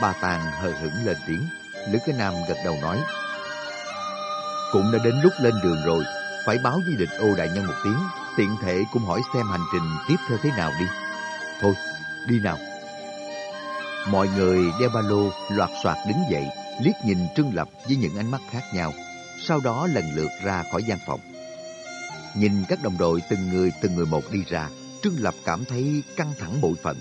Ba Tàng hờ hững lên tiếng. Lữ Cái Nam gật đầu nói. Cũng đã đến lúc lên đường rồi, phải báo với địch ô đại nhân một tiếng, tiện thể cũng hỏi xem hành trình tiếp theo thế nào đi. Thôi, đi nào. Mọi người đeo ba lô loạt soạt đứng dậy, liếc nhìn Trương Lập với những ánh mắt khác nhau, sau đó lần lượt ra khỏi gian phòng. Nhìn các đồng đội từng người từng người một đi ra, Trương Lập cảm thấy căng thẳng bội phận.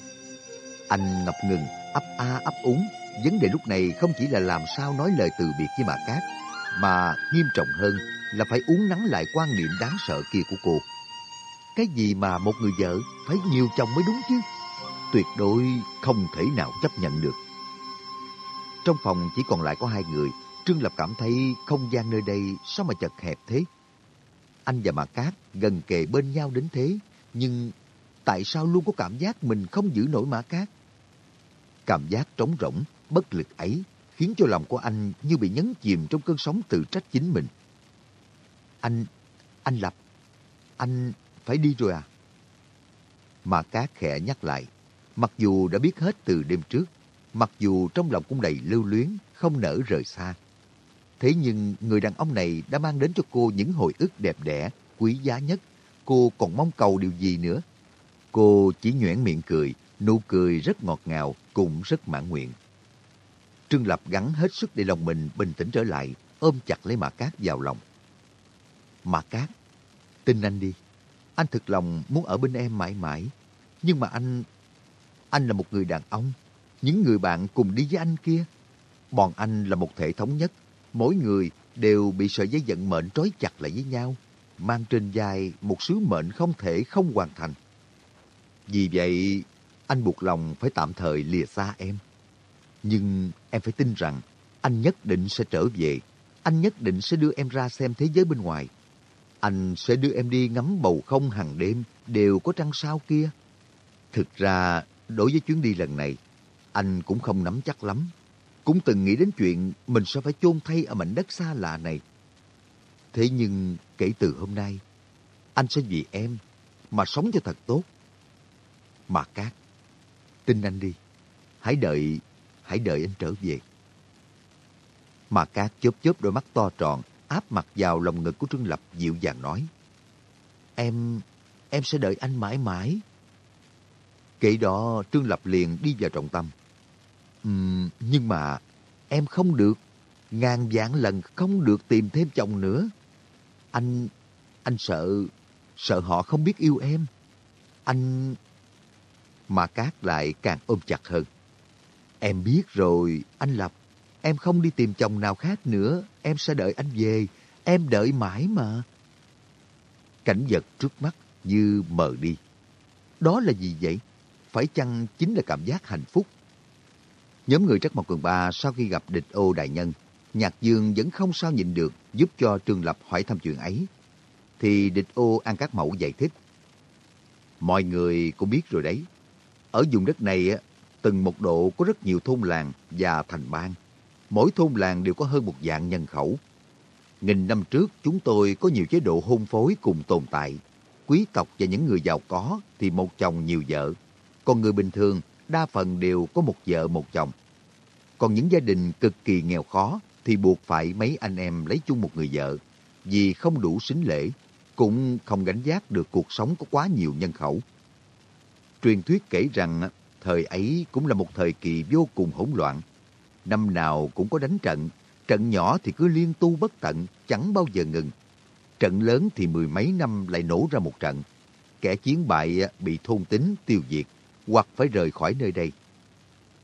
Anh ngập ngừng, ấp a ấp úng. Vấn đề lúc này không chỉ là làm sao nói lời từ biệt với bà Cát, mà nghiêm trọng hơn là phải uống nắng lại quan niệm đáng sợ kia của cô. Cái gì mà một người vợ phải nhiều chồng mới đúng chứ? Tuyệt đối không thể nào chấp nhận được. Trong phòng chỉ còn lại có hai người, Trương Lập cảm thấy không gian nơi đây sao mà chật hẹp thế? Anh và bà Cát gần kề bên nhau đến thế, nhưng tại sao luôn có cảm giác mình không giữ nổi Mã Cát? Cảm giác trống rỗng, bất lực ấy khiến cho lòng của anh như bị nhấn chìm trong cơn sóng tự trách chính mình. Anh, anh Lập, anh phải đi rồi à? Mà Cát khẽ nhắc lại, mặc dù đã biết hết từ đêm trước, mặc dù trong lòng cũng đầy lưu luyến, không nỡ rời xa. Thế nhưng người đàn ông này đã mang đến cho cô những hồi ức đẹp đẽ, quý giá nhất. Cô còn mong cầu điều gì nữa? Cô chỉ nhoẻn miệng cười, nụ cười rất ngọt ngào, cũng rất mãn nguyện. Trương Lập gắn hết sức để lòng mình bình tĩnh trở lại, ôm chặt lấy Mã Cát vào lòng. Mã Cát, tin anh đi. Anh thực lòng muốn ở bên em mãi mãi. Nhưng mà anh... Anh là một người đàn ông. Những người bạn cùng đi với anh kia. Bọn anh là một thể thống nhất. Mỗi người đều bị sợi dây vận mệnh trói chặt lại với nhau. Mang trên vai một sứ mệnh không thể không hoàn thành. Vì vậy, anh buộc lòng phải tạm thời lìa xa em. Nhưng em phải tin rằng anh nhất định sẽ trở về. Anh nhất định sẽ đưa em ra xem thế giới bên ngoài. Anh sẽ đưa em đi ngắm bầu không hàng đêm đều có trăng sao kia. Thực ra, đối với chuyến đi lần này, anh cũng không nắm chắc lắm. Cũng từng nghĩ đến chuyện mình sẽ phải chôn thay ở mảnh đất xa lạ này. Thế nhưng kể từ hôm nay, anh sẽ vì em mà sống cho thật tốt. Mà Cát, tin anh đi. Hãy đợi, hãy đợi anh trở về. Mà Cát chớp chớp đôi mắt to tròn, áp mặt vào lòng ngực của Trương Lập dịu dàng nói. Em, em sẽ đợi anh mãi mãi. Kể đó Trương Lập liền đi vào trọng tâm. Uhm, nhưng mà em không được, ngàn vạn lần không được tìm thêm chồng nữa. Anh, anh sợ, sợ họ không biết yêu em. Anh... Mà Cát lại càng ôm chặt hơn. Em biết rồi, anh Lập. Em không đi tìm chồng nào khác nữa. Em sẽ đợi anh về. Em đợi mãi mà. Cảnh vật trước mắt như mờ đi. Đó là gì vậy? Phải chăng chính là cảm giác hạnh phúc? Nhóm người Trắc Mộc Cường Ba sau khi gặp địch ô đại nhân, Nhạc Dương vẫn không sao nhịn được giúp cho Trương Lập hỏi thăm chuyện ấy. Thì địch ô An Các Mẫu giải thích. Mọi người cũng biết rồi đấy. Ở vùng đất này, từng một độ có rất nhiều thôn làng và thành bang. Mỗi thôn làng đều có hơn một dạng nhân khẩu. Nghìn năm trước, chúng tôi có nhiều chế độ hôn phối cùng tồn tại. Quý tộc và những người giàu có thì một chồng nhiều vợ. Còn người bình thường, đa phần đều có một vợ một chồng. Còn những gia đình cực kỳ nghèo khó thì buộc phải mấy anh em lấy chung một người vợ. Vì không đủ xính lễ, cũng không gánh giác được cuộc sống có quá nhiều nhân khẩu. Truyền thuyết kể rằng thời ấy cũng là một thời kỳ vô cùng hỗn loạn. Năm nào cũng có đánh trận, trận nhỏ thì cứ liên tu bất tận, chẳng bao giờ ngừng. Trận lớn thì mười mấy năm lại nổ ra một trận. Kẻ chiến bại à, bị thôn tính, tiêu diệt, hoặc phải rời khỏi nơi đây.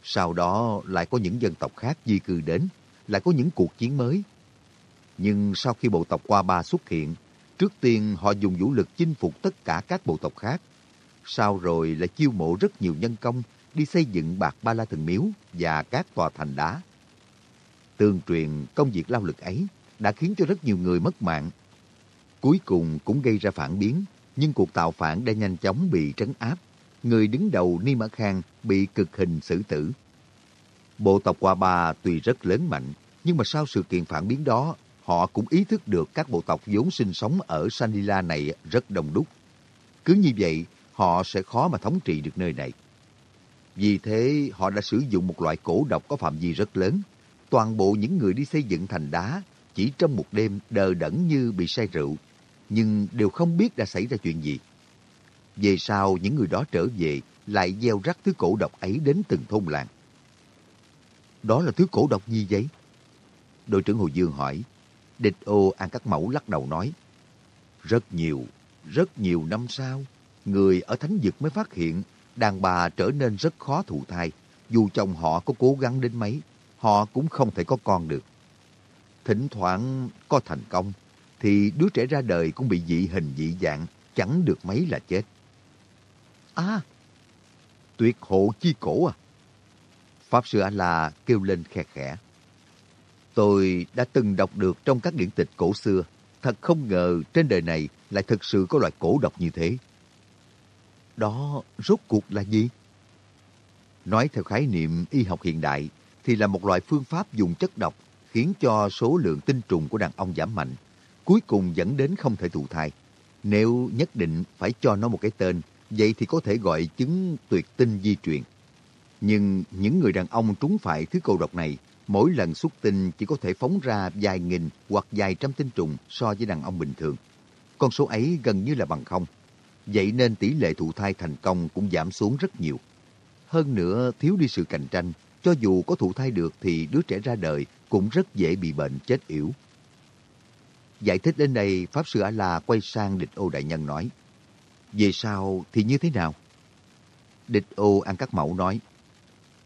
Sau đó lại có những dân tộc khác di cư đến, lại có những cuộc chiến mới. Nhưng sau khi bộ tộc Qua Ba xuất hiện, trước tiên họ dùng vũ lực chinh phục tất cả các bộ tộc khác. Sau rồi là chiêu mộ rất nhiều nhân công đi xây dựng bạc ba la thần miếu và các tòa thành đá. Tương truyền công việc lao lực ấy đã khiến cho rất nhiều người mất mạng. Cuối cùng cũng gây ra phản biến, nhưng cuộc tạo phản đã nhanh chóng bị trấn áp. Người đứng đầu Ni Mã Khang bị cực hình xử tử. Bộ tộc Hoa Ba tuy rất lớn mạnh, nhưng mà sau sự kiện phản biến đó, họ cũng ý thức được các bộ tộc vốn sinh sống ở Sanila này rất đông đúc. Cứ như vậy, họ sẽ khó mà thống trị được nơi này. Vì thế họ đã sử dụng một loại cổ độc có phạm vi rất lớn. Toàn bộ những người đi xây dựng thành đá chỉ trong một đêm đờ đẫn như bị say rượu, nhưng đều không biết đã xảy ra chuyện gì. Về sau những người đó trở về lại gieo rắc thứ cổ độc ấy đến từng thôn làng. Đó là thứ cổ độc gì vậy? Đội trưởng Hồ Dương hỏi. Địch ô An Các Mẫu lắc đầu nói. Rất nhiều, rất nhiều năm sau, người ở Thánh Dực mới phát hiện đàn bà trở nên rất khó thụ thai. Dù chồng họ có cố gắng đến mấy, họ cũng không thể có con được. Thỉnh thoảng có thành công, thì đứa trẻ ra đời cũng bị dị hình dị dạng, chẳng được mấy là chết. À, tuyệt hộ chi cổ à? Pháp Sư A-La kêu lên khe khẽ. Tôi đã từng đọc được trong các điển tịch cổ xưa, thật không ngờ trên đời này lại thực sự có loại cổ độc như thế. Đó rốt cuộc là gì? Nói theo khái niệm y học hiện đại thì là một loại phương pháp dùng chất độc khiến cho số lượng tinh trùng của đàn ông giảm mạnh, cuối cùng dẫn đến không thể thụ thai. Nếu nhất định phải cho nó một cái tên, vậy thì có thể gọi chứng tuyệt tinh di truyền. Nhưng những người đàn ông trúng phải thứ cầu độc này, mỗi lần xuất tinh chỉ có thể phóng ra vài nghìn hoặc vài trăm tinh trùng so với đàn ông bình thường. Con số ấy gần như là bằng không. Vậy nên tỷ lệ thụ thai thành công cũng giảm xuống rất nhiều. Hơn nữa, thiếu đi sự cạnh tranh, cho dù có thụ thai được thì đứa trẻ ra đời cũng rất dễ bị bệnh chết yểu. Giải thích đến đây, Pháp Sư A-La quay sang địch ô đại nhân nói, Về sau thì như thế nào? Địch ô ăn Các Mẫu nói,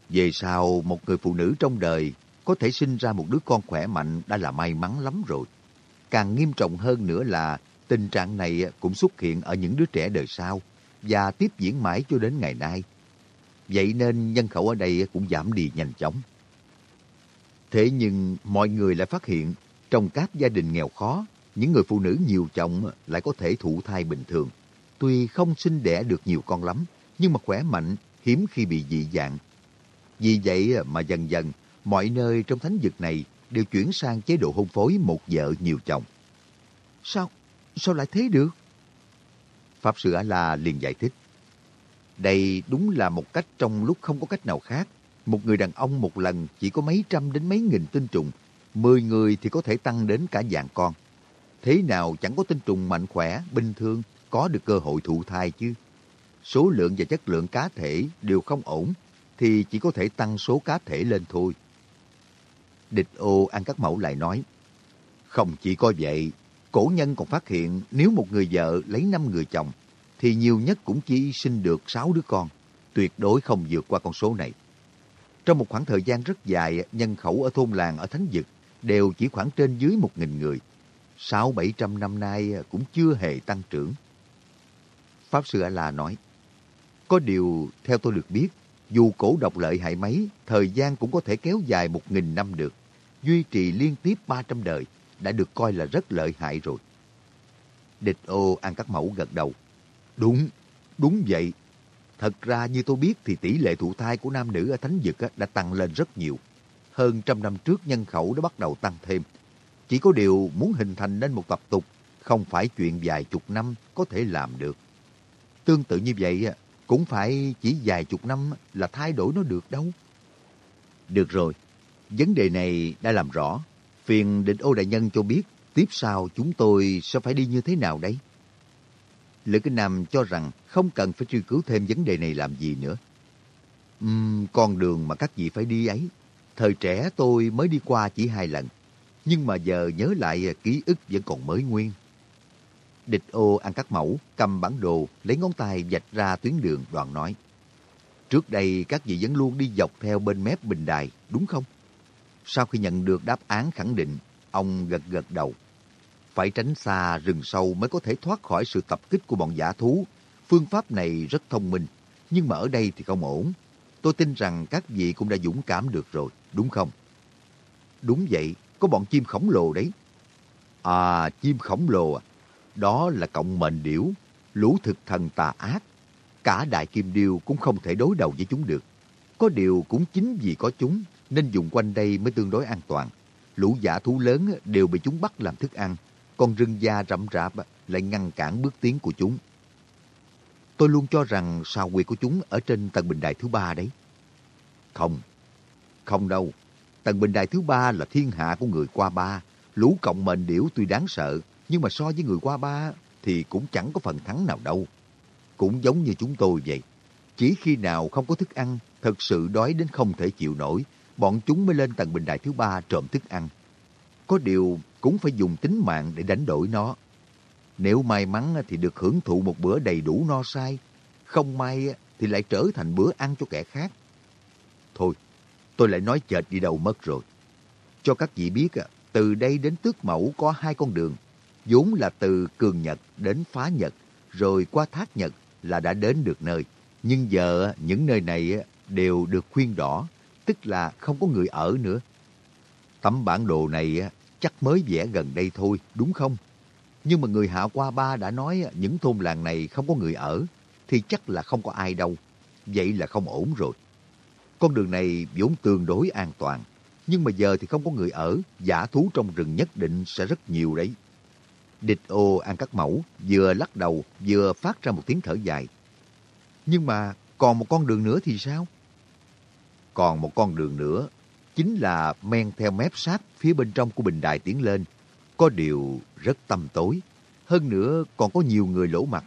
Về sau, một người phụ nữ trong đời có thể sinh ra một đứa con khỏe mạnh đã là may mắn lắm rồi. Càng nghiêm trọng hơn nữa là tình trạng này cũng xuất hiện ở những đứa trẻ đời sau và tiếp diễn mãi cho đến ngày nay. Vậy nên nhân khẩu ở đây cũng giảm đi nhanh chóng. Thế nhưng mọi người lại phát hiện trong các gia đình nghèo khó, những người phụ nữ nhiều chồng lại có thể thụ thai bình thường. Tuy không sinh đẻ được nhiều con lắm, nhưng mà khỏe mạnh, hiếm khi bị dị dạng. Vì vậy mà dần dần, mọi nơi trong thánh vực này đều chuyển sang chế độ hôn phối một vợ nhiều chồng. Sao? Sao lại thế được? Pháp Sư A-La liền giải thích. Đây đúng là một cách trong lúc không có cách nào khác. Một người đàn ông một lần chỉ có mấy trăm đến mấy nghìn tinh trùng. Mười người thì có thể tăng đến cả dạng con. Thế nào chẳng có tinh trùng mạnh khỏe, bình thường, có được cơ hội thụ thai chứ. Số lượng và chất lượng cá thể đều không ổn, thì chỉ có thể tăng số cá thể lên thôi. Địch ô ăn các mẫu lại nói, không chỉ có vậy, cổ nhân còn phát hiện nếu một người vợ lấy năm người chồng, thì nhiều nhất cũng chỉ sinh được sáu đứa con, tuyệt đối không vượt qua con số này. Trong một khoảng thời gian rất dài, nhân khẩu ở thôn làng ở Thánh Dực đều chỉ khoảng trên dưới một nghìn người. Sáu bảy trăm năm nay cũng chưa hề tăng trưởng. Pháp Sư A-La nói, Có điều, theo tôi được biết, dù cổ độc lợi hại mấy, thời gian cũng có thể kéo dài một nghìn năm được. Duy trì liên tiếp 300 đời đã được coi là rất lợi hại rồi. Địch ô ăn các mẫu gật đầu. Đúng, đúng vậy. Thật ra như tôi biết thì tỷ lệ thụ thai của nam nữ ở Thánh Dực đã tăng lên rất nhiều. Hơn trăm năm trước nhân khẩu đã bắt đầu tăng thêm. Chỉ có điều muốn hình thành nên một tập tục không phải chuyện vài chục năm có thể làm được. Tương tự như vậy cũng phải chỉ vài chục năm là thay đổi nó được đâu. Được rồi, vấn đề này đã làm rõ. Phiền định ô đại nhân cho biết tiếp sau chúng tôi sẽ phải đi như thế nào đấy? Lữ Kinh Nam cho rằng không cần phải truy cứu thêm vấn đề này làm gì nữa. Uhm, con đường mà các vị phải đi ấy, thời trẻ tôi mới đi qua chỉ hai lần, nhưng mà giờ nhớ lại ký ức vẫn còn mới nguyên. Địch ô ăn các mẫu, cầm bản đồ, lấy ngón tay vạch ra tuyến đường đoạn nói. Trước đây các vị vẫn luôn đi dọc theo bên mép bình đài, đúng không? Sau khi nhận được đáp án khẳng định, ông gật gật đầu. Phải tránh xa rừng sâu mới có thể thoát khỏi sự tập kích của bọn giả thú. Phương pháp này rất thông minh, nhưng mà ở đây thì không ổn. Tôi tin rằng các vị cũng đã dũng cảm được rồi, đúng không? Đúng vậy, có bọn chim khổng lồ đấy. À, chim khổng lồ à? Đó là cộng mệnh điểu, lũ thực thần tà ác. Cả đại kim điêu cũng không thể đối đầu với chúng được. Có điều cũng chính vì có chúng nên dùng quanh đây mới tương đối an toàn. Lũ giả thú lớn đều bị chúng bắt làm thức ăn, còn rừng già rậm rạp lại ngăn cản bước tiến của chúng. Tôi luôn cho rằng sao quyệt của chúng ở trên tầng bình đài thứ ba đấy. Không, không đâu. Tầng bình đài thứ ba là thiên hạ của người qua ba. Lũ cộng mệnh điểu tuy đáng sợ, nhưng mà so với người qua ba thì cũng chẳng có phần thắng nào đâu. Cũng giống như chúng tôi vậy. Chỉ khi nào không có thức ăn, thật sự đói đến không thể chịu nổi, bọn chúng mới lên tầng bình đại thứ ba trộm thức ăn. Có điều cũng phải dùng tính mạng để đánh đổi nó. Nếu may mắn thì được hưởng thụ một bữa đầy đủ no say, không may thì lại trở thành bữa ăn cho kẻ khác. Thôi, tôi lại nói chệch đi đâu mất rồi. Cho các vị biết, từ đây đến Tước Mẫu có hai con đường, vốn là từ Cường Nhật đến Phá Nhật, rồi qua Thác Nhật là đã đến được nơi. Nhưng giờ những nơi này đều được khuyên đỏ, tức là không có người ở nữa. Tấm bản đồ này chắc mới vẽ gần đây thôi, đúng không? Nhưng mà người hạ qua ba đã nói những thôn làng này không có người ở, thì chắc là không có ai đâu. Vậy là không ổn rồi. Con đường này vốn tương đối an toàn, nhưng mà giờ thì không có người ở, giả thú trong rừng nhất định sẽ rất nhiều đấy. Địch ô ăn cắt mẫu, vừa lắc đầu, vừa phát ra một tiếng thở dài. Nhưng mà còn một con đường nữa thì sao? Còn một con đường nữa, chính là men theo mép sát phía bên trong của bình đài tiến lên. Có điều rất tăm tối. Hơn nữa còn có nhiều người lỗ mặt.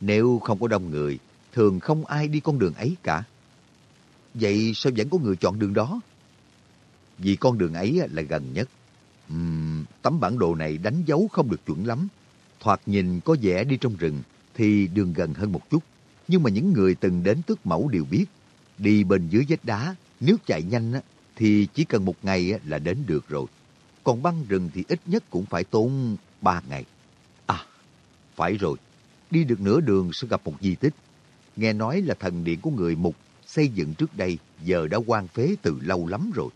Nếu không có đông người, thường không ai đi con đường ấy cả. Vậy sao vẫn có người chọn đường đó? Vì con đường ấy là gần nhất. Uhm, tấm bản đồ này đánh dấu không được chuẩn lắm. Thoạt nhìn có vẻ đi trong rừng thì đường gần hơn một chút. Nhưng mà những người từng đến tước mẫu đều biết. Đi bên dưới vách đá, nếu chạy nhanh thì chỉ cần một ngày là đến được rồi. Còn băng rừng thì ít nhất cũng phải tốn ba ngày. À, phải rồi. Đi được nửa đường sẽ gặp một di tích. Nghe nói là thần điện của người mục xây dựng trước đây giờ đã quan phế từ lâu lắm rồi.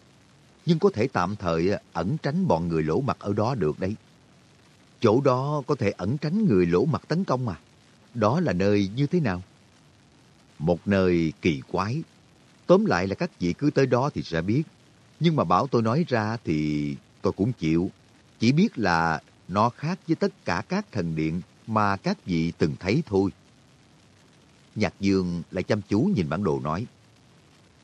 Nhưng có thể tạm thời ẩn tránh bọn người lỗ mặt ở đó được đấy. Chỗ đó có thể ẩn tránh người lỗ mặt tấn công mà. Đó là nơi như thế nào? Một nơi kỳ quái. Tóm lại là các vị cứ tới đó thì sẽ biết. Nhưng mà bảo tôi nói ra thì tôi cũng chịu. Chỉ biết là nó khác với tất cả các thần điện mà các vị từng thấy thôi. Nhạc Dương lại chăm chú nhìn bản đồ nói.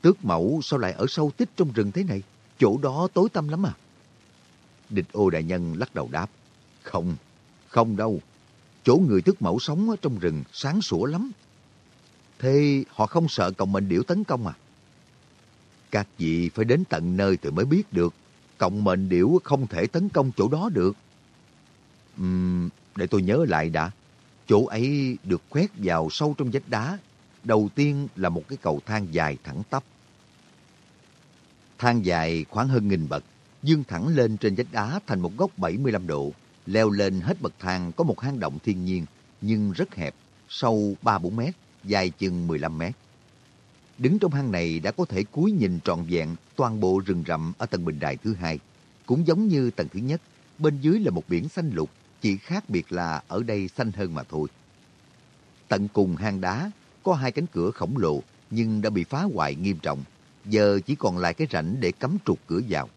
Tước mẫu sao lại ở sâu tích trong rừng thế này? Chỗ đó tối tăm lắm à? Địch ô đại nhân lắc đầu đáp. Không, không đâu. Chỗ người tước mẫu sống ở trong rừng sáng sủa lắm. Thế họ không sợ cộng mệnh điểu tấn công à? Các vị phải đến tận nơi thì mới biết được. Cộng mệnh điểu không thể tấn công chỗ đó được. Uhm, để tôi nhớ lại đã. Chỗ ấy được khoét vào sâu trong vách đá. Đầu tiên là một cái cầu thang dài thẳng tắp. Thang dài khoảng hơn nghìn bậc, dương thẳng lên trên vách đá thành một góc 75 độ. Leo lên hết bậc thang có một hang động thiên nhiên, nhưng rất hẹp, sâu 3-4 mét, dài chừng 15 mét. Đứng trong hang này đã có thể cúi nhìn trọn vẹn toàn bộ rừng rậm ở tầng bình đài thứ hai. Cũng giống như tầng thứ nhất, bên dưới là một biển xanh lục, chỉ khác biệt là ở đây xanh hơn mà thôi. Tận cùng hang đá có hai cánh cửa khổng lồ nhưng đã bị phá hoại nghiêm trọng. Giờ chỉ còn lại cái rãnh để cắm trục cửa vào.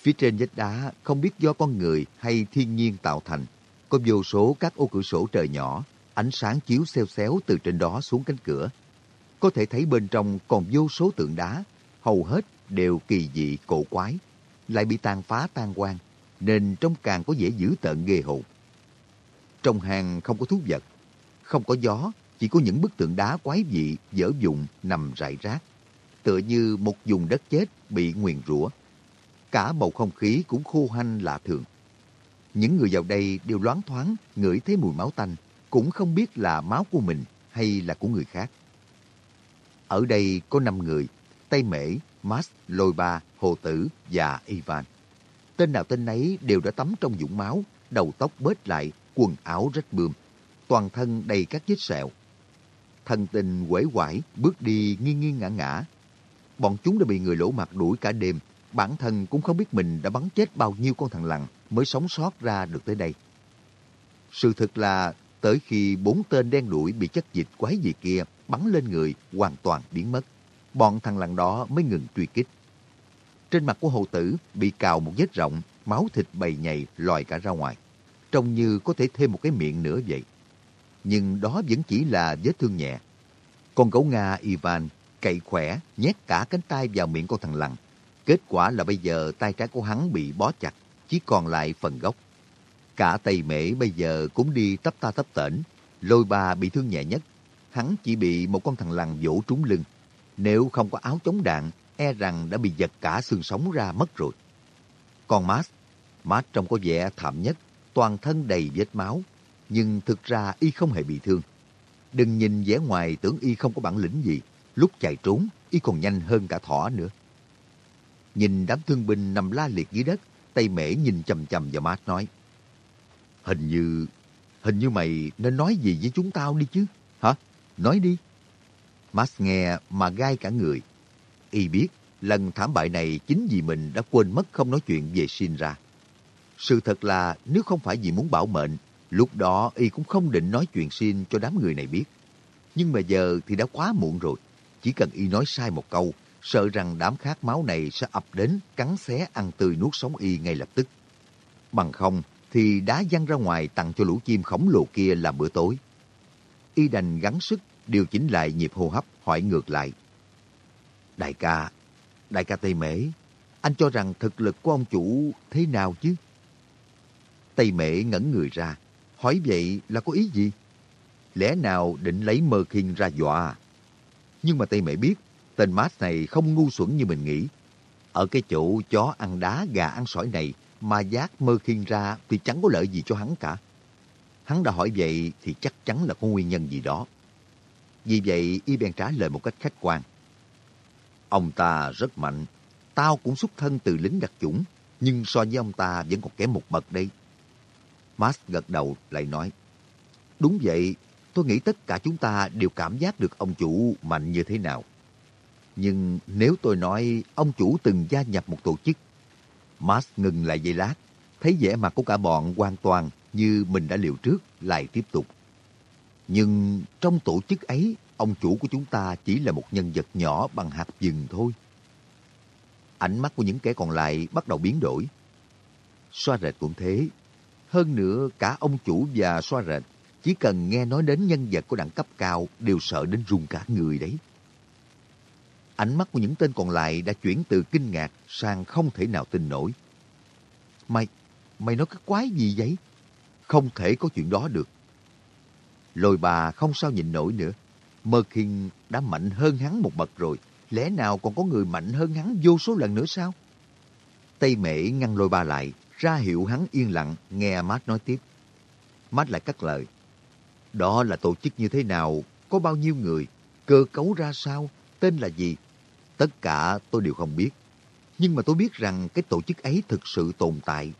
Phía trên vách đá không biết do con người hay thiên nhiên tạo thành. Có vô số các ô cửa sổ trời nhỏ, ánh sáng chiếu xeo xéo từ trên đó xuống cánh cửa. Có thể thấy bên trong còn vô số tượng đá, hầu hết đều kỳ dị cổ quái, lại bị tàn phá tan quang nên trông càng có vẻ dữ tợn ghê hồn. Trong hang không có thú vật, không có gió, chỉ có những bức tượng đá quái dị dở dụng nằm rải rác, tựa như một vùng đất chết bị nguyền rủa. Cả bầu không khí cũng khô hanh lạ thường. Những người vào đây đều loáng thoáng ngửi thấy mùi máu tanh, cũng không biết là máu của mình hay là của người khác. Ở đây có 5 người, Tây Mễ, Mas, Lôi Ba, Hồ Tử và Ivan. Tên nào tên nấy đều đã tắm trong dũng máu, đầu tóc bết lại, quần áo rách bươm, toàn thân đầy các vết sẹo. thần tình quể quải, bước đi nghiêng nghiêng ngã ngã. Bọn chúng đã bị người lỗ mặt đuổi cả đêm, bản thân cũng không biết mình đã bắn chết bao nhiêu con thằng lằn mới sống sót ra được tới đây. Sự thật là tới khi bốn tên đen đuổi bị chất dịch quái gì kia bắn lên người hoàn toàn biến mất, bọn thằng lằn đó mới ngừng truy kích. Trên mặt của hồ tử bị cào một vết rộng, máu thịt bầy nhầy lòi cả ra ngoài. Trông như có thể thêm một cái miệng nữa vậy. nhưng đó vẫn chỉ là vết thương nhẹ. Con gấu Nga Ivan cậy khỏe, nhét cả cánh tay vào miệng con thằng lằn. Kết quả là bây giờ tay trái của hắn bị bó chặt, chỉ còn lại phần gốc. Cả tay mễ bây giờ cũng đi tấp ta tấp tễnh, lôi ba bị thương nhẹ nhất. Hắn chỉ bị một con thằng lằn vỗ trúng lưng. Nếu không có áo chống đạn, e rằng đã bị giật cả xương sống ra mất rồi. Còn Matt, Matt trông có vẻ thảm nhất, toàn thân đầy vết máu, nhưng thực ra y không hề bị thương. Đừng nhìn vẻ ngoài tưởng y không có bản lĩnh gì, lúc chạy trốn y còn nhanh hơn cả thỏ nữa. Nhìn đám thương binh nằm la liệt dưới đất, tay mễ nhìn chầm chầm vào Matt nói, Hình như, hình như mày nên nói gì với chúng tao đi chứ. Nói đi. Max nghe mà gai cả người. Y biết lần thảm bại này chính vì mình đã quên mất không nói chuyện về Shinra. Sự thật là nếu không phải vì muốn bảo mệnh, lúc đó y cũng không định nói chuyện Shin cho đám người này biết. Nhưng mà giờ thì đã quá muộn rồi. Chỉ cần y nói sai một câu, sợ rằng đám khát máu này sẽ ập đến cắn xé ăn tươi nuốt sống y ngay lập tức. Bằng không thì đá văng ra ngoài tặng cho lũ chim khổng lồ kia làm bữa tối. Y đành gắng sức điều chỉnh lại nhịp hô hấp hỏi ngược lại. Đại ca, đại ca Tây Mễ, anh cho rằng thực lực của ông chủ thế nào chứ? Tây Mễ ngẩn người ra, hỏi vậy là có ý gì? Lẽ nào định lấy mơ Khiên ra dọa à? Nhưng mà Tây Mễ biết, tên Mát này không ngu xuẩn như mình nghĩ. Ở cái chỗ chó ăn đá, gà ăn sỏi này mà giác mơ Khiên ra thì chẳng có lợi gì cho hắn cả. Hắn đã hỏi vậy thì chắc chắn là có nguyên nhân gì đó. Vì vậy, y bèn trả lời một cách khách quan. Ông ta rất mạnh. Tao cũng xuất thân từ lính đặc chủng, nhưng so với ông ta vẫn còn kém một bậc đây. Max gật đầu lại nói, Đúng vậy, tôi nghĩ tất cả chúng ta đều cảm giác được ông chủ mạnh như thế nào. Nhưng nếu tôi nói ông chủ từng gia nhập một tổ chức, Max ngừng lại giây lát, thấy vẻ mặt của cả bọn hoàn toàn như mình đã liệu trước, lại tiếp tục. Nhưng trong tổ chức ấy, ông chủ của chúng ta chỉ là một nhân vật nhỏ bằng hạt dừng thôi. Ánh mắt của những kẻ còn lại bắt đầu biến đổi. Xoa rệt cũng thế. Hơn nữa, cả ông chủ và xoa rệt chỉ cần nghe nói đến nhân vật của đẳng cấp cao đều sợ đến run cả người đấy. Ánh mắt của những tên còn lại đã chuyển từ kinh ngạc sang không thể nào tin nổi. Mày, mày nói cái quái gì vậy? Không thể có chuyện đó được. Lôi bà không sao nhịn nổi nữa. Mơ Kinh đã mạnh hơn hắn một bậc rồi. Lẽ nào còn có người mạnh hơn hắn vô số lần nữa sao? Tây Mễ ngăn lôi ba lại, ra hiệu hắn yên lặng, nghe Mát nói tiếp. Mát lại cắt lời. Đó là tổ chức như thế nào, có bao nhiêu người, cơ cấu ra sao, tên là gì? Tất cả tôi đều không biết. Nhưng mà tôi biết rằng cái tổ chức ấy thực sự tồn tại.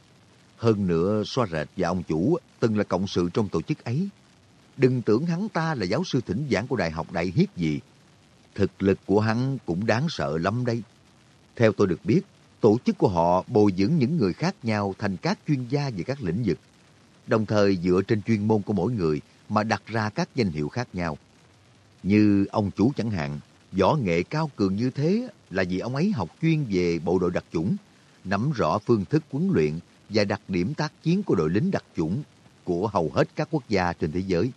Hơn nữa, xoa rệt và ông chủ từng là cộng sự trong tổ chức ấy. Đừng tưởng hắn ta là giáo sư thỉnh giảng của Đại học Đại Hiếp gì. Thực lực của hắn cũng đáng sợ lắm đây. Theo tôi được biết, tổ chức của họ bồi dưỡng những người khác nhau thành các chuyên gia về các lĩnh vực. Đồng thời dựa trên chuyên môn của mỗi người mà đặt ra các danh hiệu khác nhau. Như ông chủ chẳng hạn, võ nghệ cao cường như thế là vì ông ấy học chuyên về bộ đội đặc chủng, nắm rõ phương thức huấn luyện và đặc điểm tác chiến của đội lính đặc chủng của hầu hết các quốc gia trên thế giới.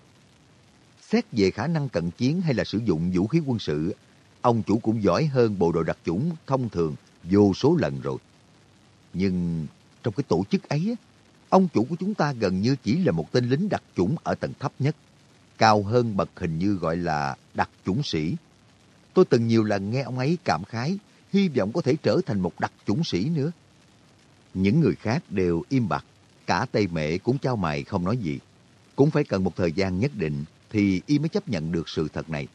Xét về khả năng cận chiến hay là sử dụng vũ khí quân sự, ông chủ cũng giỏi hơn bộ đội đặc chủng thông thường vô số lần rồi. Nhưng trong cái tổ chức ấy, ông chủ của chúng ta gần như chỉ là một tên lính đặc chủng ở tầng thấp nhất, cao hơn bậc hình như gọi là đặc chủng sĩ. Tôi từng nhiều lần nghe ông ấy cảm khái, hy vọng có thể trở thành một đặc chủng sĩ nữa. Những người khác đều im bặt, cả Tây Mệ cũng trao mày không nói gì. Cũng phải cần một thời gian nhất định thì y mới chấp nhận được sự thật này.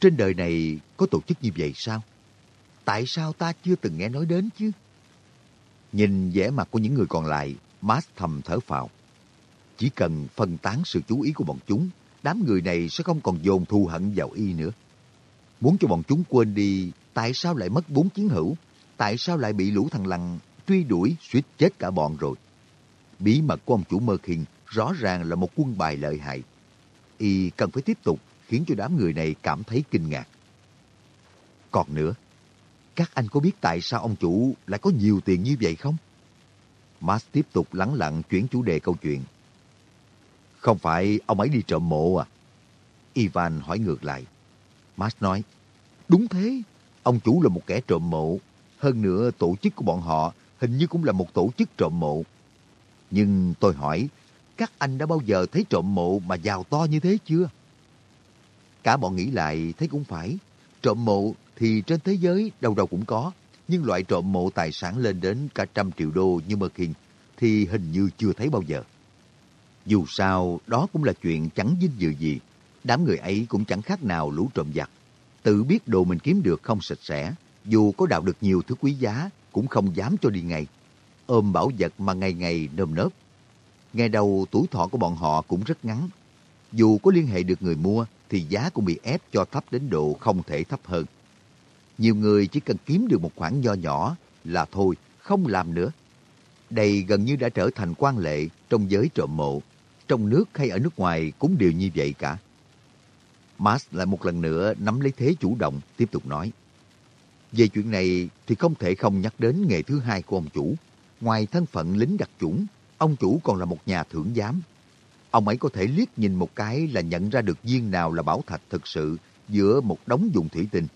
Trên đời này có tổ chức như vậy sao? Tại sao ta chưa từng nghe nói đến chứ? Nhìn vẻ mặt của những người còn lại, Max thầm thở phào. Chỉ cần phân tán sự chú ý của bọn chúng, đám người này sẽ không còn dồn thù hận vào y nữa. Muốn cho bọn chúng quên đi tại sao lại mất bốn chiến hữu, tại sao lại bị lũ thằng lằn truy đuổi suýt chết cả bọn rồi. Bí mật của ông chủ Mơ Khiên rõ ràng là một quân bài lợi hại. Y cần phải tiếp tục khiến cho đám người này cảm thấy kinh ngạc. Còn nữa, các anh có biết tại sao ông chủ lại có nhiều tiền như vậy không? Max tiếp tục lắng lặng chuyển chủ đề câu chuyện. Không phải ông ấy đi trộm mộ à? Ivan hỏi ngược lại. Max nói, đúng thế, ông chủ là một kẻ trộm mộ. Hơn nữa tổ chức của bọn họ hình như cũng là một tổ chức trộm mộ. Nhưng tôi hỏi, các anh đã bao giờ thấy trộm mộ mà giàu to như thế chưa? Cả bọn nghĩ lại thấy cũng phải. Trộm mộ thì trên thế giới đâu đâu cũng có. Nhưng loại trộm mộ tài sản lên đến cả trăm triệu đô như Merkin thì hình như chưa thấy bao giờ. Dù sao, đó cũng là chuyện chẳng vinh dự gì. Đám người ấy cũng chẳng khác nào lũ trộm giặc. Tự biết đồ mình kiếm được không sạch sẽ, dù có đào được nhiều thứ quý giá, cũng không dám cho đi ngay. Ôm bảo vật mà ngày ngày nơm nớp. Ngày đầu tuổi thọ của bọn họ cũng rất ngắn. Dù có liên hệ được người mua, thì giá cũng bị ép cho thấp đến độ không thể thấp hơn. Nhiều người chỉ cần kiếm được một khoản nho nhỏ là thôi, không làm nữa. Đây gần như đã trở thành quan lệ trong giới trộm mộ. Trong nước hay ở nước ngoài cũng đều như vậy cả. Mars lại một lần nữa nắm lấy thế chủ động, tiếp tục nói. Về chuyện này thì không thể không nhắc đến nghề thứ hai của ông chủ. Ngoài thân phận lính đặc chủng, ông chủ còn là một nhà thưởng giám. Ông ấy có thể liếc nhìn một cái là nhận ra được viên nào là bảo thạch thực sự giữa một đống dùng thủy tinh.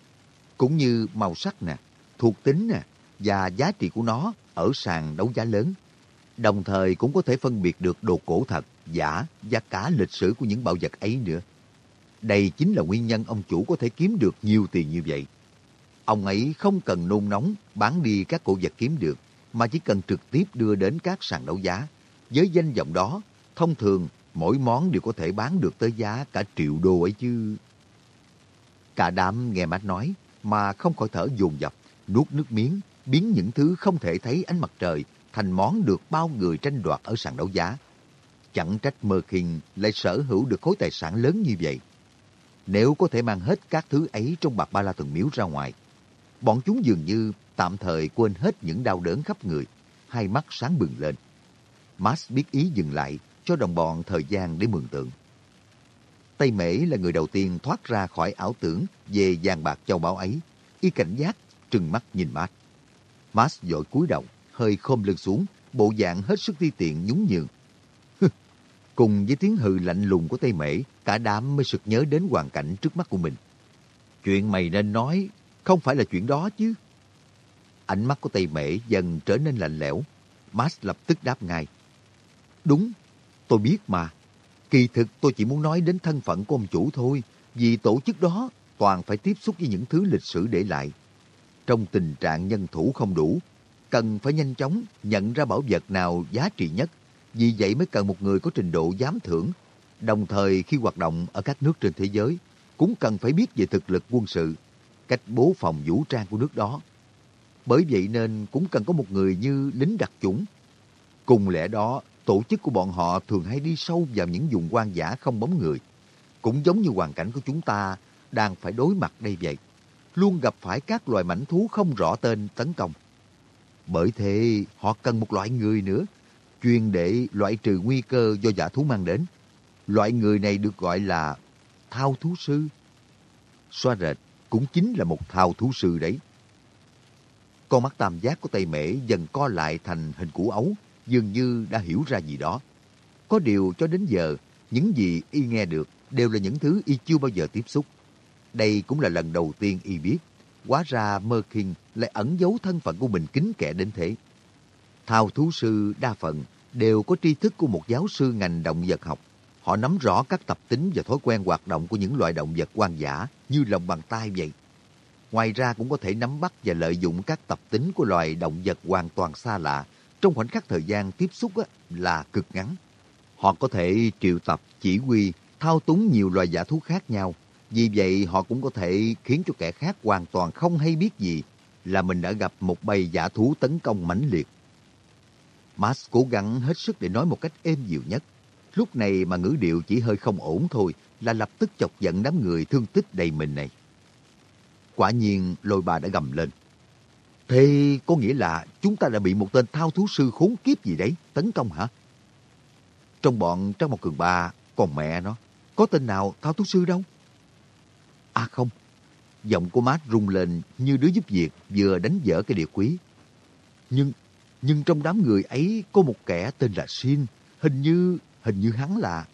Cũng như màu sắc nè, thuộc tính nè, và giá trị của nó ở sàn đấu giá lớn. Đồng thời cũng có thể phân biệt được đồ cổ thật, giả và cả lịch sử của những bảo vật ấy nữa. Đây chính là nguyên nhân ông chủ có thể kiếm được nhiều tiền như vậy. Ông ấy không cần nôn nóng bán đi các cổ vật kiếm được, mà chỉ cần trực tiếp đưa đến các sàn đấu giá. Với danh vọng đó, thông thường mỗi món đều có thể bán được tới giá cả triệu đô ấy chứ. Cả đám nghe mát nói mà không khỏi thở dồn dập, nuốt nước miếng, biến những thứ không thể thấy ánh mặt trời thành món được bao người tranh đoạt ở sàn đấu giá. Chẳng trách Mơ Kinh lại sở hữu được khối tài sản lớn như vậy. Nếu có thể mang hết các thứ ấy trong bạc ba la thần miếu ra ngoài, bọn chúng dường như tạm thời quên hết những đau đớn khắp người, hai mắt sáng bừng lên. Max biết ý dừng lại, cho đồng bọn thời gian để mường tượng. Tây Mễ là người đầu tiên thoát ra khỏi ảo tưởng về vàng bạc châu báu ấy. Y cảnh giác, trừng mắt nhìn Max. Max dội cúi đầu, hơi khom lưng xuống, bộ dạng hết sức ti tiện nhún nhường. Cùng với tiếng hừ lạnh lùng của Tây Mễ, cả đám mới sực nhớ đến hoàn cảnh trước mắt của mình. Chuyện mày nên nói, không phải là chuyện đó chứ. Ánh mắt của Tây Mễ dần trở nên lạnh lẽo. Max lập tức đáp ngay. Đúng, tôi biết mà. Kỳ thực tôi chỉ muốn nói đến thân phận của ông chủ thôi, vì tổ chức đó toàn phải tiếp xúc với những thứ lịch sử để lại. Trong tình trạng nhân thủ không đủ, cần phải nhanh chóng nhận ra bảo vật nào giá trị nhất. Vì vậy mới cần một người có trình độ giám thưởng. Đồng thời khi hoạt động ở các nước trên thế giới, cũng cần phải biết về thực lực quân sự, cách bố phòng vũ trang của nước đó. Bởi vậy nên cũng cần có một người như lính đặc chủng. Cùng lẽ đó, tổ chức của bọn họ thường hay đi sâu vào những vùng quan giả không bóng người. Cũng giống như hoàn cảnh của chúng ta đang phải đối mặt đây vậy. Luôn gặp phải các loài mảnh thú không rõ tên tấn công. Bởi thế họ cần một loại người nữa, chuyên để loại trừ nguy cơ do giả thú mang đến. Loại người này được gọi là thao thú sư. Xoa rệt cũng chính là một thao thú sư đấy. Con mắt tam giác của Tây Mễ dần co lại thành hình củ ấu, dường như đã hiểu ra gì đó. Có điều cho đến giờ, những gì y nghe được đều là những thứ y chưa bao giờ tiếp xúc. Đây cũng là lần đầu tiên y biết, hóa ra Mơ Kinh lại ẩn giấu thân phận của mình kín kẻ đến thế. Thao thú sư đa phần đều có tri thức của một giáo sư ngành động vật học. Họ nắm rõ các tập tính và thói quen hoạt động của những loài động vật hoang dã như lòng bàn tay vậy. Ngoài ra cũng có thể nắm bắt và lợi dụng các tập tính của loài động vật hoàn toàn xa lạ trong khoảnh khắc thời gian tiếp xúc á, là cực ngắn. Họ có thể triệu tập, chỉ huy, thao túng nhiều loài giả thú khác nhau. Vì vậy họ cũng có thể khiến cho kẻ khác hoàn toàn không hay biết gì là mình đã gặp một bầy giả thú tấn công mãnh liệt. Max cố gắng hết sức để nói một cách êm dịu nhất. Lúc này mà ngữ điệu chỉ hơi không ổn thôi là lập tức chọc giận đám người thương tích đầy mình này. Quả nhiên lôi bà đã gầm lên. Thế có nghĩa là chúng ta đã bị một tên thao thú sư khốn kiếp gì đấy tấn công hả? Trong bọn trong một cường ba, còn mẹ nó, có tên nào thao thú sư đâu? À không, giọng của mát rung lên như đứa giúp việc vừa đánh dở cái địa quý. Nhưng, nhưng trong đám người ấy có một kẻ tên là Shin, hình như, hình như hắn là...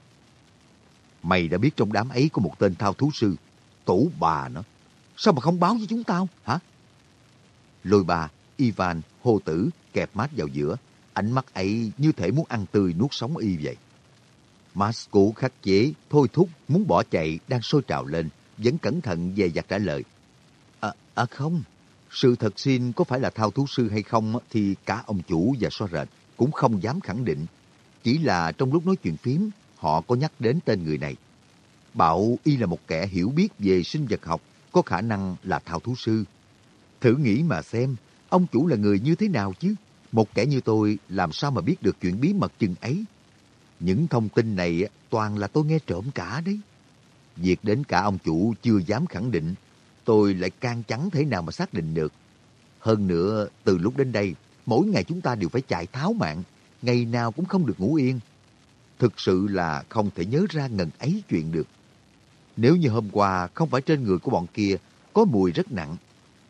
Mày đã biết trong đám ấy có một tên thao thú sư. Tổ bà nó. Sao mà không báo với chúng tao, hả? Lôi bà, Ivan, hô tử, kẹp mát vào giữa. Ánh mắt ấy như thể muốn ăn tươi nuốt sống y vậy. Max cố khắc chế, thôi thúc, muốn bỏ chạy, đang sôi trào lên, vẫn cẩn thận về dặt trả lời. À, à không, sự thật xin có phải là thao thú sư hay không thì cả ông chủ và so rệt cũng không dám khẳng định. Chỉ là trong lúc nói chuyện phím, họ có nhắc đến tên người này. Bảo y là một kẻ hiểu biết về sinh vật học, có khả năng là thao thú sư. Thử nghĩ mà xem, ông chủ là người như thế nào chứ? Một kẻ như tôi làm sao mà biết được chuyện bí mật chừng ấy? Những thông tin này toàn là tôi nghe trộm cả đấy. Việc đến cả ông chủ chưa dám khẳng định, tôi lại can chắn thế nào mà xác định được. Hơn nữa, từ lúc đến đây, mỗi ngày chúng ta đều phải chạy tháo mạng, ngày nào cũng không được ngủ yên. Thực sự là không thể nhớ ra ngần ấy chuyện được. Nếu như hôm qua không phải trên người của bọn kia có mùi rất nặng,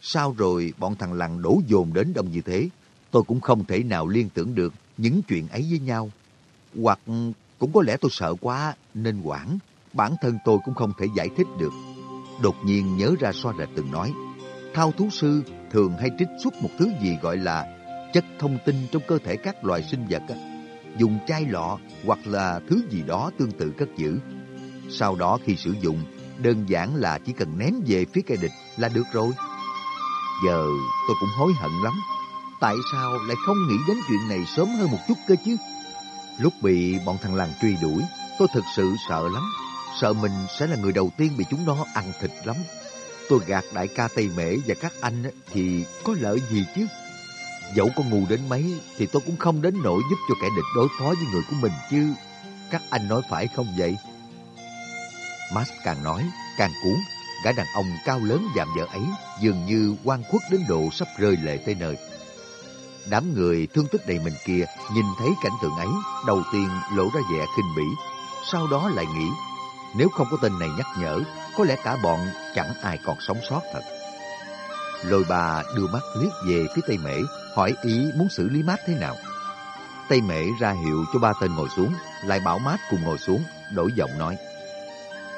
sao rồi bọn thằng lằn đổ dồn đến đông như thế, tôi cũng không thể nào liên tưởng được những chuyện ấy với nhau. Hoặc cũng có lẽ tôi sợ quá nên quản, bản thân tôi cũng không thể giải thích được. Đột nhiên nhớ ra so rệt từng nói, thao thú sư thường hay trích xuất một thứ gì gọi là chất thông tin trong cơ thể các loài sinh vật, dùng chai lọ hoặc là thứ gì đó tương tự cất giữ. Sau đó khi sử dụng, đơn giản là chỉ cần ném về phía kẻ địch là được rồi. Giờ tôi cũng hối hận lắm. Tại sao lại không nghĩ đến chuyện này sớm hơn một chút cơ chứ? Lúc bị bọn thằng làng truy đuổi, tôi thực sự sợ lắm. Sợ mình sẽ là người đầu tiên bị chúng nó ăn thịt lắm. Tôi gạt đại ca Tây Mễ và các anh thì có lợi gì chứ? Dẫu có ngu đến mấy thì tôi cũng không đến nỗi giúp cho kẻ địch đối phó với người của mình chứ. Các anh nói phải không vậy? Max càng nói, càng cuốn. Gã đàn ông cao lớn dạm vợ ấy dường như quan khuất đến độ sắp rơi lệ tới nơi. Đám người thương tích đầy mình kia nhìn thấy cảnh tượng ấy, đầu tiên lộ ra vẻ khinh bỉ, sau đó lại nghĩ, nếu không có tên này nhắc nhở, có lẽ cả bọn chẳng ai còn sống sót thật. Lôi bà đưa mắt liếc về phía Tây Mễ, hỏi ý muốn xử lý mát thế nào. Tây Mễ ra hiệu cho ba tên ngồi xuống, lại bảo mát cùng ngồi xuống, đổi giọng nói.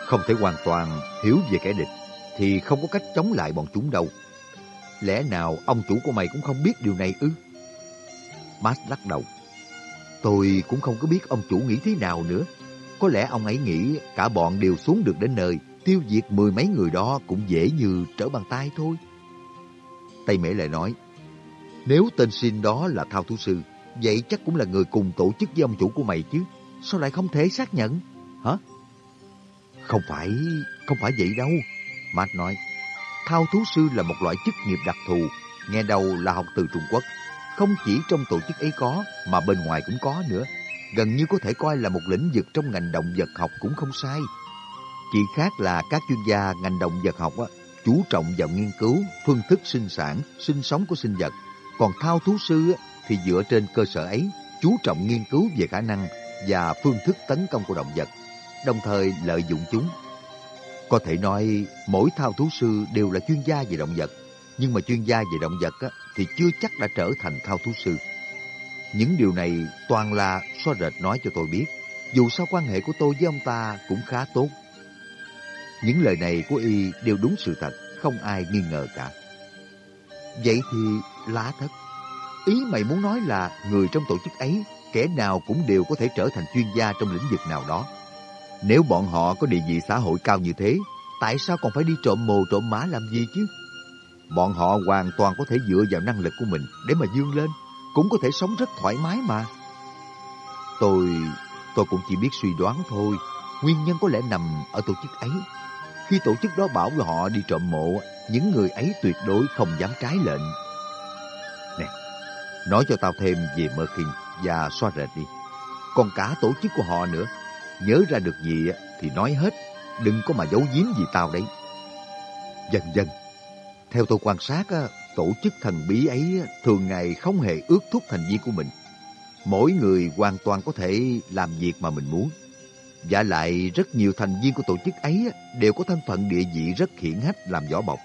Không thể hoàn toàn hiểu về kẻ địch, thì không có cách chống lại bọn chúng đâu. Lẽ nào ông chủ của mày cũng không biết điều này ư? Max lắc đầu. Tôi cũng không có biết ông chủ nghĩ thế nào nữa. Có lẽ ông ấy nghĩ cả bọn đều xuống được đến nơi, tiêu diệt mười mấy người đó cũng dễ như trở bàn tay thôi. Tây Mễ lại nói, nếu tên xin đó là Thao Thú Sư, vậy chắc cũng là người cùng tổ chức với ông chủ của mày chứ. Sao lại không thể xác nhận? Hả? Không phải, không phải vậy đâu. Matt nói, Thao Thú Sư là một loại chức nghiệp đặc thù, nghe đầu là học từ Trung Quốc. Không chỉ trong tổ chức ấy có, mà bên ngoài cũng có nữa. Gần như có thể coi là một lĩnh vực trong ngành động vật học cũng không sai. Chỉ khác là các chuyên gia ngành động vật học á, chú trọng vào nghiên cứu phương thức sinh sản, sinh sống của sinh vật. Còn thao thú sư á, thì dựa trên cơ sở ấy, chú trọng nghiên cứu về khả năng và phương thức tấn công của động vật, đồng thời lợi dụng chúng. Có thể nói mỗi thao thú sư đều là chuyên gia về động vật, nhưng mà chuyên gia về động vật á, thì chưa chắc đã trở thành thao thú sư. Những điều này toàn là so rệt nói cho tôi biết. Dù sao quan hệ của tôi với ông ta cũng khá tốt. Những lời này của y đều đúng sự thật, không ai nghi ngờ cả. Vậy thì lá thất. Ý mày muốn nói là người trong tổ chức ấy, kẻ nào cũng đều có thể trở thành chuyên gia trong lĩnh vực nào đó. Nếu bọn họ có địa vị xã hội cao như thế, tại sao còn phải đi trộm mồ trộm má làm gì chứ? Bọn họ hoàn toàn có thể dựa vào năng lực của mình để mà dương lên, cũng có thể sống rất thoải mái mà. Tôi, tôi cũng chỉ biết suy đoán thôi, nguyên nhân có lẽ nằm ở tổ chức ấy. Khi tổ chức đó bảo là họ đi trộm mộ, những người ấy tuyệt đối không dám trái lệnh. Nè, nói cho tao thêm về Mơ Kinh và xoa rệt đi. Còn cả tổ chức của họ nữa, nhớ ra được gì thì nói hết, đừng có mà giấu giếm gì tao đấy. Dần dần, theo tôi quan sát, tổ chức thần bí ấy thường ngày không hề ước thúc thành viên của mình. Mỗi người hoàn toàn có thể làm việc mà mình muốn. Và lại rất nhiều thành viên của tổ chức ấy đều có thân phận địa vị rất hiển hách làm vỏ bọc.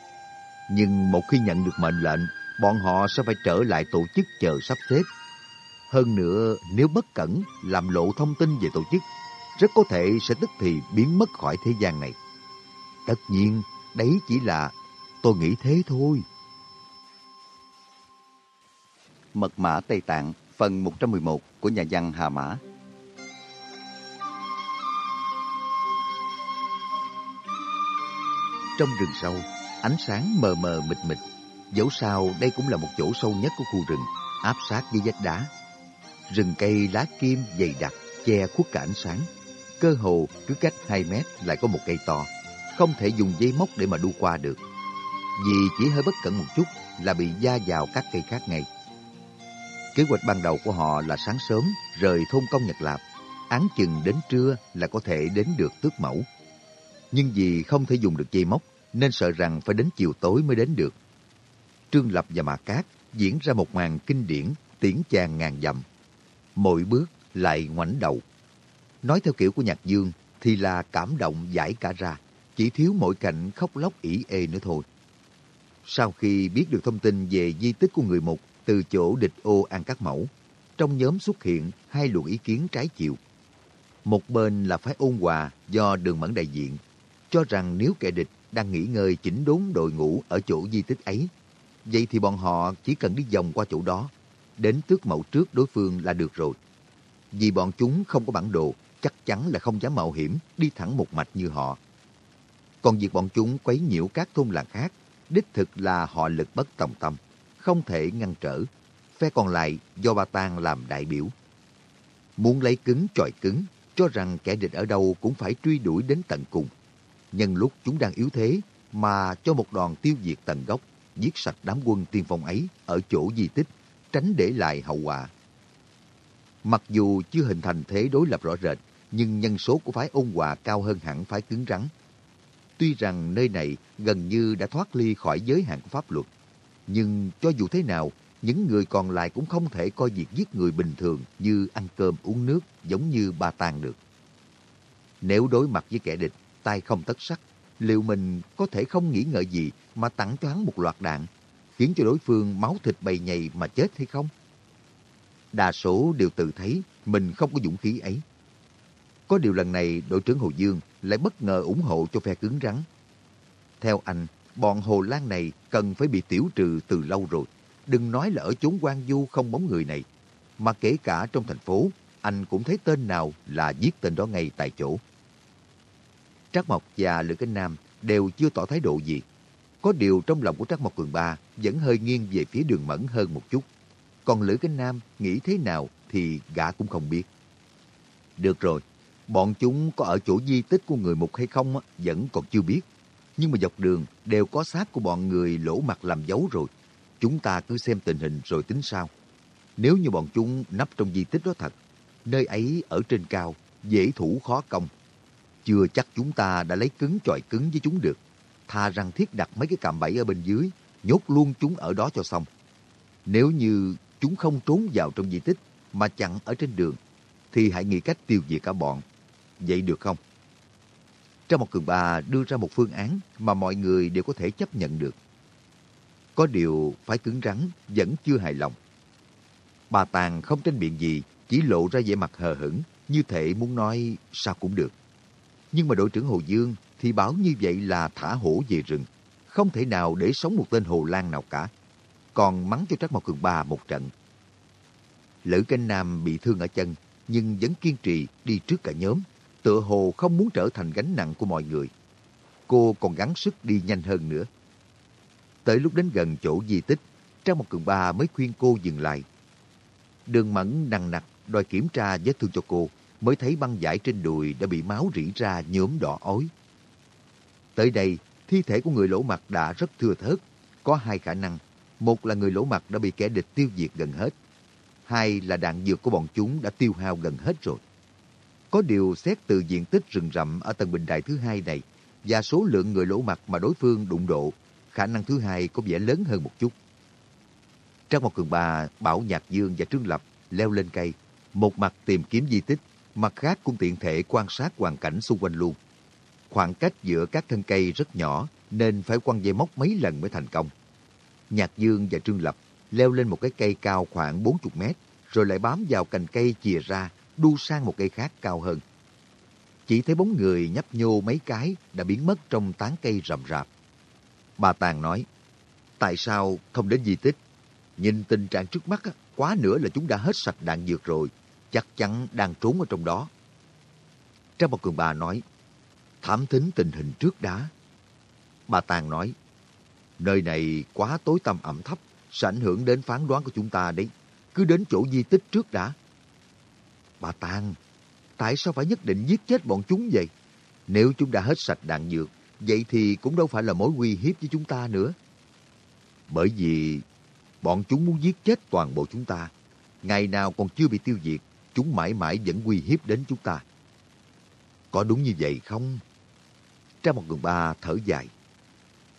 Nhưng một khi nhận được mệnh lệnh, bọn họ sẽ phải trở lại tổ chức chờ sắp xếp. Hơn nữa, nếu bất cẩn làm lộ thông tin về tổ chức, rất có thể sẽ tức thì biến mất khỏi thế gian này. Tất nhiên, đấy chỉ là tôi nghĩ thế thôi. Mật mã Tây Tạng, phần 111 của nhà văn Hà Mã. Trong rừng sâu, ánh sáng mờ mờ mịt mịt. Dẫu sao đây cũng là một chỗ sâu nhất của khu rừng, áp sát với vách đá. Rừng cây lá kim dày đặc, che khuất cả ánh sáng. Cơ hồ cứ cách 2 mét lại có một cây to, không thể dùng dây móc để mà đu qua được. Vì chỉ hơi bất cẩn một chút là bị da vào các cây khác ngay. Kế hoạch ban đầu của họ là sáng sớm rời thôn công Nhật Lạp, án chừng đến trưa là có thể đến được tước mẫu. Nhưng vì không thể dùng được dây móc, nên sợ rằng phải đến chiều tối mới đến được. Trương Lập và Mạc Cát diễn ra một màn kinh điển tiễn chàng ngàn dặm. Mỗi bước lại ngoảnh đầu. Nói theo kiểu của Nhạc Dương thì là cảm động giải cả ra, chỉ thiếu mỗi cảnh khóc lóc ỉ ê nữa thôi. Sau khi biết được thông tin về di tích của người Mục từ chỗ địch ô An Cát Mẫu, trong nhóm xuất hiện hai luồng ý kiến trái chiều. Một bên là phái ôn hòa do đường mẫn đại diện, cho rằng nếu kẻ địch đang nghỉ ngơi chỉnh đốn đội ngũ ở chỗ di tích ấy, vậy thì bọn họ chỉ cần đi vòng qua chỗ đó, đến tước mẫu trước đối phương là được rồi. Vì bọn chúng không có bản đồ, chắc chắn là không dám mạo hiểm đi thẳng một mạch như họ. Còn việc bọn chúng quấy nhiễu các thôn làng khác, đích thực là họ lực bất tòng tâm, không thể ngăn trở. Phe còn lại do Ba Tang làm đại biểu. Muốn lấy cứng chọi cứng, cho rằng kẻ địch ở đâu cũng phải truy đuổi đến tận cùng. Nhân lúc chúng đang yếu thế mà cho một đoàn tiêu diệt tận gốc, giết sạch đám quân tiên phong ấy ở chỗ di tích, tránh để lại hậu quả. Mặc dù chưa hình thành thế đối lập rõ rệt, nhưng nhân số của phái ôn hòa cao hơn hẳn phái cứng rắn. Tuy rằng nơi này gần như đã thoát ly khỏi giới hạn của pháp luật, nhưng cho dù thế nào, những người còn lại cũng không thể coi việc giết người bình thường như ăn cơm uống nước giống như ba tang được. Nếu đối mặt với kẻ địch, tay không tất sắc, liệu mình có thể không nghĩ ngợi gì mà tặng cho hắn một loạt đạn, khiến cho đối phương máu thịt bầy nhầy mà chết hay không? Đa số đều tự thấy mình không có dũng khí ấy. Có điều lần này đội trưởng Hồ Dương lại bất ngờ ủng hộ cho phe cứng rắn. Theo anh, bọn Hồ Lan này cần phải bị tiểu trừ từ lâu rồi. Đừng nói là ở chốn quan du không bóng người này, mà kể cả trong thành phố, anh cũng thấy tên nào là giết tên đó ngay tại chỗ. Trác Mộc và Lữ Kinh Nam đều chưa tỏ thái độ gì. Có điều trong lòng của Trác Mộc Cường Ba vẫn hơi nghiêng về phía đường mẫn hơn một chút. Còn Lữ Kinh Nam nghĩ thế nào thì gã cũng không biết. Được rồi, bọn chúng có ở chỗ di tích của người mục hay không vẫn còn chưa biết. Nhưng mà dọc đường đều có xác của bọn người lỗ mặt làm dấu rồi. Chúng ta cứ xem tình hình rồi tính sao. Nếu như bọn chúng nấp trong di tích đó thật, nơi ấy ở trên cao, dễ thủ khó công. Chưa chắc chúng ta đã lấy cứng chọi cứng với chúng được. Thà rằng thiết đặt mấy cái cạm bẫy ở bên dưới, nhốt luôn chúng ở đó cho xong. Nếu như chúng không trốn vào trong di tích mà chặn ở trên đường, thì hãy nghĩ cách tiêu diệt cả bọn. Vậy được không? Trong một cường bà đưa ra một phương án mà mọi người đều có thể chấp nhận được. Có điều phải cứng rắn vẫn chưa hài lòng. Bà Tàng không tranh biện gì, chỉ lộ ra vẻ mặt hờ hững, như thể muốn nói sao cũng được. Nhưng mà đội trưởng Hồ Dương thì bảo như vậy là thả hổ về rừng, không thể nào để sống một tên Hồ Lan nào cả. Còn mắng cho Trác Mộc Cường Ba một trận. Lữ Canh Nam bị thương ở chân, nhưng vẫn kiên trì đi trước cả nhóm, tựa hồ không muốn trở thành gánh nặng của mọi người. Cô còn gắng sức đi nhanh hơn nữa. Tới lúc đến gần chỗ di tích, Trang một cường ba mới khuyên cô dừng lại. Đường mẫn nặng nặc đòi kiểm tra vết thương cho cô, mới thấy băng vải trên đùi đã bị máu rỉ ra nhuốm đỏ ối. Tới đây, thi thể của người lỗ mặt đã rất thưa thớt. Có hai khả năng. Một là người lỗ mặt đã bị kẻ địch tiêu diệt gần hết. Hai là đạn dược của bọn chúng đã tiêu hao gần hết rồi. Có điều xét từ diện tích rừng rậm ở tầng bình đại thứ hai này và số lượng người lỗ mặt mà đối phương đụng độ, khả năng thứ hai có vẻ lớn hơn một chút. Trang một cường bà bảo Nhạc Dương và Trương Lập leo lên cây, một mặt tìm kiếm di tích, mặt khác cũng tiện thể quan sát hoàn cảnh xung quanh luôn. Khoảng cách giữa các thân cây rất nhỏ nên phải quăng dây móc mấy lần mới thành công. Nhạc Dương và Trương Lập leo lên một cái cây cao khoảng 40 mét, rồi lại bám vào cành cây chìa ra, đu sang một cây khác cao hơn. chỉ thấy bóng người nhấp nhô mấy cái đã biến mất trong tán cây rậm rạp. Bà Tàng nói, tại sao không đến di tích? Nhìn tình trạng trước mắt, quá nữa là chúng đã hết sạch đạn dược rồi, chắc chắn đang trốn ở trong đó. Trang một cường bà nói, thảm thính tình hình trước đã. Bà Tàng nói, nơi này quá tối tăm ẩm thấp, sẽ ảnh hưởng đến phán đoán của chúng ta đấy. Cứ đến chỗ di tích trước đã. Bà Tàng, tại sao phải nhất định giết chết bọn chúng vậy? Nếu chúng đã hết sạch đạn dược, vậy thì cũng đâu phải là mối uy hiếp với chúng ta nữa. Bởi vì bọn chúng muốn giết chết toàn bộ chúng ta. Ngày nào còn chưa bị tiêu diệt, chúng mãi mãi vẫn uy hiếp đến chúng ta. Có đúng như vậy không? Trang một người ba thở dài.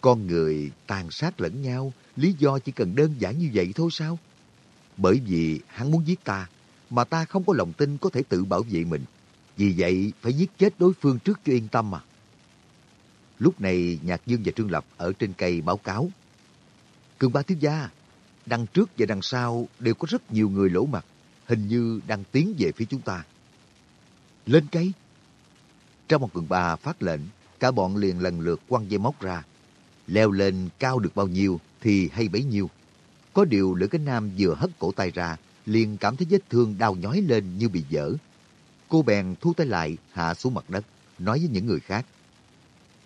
Con người tàn sát lẫn nhau, lý do chỉ cần đơn giản như vậy thôi sao? Bởi vì hắn muốn giết ta, mà ta không có lòng tin có thể tự bảo vệ mình. Vì vậy, phải giết chết đối phương trước cho yên tâm mà. Lúc này, Nhạc Dương và Trương Lập ở trên cây báo cáo. Cường ba thiếu gia, đằng trước và đằng sau đều có rất nhiều người lỗ mặt, hình như đang tiến về phía chúng ta. Lên cây! Trong một cường ba phát lệnh, cả bọn liền lần lượt quăng dây móc ra. Leo lên cao được bao nhiêu thì hay bấy nhiêu. Có điều Lữ Cánh Nam vừa hất cổ tay ra, liền cảm thấy vết thương đau nhói lên như bị dở. Cô bèn thu tay lại, hạ xuống mặt đất, nói với những người khác.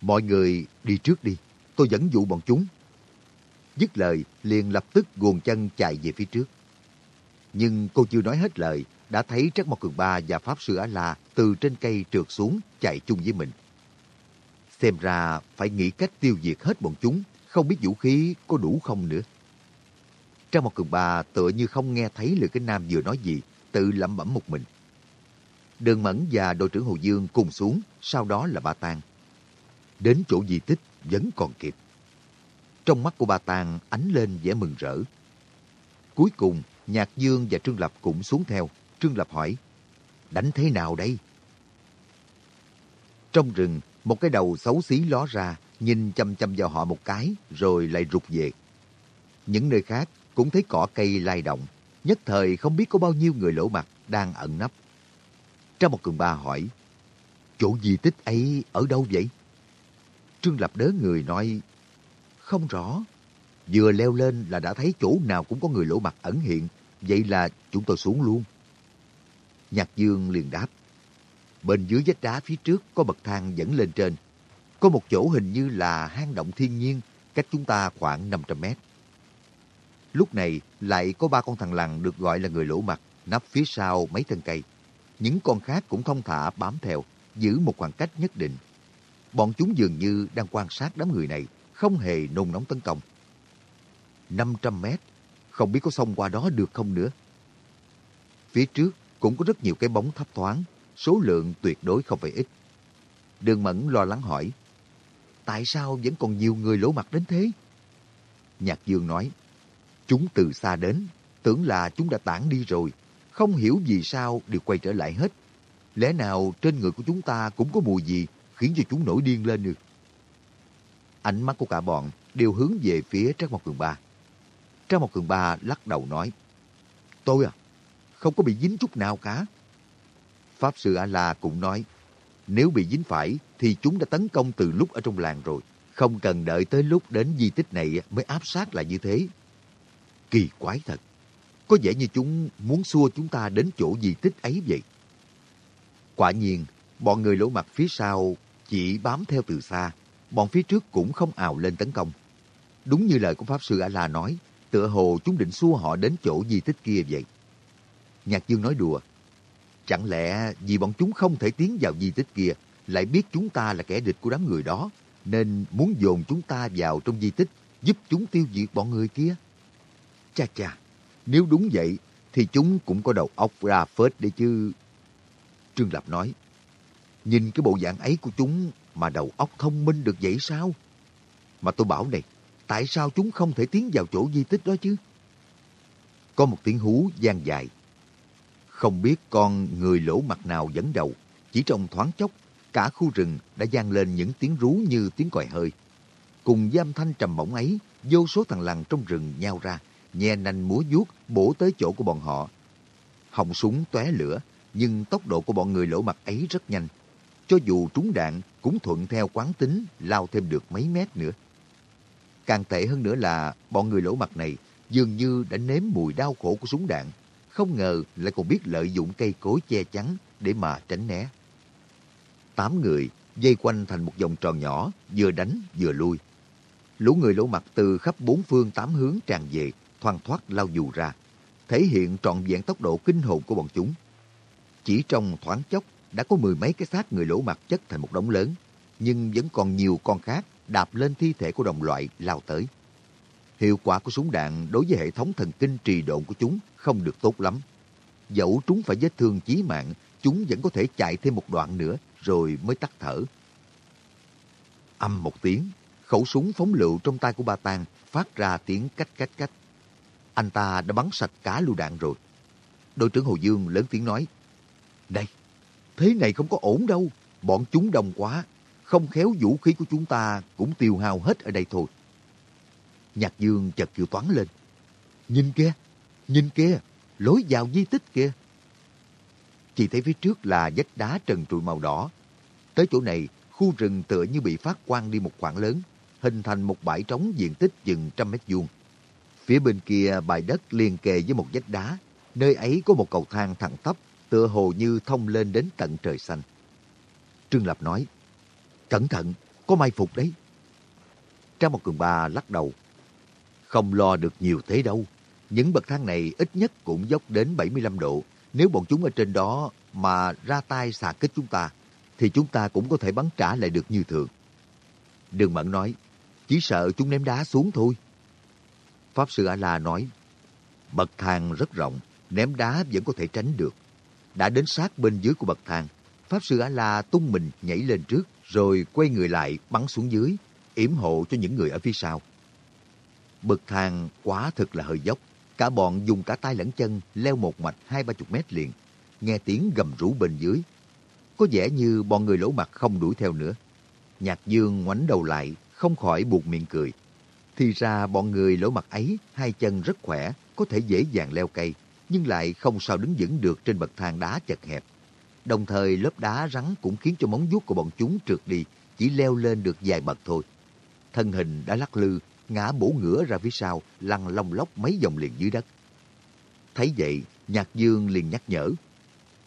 Mọi người đi trước đi, tôi dẫn dụ bọn chúng. Dứt lời, liền lập tức guồn chân chạy về phía trước. Nhưng cô chưa nói hết lời, đã thấy Trắc Mộc Cường Ba và Pháp Sư A-La từ trên cây trượt xuống chạy chung với mình. Xem ra phải nghĩ cách tiêu diệt hết bọn chúng, không biết vũ khí có đủ không nữa. Trang một cường bà tựa như không nghe thấy lời cái nam vừa nói gì, tự lẩm bẩm một mình. Đường Mẫn và đội trưởng Hồ Dương cùng xuống, sau đó là ba Tàng. Đến chỗ di tích vẫn còn kịp. Trong mắt của ba Tàng ánh lên vẻ mừng rỡ. Cuối cùng, Nhạc Dương và Trương Lập cũng xuống theo. Trương Lập hỏi, đánh thế nào đây? Trong rừng, một cái đầu xấu xí ló ra, nhìn chăm chăm vào họ một cái, rồi lại rụt về. Những nơi khác cũng thấy cỏ cây lai động, nhất thời không biết có bao nhiêu người lỗ mặt đang ẩn nấp. Trong một cường ba hỏi, chỗ di tích ấy ở đâu vậy? Trương Lập đớ người nói, không rõ. Vừa leo lên là đã thấy chỗ nào cũng có người lỗ mặt ẩn hiện, vậy là chúng tôi xuống luôn. Nhạc Dương liền đáp, bên dưới vách đá phía trước có bậc thang dẫn lên trên. Có một chỗ hình như là hang động thiên nhiên, cách chúng ta khoảng 500 mét. Lúc này lại có ba con thằng lằn được gọi là người lỗ mặt nấp phía sau mấy thân cây. Những con khác cũng thông thả bám theo, giữ một khoảng cách nhất định. Bọn chúng dường như đang quan sát đám người này, không hề nôn nóng tấn công. 500 mét, không biết có xông qua đó được không nữa. Phía trước cũng có rất nhiều cái bóng thấp thoáng, số lượng tuyệt đối không phải ít. Đường Mẫn lo lắng hỏi, tại sao vẫn còn nhiều người lỗ mặt đến thế? Nhạc Dương nói, Chúng từ xa đến, tưởng là chúng đã tản đi rồi, không hiểu vì sao đều quay trở lại hết. Lẽ nào trên người của chúng ta cũng có mùi gì khiến cho chúng nổi điên lên được? Ánh mắt của cả bọn đều hướng về phía Trác Mộc Cường Ba. Trác Mộc Cường Ba lắc đầu nói, Tôi à, không có bị dính chút nào cả. Pháp Sư A-La cũng nói, nếu bị dính phải thì chúng đã tấn công từ lúc ở trong làng rồi. Không cần đợi tới lúc đến di tích này mới áp sát là như thế. Kỳ quái thật. Có vẻ như chúng muốn xua chúng ta đến chỗ di tích ấy vậy. Quả nhiên, bọn người lỗ mặt phía sau chỉ bám theo từ xa. Bọn phía trước cũng không ào lên tấn công. Đúng như lời của Pháp Sư A-La nói, tựa hồ chúng định xua họ đến chỗ di tích kia vậy. Nhạc Dương nói đùa. Chẳng lẽ vì bọn chúng không thể tiến vào di tích kia, lại biết chúng ta là kẻ địch của đám người đó, nên muốn dồn chúng ta vào trong di tích, giúp chúng tiêu diệt bọn người kia? Cha cha, nếu đúng vậy, thì chúng cũng có đầu óc ra phết đấy chứ. Trương Lập nói, nhìn cái bộ dạng ấy của chúng mà đầu óc thông minh được vậy sao? Mà tôi bảo này, tại sao chúng không thể tiến vào chỗ di tích đó chứ? Có một tiếng hú gian dài. Không biết con người lỗ mặt nào dẫn đầu, chỉ trong thoáng chốc, cả khu rừng đã gian lên những tiếng rú như tiếng còi hơi. Cùng giam thanh trầm bổng ấy, vô số thằng lằn trong rừng nhao ra, nhe nanh múa vuốt bổ tới chỗ của bọn họ. Họng súng tóe lửa, nhưng tốc độ của bọn người lỗ mặt ấy rất nhanh. cho dù trúng đạn cũng thuận theo quán tính lao thêm được mấy mét nữa. Càng tệ hơn nữa là bọn người lỗ mặt này dường như đã nếm mùi đau khổ của súng đạn, không ngờ lại còn biết lợi dụng cây cối che chắn để mà tránh né. Tám người dây quanh thành một vòng tròn nhỏ, vừa đánh vừa lui. Lũ người lỗ mặt từ khắp bốn phương tám hướng tràn về, thoang thoát lao dù ra, thể hiện trọn vẹn tốc độ kinh hồn của bọn chúng. Chỉ trong thoáng chốc đã có mười mấy cái xác người lỗ mặt chất thành một đống lớn, nhưng vẫn còn nhiều con khác đạp lên thi thể của đồng loại lao tới. Hiệu quả của súng đạn đối với hệ thống thần kinh trì độn của chúng không được tốt lắm. Dẫu chúng phải vết thương chí mạng, chúng vẫn có thể chạy thêm một đoạn nữa rồi mới tắt thở. Âm một tiếng, khẩu súng phóng lựu trong tay của ba Tang phát ra tiếng cách cách cách. Anh ta đã bắn sạch cả lưu đạn rồi. Đội trưởng Hồ Dương lớn tiếng nói, Này, thế này không có ổn đâu, bọn chúng đông quá, không khéo vũ khí của chúng ta cũng tiêu hao hết ở đây thôi. Nhạc Dương chợt kêu toán lên. Nhìn kia, nhìn kia, lối vào di tích kia. Chỉ thấy phía trước là vách đá trần trụi màu đỏ. Tới chỗ này, khu rừng tựa như bị phát quang đi một khoảng lớn, hình thành một bãi trống diện tích chừng trăm mét vuông. Phía bên kia bãi đất liền kề với một vách đá, nơi ấy có một cầu thang thẳng tắp, tựa hồ như thông lên đến tận trời xanh. Trương Lập nói, Cẩn thận, có mai phục đấy. Trang một cường ba lắc đầu. Không lo được nhiều thế đâu. Những bậc thang này ít nhất cũng dốc đến 75 độ. Nếu bọn chúng ở trên đó mà ra tay xà kích chúng ta, thì chúng ta cũng có thể bắn trả lại được như thường. Đường Mẫn nói, chỉ sợ chúng ném đá xuống thôi. Pháp Sư A-La nói, bậc thang rất rộng, ném đá vẫn có thể tránh được. Đã đến sát bên dưới của bậc thang, Pháp Sư A-La tung mình nhảy lên trước, rồi quay người lại bắn xuống dưới, yểm hộ cho những người ở phía sau. Bậc thang quá thực là hơi dốc, cả bọn dùng cả tay lẫn chân leo một mạch hai ba chục mét liền, nghe tiếng gầm rú bên dưới. Có vẻ như bọn người lỗ mặt không đuổi theo nữa. Nhạc Dương ngoảnh đầu lại, không khỏi buộc miệng cười. Thì ra bọn người lỗ mặt ấy, hai chân rất khỏe, có thể dễ dàng leo cây, nhưng lại không sao đứng vững được trên bậc thang đá chật hẹp. Đồng thời lớp đá rắn cũng khiến cho móng vuốt của bọn chúng trượt đi, chỉ leo lên được vài bậc thôi. Thân hình đã lắc lư, ngã bổ ngửa ra phía sau, lăn lông lóc mấy vòng liền dưới đất. Thấy vậy, Nhạc Dương liền nhắc nhở.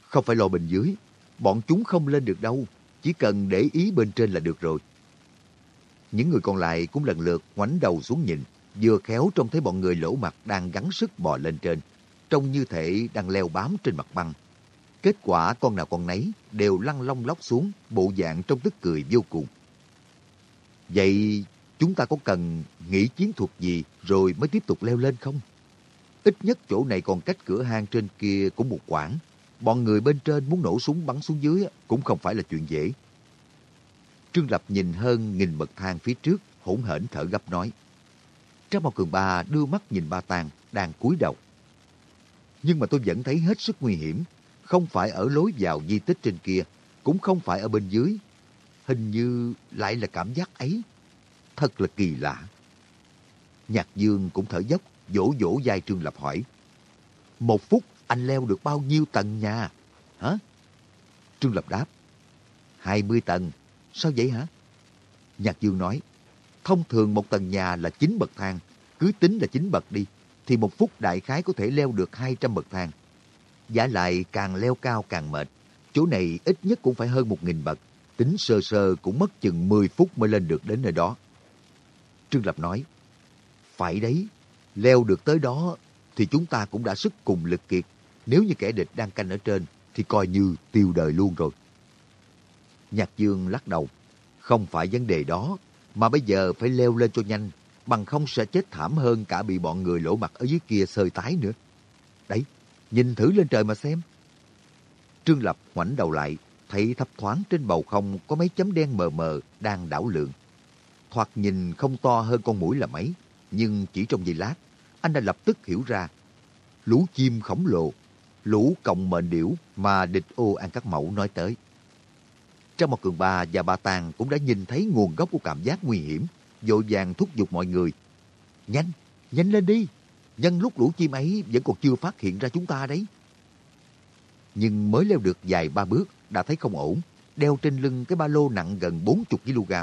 Không phải lo bên dưới, bọn chúng không lên được đâu, chỉ cần để ý bên trên là được rồi. Những người còn lại cũng lần lượt ngoảnh đầu xuống nhìn, vừa khéo trông thấy bọn người lỗ mặt đang gắng sức bò lên trên, trông như thể đang leo bám trên mặt băng. Kết quả con nào con nấy đều lăn long lóc xuống, bộ dạng trong tức cười vô cùng. Vậy chúng ta có cần nghĩ chiến thuật gì rồi mới tiếp tục leo lên không? Ít nhất chỗ này còn cách cửa hang trên kia cũng một quãng. Bọn người bên trên muốn nổ súng bắn xuống dưới cũng không phải là chuyện dễ. Trương Lập nhìn hơn nghìn bậc thang phía trước, hỗn hển thở gấp nói. Trang Mao Cường Ba đưa mắt nhìn ba tàng đang cúi đầu. Nhưng mà tôi vẫn thấy hết sức nguy hiểm, không phải ở lối vào di tích trên kia, cũng không phải ở bên dưới. Hình như lại là cảm giác ấy. Thật là kỳ lạ. Nhạc Dương cũng thở dốc, vỗ vỗ vai Trương Lập hỏi. Một phút anh leo được bao nhiêu tầng nhà? Hả? Trương Lập đáp. hai mươi tầng. Sao vậy hả? Nhạc Dương nói. Thông thường một tầng nhà là chín bậc thang. Cứ tính là chín bậc đi. Thì một phút đại khái có thể leo được hai trăm bậc thang. Giả lại càng leo cao càng mệt. Chỗ này ít nhất cũng phải hơn một nghìn bậc. Tính sơ sơ cũng mất chừng 10 phút mới lên được đến nơi đó. Trương Lập nói, phải đấy, leo được tới đó thì chúng ta cũng đã sức cùng lực kiệt. Nếu như kẻ địch đang canh ở trên thì coi như tiêu đời luôn rồi. Nhạc Dương lắc đầu, không phải vấn đề đó, mà bây giờ phải leo lên cho nhanh, bằng không sẽ chết thảm hơn cả bị bọn người lỗ mặt ở dưới kia sơi tái nữa. Đấy, Nhìn thử lên trời mà xem. Trương Lập ngoảnh đầu lại, thấy thấp thoáng trên bầu không có mấy chấm đen mờ mờ đang đảo lượn. Thoạt nhìn không to hơn con mũi là mấy, nhưng chỉ trong giây lát, anh đã lập tức hiểu ra. Lũ chim khổng lồ, lũ cộng mệnh điểu mà địch ô An các Mẫu nói tới. Trong một cường bà và bà tàng cũng đã nhìn thấy nguồn gốc của cảm giác nguy hiểm, vội vàng thúc giục mọi người. Nhanh, nhanh lên đi! nhân lúc lũ chim ấy vẫn còn chưa phát hiện ra chúng ta đấy. Nhưng mới leo được vài ba bước đã thấy không ổn, đeo trên lưng cái ba lô nặng gần 40 kg,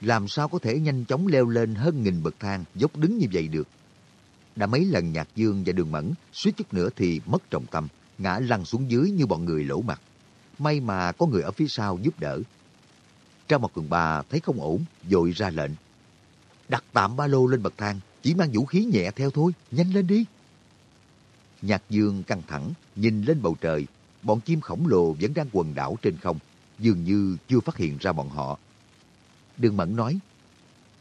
làm sao có thể nhanh chóng leo lên hơn nghìn bậc thang dốc đứng như vậy được. Đã mấy lần Nhạc Dương và Đường Mẫn suýt chút nữa thì mất trọng tâm, ngã lăn xuống dưới như bọn người lỗ mặt. May mà có người ở phía sau giúp đỡ. Trang một quần bà thấy không ổn, dội ra lệnh. Đặt tạm ba lô lên bậc thang, chỉ mang vũ khí nhẹ theo thôi, nhanh lên đi. Nhạc Dương căng thẳng, nhìn lên bầu trời, bọn chim khổng lồ vẫn đang quần đảo trên không, dường như chưa phát hiện ra bọn họ. Đường Mẫn nói,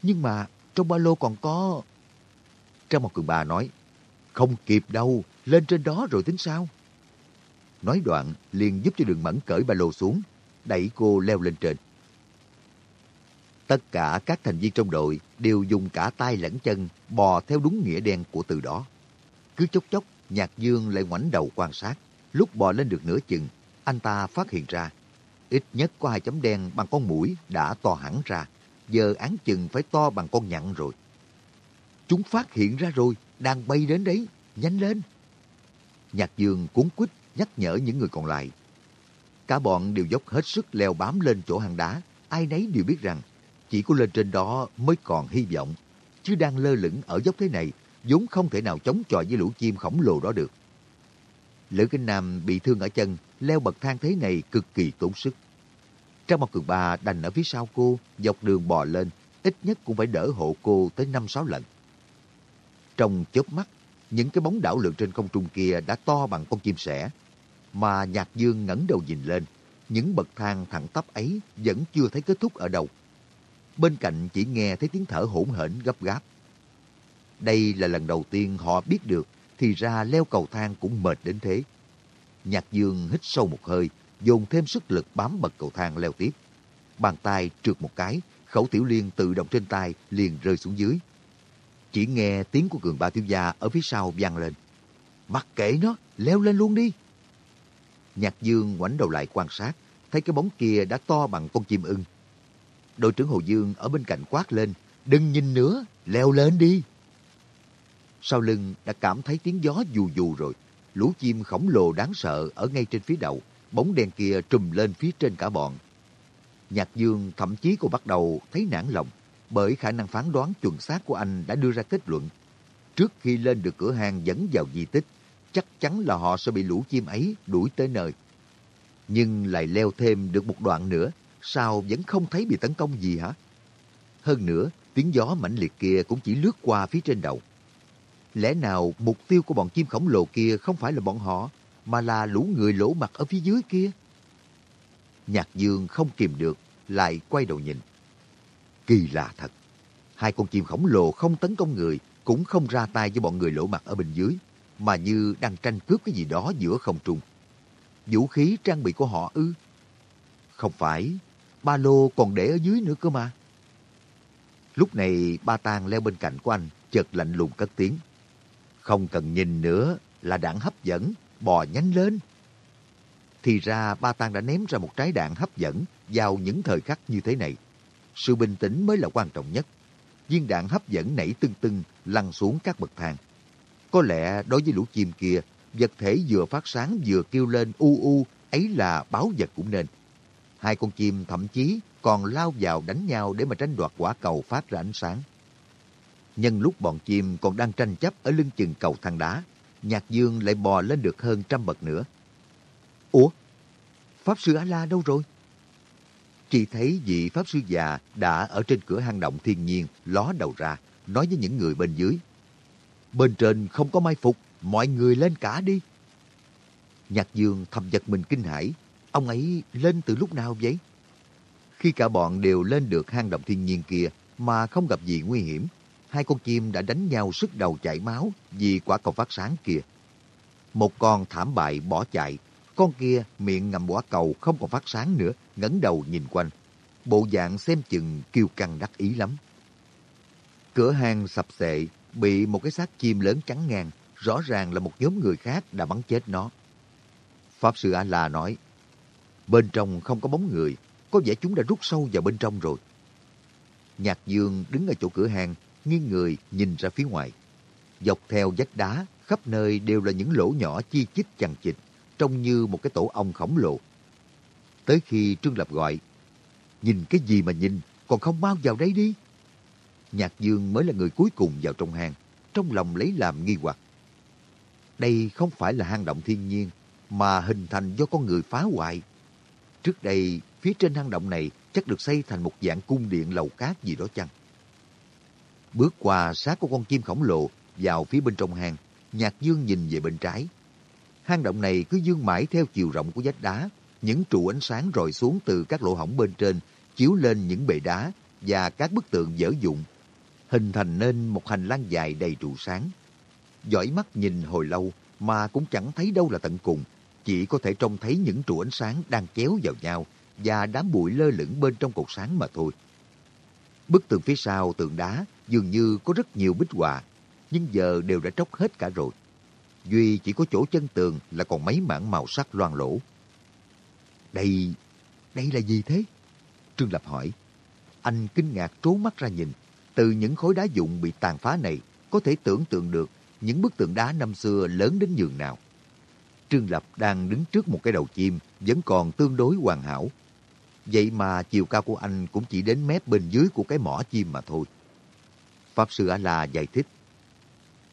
nhưng mà trong ba lô còn có... Trang một cường bà nói, không kịp đâu, lên trên đó rồi tính sao? Nói đoạn, liền giúp cho đường Mẫn cởi ba lô xuống, đẩy cô leo lên trên. Tất cả các thành viên trong đội đều dùng cả tay lẫn chân bò theo đúng nghĩa đen của từ đó. Cứ chốc chốc, Nhạc Dương lại ngoảnh đầu quan sát. Lúc bò lên được nửa chừng, anh ta phát hiện ra ít nhất có hai chấm đen bằng con mũi đã to hẳn ra. Giờ án chừng phải to bằng con nhặn rồi. Chúng phát hiện ra rồi, đang bay đến đấy, nhanh lên. Nhạc Dương cuốn quýt nhắc nhở những người còn lại. Cả bọn đều dốc hết sức leo bám lên chỗ hang đá. Ai nấy đều biết rằng chỉ có lên trên đó mới còn hy vọng. Chứ đang lơ lửng ở dốc thế này, vốn không thể nào chống chọi với lũ chim khổng lồ đó được. Lữ Kinh Nam bị thương ở chân, leo bậc thang thế này cực kỳ tốn sức. Trang Mộc Cường Ba đành ở phía sau cô, dọc đường bò lên, ít nhất cũng phải đỡ hộ cô tới 5-6 lần. Trong chớp mắt, những cái bóng đảo lượn trên không trung kia đã to bằng con chim sẻ. Mà Nhạc Dương ngẩng đầu nhìn lên, những bậc thang thẳng tắp ấy vẫn chưa thấy kết thúc ở đâu. Bên cạnh chỉ nghe thấy tiếng thở hỗn hển gấp gáp. Đây là lần đầu tiên họ biết được thì ra leo cầu thang cũng mệt đến thế. Nhạc Dương hít sâu một hơi, dồn thêm sức lực bám bậc cầu thang leo tiếp. Bàn tay trượt một cái, khẩu tiểu liên tự động trên tay liền rơi xuống dưới. Chỉ nghe tiếng của cường ba thiếu gia ở phía sau vang lên. Mặc kệ nó, leo lên luôn đi. Nhạc Dương ngoảnh đầu lại quan sát, thấy cái bóng kia đã to bằng con chim ưng. Đội trưởng Hồ Dương ở bên cạnh quát lên, đừng nhìn nữa, leo lên đi. Sau lưng đã cảm thấy tiếng gió dù dù rồi, lũ chim khổng lồ đáng sợ ở ngay trên phía đầu, bóng đen kia trùm lên phía trên cả bọn. Nhạc Dương thậm chí còn bắt đầu thấy nản lòng, bởi khả năng phán đoán chuẩn xác của anh đã đưa ra kết luận. Trước khi lên được cửa hàng dẫn vào di tích, chắc chắn là họ sẽ bị lũ chim ấy đuổi tới nơi. Nhưng lại leo thêm được một đoạn nữa, sao vẫn không thấy bị tấn công gì hả? Hơn nữa, tiếng gió mãnh liệt kia cũng chỉ lướt qua phía trên đầu. Lẽ nào mục tiêu của bọn chim khổng lồ kia không phải là bọn họ, mà là lũ người lỗ mặt ở phía dưới kia? Nhạc Dương không kìm được, lại quay đầu nhìn. Kỳ lạ thật. Hai con chim khổng lồ không tấn công người, cũng không ra tay với bọn người lỗ mặt ở bên dưới, mà như đang tranh cướp cái gì đó giữa không trung. Vũ khí trang bị của họ ư? Không phải, ba lô còn để ở dưới nữa cơ mà. Lúc này ba tang leo bên cạnh của anh, chợt lạnh lùng cất tiếng. Không cần nhìn nữa, là đạn hấp dẫn, bò nhanh lên. Thì ra ba tang đã ném ra một trái đạn hấp dẫn vào những thời khắc như thế này. Sự bình tĩnh mới là quan trọng nhất. Viên đạn hấp dẫn nảy tưng tưng lăn xuống các bậc thang. Có lẽ đối với lũ chim kia, vật thể vừa phát sáng vừa kêu lên u u, ấy là báo vật cũng nên. Hai con chim thậm chí còn lao vào đánh nhau để mà tranh đoạt quả cầu phát ra ánh sáng. Nhân lúc bọn chim còn đang tranh chấp ở lưng chừng cầu thang đá, Nhạc Dương lại bò lên được hơn trăm bậc nữa. Ủa? Pháp Sư A-La đâu rồi? Chỉ thấy vị Pháp Sư già đã ở trên cửa hang động thiên nhiên ló đầu ra, nói với những người bên dưới. Bên trên không có mai phục, mọi người lên cả đi. Nhạc Dương thầm giật mình kinh hãi, ông ấy lên từ lúc nào vậy? Khi cả bọn đều lên được hang động thiên nhiên kia mà không gặp gì nguy hiểm, hai con chim đã đánh nhau sức đầu chảy máu vì quả cầu phát sáng kia. Một con thảm bại bỏ chạy, con kia miệng ngầm quả cầu không còn phát sáng nữa, ngẩng đầu nhìn quanh. Bộ dạng xem chừng kiêu căng đắc ý lắm. Cửa hàng sập xệ, bị một cái xác chim lớn trắng ngang, rõ ràng là một nhóm người khác đã bắn chết nó. Pháp sư A-la nói, bên trong không có bóng người, có vẻ chúng đã rút sâu vào bên trong rồi. Nhạc Dương đứng ở chỗ cửa hàng, nghiêng người nhìn ra phía ngoài. Dọc theo vách đá, khắp nơi đều là những lỗ nhỏ chi chít chằng chịt, trông như một cái tổ ong khổng lồ. Tới khi Trương Lập gọi, nhìn cái gì mà nhìn, còn không mau vào đây đi. Nhạc Dương mới là người cuối cùng vào trong hang, trong lòng lấy làm nghi hoặc. Đây không phải là hang động thiên nhiên, mà hình thành do con người phá hoại. Trước đây, phía trên hang động này chắc được xây thành một dạng cung điện lầu cát gì đó chăng? Bước qua sát của con chim khổng lồ vào phía bên trong hang, Nhạc Dương nhìn về bên trái. Hang động này cứ dương mãi theo chiều rộng của vách đá, những trụ ánh sáng rọi xuống từ các lỗ hổng bên trên, chiếu lên những bệ đá và các bức tượng dở dụng, hình thành nên một hành lang dài đầy trụ sáng. Dõi mắt nhìn hồi lâu mà cũng chẳng thấy đâu là tận cùng, chỉ có thể trông thấy những trụ ánh sáng đang kéo vào nhau và đám bụi lơ lửng bên trong cột sáng mà thôi. Bức tường phía sau tường đá dường như có rất nhiều bích họa, nhưng giờ đều đã tróc hết cả rồi. Duy chỉ có chỗ chân tường là còn mấy mảng màu sắc loang lỗ. Đây, đây là gì thế? Trương Lập hỏi. Anh kinh ngạc trố mắt ra nhìn. Từ những khối đá dụng bị tàn phá này, có thể tưởng tượng được những bức tượng đá năm xưa lớn đến nhường nào. Trương Lập đang đứng trước một cái đầu chim vẫn còn tương đối hoàn hảo. Vậy mà chiều cao của anh cũng chỉ đến mép bên dưới của cái mỏ chim mà thôi. Pháp Sư A-La giải thích.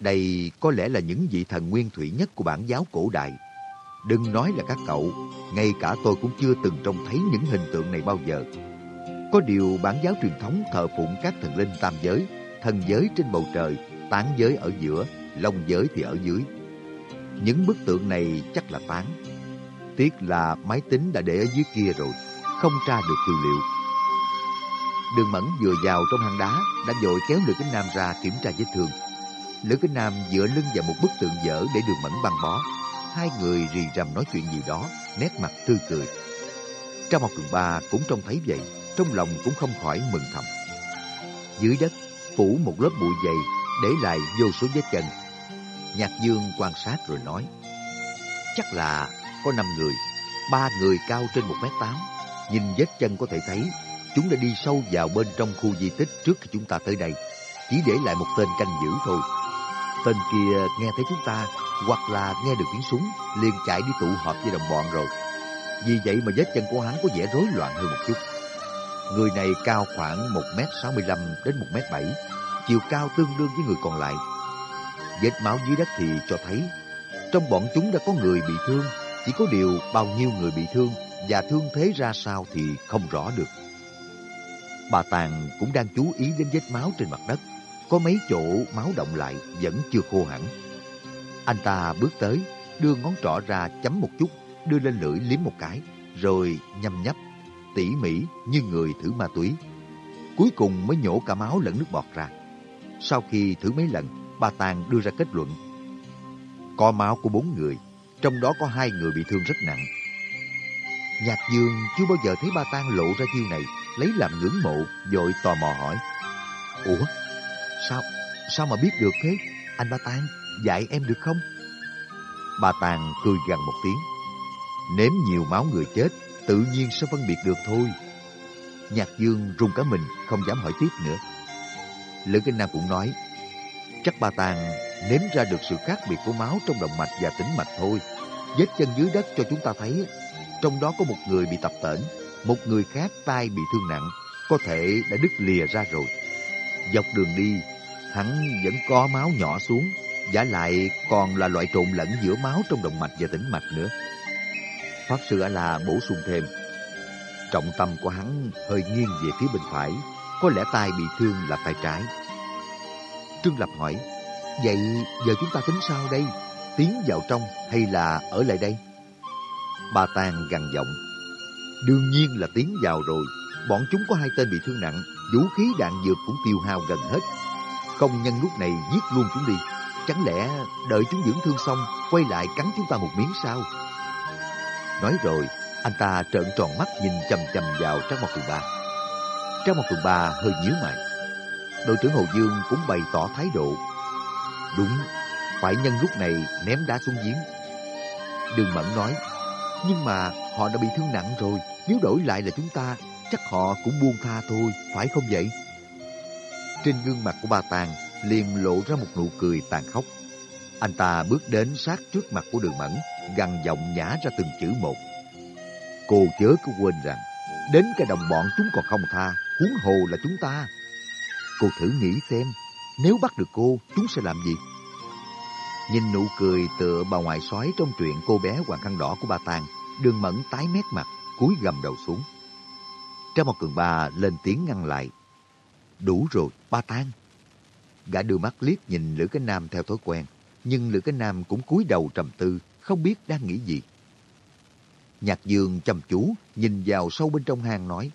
Đây có lẽ là những vị thần nguyên thủy nhất của bản giáo cổ đại. Đừng nói là các cậu, ngay cả tôi cũng chưa từng trông thấy những hình tượng này bao giờ. Có điều bản giáo truyền thống thờ phụng các thần linh tam giới, thần giới trên bầu trời, tán giới ở giữa, long giới thì ở dưới. Những bức tượng này chắc là tán. Tiếc là máy tính đã để ở dưới kia rồi, không tra được tư liệu. Đường Mẫn vừa vào trong hang đá, đã vội kéo Lữ Kính Nam ra kiểm tra vết thương. Lữ Kính Nam dựa lưng vào một bức tượng dở để Đường Mẫn băng bó. Hai người rì rầm nói chuyện gì đó, nét mặt tươi cười. Trong một cường ba cũng trông thấy vậy, trong lòng cũng không khỏi mừng thầm. Dưới đất, phủ một lớp bụi dày, để lại vô số vết chân. Nhạc Dương quan sát rồi nói, chắc là có năm người, ba người cao trên một mét tám. Nhìn vết chân có thể thấy, chúng đã đi sâu vào bên trong khu di tích trước khi chúng ta tới đây. Chỉ để lại một tên canh giữ thôi. Tên kia nghe thấy chúng ta, hoặc là nghe được tiếng súng, liền chạy đi tụ họp với đồng bọn rồi. Vì vậy mà vết chân của hắn có vẻ rối loạn hơn một chút. Người này cao khoảng 1m65 đến 1m7, chiều cao tương đương với người còn lại. Vết máu dưới đất thì cho thấy, trong bọn chúng đã có người bị thương, chỉ có điều bao nhiêu người bị thương và thương thế ra sao thì không rõ được. Bà Tàng cũng đang chú ý đến vết máu trên mặt đất. Có mấy chỗ máu động lại vẫn chưa khô hẳn. Anh ta bước tới, đưa ngón trỏ ra chấm một chút, đưa lên lưỡi liếm một cái, rồi nhâm nhấp, tỉ mỉ như người thử ma túy. Cuối cùng mới nhổ cả máu lẫn nước bọt ra. Sau khi thử mấy lần, bà Tàng đưa ra kết luận. Có máu của bốn người, trong đó có hai người bị thương rất nặng. Nhạc Dương chưa bao giờ thấy ba Tàng lộ ra chiêu này, lấy làm ngưỡng mộ, dội tò mò hỏi. Ủa, sao, sao mà biết được thế? Anh ba Tàng, dạy em được không? Bà Tàng cười gằn một tiếng. Nếm nhiều máu người chết, tự nhiên sẽ phân biệt được thôi. Nhạc Dương run cả mình, không dám hỏi tiếp nữa. Lữ Kinh Nam cũng nói, chắc bà Tàng nếm ra được sự khác biệt của máu trong động mạch và tĩnh mạch thôi. Vết chân dưới đất cho chúng ta thấy, trong đó có một người bị tập tễnh, một người khác tay bị thương nặng, có thể đã đứt lìa ra rồi. Dọc đường đi, hắn vẫn có máu nhỏ xuống, giả lại còn là loại trộn lẫn giữa máu trong động mạch và tĩnh mạch nữa. Pháp sư A-la bổ sung thêm, trọng tâm của hắn hơi nghiêng về phía bên phải, có lẽ tai bị thương là tay trái. Trương Lập hỏi, vậy giờ chúng ta tính sao đây? Tiến vào trong hay là ở lại đây? Bà Tàng gằn giọng, đương nhiên là tiến vào rồi. Bọn chúng có hai tên bị thương nặng, vũ khí đạn dược cũng tiêu hao gần hết. công nhân lúc này giết luôn chúng đi. Chẳng lẽ đợi chúng dưỡng thương xong, quay lại cắn chúng ta một miếng sao? Nói rồi, anh ta trợn tròn mắt nhìn chầm chầm vào Trang Mộc Cường Ba. Trang Mộc Cường Ba hơi nhíu mày. Đội trưởng Hồ Dương cũng bày tỏ thái độ. Đúng, phải nhân lúc này ném đá xuống giếng. Đường Mẫn nói, nhưng mà họ đã bị thương nặng rồi, nếu đổi lại là chúng ta, chắc họ cũng buông tha thôi, phải không vậy? Trên gương mặt của bà Tàng liền lộ ra một nụ cười tàn khốc. Anh ta bước đến sát trước mặt của đường mẫn, gằn giọng nhả ra từng chữ một. Cô chớ có quên rằng, đến cả đồng bọn chúng còn không tha, huống hồ là chúng ta. Cô thử nghĩ xem, nếu bắt được cô, chúng sẽ làm gì? Nhìn nụ cười tựa bà ngoại sói trong truyện cô bé hoàng khăn đỏ của ba Tàng, đường mẫn tái mét mặt, cúi gầm đầu xuống. Trang một cường ba lên tiếng ngăn lại. Đủ rồi, ba tan Gã đưa mắt liếc nhìn Lữ Cái Nam theo thói quen, nhưng Lữ Cái Nam cũng cúi đầu trầm tư, không biết đang nghĩ gì. Nhạc Dương chăm chú nhìn vào sâu bên trong hang nói,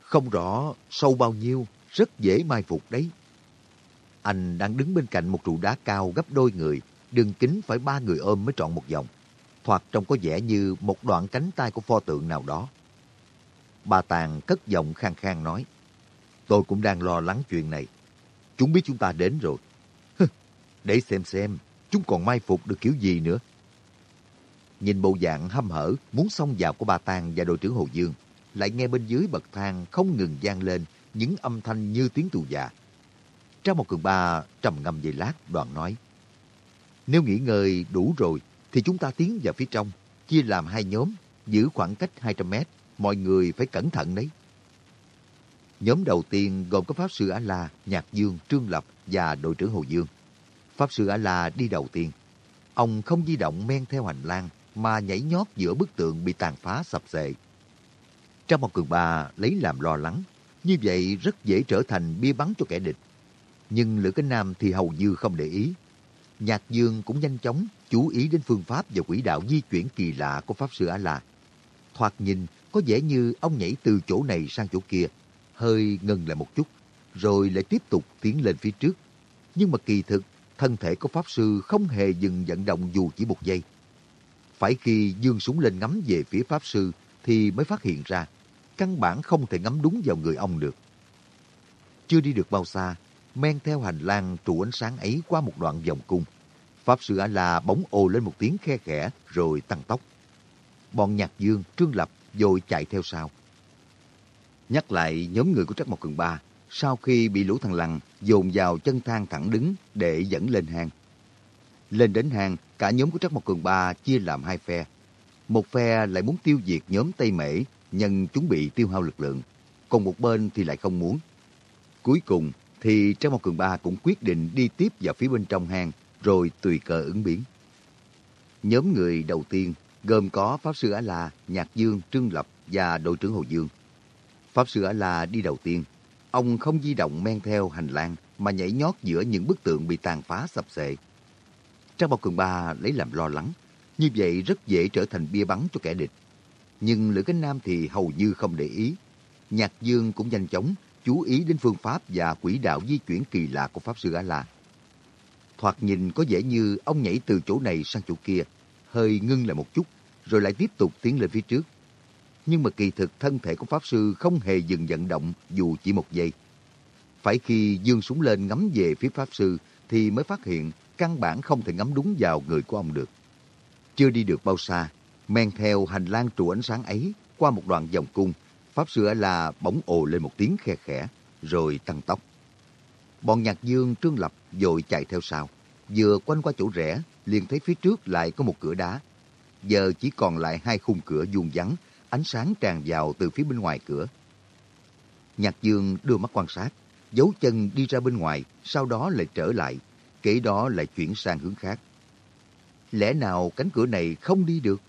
không rõ sâu bao nhiêu, rất dễ mai phục đấy. Anh đang đứng bên cạnh một trụ đá cao gấp đôi người, đường kính phải ba người ôm mới trọn một vòng. Thoạt trông có vẻ như một đoạn cánh tay của pho tượng nào đó. Bà Tàng cất giọng khang khang nói, tôi cũng đang lo lắng chuyện này. Chúng biết chúng ta đến rồi. Để xem xem, chúng còn mai phục được kiểu gì nữa. Nhìn bộ dạng hâm hở, muốn xông vào của bà Tàng và đội trưởng Hồ Dương, lại nghe bên dưới bậc thang không ngừng vang lên những âm thanh như tiếng tù già. Trong một cường ba trầm ngâm về lát, đoàn nói, Nếu nghỉ ngơi đủ rồi, thì chúng ta tiến vào phía trong, chia làm hai nhóm, giữ khoảng cách 200 mét, mọi người phải cẩn thận đấy. Nhóm đầu tiên gồm có Pháp Sư A-La, Nhạc Dương, Trương Lập và đội trưởng Hồ Dương. Pháp Sư A-La đi đầu tiên. Ông không di động men theo hành lang mà nhảy nhót giữa bức tượng bị tàn phá sập xệ. Trong một cường bà lấy làm lo lắng, như vậy rất dễ trở thành bia bắn cho kẻ địch. Nhưng Lữ Cánh Nam thì hầu như không để ý. Nhạc Dương cũng nhanh chóng chú ý đến phương pháp và quỹ đạo di chuyển kỳ lạ của Pháp Sư A-La. Thoạt nhìn có vẻ như ông nhảy từ chỗ này sang chỗ kia, hơi ngừng lại một chút, rồi lại tiếp tục tiến lên phía trước. Nhưng mà kỳ thực, thân thể của Pháp Sư không hề dừng vận động dù chỉ một giây. Phải khi dương súng lên ngắm về phía Pháp Sư thì mới phát hiện ra, căn bản không thể ngắm đúng vào người ông được. Chưa đi được bao xa, men theo hành lang trụ ánh sáng ấy qua một đoạn vòng cung. Pháp Sư A-La bóng ồ lên một tiếng khe khẽ rồi tăng tốc. Bọn Nhạc Dương, Trương Lập rồi chạy theo sau. Nhắc lại nhóm người của Trắc Mộc Cường Ba, sau khi bị lũ thằng Lằn dồn vào chân thang thẳng đứng để dẫn lên hang. Lên đến hang, cả nhóm của Trắc Mộc Cường Ba chia làm hai phe. Một phe lại muốn tiêu diệt nhóm Tây Mễ nhân chuẩn bị tiêu hao lực lượng, còn một bên thì lại không muốn. Cuối cùng thì Trắc Mộc Cường Ba cũng quyết định đi tiếp vào phía bên trong hang rồi tùy cờ ứng biến. Nhóm người đầu tiên gồm có Pháp Sư Á-La, Nhạc Dương, Trương Lập và đội trưởng Hồ Dương. Pháp Sư Á-La đi đầu tiên. Ông không di động men theo hành lang mà nhảy nhót giữa những bức tượng bị tàn phá sập xệ. Trang Bảo Cường Ba lấy làm lo lắng. Như vậy rất dễ trở thành bia bắn cho kẻ địch. Nhưng Lữ Cánh Nam thì hầu như không để ý. Nhạc Dương cũng nhanh chóng chú ý đến phương pháp và quỹ đạo di chuyển kỳ lạ của Pháp Sư A-La. Thoạt nhìn có vẻ như ông nhảy từ chỗ này sang chỗ kia, hơi ngưng lại một chút, rồi lại tiếp tục tiến lên phía trước. Nhưng mà kỳ thực thân thể của Pháp Sư không hề dừng vận động dù chỉ một giây. Phải khi dương súng lên ngắm về phía Pháp Sư thì mới phát hiện căn bản không thể ngắm đúng vào người của ông được. Chưa đi được bao xa, men theo hành lang trụ ánh sáng ấy qua một đoạn vòng cung, Pháp Sư là bỗng ồ lên một tiếng khe khẽ, rồi tăng tốc. Bọn nhạc dương trương lập dội chạy theo sau. Vừa quanh qua chỗ rẽ, liền thấy phía trước lại có một cửa đá. Giờ chỉ còn lại hai khung cửa vuông vắn, ánh sáng tràn vào từ phía bên ngoài cửa. Nhạc Dương đưa mắt quan sát, giấu chân đi ra bên ngoài, sau đó lại trở lại, kể đó lại chuyển sang hướng khác. Lẽ nào cánh cửa này không đi được?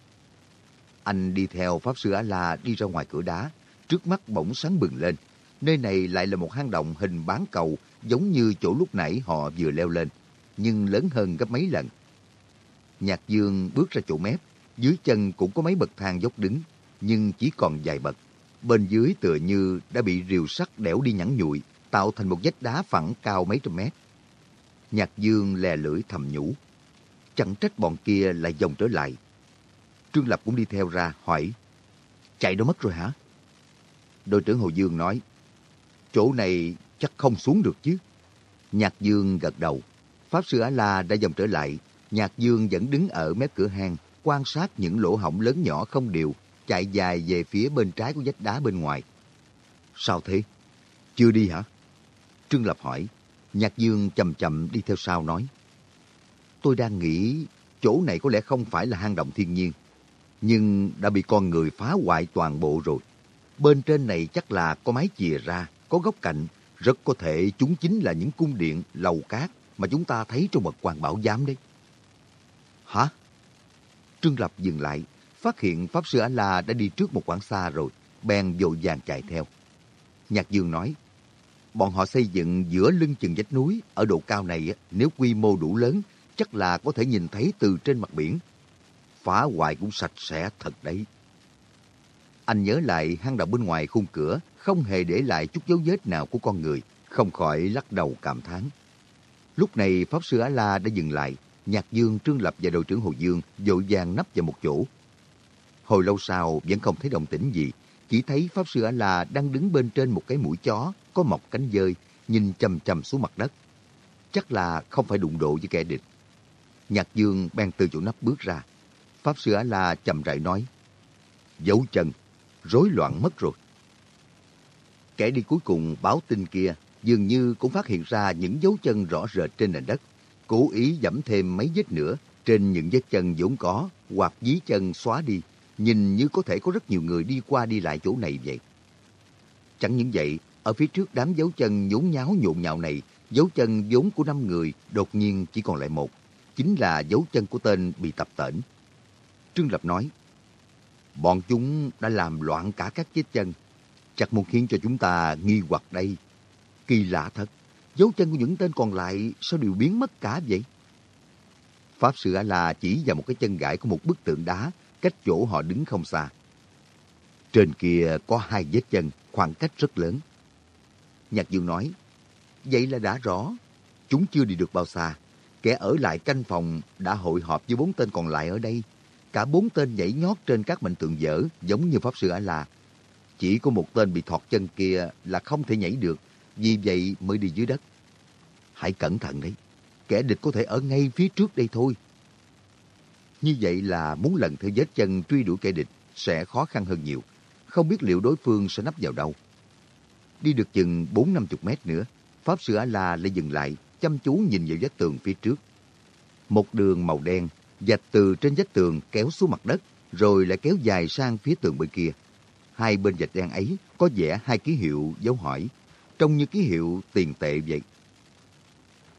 Anh đi theo Pháp Sư A-La đi ra ngoài cửa đá, trước mắt bỗng sáng bừng lên. Nơi này lại là một hang động hình bán cầu giống như chỗ lúc nãy họ vừa leo lên nhưng lớn hơn gấp mấy lần. Nhạc Dương bước ra chỗ mép, dưới chân cũng có mấy bậc thang dốc đứng, nhưng chỉ còn vài bậc. Bên dưới tựa như đã bị rìu sắt đẽo đi nhẵn nhụi, tạo thành một vách đá phẳng cao mấy trăm mét. Nhạc Dương lè lưỡi thầm nhủ. Chẳng trách bọn kia lại dòng trở lại. Trương Lập cũng đi theo ra, hỏi. Chạy đâu mất rồi hả? Đội trưởng Hồ Dương nói. Chỗ này chắc không xuống được chứ. Nhạc Dương gật đầu. Pháp Sư Á La đã dòng trở lại, Nhạc Dương vẫn đứng ở mép cửa hang, quan sát những lỗ hổng lớn nhỏ không đều, chạy dài về phía bên trái của vách đá bên ngoài. Sao thế? Chưa đi hả? Trương Lập hỏi. Nhạc Dương chậm chậm đi theo sau nói. Tôi đang nghĩ chỗ này có lẽ không phải là hang động thiên nhiên. nhưng đã bị con người phá hoại toàn bộ rồi. Bên trên này chắc là có mái chìa ra, có góc cạnh, rất có thể chúng chính là những cung điện, lầu cát mà chúng ta thấy trong mật quan bảo giám đấy. Hả? Trương Lập dừng lại, phát hiện Pháp Sư A-La đã đi trước một quãng xa rồi, bèn vội vàng chạy theo. Nhạc Dương nói, bọn họ xây dựng giữa lưng chừng vách núi, ở độ cao này nếu quy mô đủ lớn, chắc là có thể nhìn thấy từ trên mặt biển. Phá hoại cũng sạch sẽ thật đấy. Anh nhớ lại hang động bên ngoài khung cửa, không hề để lại chút dấu vết nào của con người, không khỏi lắc đầu cảm thán. Lúc này Pháp Sư Á-La đã dừng lại, Nhạc Dương, Trương Lập và đội trưởng Hồ Dương vội vàng nấp vào một chỗ. Hồi lâu sau vẫn không thấy động tĩnh gì, chỉ thấy Pháp Sư A-La đang đứng bên trên một cái mũi chó có mọc cánh dơi, nhìn chầm chầm xuống mặt đất. Chắc là không phải đụng độ với kẻ địch. Nhạc Dương bèn từ chỗ nắp bước ra. Pháp Sư A-La chậm rãi nói, Dấu chân, rối loạn mất rồi. Kẻ đi cuối cùng báo tin kia dường như cũng phát hiện ra những dấu chân rõ rệt trên nền đất, cố ý dẫm thêm mấy vết nữa trên những vết chân vốn có hoặc dí chân xóa đi nhìn như có thể có rất nhiều người đi qua đi lại chỗ này vậy. Chẳng những vậy, ở phía trước đám dấu chân nhốn nháo nhộn nhạo này, dấu chân vốn của năm người đột nhiên chỉ còn lại một, chính là dấu chân của tên bị tập tễnh. Trương Lập nói, bọn chúng đã làm loạn cả các vết chân, chắc muốn khiến cho chúng ta nghi hoặc đây. Kỳ lạ thật, dấu chân của những tên còn lại sao đều biến mất cả vậy? Pháp Sư A-La chỉ vào một cái chân gãy của một bức tượng đá cách chỗ họ đứng không xa. Trên kia có hai vết chân, khoảng cách rất lớn. Nhạc Dương nói, vậy là đã rõ. Chúng chưa đi được bao xa. Kẻ ở lại canh phòng đã hội họp với bốn tên còn lại ở đây. Cả bốn tên nhảy nhót trên các mệnh tượng dở giống như Pháp Sư Ả La. Chỉ có một tên bị thọt chân kia là không thể nhảy được, vì vậy mới đi dưới đất. Hãy cẩn thận đấy, kẻ địch có thể ở ngay phía trước đây thôi. Như vậy là muốn lần theo vết chân truy đuổi kẻ địch sẽ khó khăn hơn nhiều. Không biết liệu đối phương sẽ nấp vào đâu. Đi được chừng bốn năm chục mét nữa, Pháp Sư A-La lại dừng lại, chăm chú nhìn vào vách tường phía trước. Một đường màu đen dạch từ trên vách tường kéo xuống mặt đất, rồi lại kéo dài sang phía tường bên kia. Hai bên dạch đen ấy có vẽ hai ký hiệu dấu hỏi, trông như ký hiệu tiền tệ vậy.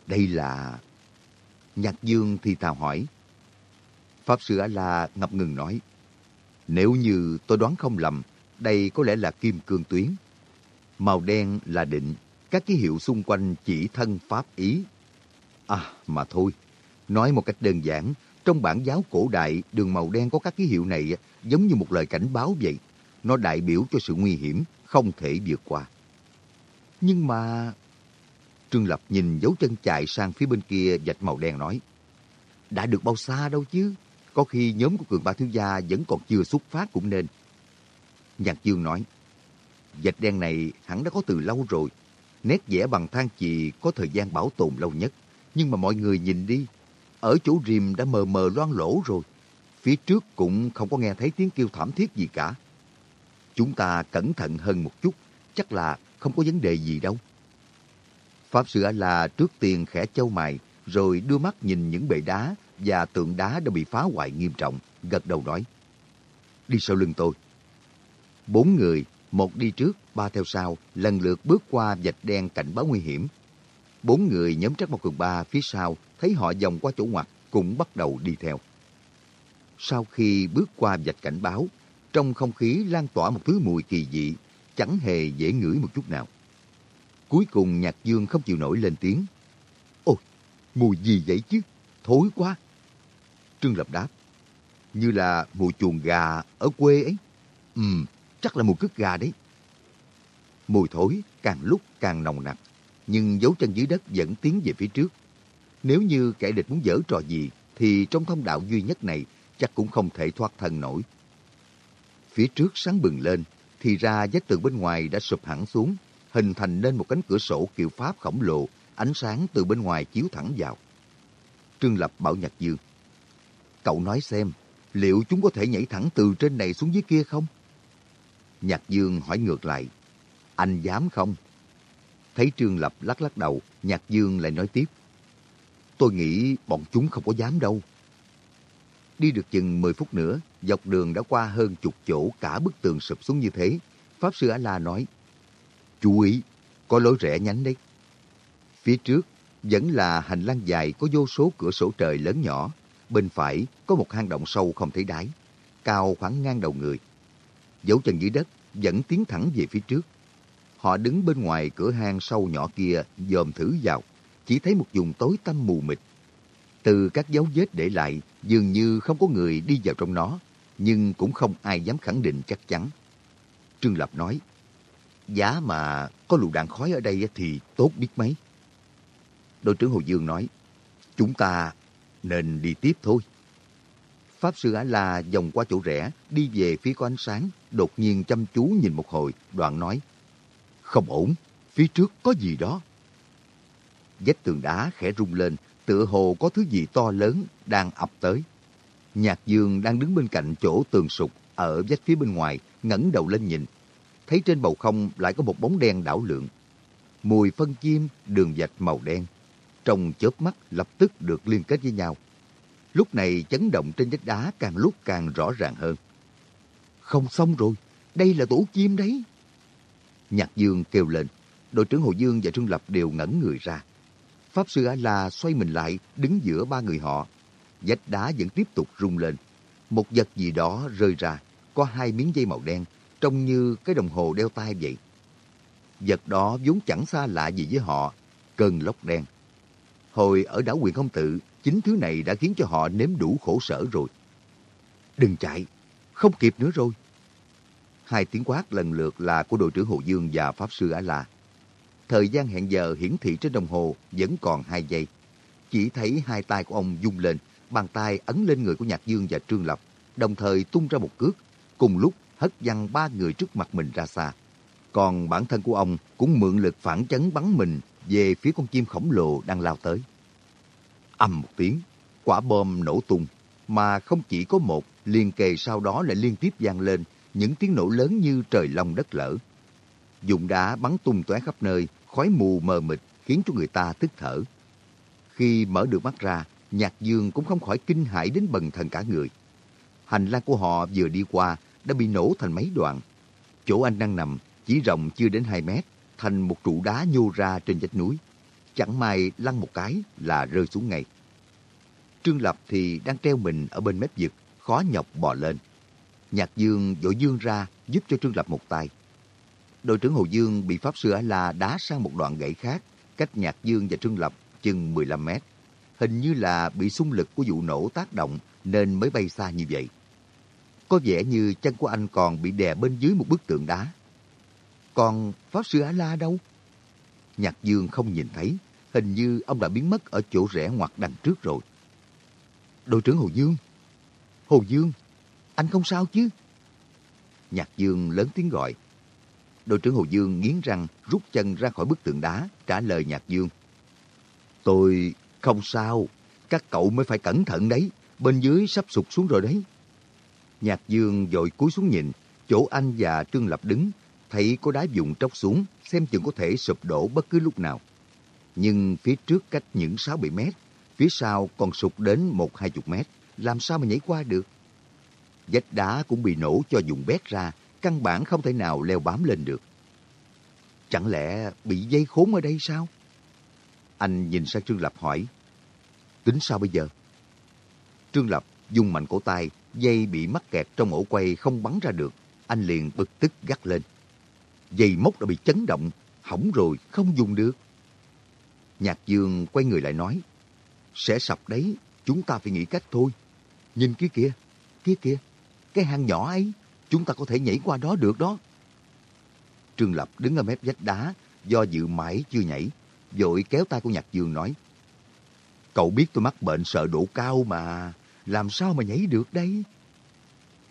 Đây là... Nhạc Dương thì thào hỏi, Pháp Sư A-La ngập ngừng nói, Nếu như tôi đoán không lầm, đây có lẽ là kim cương tuyến. Màu đen là định, các ký hiệu xung quanh chỉ thân Pháp ý. À, mà thôi, nói một cách đơn giản, trong bản giáo cổ đại, đường màu đen có các ký hiệu này giống như một lời cảnh báo vậy. Nó đại biểu cho sự nguy hiểm, không thể vượt qua. Nhưng mà... Trương Lập nhìn dấu chân chạy sang phía bên kia vạch màu đen nói. Đã được bao xa đâu chứ? Có khi nhóm của cường ba thiếu gia vẫn còn chưa xuất phát cũng nên. Nhạc Dương nói, Dạch đen này hẳn đã có từ lâu rồi. Nét vẽ bằng than chì có thời gian bảo tồn lâu nhất. Nhưng mà mọi người nhìn đi, ở chỗ rìm đã mờ mờ loang lỗ rồi. Phía trước cũng không có nghe thấy tiếng kêu thảm thiết gì cả. Chúng ta cẩn thận hơn một chút, chắc là không có vấn đề gì đâu. Pháp Sư A-La trước tiên khẽ châu mày, rồi đưa mắt nhìn những bệ đá và tượng đá đã bị phá hoại nghiêm trọng, gật đầu nói. Đi sau lưng tôi. Bốn người, một đi trước, ba theo sau, lần lượt bước qua vạch đen cảnh báo nguy hiểm. Bốn người nhóm trắc một cường ba phía sau, thấy họ vòng qua chỗ ngoặt, cũng bắt đầu đi theo. Sau khi bước qua vạch cảnh báo, trong không khí lan tỏa một thứ mùi kỳ dị, chẳng hề dễ ngửi một chút nào. Cuối cùng Nhạc Dương không chịu nổi lên tiếng. Ôi, mùi gì vậy chứ? Thối quá! Trương Lập đáp. Như là mùi chuồng gà ở quê ấy. Ừ, chắc là mùi cứt gà đấy. Mùi thối càng lúc càng nồng nặc, nhưng dấu chân dưới đất vẫn tiến về phía trước. Nếu như kẻ địch muốn dở trò gì, thì trong thông đạo duy nhất này chắc cũng không thể thoát thân nổi. Phía trước sáng bừng lên, thì ra vách tường bên ngoài đã sụp hẳn xuống, hình thành nên một cánh cửa sổ kiểu Pháp khổng lồ, ánh sáng từ bên ngoài chiếu thẳng vào. Trương Lập bảo Nhạc Dương. Cậu nói xem, liệu chúng có thể nhảy thẳng từ trên này xuống dưới kia không? Nhạc Dương hỏi ngược lại, anh dám không? Thấy Trương Lập lắc lắc đầu, Nhạc Dương lại nói tiếp. Tôi nghĩ bọn chúng không có dám đâu. Đi được chừng 10 phút nữa, dọc đường đã qua hơn chục chỗ cả bức tường sụp xuống như thế. Pháp Sư A-La nói, Chú ý, có lối rẽ nhánh đấy. Phía trước vẫn là hành lang dài có vô số cửa sổ trời lớn nhỏ. Bên phải có một hang động sâu không thấy đáy, cao khoảng ngang đầu người. Dấu chân dưới đất vẫn tiến thẳng về phía trước. Họ đứng bên ngoài cửa hang sâu nhỏ kia dòm thử vào, chỉ thấy một vùng tối tăm mù mịt. Từ các dấu vết để lại, dường như không có người đi vào trong nó, nhưng cũng không ai dám khẳng định chắc chắn. Trương Lập nói, giá mà có lựu đạn khói ở đây thì tốt biết mấy. Đội trưởng Hồ Dương nói, chúng ta nên đi tiếp thôi. Pháp Sư Á-La vòng qua chỗ rẽ, đi về phía có ánh sáng, đột nhiên chăm chú nhìn một hồi, đoạn nói, không ổn, phía trước có gì đó. Vách tường đá khẽ rung lên, tựa hồ có thứ gì to lớn đang ập tới. Nhạc Dương đang đứng bên cạnh chỗ tường sụp ở vách phía bên ngoài, ngẩng đầu lên nhìn. Thấy trên bầu không lại có một bóng đen đảo lượn. Mùi phân chim, đường vạch màu đen. Trong chớp mắt lập tức được liên kết với nhau. Lúc này chấn động trên vách đá càng lúc càng rõ ràng hơn. Không xong rồi, đây là tổ chim đấy. Nhạc Dương kêu lên, đội trưởng Hồ Dương và Trương Lập đều ngẩn người ra. Pháp Sư A-La xoay mình lại, đứng giữa ba người họ. Vách đá vẫn tiếp tục rung lên. Một vật gì đó rơi ra, có hai miếng dây màu đen, trông như cái đồng hồ đeo tay vậy. Vật đó vốn chẳng xa lạ gì với họ, cơn lốc đen. Hồi ở đảo quyền không tự, chính thứ này đã khiến cho họ nếm đủ khổ sở rồi. Đừng chạy, không kịp nữa rồi. Hai tiếng quát lần lượt là của đội trưởng Hồ Dương và Pháp Sư A-La. Thời gian hẹn giờ hiển thị trên đồng hồ vẫn còn hai giây. Chỉ thấy hai tay của ông dung lên, bàn tay ấn lên người của Nhạc Dương và Trương Lập, đồng thời tung ra một cước, cùng lúc hất văng ba người trước mặt mình ra xa. Còn bản thân của ông cũng mượn lực phản chấn bắn mình về phía con chim khổng lồ đang lao tới. ầm một tiếng, quả bom nổ tung, mà không chỉ có một, liền kề sau đó lại liên tiếp vang lên, những tiếng nổ lớn như trời long đất lở. Dụng đá bắn tung tóe khắp nơi, khói mù mờ mịt khiến cho người ta tức thở. Khi mở được mắt ra, Nhạc Dương cũng không khỏi kinh hãi đến bần thần cả người. Hành lang của họ vừa đi qua đã bị nổ thành mấy đoạn. Chỗ anh đang nằm chỉ rộng chưa đến 2 mét, thành một trụ đá nhô ra trên vách núi. Chẳng may lăn một cái là rơi xuống ngay. Trương Lập thì đang treo mình ở bên mép vực, khó nhọc bò lên. Nhạc Dương vội dương ra giúp cho Trương Lập một tay. Đội trưởng Hồ Dương bị Pháp Sư A-La đá sang một đoạn gãy khác, cách Nhạc Dương và Trương Lập chừng 15 mét. Hình như là bị xung lực của vụ nổ tác động nên mới bay xa như vậy. Có vẻ như chân của anh còn bị đè bên dưới một bức tượng đá. Còn Pháp Sư A-La đâu? Nhạc Dương không nhìn thấy, hình như ông đã biến mất ở chỗ rẽ ngoặt đằng trước rồi. Đội trưởng Hồ Dương! Hồ Dương! Anh không sao chứ? Nhạc Dương lớn tiếng gọi. Đội trưởng Hồ Dương nghiến răng rút chân ra khỏi bức tượng đá, trả lời Nhạc Dương. Tôi không sao, các cậu mới phải cẩn thận đấy, bên dưới sắp sụp xuống rồi đấy. Nhạc Dương dội cúi xuống nhìn, chỗ anh và Trương Lập đứng, thấy có đá dụng tróc xuống, xem chừng có thể sụp đổ bất cứ lúc nào. Nhưng phía trước cách những 6-7 mét, phía sau còn sụp đến 1-20 mét, làm sao mà nhảy qua được? Vách đá cũng bị nổ cho dùng bét ra, căn bản không thể nào leo bám lên được. Chẳng lẽ bị dây khốn ở đây sao? Anh nhìn sang Trương Lập hỏi, tính sao bây giờ? Trương Lập dùng mạnh cổ tay, dây bị mắc kẹt trong ổ quay không bắn ra được. Anh liền bực tức gắt lên. Dây móc đã bị chấn động, hỏng rồi, không dùng được. Nhạc Dương quay người lại nói, sẽ sập đấy, chúng ta phải nghĩ cách thôi. Nhìn kia kìa, kia kìa, cái hang nhỏ ấy, chúng ta có thể nhảy qua đó được đó. Trương Lập đứng ở mép vách đá, do dự mãi chưa nhảy, vội kéo tay của Nhạc Dương nói, Cậu biết tôi mắc bệnh sợ độ cao mà, làm sao mà nhảy được đây?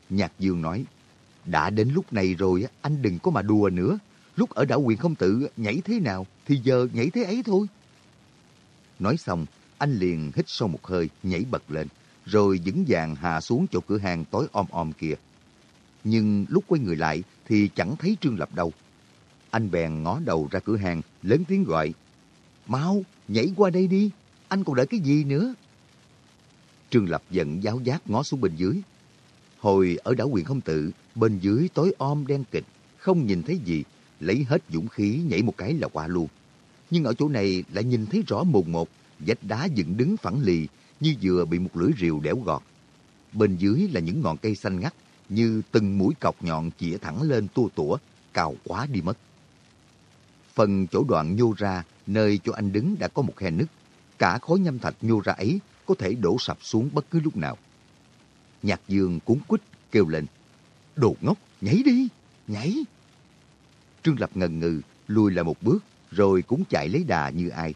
Nhạc Dương nói, đã đến lúc này rồi, anh đừng có mà đùa nữa. Lúc ở đảo quyền không tự nhảy thế nào, thì giờ nhảy thế ấy thôi. Nói xong, anh liền hít sâu một hơi, nhảy bật lên, rồi vững vàng hạ xuống chỗ cửa hàng tối om om kia. Nhưng lúc quay người lại thì chẳng thấy Trương Lập đâu. Anh bèn ngó đầu ra cửa hàng, lớn tiếng gọi. Mau, nhảy qua đây đi, anh còn đợi cái gì nữa? Trương Lập giận giáo giác ngó xuống bên dưới. Hồi ở đảo quyền không tự, bên dưới tối om đen kịch, không nhìn thấy gì, lấy hết dũng khí nhảy một cái là qua luôn. Nhưng ở chỗ này lại nhìn thấy rõ mồn một, vách đá dựng đứng phẳng lì như vừa bị một lưỡi rìu đẽo gọt. Bên dưới là những ngọn cây xanh ngắt, như từng mũi cọc nhọn chĩa thẳng lên tua tủa, cao quá đi mất. Phần chỗ đoạn nhô ra, nơi chỗ anh đứng đã có một khe nứt. Cả khối nhâm thạch nhô ra ấy có thể đổ sập xuống bất cứ lúc nào. Nhạc dương cuốn quýt kêu lên. Đồ ngốc, nhảy đi, nhảy. Trương Lập ngần ngừ, lùi lại một bước, rồi cũng chạy lấy đà như ai.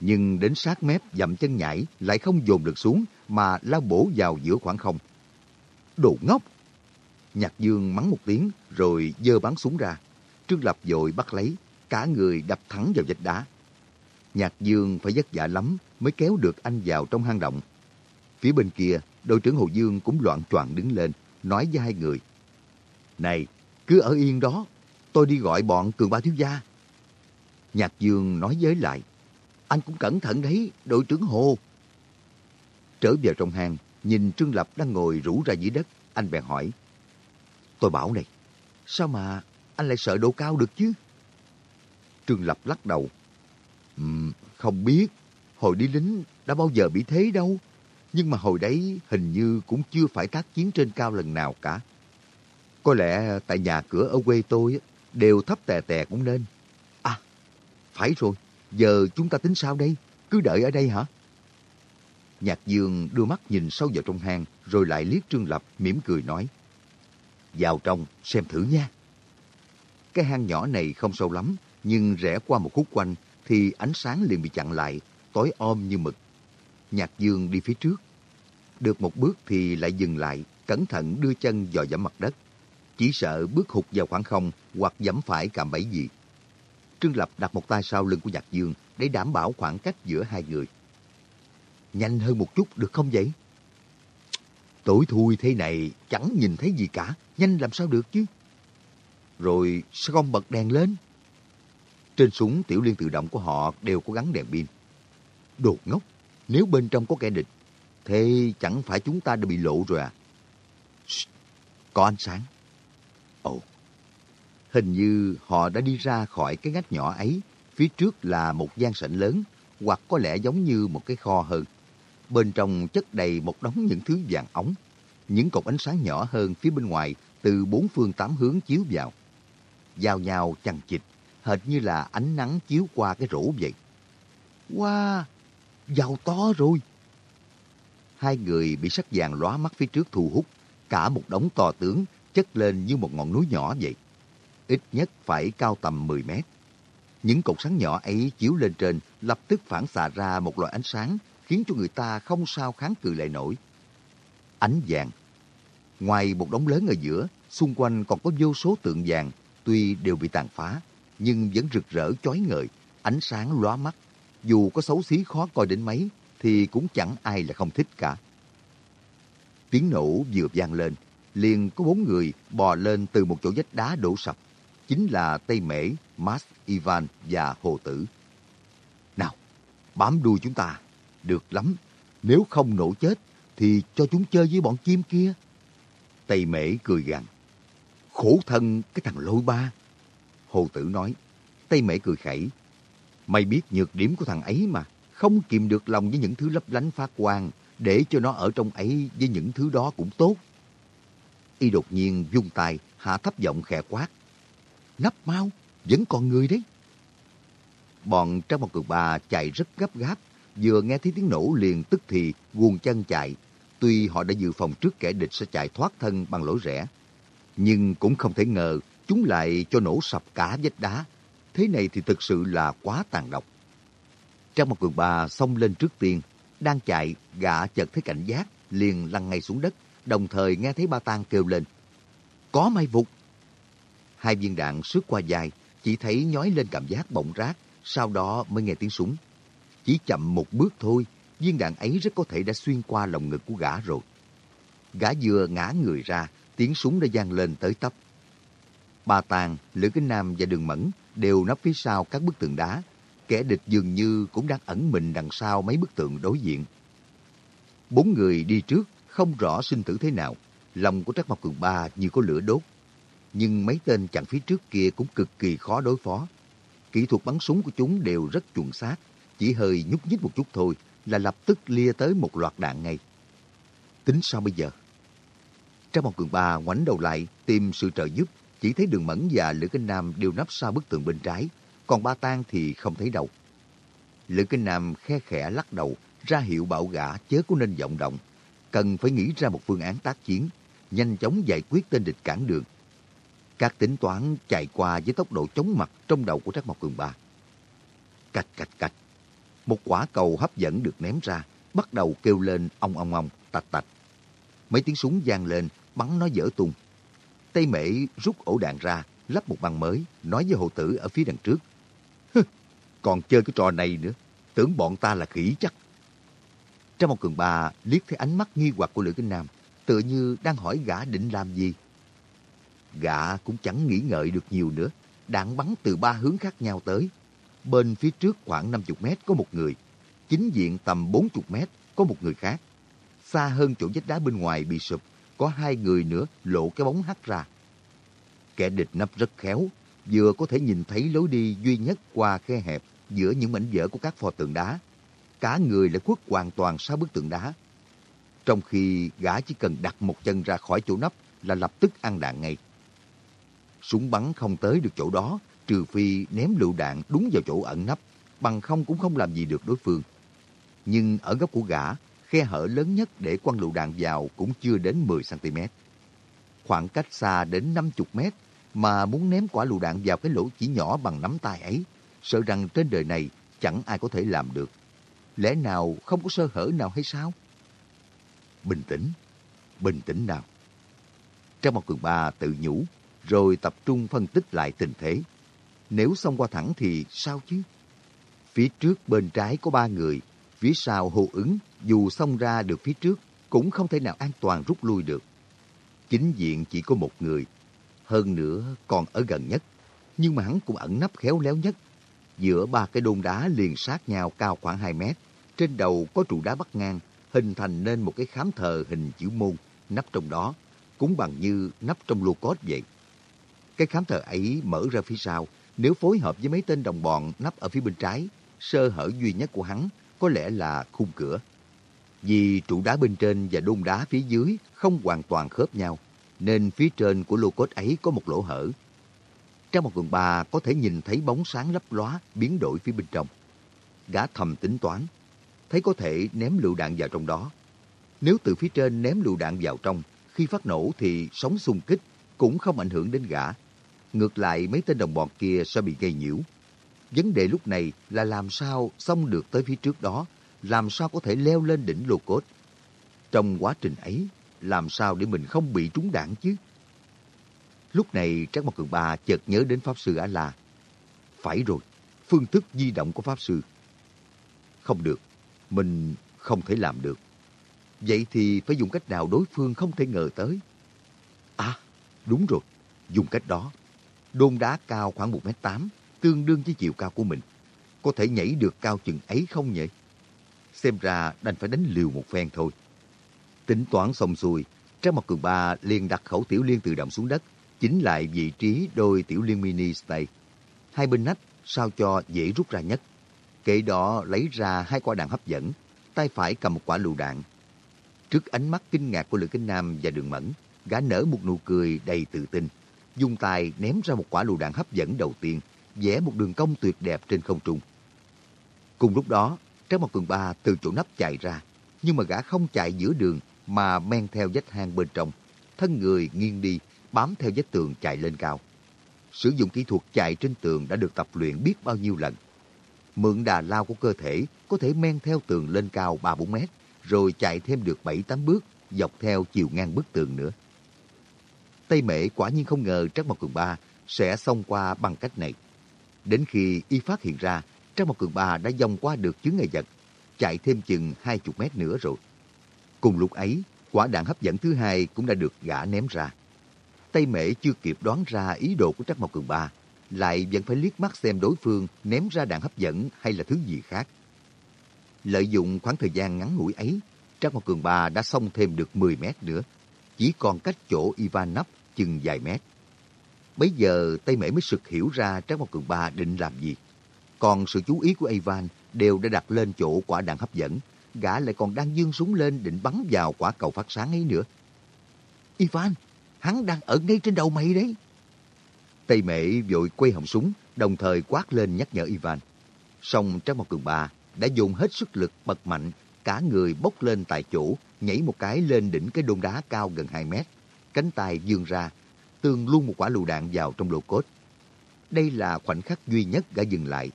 Nhưng đến sát mép dậm chân nhảy lại không dồn được xuống mà lao bổ vào giữa khoảng không. Đồ ngốc! Nhạc Dương mắng một tiếng rồi dơ bắn súng ra. Trương Lập dội bắt lấy, cả người đập thẳng vào vách đá. Nhạc Dương phải vất vả lắm mới kéo được anh vào trong hang động. Phía bên kia, đội trưởng Hồ Dương cũng loạn choạng đứng lên, nói với hai người. Này, cứ ở yên đó, tôi đi gọi bọn cường ba thiếu gia. Nhạc Dương nói với lại, anh cũng cẩn thận đấy, đội trưởng Hồ. Trở vào trong hang, nhìn Trương Lập đang ngồi rủ ra dưới đất, anh bèn hỏi. Tôi bảo này, sao mà anh lại sợ độ cao được chứ? Trương Lập lắc đầu. Um, không biết, hồi đi lính đã bao giờ bị thế đâu. Nhưng mà hồi đấy hình như cũng chưa phải tác chiến trên cao lần nào cả. Có lẽ tại nhà cửa ở quê tôi đều thấp tè tè cũng nên. À, phải rồi, giờ chúng ta tính sao đây? Cứ đợi ở đây hả? Nhạc Dương đưa mắt nhìn sâu vào trong hang rồi lại liếc Trương Lập mỉm cười nói. Vào trong xem thử nha. Cái hang nhỏ này không sâu lắm nhưng rẽ qua một khúc quanh thì ánh sáng liền bị chặn lại, tối om như mực. Nhạc Dương đi phía trước. Được một bước thì lại dừng lại, cẩn thận đưa chân dò dẫm mặt đất. Chỉ sợ bước hụt vào khoảng không hoặc dẫm phải cạm bẫy gì. Trương Lập đặt một tay sau lưng của Nhạc Dương để đảm bảo khoảng cách giữa hai người. Nhanh hơn một chút được không vậy? Tối thui thế này chẳng nhìn thấy gì cả, nhanh làm sao được chứ? Rồi sao không bật đèn lên? Trên súng tiểu liên tự động của họ đều có gắn đèn pin. Đồ ngốc, nếu bên trong có kẻ địch, thế chẳng phải chúng ta đã bị lộ rồi à? Shh, có ánh sáng. Ồ, hình như họ đã đi ra khỏi cái ngách nhỏ ấy. Phía trước là một gian sảnh lớn, hoặc có lẽ giống như một cái kho hơn. Bên trong chất đầy một đống những thứ vàng ống. Những cột ánh sáng nhỏ hơn phía bên ngoài từ bốn phương tám hướng chiếu vào. Giao nhau chằng chịt hệt như là ánh nắng chiếu qua cái rổ vậy. Wow, giàu to rồi. Hai người bị sắc vàng lóa mắt phía trước thu hút, cả một đống to tướng chất lên như một ngọn núi nhỏ vậy. Ít nhất phải cao tầm 10 mét. Những cột sáng nhỏ ấy chiếu lên trên lập tức phản xạ ra một loại ánh sáng khiến cho người ta không sao kháng cự lại nổi. Ánh vàng. Ngoài một đống lớn ở giữa, xung quanh còn có vô số tượng vàng, tuy đều bị tàn phá, nhưng vẫn rực rỡ chói ngời, ánh sáng lóa mắt. Dù có xấu xí khó coi đến mấy, thì cũng chẳng ai là không thích cả. Tiếng nổ vừa vang lên, liền có bốn người bò lên từ một chỗ vách đá đổ sập. Chính là Tây Mễ, Mas, Ivan và Hồ Tử. Nào, bám đuôi chúng ta. Được lắm, nếu không nổ chết, thì cho chúng chơi với bọn chim kia. Tây Mễ cười gằn. Khổ thân cái thằng lôi ba. Hồ Tử nói. Tây Mễ cười khẩy. Mày biết nhược điểm của thằng ấy mà. Không kìm được lòng với những thứ lấp lánh phát quang. Để cho nó ở trong ấy với những thứ đó cũng tốt. Y đột nhiên vung tay, hạ thấp giọng khẽ quát. Nắp mau, vẫn còn người đấy. Bọn trong một cực bà chạy rất gấp gáp. Vừa nghe thấy tiếng nổ liền tức thì guồng chân chạy. Tuy họ đã dự phòng trước kẻ địch sẽ chạy thoát thân bằng lối rẽ. Nhưng cũng không thể ngờ chúng lại cho nổ sập cả vách đá. Thế này thì thực sự là quá tàn độc. Trang một cường bà xông lên trước tiên, đang chạy, gã chợt thấy cảnh giác, liền lăn ngay xuống đất, đồng thời nghe thấy ba tang kêu lên. Có may vụt! Hai viên đạn sướt qua dài, chỉ thấy nhói lên cảm giác bỗng rác, sau đó mới nghe tiếng súng. Chỉ chậm một bước thôi, viên đạn ấy rất có thể đã xuyên qua lòng ngực của gã rồi. Gã vừa ngã người ra, tiếng súng đã vang lên tới tấp. Ba Tàng, Lữ Kinh Nam và Đường Mẫn đều nấp phía sau các bức tường đá. Kẻ địch dường như cũng đang ẩn mình đằng sau mấy bức tượng đối diện. Bốn người đi trước, không rõ sinh tử thế nào. Lòng của Trác Mộc Cường Ba như có lửa đốt. Nhưng mấy tên chặn phía trước kia cũng cực kỳ khó đối phó. Kỹ thuật bắn súng của chúng đều rất chuẩn xác. Chỉ hơi nhúc nhích một chút thôi là lập tức lia tới một loạt đạn ngay. Tính sao bây giờ? Trác Mộc Cường Ba ngoảnh đầu lại tìm sự trợ giúp. Chỉ thấy Đường Mẫn và Lữ Kinh Nam đều nấp sau bức tường bên trái. Còn Ba Tang thì không thấy đâu. Lữ Kinh Nam khe khẽ lắc đầu, ra hiệu bảo gã chớ có nên vọng động. Cần phải nghĩ ra một phương án tác chiến, nhanh chóng giải quyết tên địch cản đường. Các tính toán chạy qua với tốc độ chóng mặt trong đầu của Trác Mộc Cường Ba. Cạch cạch cạch. Một quả cầu hấp dẫn được ném ra, bắt đầu kêu lên ong ong ong, tạch tạch. Mấy tiếng súng vang lên, bắn nó dở tung. Tây Mễ rút ổ đạn ra, lắp một băng mới, nói với hộ tử ở phía đằng trước. còn chơi cái trò này nữa, tưởng bọn ta là khỉ chắc. Trong một cường bà liếc thấy ánh mắt nghi hoặc của Lữ Kinh Nam, tựa như đang hỏi gã định làm gì. Gã cũng chẳng nghĩ ngợi được nhiều nữa, đạn bắn từ ba hướng khác nhau tới. Bên phía trước khoảng 50 mét có một người, chính diện tầm 40 mét có một người khác. Xa hơn chỗ vách đá bên ngoài bị sụp, có hai người nữa lộ cái bóng hắt ra. Kẻ địch nấp rất khéo, vừa có thể nhìn thấy lối đi duy nhất qua khe hẹp giữa những mảnh vỡ của các pho tượng đá. Cả người lại khuất hoàn toàn sau bức tượng đá. Trong khi gã chỉ cần đặt một chân ra khỏi chỗ nấp là lập tức ăn đạn ngay. Súng bắn không tới được chỗ đó, trừ phi ném lựu đạn đúng vào chỗ ẩn nấp, bằng không cũng không làm gì được đối phương. Nhưng ở góc của gã, khe hở lớn nhất để quăng lựu đạn vào cũng chưa đến 10cm. Khoảng cách xa đến 50m mà muốn ném quả lựu đạn vào cái lỗ chỉ nhỏ bằng nắm tay ấy, sợ rằng trên đời này chẳng ai có thể làm được. Lẽ nào không có sơ hở nào hay sao? Bình tĩnh, bình tĩnh nào. Trong một cường ba tự nhủ, rồi tập trung phân tích lại tình thế. Nếu xông qua thẳng thì sao chứ? Phía trước bên trái có ba người, phía sau hô ứng, dù xông ra được phía trước, cũng không thể nào an toàn rút lui được. Chính diện chỉ có một người, hơn nữa còn ở gần nhất, nhưng mà hắn cũng ẩn nấp khéo léo nhất. Giữa ba cái đôn đá liền sát nhau cao khoảng 2 mét, trên đầu có trụ đá bắt ngang, hình thành nên một cái khám thờ hình chữ môn, nắp trong đó, cũng bằng như nắp trong lô cốt vậy. Cái khám thờ ấy mở ra phía sau, nếu phối hợp với mấy tên đồng bọn nắp ở phía bên trái, sơ hở duy nhất của hắn có lẽ là khung cửa. Vì trụ đá bên trên và đôn đá phía dưới không hoàn toàn khớp nhau, nên phía trên của lô cốt ấy có một lỗ hở. Trong một quần ba có thể nhìn thấy bóng sáng lấp lóa biến đổi phía bên trong. Gã thầm tính toán, thấy có thể ném lựu đạn vào trong đó. Nếu từ phía trên ném lựu đạn vào trong, khi phát nổ thì sóng xung kích cũng không ảnh hưởng đến gã. Ngược lại mấy tên đồng bọn kia sẽ bị gây nhiễu. Vấn đề lúc này là làm sao xong được tới phía trước đó, làm sao có thể leo lên đỉnh lô cốt. Trong quá trình ấy, làm sao để mình không bị trúng đạn chứ? Lúc này Trác Mộc Cường Ba chợt nhớ đến Pháp Sư A-La. Phải rồi, phương thức di động của Pháp Sư. Không được, mình không thể làm được. Vậy thì phải dùng cách nào đối phương không thể ngờ tới? À, đúng rồi, dùng cách đó. Đôn đá cao khoảng 1m8, tương đương với chiều cao của mình. Có thể nhảy được cao chừng ấy không nhỉ? Xem ra đành phải đánh liều một phen thôi. Tính toán xong xuôi, Trang Mặt Cường Ba liền đặt khẩu tiểu liên tự động xuống đất, chính lại vị trí đôi tiểu liên mini stay. Hai bên nách sao cho dễ rút ra nhất. kể đó lấy ra hai quả đạn hấp dẫn, tay phải cầm một quả lựu đạn. Trước ánh mắt kinh ngạc của Lữ Kinh Nam và Đường Mẫn, gã nở một nụ cười đầy tự tin, dùng tay ném ra một quả lựu đạn hấp dẫn đầu tiên, vẽ một đường cong tuyệt đẹp trên không trung. Cùng lúc đó, Trang một tuần Ba từ chỗ nắp chạy ra, nhưng mà gã không chạy giữa đường mà men theo vách hang bên trong, thân người nghiêng đi, bám theo vách tường chạy lên cao. Sử dụng kỹ thuật chạy trên tường đã được tập luyện biết bao nhiêu lần. Mượn đà lao của cơ thể có thể men theo tường lên cao 3-4 mét, rồi chạy thêm được 7-8 bước dọc theo chiều ngang bức tường nữa. Tây Mễ quả nhiên không ngờ Trắc Mộc Cường Ba sẽ xông qua bằng cách này. Đến khi y phát hiện ra, Trang một Cường Ba đã dòng qua được chướng ngại vật, chạy thêm chừng 20 mét nữa rồi. Cùng lúc ấy, quả đạn hấp dẫn thứ hai cũng đã được gã ném ra. Tây Mễ chưa kịp đoán ra ý đồ của Trắc Mộc Cường Ba, lại vẫn phải liếc mắt xem đối phương ném ra đạn hấp dẫn hay là thứ gì khác. Lợi dụng khoảng thời gian ngắn ngủi ấy, Trang Mộc Cường Ba đã xông thêm được 10 mét nữa, chỉ còn cách chỗ Ivan nấp chừng vài mét. Bây giờ Tây Mễ mới sực hiểu ra Trang Mộc Cường Ba định làm gì. Còn sự chú ý của Ivan đều đã đặt lên chỗ quả đạn hấp dẫn, gã lại còn đang dương súng lên định bắn vào quả cầu phát sáng ấy nữa. Ivan, hắn đang ở ngay trên đầu mày đấy. Tây Mệ vội quay họng súng, đồng thời quát lên nhắc nhở Ivan. Xong Trang Mộc Cường Ba đã dùng hết sức lực bật mạnh, cả người bốc lên tại chỗ, nhảy một cái lên đỉnh cái đôn đá cao gần 2 mét. Cánh tay dương ra, tương luôn một quả lựu đạn vào trong lô cốt. Đây là khoảnh khắc duy nhất gã dừng lại.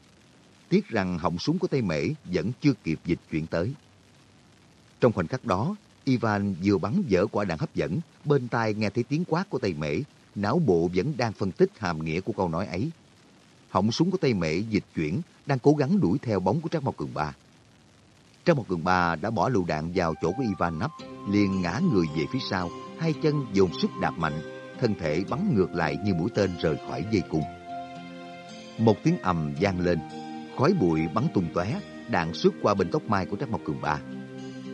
Tiếc rằng họng súng của Tây Mễ vẫn chưa kịp dịch chuyển tới. Trong khoảnh khắc đó, Ivan vừa bắn dở quả đạn hấp dẫn, bên tai nghe thấy tiếng quát của Tây Mễ, não bộ vẫn đang phân tích hàm nghĩa của câu nói ấy. Họng súng của Tây Mễ dịch chuyển, đang cố gắng đuổi theo bóng của Trác Mộc Cường Ba. Trác Mộc Cường Ba đã bỏ lựu đạn vào chỗ của Ivan nắp, liền ngã người về phía sau, hai chân dồn sức đạp mạnh, thân thể bắn ngược lại như mũi tên rời khỏi dây cung. Một tiếng ầm vang lên, khói bụi bắn tung tóe, đạn xuất qua bên tóc mai của Trác Mộc Cường Ba.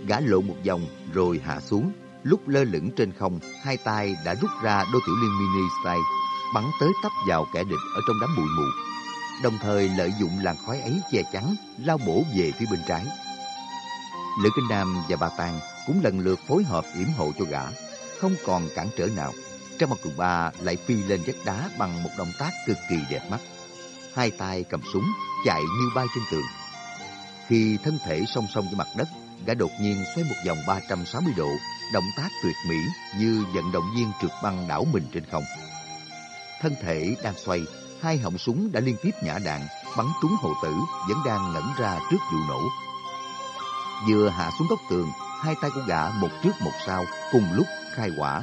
Gã lộ một vòng rồi hạ xuống, lúc lơ lửng trên không, hai tay đã rút ra đôi tiểu liên mini style, bắn tới tấp vào kẻ địch ở trong đám bụi mù. Đồng thời lợi dụng làn khói ấy che chắn, lao bổ về phía bên trái. Lữ Kinh Nam và bà Tàng cũng lần lượt phối hợp yểm hộ cho gã, không còn cản trở nào. Trong mặt cường ba lại phi lên vách đá bằng một động tác cực kỳ đẹp mắt. Hai tay cầm súng, chạy như bay trên tường. Khi thân thể song song với mặt đất, gã đột nhiên xoay một vòng 360 độ, động tác tuyệt mỹ như vận động viên trượt băng đảo mình trên không. Thân thể đang xoay, hai họng súng đã liên tiếp nhả đạn, bắn trúng hồ tử vẫn đang ngẩn ra trước vụ nổ. Vừa hạ xuống góc tường, hai tay của gã một trước một sau cùng lúc khai quả,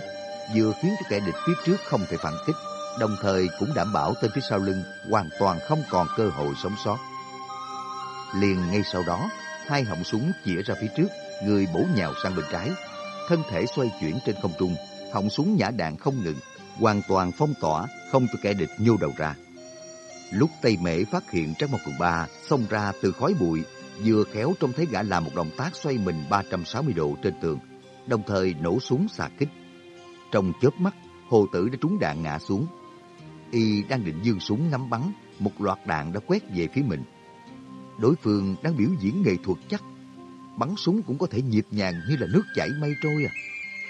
vừa khiến cho kẻ địch phía trước không thể phản kích, đồng thời cũng đảm bảo tên phía sau lưng hoàn toàn không còn cơ hội sống sót. Liền ngay sau đó, hai họng súng chĩa ra phía trước, người bổ nhào sang bên trái, thân thể xoay chuyển trên không trung, họng súng nhả đạn không ngừng, hoàn toàn phong tỏa, không cho kẻ địch nhô đầu ra. Lúc Tây Mễ phát hiện Trác Mộc Cường Ba xông ra từ khói bụi, vừa khéo trông thấy gã làm một động tác xoay mình 360 độ trên tường, đồng thời nổ súng xạ kích. Trong chớp mắt, hồ tử đã trúng đạn ngã xuống. Y đang định dương súng ngắm bắn, một loạt đạn đã quét về phía mình. Đối phương đang biểu diễn nghệ thuật chắc. Bắn súng cũng có thể nhịp nhàng như là nước chảy mây trôi à.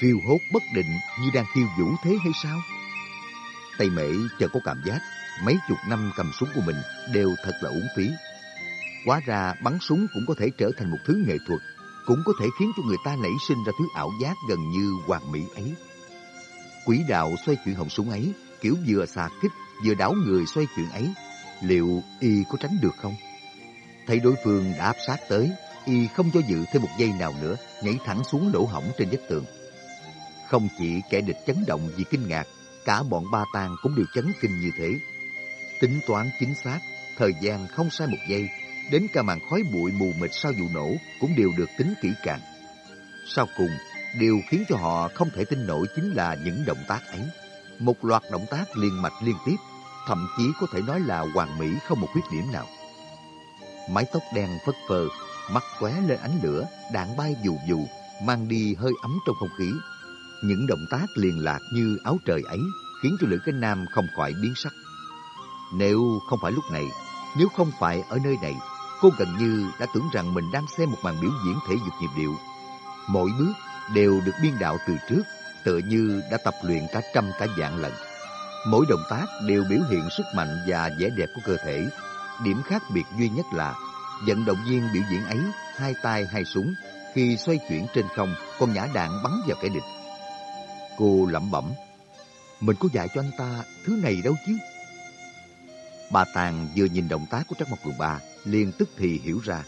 Phiêu hốt bất định như đang khiêu vũ thế hay sao? Tây Mễ chợt có cảm giác mấy chục năm cầm súng của mình đều thật là uổng phí. Quá ra bắn súng cũng có thể trở thành một thứ nghệ thuật, cũng có thể khiến cho người ta nảy sinh ra thứ ảo giác gần như hoàn mỹ ấy. Quỹ đạo xoay chuyển họng súng ấy, kiểu vừa xà kích vừa đảo người xoay chuyện ấy, liệu y có tránh được không? Thấy đối phương đã áp sát tới, y không cho dự thêm một giây nào nữa, nhảy thẳng xuống lỗ hổng trên vách tường. Không chỉ kẻ địch chấn động vì kinh ngạc, cả bọn ba tang cũng đều chấn kinh như thế. Tính toán chính xác, thời gian không sai một giây, đến cả màn khói bụi mù mịt sau vụ nổ cũng đều được tính kỹ càng. Sau cùng, điều khiến cho họ không thể tin nổi chính là những động tác ấy. Một loạt động tác liên mạch liên tiếp, thậm chí có thể nói là hoàn mỹ không một khuyết điểm nào. Mái tóc đen phất phơ, mắt tóe lên ánh lửa, đạn bay dù dù, mang đi hơi ấm trong không khí. Những động tác liền lạc như áo trời ấy khiến cho Lữ Cánh Nam không khỏi biến sắc. Nếu không phải lúc này, nếu không phải ở nơi này, cô gần như đã tưởng rằng mình đang xem một màn biểu diễn thể dục nhịp điệu. Mỗi bước đều được biên đạo từ trước, tựa như đã tập luyện cả trăm cả vạn lần. Mỗi động tác đều biểu hiện sức mạnh và vẻ đẹp của cơ thể. Điểm khác biệt duy nhất là vận động viên biểu diễn ấy hai tay hai súng khi xoay chuyển trên không còn nhã đạn bắn vào kẻ địch. Cô lẩm bẩm, mình có dạy cho anh ta thứ này đâu chứ. Bà Tàng vừa nhìn động tác của Trắc Mộc Cường Ba, liền tức thì hiểu ra.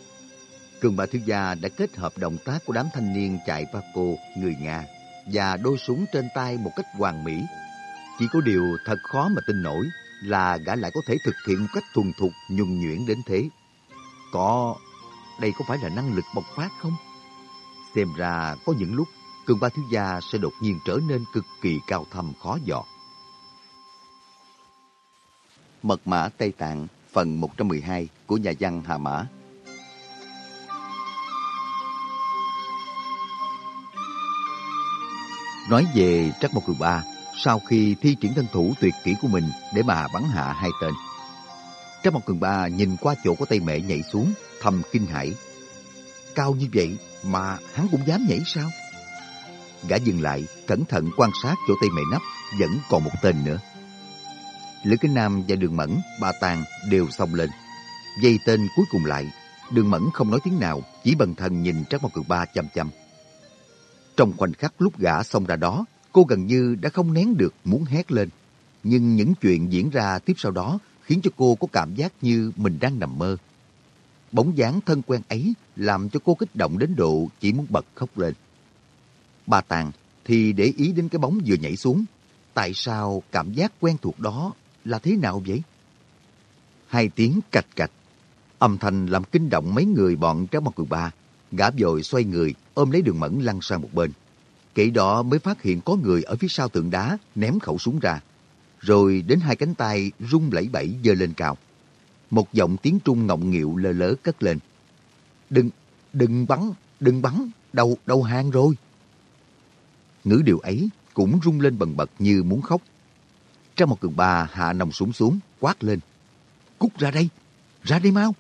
Cường Ba Thiếu Gia đã kết hợp động tác của đám thanh niên chạy Paco, người Nga, và đôi súng trên tay một cách hoàn mỹ. Chỉ có điều thật khó mà tin nổi là gã lại có thể thực hiện một cách thuần thục, nhuần nhuyễn đến thế. Có... đây có phải là năng lực bộc phát không? Xem ra có những lúc Cường Ba Thiếu Gia sẽ đột nhiên trở nên cực kỳ cao thâm khó dò. Mật mã Tây Tạng phần 112 của nhà văn Hà Mã Nói về Trắc Mộc Cường Ba, sau khi thi triển thân thủ tuyệt kỹ của mình để mà bắn hạ hai tên. Trắc Mộc Cường Ba nhìn qua chỗ có tay mẹ nhảy xuống, thầm kinh hãi. Cao như vậy mà hắn cũng dám nhảy sao? Gã dừng lại, cẩn thận quan sát chỗ tay mẹ nắp, vẫn còn một tên nữa. Lữ Kinh Nam và Đường Mẫn, Ba Tàng đều xông lên. Dây tên cuối cùng lại, Đường Mẫn không nói tiếng nào, chỉ bần thần nhìn Trác Mộc Cường Ba chăm chăm. Trong khoảnh khắc lúc gã xông ra đó, cô gần như đã không nén được muốn hét lên. Nhưng những chuyện diễn ra tiếp sau đó khiến cho cô có cảm giác như mình đang nằm mơ. Bóng dáng thân quen ấy làm cho cô kích động đến độ chỉ muốn bật khóc lên. bà Tàng thì để ý đến cái bóng vừa nhảy xuống. Tại sao cảm giác quen thuộc đó là thế nào vậy? Hai tiếng cạch cạch. Âm thanh làm kinh động mấy người bọn trái mặt cười ba. Gã vội xoay người, ôm lấy đường mẫn lăn sang một bên. Kỹ đó mới phát hiện có người ở phía sau tượng đá ném khẩu súng ra. Rồi đến hai cánh tay rung lẩy bẩy giơ lên cao. Một giọng tiếng Trung ngọng nghịu lơ lớ cất lên. Đừng, đừng bắn, đừng bắn, đầu, đầu hàng rồi. Ngữ điều ấy cũng rung lên bần bật như muốn khóc. Trong một cường bà hạ nòng súng xuống, quát lên. Cút ra đây, ra đây mau.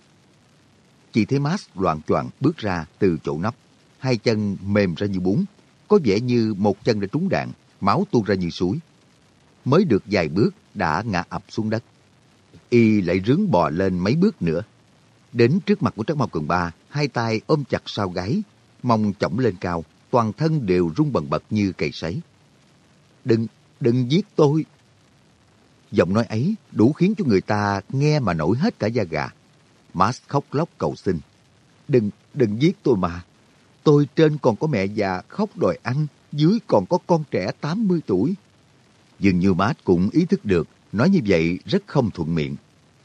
Chỉ thấy Max loạn choạng bước ra từ chỗ nắp. Hai chân mềm ra như bún, có vẻ như một chân đã trúng đạn, máu tuôn ra như suối. Mới được vài bước đã ngã ập xuống đất. Y lại rướng bò lên mấy bước nữa. Đến trước mặt của Trác Mao Cường Ba, hai tay ôm chặt sau gáy, mong chổng lên cao, toàn thân đều rung bần bật như cầy sấy. Đừng, đừng giết tôi. Giọng nói ấy đủ khiến cho người ta nghe mà nổi hết cả da gà. Max khóc lóc cầu xin. Đừng, đừng giết tôi mà. Tôi trên còn có mẹ già khóc đòi ăn, dưới còn có con trẻ 80 tuổi. Dường như Max cũng ý thức được, nói như vậy rất không thuận miệng.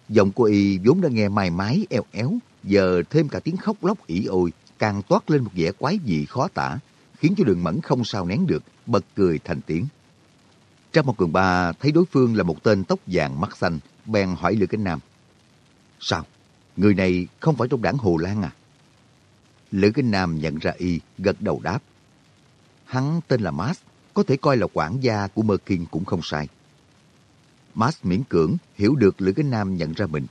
Giọng của y vốn đã nghe mai mái eo éo, giờ thêm cả tiếng khóc lóc ỉ ôi, càng toát lên một vẻ quái dị khó tả, khiến cho đường mẫn không sao nén được, bật cười thành tiếng. trong một cường ba thấy đối phương là một tên tóc vàng mắt xanh, bèn hỏi Lữ cánh Nam. Sao? Người này không phải trong đảng Hồ Lan à? Lữ Kinh Nam nhận ra y, gật đầu đáp. Hắn tên là Mas, có thể coi là quản gia của Mơ Kinh cũng không sai. Mas miễn cưỡng hiểu được Lữ Kinh Nam nhận ra mình.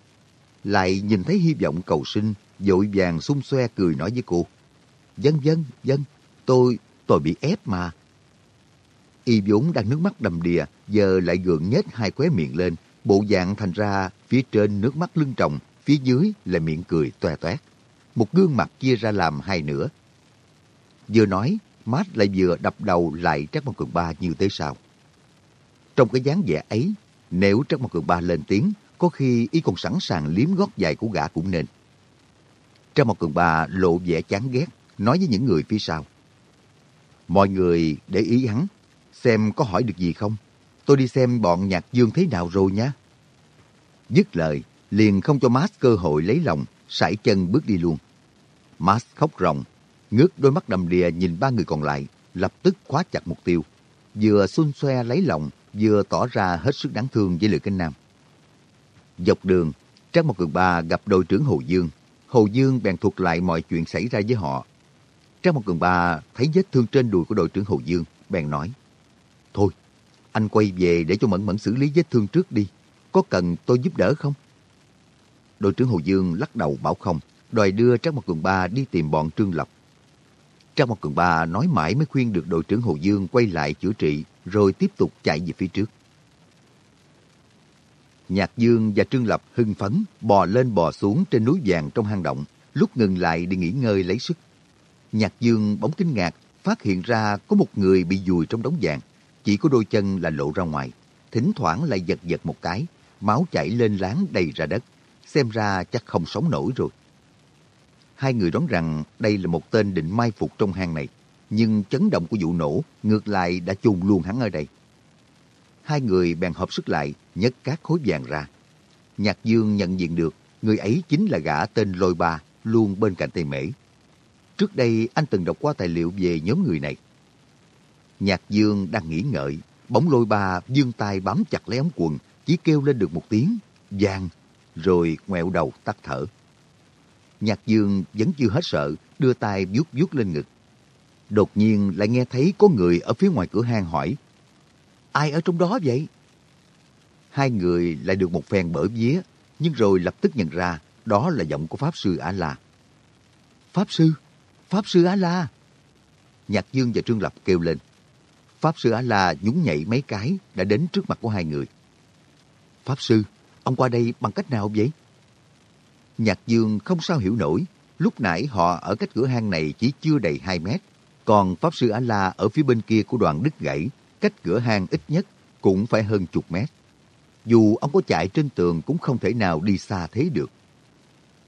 Lại nhìn thấy hy vọng cầu sinh, dội vàng xung xoe cười nói với cô. Dân dân, dân, tôi, tôi bị ép mà. Y vốn đang nước mắt đầm đìa, giờ lại gượng nhếch hai khóe miệng lên, bộ dạng thành ra phía trên nước mắt lưng tròng, phía dưới là miệng cười toe toét. Một gương mặt chia ra làm hai nửa. Vừa nói, Mát lại vừa đập đầu lại Trác Mộc Cường Ba như thế sao. Trong cái dáng vẻ ấy, nếu Trác Mộc Cường Ba lên tiếng, có khi y còn sẵn sàng liếm gót dài của gã cũng nên. Trác Mộc Cường Ba lộ vẻ chán ghét, nói với những người phía sau. Mọi người để ý hắn, xem có hỏi được gì không. Tôi đi xem bọn nhạc dương thế nào rồi nhé. Dứt lời, liền không cho Max cơ hội lấy lòng, sải chân bước đi luôn. Max khóc ròng, ngước đôi mắt đầm đìa nhìn ba người còn lại, lập tức khóa chặt mục tiêu. Vừa xun xoe lấy lòng, vừa tỏ ra hết sức đáng thương với Lữ Kinh Nam. Dọc đường, Trác Mộc Cường Ba gặp đội trưởng Hồ Dương. Hồ Dương bèn thuật lại mọi chuyện xảy ra với họ. Trác Mộc Cường Ba thấy vết thương trên đùi của đội trưởng Hồ Dương, bèn nói. Thôi, anh quay về để cho Mẫn Mẫn xử lý vết thương trước đi. Có cần tôi giúp đỡ không? Đội trưởng Hồ Dương lắc đầu bảo không, đòi đưa Trác Mộc Cường Ba đi tìm bọn Trương Lập. Trác Mộc Cường Ba nói mãi mới khuyên được đội trưởng Hồ Dương quay lại chữa trị, rồi tiếp tục chạy về phía trước. Nhạc Dương và Trương Lập hưng phấn bò lên bò xuống trên núi vàng trong hang động, lúc ngừng lại để nghỉ ngơi lấy sức. Nhạc Dương bỗng kinh ngạc, phát hiện ra có một người bị dùi trong đống vàng, chỉ có đôi chân là lộ ra ngoài, thỉnh thoảng lại giật giật một cái, máu chảy lên láng đầy ra đất, xem ra chắc không sống nổi rồi. Hai người đoán rằng đây là một tên định mai phục trong hang này, nhưng chấn động của vụ nổ ngược lại đã chôn luôn hắn ở đây. Hai người bèn hợp sức lại, nhấc các khối vàng ra. Nhạc Dương nhận diện được người ấy chính là gã tên Lôi Ba, luôn bên cạnh Tây Mễ. Trước đây anh từng đọc qua tài liệu về nhóm người này. Nhạc Dương đang nghĩ ngợi, bóng Lôi Ba dương tay bám chặt lấy ống quần, chỉ kêu lên được một tiếng, vàng, rồi ngoẹo đầu tắt thở. Nhạc Dương vẫn chưa hết sợ, đưa tay vuốt vuốt lên ngực. Đột nhiên lại nghe thấy có người ở phía ngoài cửa hang hỏi. Ai ở trong đó vậy? Hai người lại được một phen bở vía, nhưng rồi lập tức nhận ra đó là giọng của Pháp Sư A-La. Pháp Sư! Pháp Sư A-La! Nhạc Dương và Trương Lập kêu lên. Pháp Sư A-La nhún nhảy mấy cái đã đến trước mặt của hai người. Pháp Sư, ông qua đây bằng cách nào vậy? Nhạc Dương không sao hiểu nổi. Lúc nãy họ ở cách cửa hang này chỉ chưa đầy 2 mét. Còn Pháp Sư A-La ở phía bên kia của đoàn đứt gãy, cách cửa hang ít nhất cũng phải hơn chục mét. Dù ông có chạy trên tường cũng không thể nào đi xa thế được.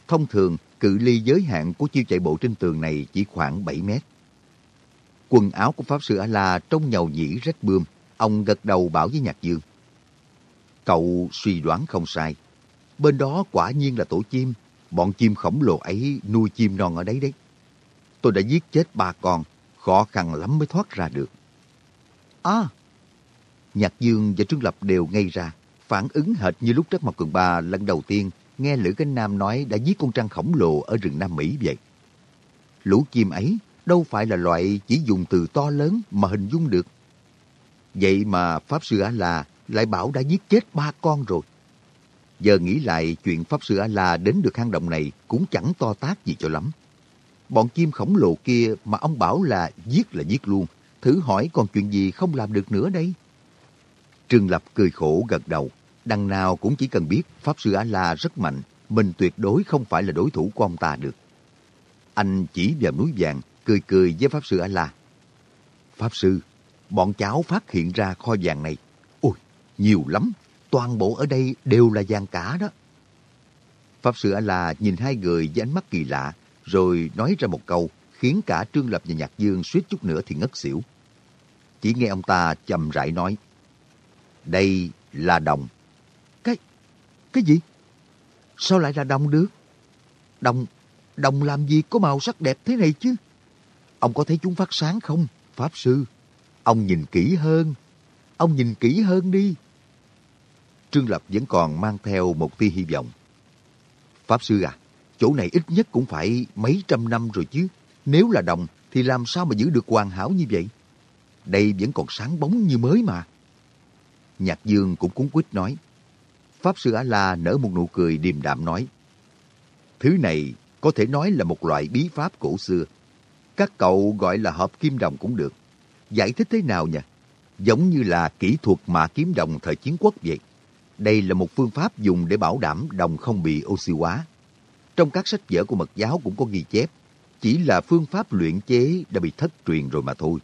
Thông thường, cự ly giới hạn của chiêu chạy bộ trên tường này chỉ khoảng 7 mét. Quần áo của Pháp Sư A-La trông nhầu nhĩ rách bươm. Ông gật đầu bảo với Nhạc Dương. Cậu suy đoán không sai. Bên đó quả nhiên là tổ chim. Bọn chim khổng lồ ấy nuôi chim non ở đấy đấy. Tôi đã giết chết ba con. Khó khăn lắm mới thoát ra được. À! Nhạc Dương và Trương Lập đều ngây ra. Phản ứng hệt như lúc Trắc Mộc Cường Ba lần đầu tiên nghe Lữ Cánh Nam nói đã giết con trăng khổng lồ ở rừng Nam Mỹ vậy. Lũ chim ấy đâu phải là loại chỉ dùng từ to lớn mà hình dung được. Vậy mà Pháp Sư Á La lại bảo đã giết chết ba con rồi. Giờ nghĩ lại chuyện Pháp Sư A-La đến được hang động này cũng chẳng to tác gì cho lắm. Bọn chim khổng lồ kia mà ông bảo là giết là giết luôn. Thử hỏi còn chuyện gì không làm được nữa đây? Trương Lập cười khổ gật đầu. Đằng nào cũng chỉ cần biết Pháp Sư A-La rất mạnh. Mình tuyệt đối không phải là đối thủ của ông ta được. Anh chỉ vào núi vàng, cười cười với Pháp Sư A-La. Pháp Sư, bọn cháu phát hiện ra kho vàng này. Nhiều lắm, toàn bộ ở đây đều là vàng cả đó. Pháp Sư A-La nhìn hai người với ánh mắt kỳ lạ, rồi nói ra một câu khiến cả Trương Lập và Nhạc Dương suýt chút nữa thì ngất xỉu. Chỉ nghe ông ta chậm rãi nói, đây là đồng. Cái, cái gì? Sao lại là đồng được? Đồng, đồng làm gì có màu sắc đẹp thế này chứ? Ông có thấy chúng phát sáng không, Pháp Sư? Ông nhìn kỹ hơn. Ông nhìn kỹ hơn đi. Trương Lập vẫn còn mang theo một tia hy vọng. Pháp Sư à, chỗ này ít nhất cũng phải mấy trăm năm rồi chứ. Nếu là đồng thì làm sao mà giữ được hoàn hảo như vậy? Đây vẫn còn sáng bóng như mới mà. Nhạc Dương cũng cúng quýt nói. Pháp Sư A-La nở một nụ cười điềm đạm nói. Thứ này có thể nói là một loại bí pháp cổ xưa. Các cậu gọi là hợp kim đồng cũng được. Giải thích thế nào nhỉ? Giống như là kỹ thuật mạ kiếm đồng thời chiến quốc vậy. Đây là một phương pháp dùng để bảo đảm đồng không bị oxy hóa. Trong các sách vở của mật giáo cũng có ghi chép, chỉ là phương pháp luyện chế đã bị thất truyền rồi mà thôi.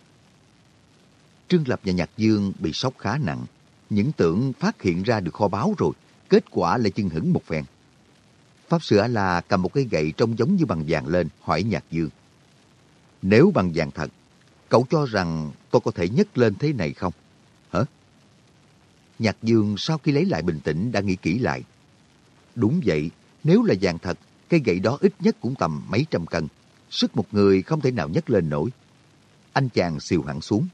Trương Lập và Nhạc Dương bị sốc khá nặng. Những tưởng phát hiện ra được kho báu rồi, kết quả lại chưng hững một phen. Pháp Sư A-La cầm một cây gậy trông giống như bằng vàng lên, hỏi Nhạc Dương. Nếu bằng vàng thật, cậu cho rằng tôi có thể nhấc lên thế này không? Nhạc Dương sau khi lấy lại bình tĩnh đã nghĩ kỹ lại. Đúng vậy, nếu là vàng thật, cây gậy đó ít nhất cũng tầm mấy trăm cân. Sức một người không thể nào nhấc lên nổi. Anh chàng xìu hẳn xuống.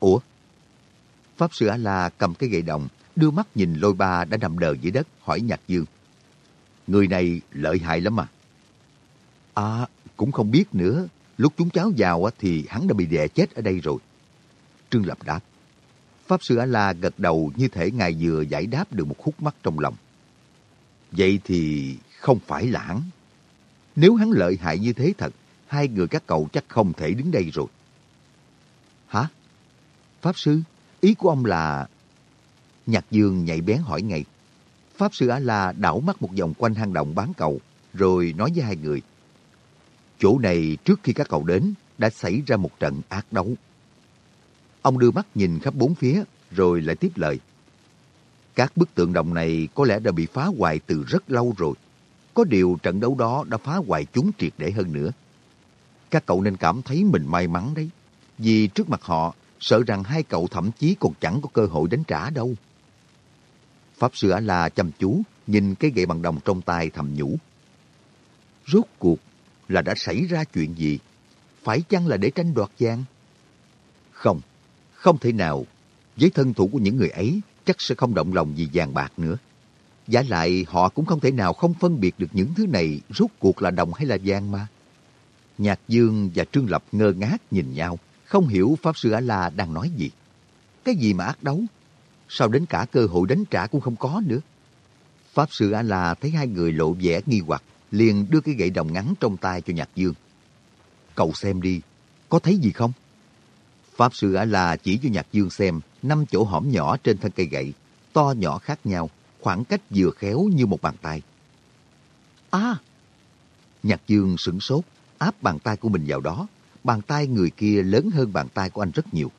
Ủa? Pháp Sư A-La cầm cái gậy đồng, đưa mắt nhìn lôi ba đã nằm đờ dưới đất, hỏi Nhạc Dương. Người này lợi hại lắm mà. À, cũng không biết nữa. Lúc chúng cháu vào thì hắn đã bị đè chết ở đây rồi. Trương Lập đáp. Pháp Sư A-La gật đầu như thể ngài vừa giải đáp được một khúc mắc trong lòng. Vậy thì không phải lãng. Nếu hắn lợi hại như thế thật, hai người các cậu chắc không thể đứng đây rồi. Hả? Pháp Sư, ý của ông là... Nhạc Dương nhạy bén hỏi ngay. Pháp Sư A-La đảo mắt một vòng quanh hang động bán cầu, rồi nói với hai người. Chỗ này trước khi các cậu đến đã xảy ra một trận ác đấu. Ông đưa mắt nhìn khắp bốn phía rồi lại tiếp lời. Các bức tượng đồng này có lẽ đã bị phá hoại từ rất lâu rồi. Có điều trận đấu đó đã phá hoại chúng triệt để hơn nữa. Các cậu nên cảm thấy mình may mắn đấy. Vì trước mặt họ, sợ rằng hai cậu thậm chí còn chẳng có cơ hội đánh trả đâu. Pháp Sư A-La chăm chú, nhìn cái gậy bằng đồng trong tay thầm nhủ. Rốt cuộc là đã xảy ra chuyện gì? Phải chăng là để tranh đoạt vàng? Không, không thể nào. Với thân thủ của những người ấy, chắc sẽ không động lòng vì vàng bạc nữa. Giả lại họ cũng không thể nào không phân biệt được những thứ này rốt cuộc là đồng hay là vàng mà. Nhạc Dương và Trương Lập ngơ ngác nhìn nhau, không hiểu Pháp Sư A-La đang nói gì. Cái gì mà ác đấu? Sao đến cả cơ hội đánh trả cũng không có nữa? Pháp Sư A-La thấy hai người lộ vẻ nghi hoặc, liền đưa cái gậy đồng ngắn trong tay cho Nhạc Dương. Cậu xem đi, có thấy gì không? Pháp Sư A-La chỉ cho Nhạc Dương xem năm chỗ hõm nhỏ trên thân cây gậy, to nhỏ khác nhau, khoảng cách vừa khéo như một bàn tay. À! Nhạc Dương sửng sốt, áp bàn tay của mình vào đó. Bàn tay người kia lớn hơn bàn tay của anh rất nhiều.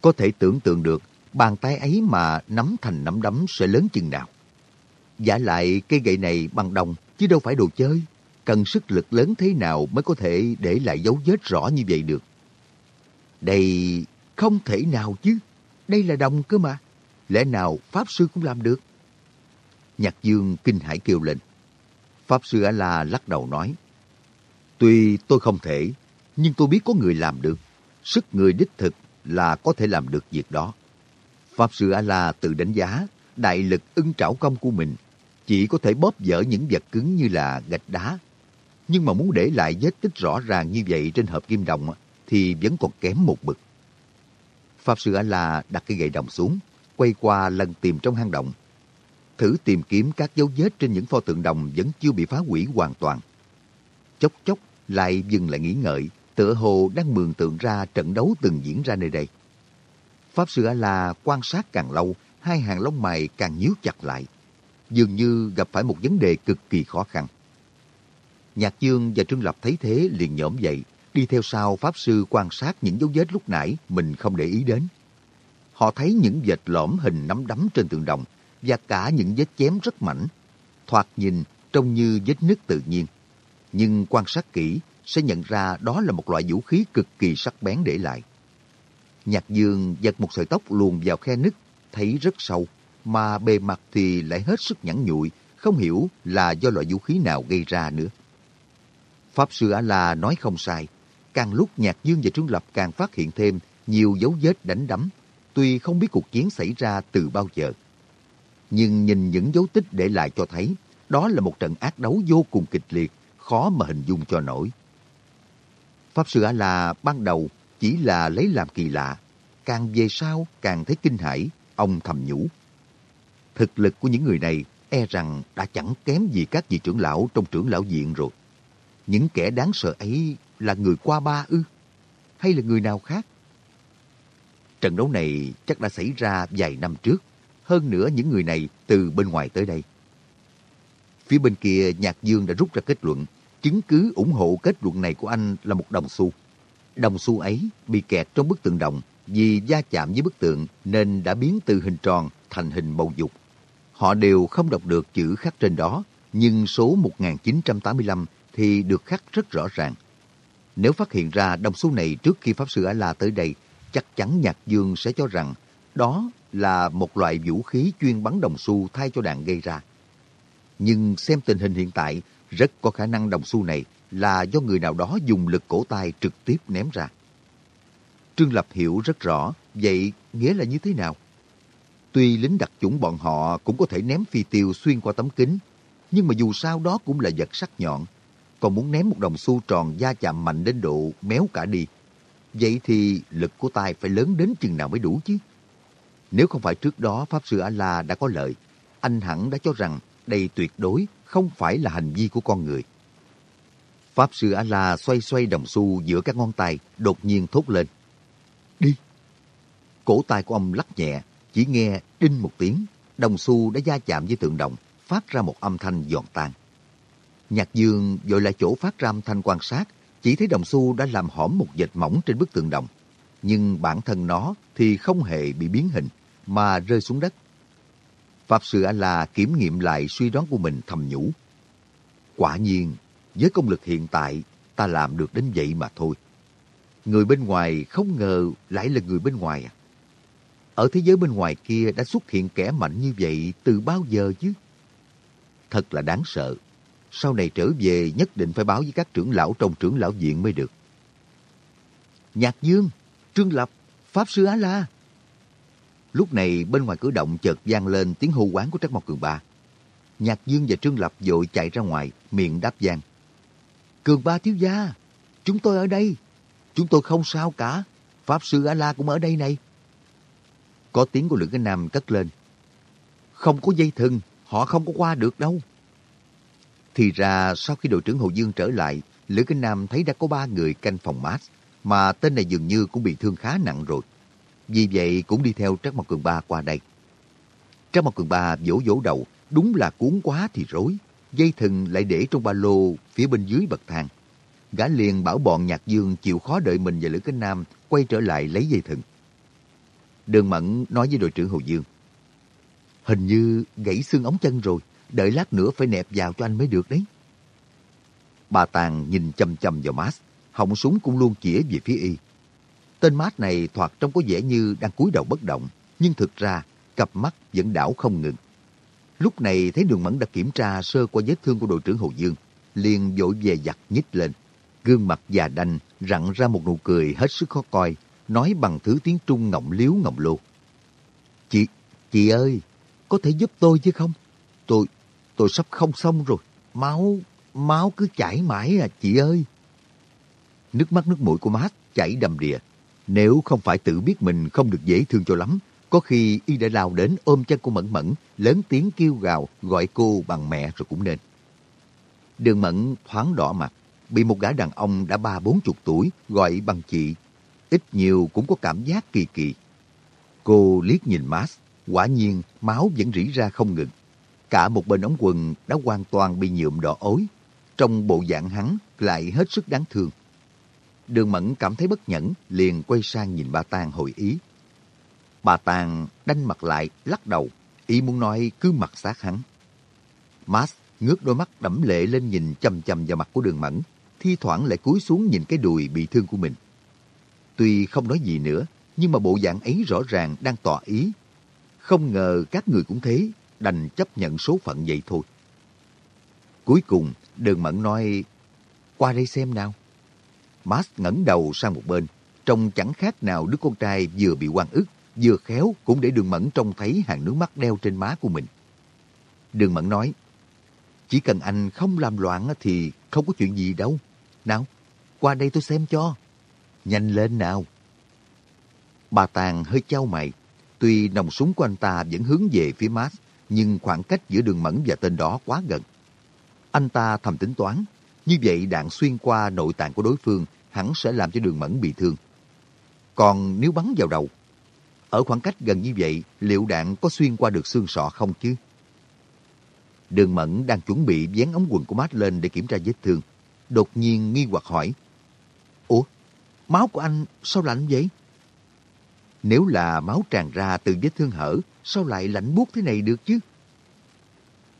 Có thể tưởng tượng được bàn tay ấy mà nắm thành nắm đấm sẽ lớn chừng nào. Giả lại cây gậy này bằng đồng chứ đâu phải đồ chơi. Cần sức lực lớn thế nào mới có thể để lại dấu vết rõ như vậy được. Đây không thể nào chứ. Đây là đồng cơ mà. Lẽ nào Pháp Sư cũng làm được? Nhạc Dương kinh hãi kêu lên. Pháp Sư A-La lắc đầu nói. Tuy tôi không thể, nhưng tôi biết có người làm được. Sức người đích thực là có thể làm được việc đó. Pháp Sư A-La tự đánh giá đại lực ưng trảo công của mình chỉ có thể bóp dở những vật cứng như là gạch đá. Nhưng mà muốn để lại vết tích rõ ràng như vậy trên hợp kim đồng thì vẫn còn kém một bậc. Pháp Sư A-La đặt cái gậy đồng xuống, quay qua lần tìm trong hang động. Thử tìm kiếm các dấu vết trên những pho tượng đồng vẫn chưa bị phá hủy hoàn toàn. Chốc chốc lại dừng lại nghĩ ngợi, tựa hồ đang mường tượng ra trận đấu từng diễn ra nơi đây. Pháp Sư A-La quan sát càng lâu, hai hàng lông mày càng nhíu chặt lại. Dường như gặp phải một vấn đề cực kỳ khó khăn. Nhạc Dương và Trương Lập thấy thế liền nhổm dậy, đi theo sau Pháp Sư quan sát những dấu vết lúc nãy mình không để ý đến. Họ thấy những vệt lõm hình nắm đấm trên tường đồng và cả những vết chém rất mảnh. Thoạt nhìn trông như vết nứt tự nhiên. Nhưng quan sát kỹ sẽ nhận ra đó là một loại vũ khí cực kỳ sắc bén để lại. Nhạc dương giật một sợi tóc luồn vào khe nứt, thấy rất sâu, mà bề mặt thì lại hết sức nhẵn nhụi, không hiểu là do loại vũ khí nào gây ra nữa. Pháp Sư A-La nói không sai, càng lúc Nhạc Dương và Trương Lập càng phát hiện thêm nhiều dấu vết đánh đấm, tuy không biết cuộc chiến xảy ra từ bao giờ. Nhưng nhìn những dấu tích để lại cho thấy, đó là một trận ác đấu vô cùng kịch liệt, khó mà hình dung cho nổi. Pháp Sư A-La ban đầu chỉ là lấy làm kỳ lạ, càng về sau càng thấy kinh hãi, ông thầm nhủ. Thực lực của những người này e rằng đã chẳng kém gì các vị trưởng lão trong trưởng lão viện rồi. Những kẻ đáng sợ ấy là người qua ba ư? Hay là người nào khác? Trận đấu này chắc đã xảy ra vài năm trước. Hơn nữa những người này từ bên ngoài tới đây. Phía bên kia Nhạc Dương đã rút ra kết luận. Chứng cứ ủng hộ kết luận này của anh là một đồng xu. Đồng xu ấy bị kẹt trong bức tượng đồng vì va chạm với bức tượng nên đã biến từ hình tròn thành hình bầu dục. Họ đều không đọc được chữ khắc trên đó, nhưng số 1985 thì được khắc rất rõ ràng. Nếu phát hiện ra đồng xu này trước khi Pháp Sư A-La tới đây, chắc chắn Nhạc Dương sẽ cho rằng đó là một loại vũ khí chuyên bắn đồng xu thay cho đạn gây ra. Nhưng xem tình hình hiện tại, rất có khả năng đồng xu này là do người nào đó dùng lực cổ tay trực tiếp ném ra. Trương Lập hiểu rất rõ, vậy nghĩa là như thế nào? Tuy lính đặc chủng bọn họ cũng có thể ném phi tiêu xuyên qua tấm kính, nhưng mà dù sao đó cũng là vật sắc nhọn. Còn muốn ném một đồng xu tròn da chạm mạnh đến độ méo cả đi. Vậy thì lực của tay phải lớn đến chừng nào mới đủ chứ? Nếu không phải trước đó Pháp Sư A-La đã có lợi, anh hẳn đã cho rằng đây tuyệt đối không phải là hành vi của con người. Pháp Sư A-La xoay xoay đồng xu giữa các ngón tay, đột nhiên thốt lên. Đi! Cổ tay của ông lắc nhẹ, chỉ nghe đinh một tiếng, đồng xu đã va chạm với tượng đồng, phát ra một âm thanh giòn tan. Nhạc dương vội lại chỗ phát ram thanh quan sát, chỉ thấy đồng xu đã làm hõm một vệt mỏng trên bức tường đồng. Nhưng bản thân nó thì không hề bị biến hình, mà rơi xuống đất. Pháp Sư A-La kiểm nghiệm lại suy đoán của mình thầm nhủ. Quả nhiên, với công lực hiện tại, ta làm được đến vậy mà thôi. Người bên ngoài không ngờ lại là người bên ngoài à. Ở thế giới bên ngoài kia đã xuất hiện kẻ mạnh như vậy từ bao giờ chứ? Thật là đáng sợ. Sau này trở về nhất định phải báo với các trưởng lão trong trưởng lão viện mới được. Nhạc Dương, Trương Lập, Pháp Sư Á-La. Lúc này bên ngoài cửa động chợt vang lên tiếng hô quán của Trắc Mộc Cường Ba. Nhạc Dương và Trương Lập vội chạy ra ngoài, miệng đáp vang. Cường Ba thiếu gia, chúng tôi ở đây. Chúng tôi không sao cả. Pháp Sư Á La cũng ở đây này. Có tiếng của Lữ Cái Nam cất lên. Không có dây thừng, họ không có qua được đâu. Thì ra sau khi đội trưởng Hồ Dương trở lại, Lữ Kinh Nam thấy đã có ba người canh phòng mát, mà tên này dường như cũng bị thương khá nặng rồi. Vì vậy cũng đi theo Trác Mộc Cường Ba qua đây. Trác Mộc Cường Ba vỗ vỗ đầu, đúng là cuốn quá thì rối. Dây thừng lại để trong ba lô phía bên dưới bậc thang. Gã liền bảo bọn Nhạc Dương chịu khó đợi mình và Lữ Kinh Nam quay trở lại lấy dây thừng. Đường Mẫn nói với đội trưởng Hồ Dương. Hình như gãy xương ống chân rồi, đợi lát nữa phải nẹp vào cho anh mới được đấy. Bà Tàng nhìn chầm chầm vào Mát, họng súng cũng luôn chĩa về phía y. Tên Mát này thoạt trông có vẻ như đang cúi đầu bất động, nhưng thực ra cặp mắt vẫn đảo không ngừng. Lúc này thấy đường mẫn đã kiểm tra sơ qua vết thương của đội trưởng Hồ Dương, liền vội về giặt nhích lên. Gương mặt già đanh rặn ra một nụ cười hết sức khó coi, nói bằng thứ tiếng Trung ngọng liếu ngọng lô. Chị, chị ơi, có thể giúp tôi chứ không? Tôi, tôi sắp không xong rồi. Máu, máu cứ chảy mãi à chị ơi. Nước mắt nước mũi của mát chảy đầm đìa. Nếu không phải tự biết mình không được dễ thương cho lắm, có khi y đã lao đến ôm chân của Mẫn Mẫn, lớn tiếng kêu gào gọi cô bằng mẹ rồi cũng nên. Đường Mẫn thoáng đỏ mặt, bị một gã đàn ông đã ba bốn chục tuổi gọi bằng chị. Ít nhiều cũng có cảm giác kỳ kỳ. Cô liếc nhìn Max, quả nhiên máu vẫn rỉ ra không ngừng. Cả một bên ống quần đã hoàn toàn bị nhuộm đỏ ối. Trong bộ dạng hắn lại hết sức đáng thương. Đường Mẫn cảm thấy bất nhẫn, liền quay sang nhìn bà Tàng hồi ý. Bà Tàng đanh mặt lại, lắc đầu, ý muốn nói cứ mặt sát hắn. Max ngước đôi mắt đẫm lệ lên nhìn chầm chầm vào mặt của đường Mẫn, thi thoảng lại cúi xuống nhìn cái đùi bị thương của mình. Tuy không nói gì nữa, nhưng mà bộ dạng ấy rõ ràng đang tỏ ý. Không ngờ các người cũng thế, đành chấp nhận số phận vậy thôi. Cuối cùng, đường mẫn nói, qua đây xem nào. Max ngẩng đầu sang một bên, trông chẳng khác nào đứa con trai vừa bị quan ức, vừa khéo cũng để đường mẫn trông thấy hàng nước mắt đeo trên má của mình. Đường mẫn nói, chỉ cần anh không làm loạn thì không có chuyện gì đâu. Nào, qua đây tôi xem cho. Nhanh lên nào. Bà Tàng hơi trao mày. Tuy nòng súng của anh ta vẫn hướng về phía Max, nhưng khoảng cách giữa đường mẫn và tên đó quá gần. Anh ta thầm tính toán, như vậy đạn xuyên qua nội tạng của đối phương hẳn sẽ làm cho đường mẫn bị thương. Còn nếu bắn vào đầu, ở khoảng cách gần như vậy, liệu đạn có xuyên qua được xương sọ không chứ? Đường mẫn đang chuẩn bị dán ống quần của Mát lên để kiểm tra vết thương. Đột nhiên nghi hoặc hỏi, Ủa, máu của anh sao lạnh vậy? Nếu là máu tràn ra từ vết thương hở, sao lại lạnh buốt thế này được chứ?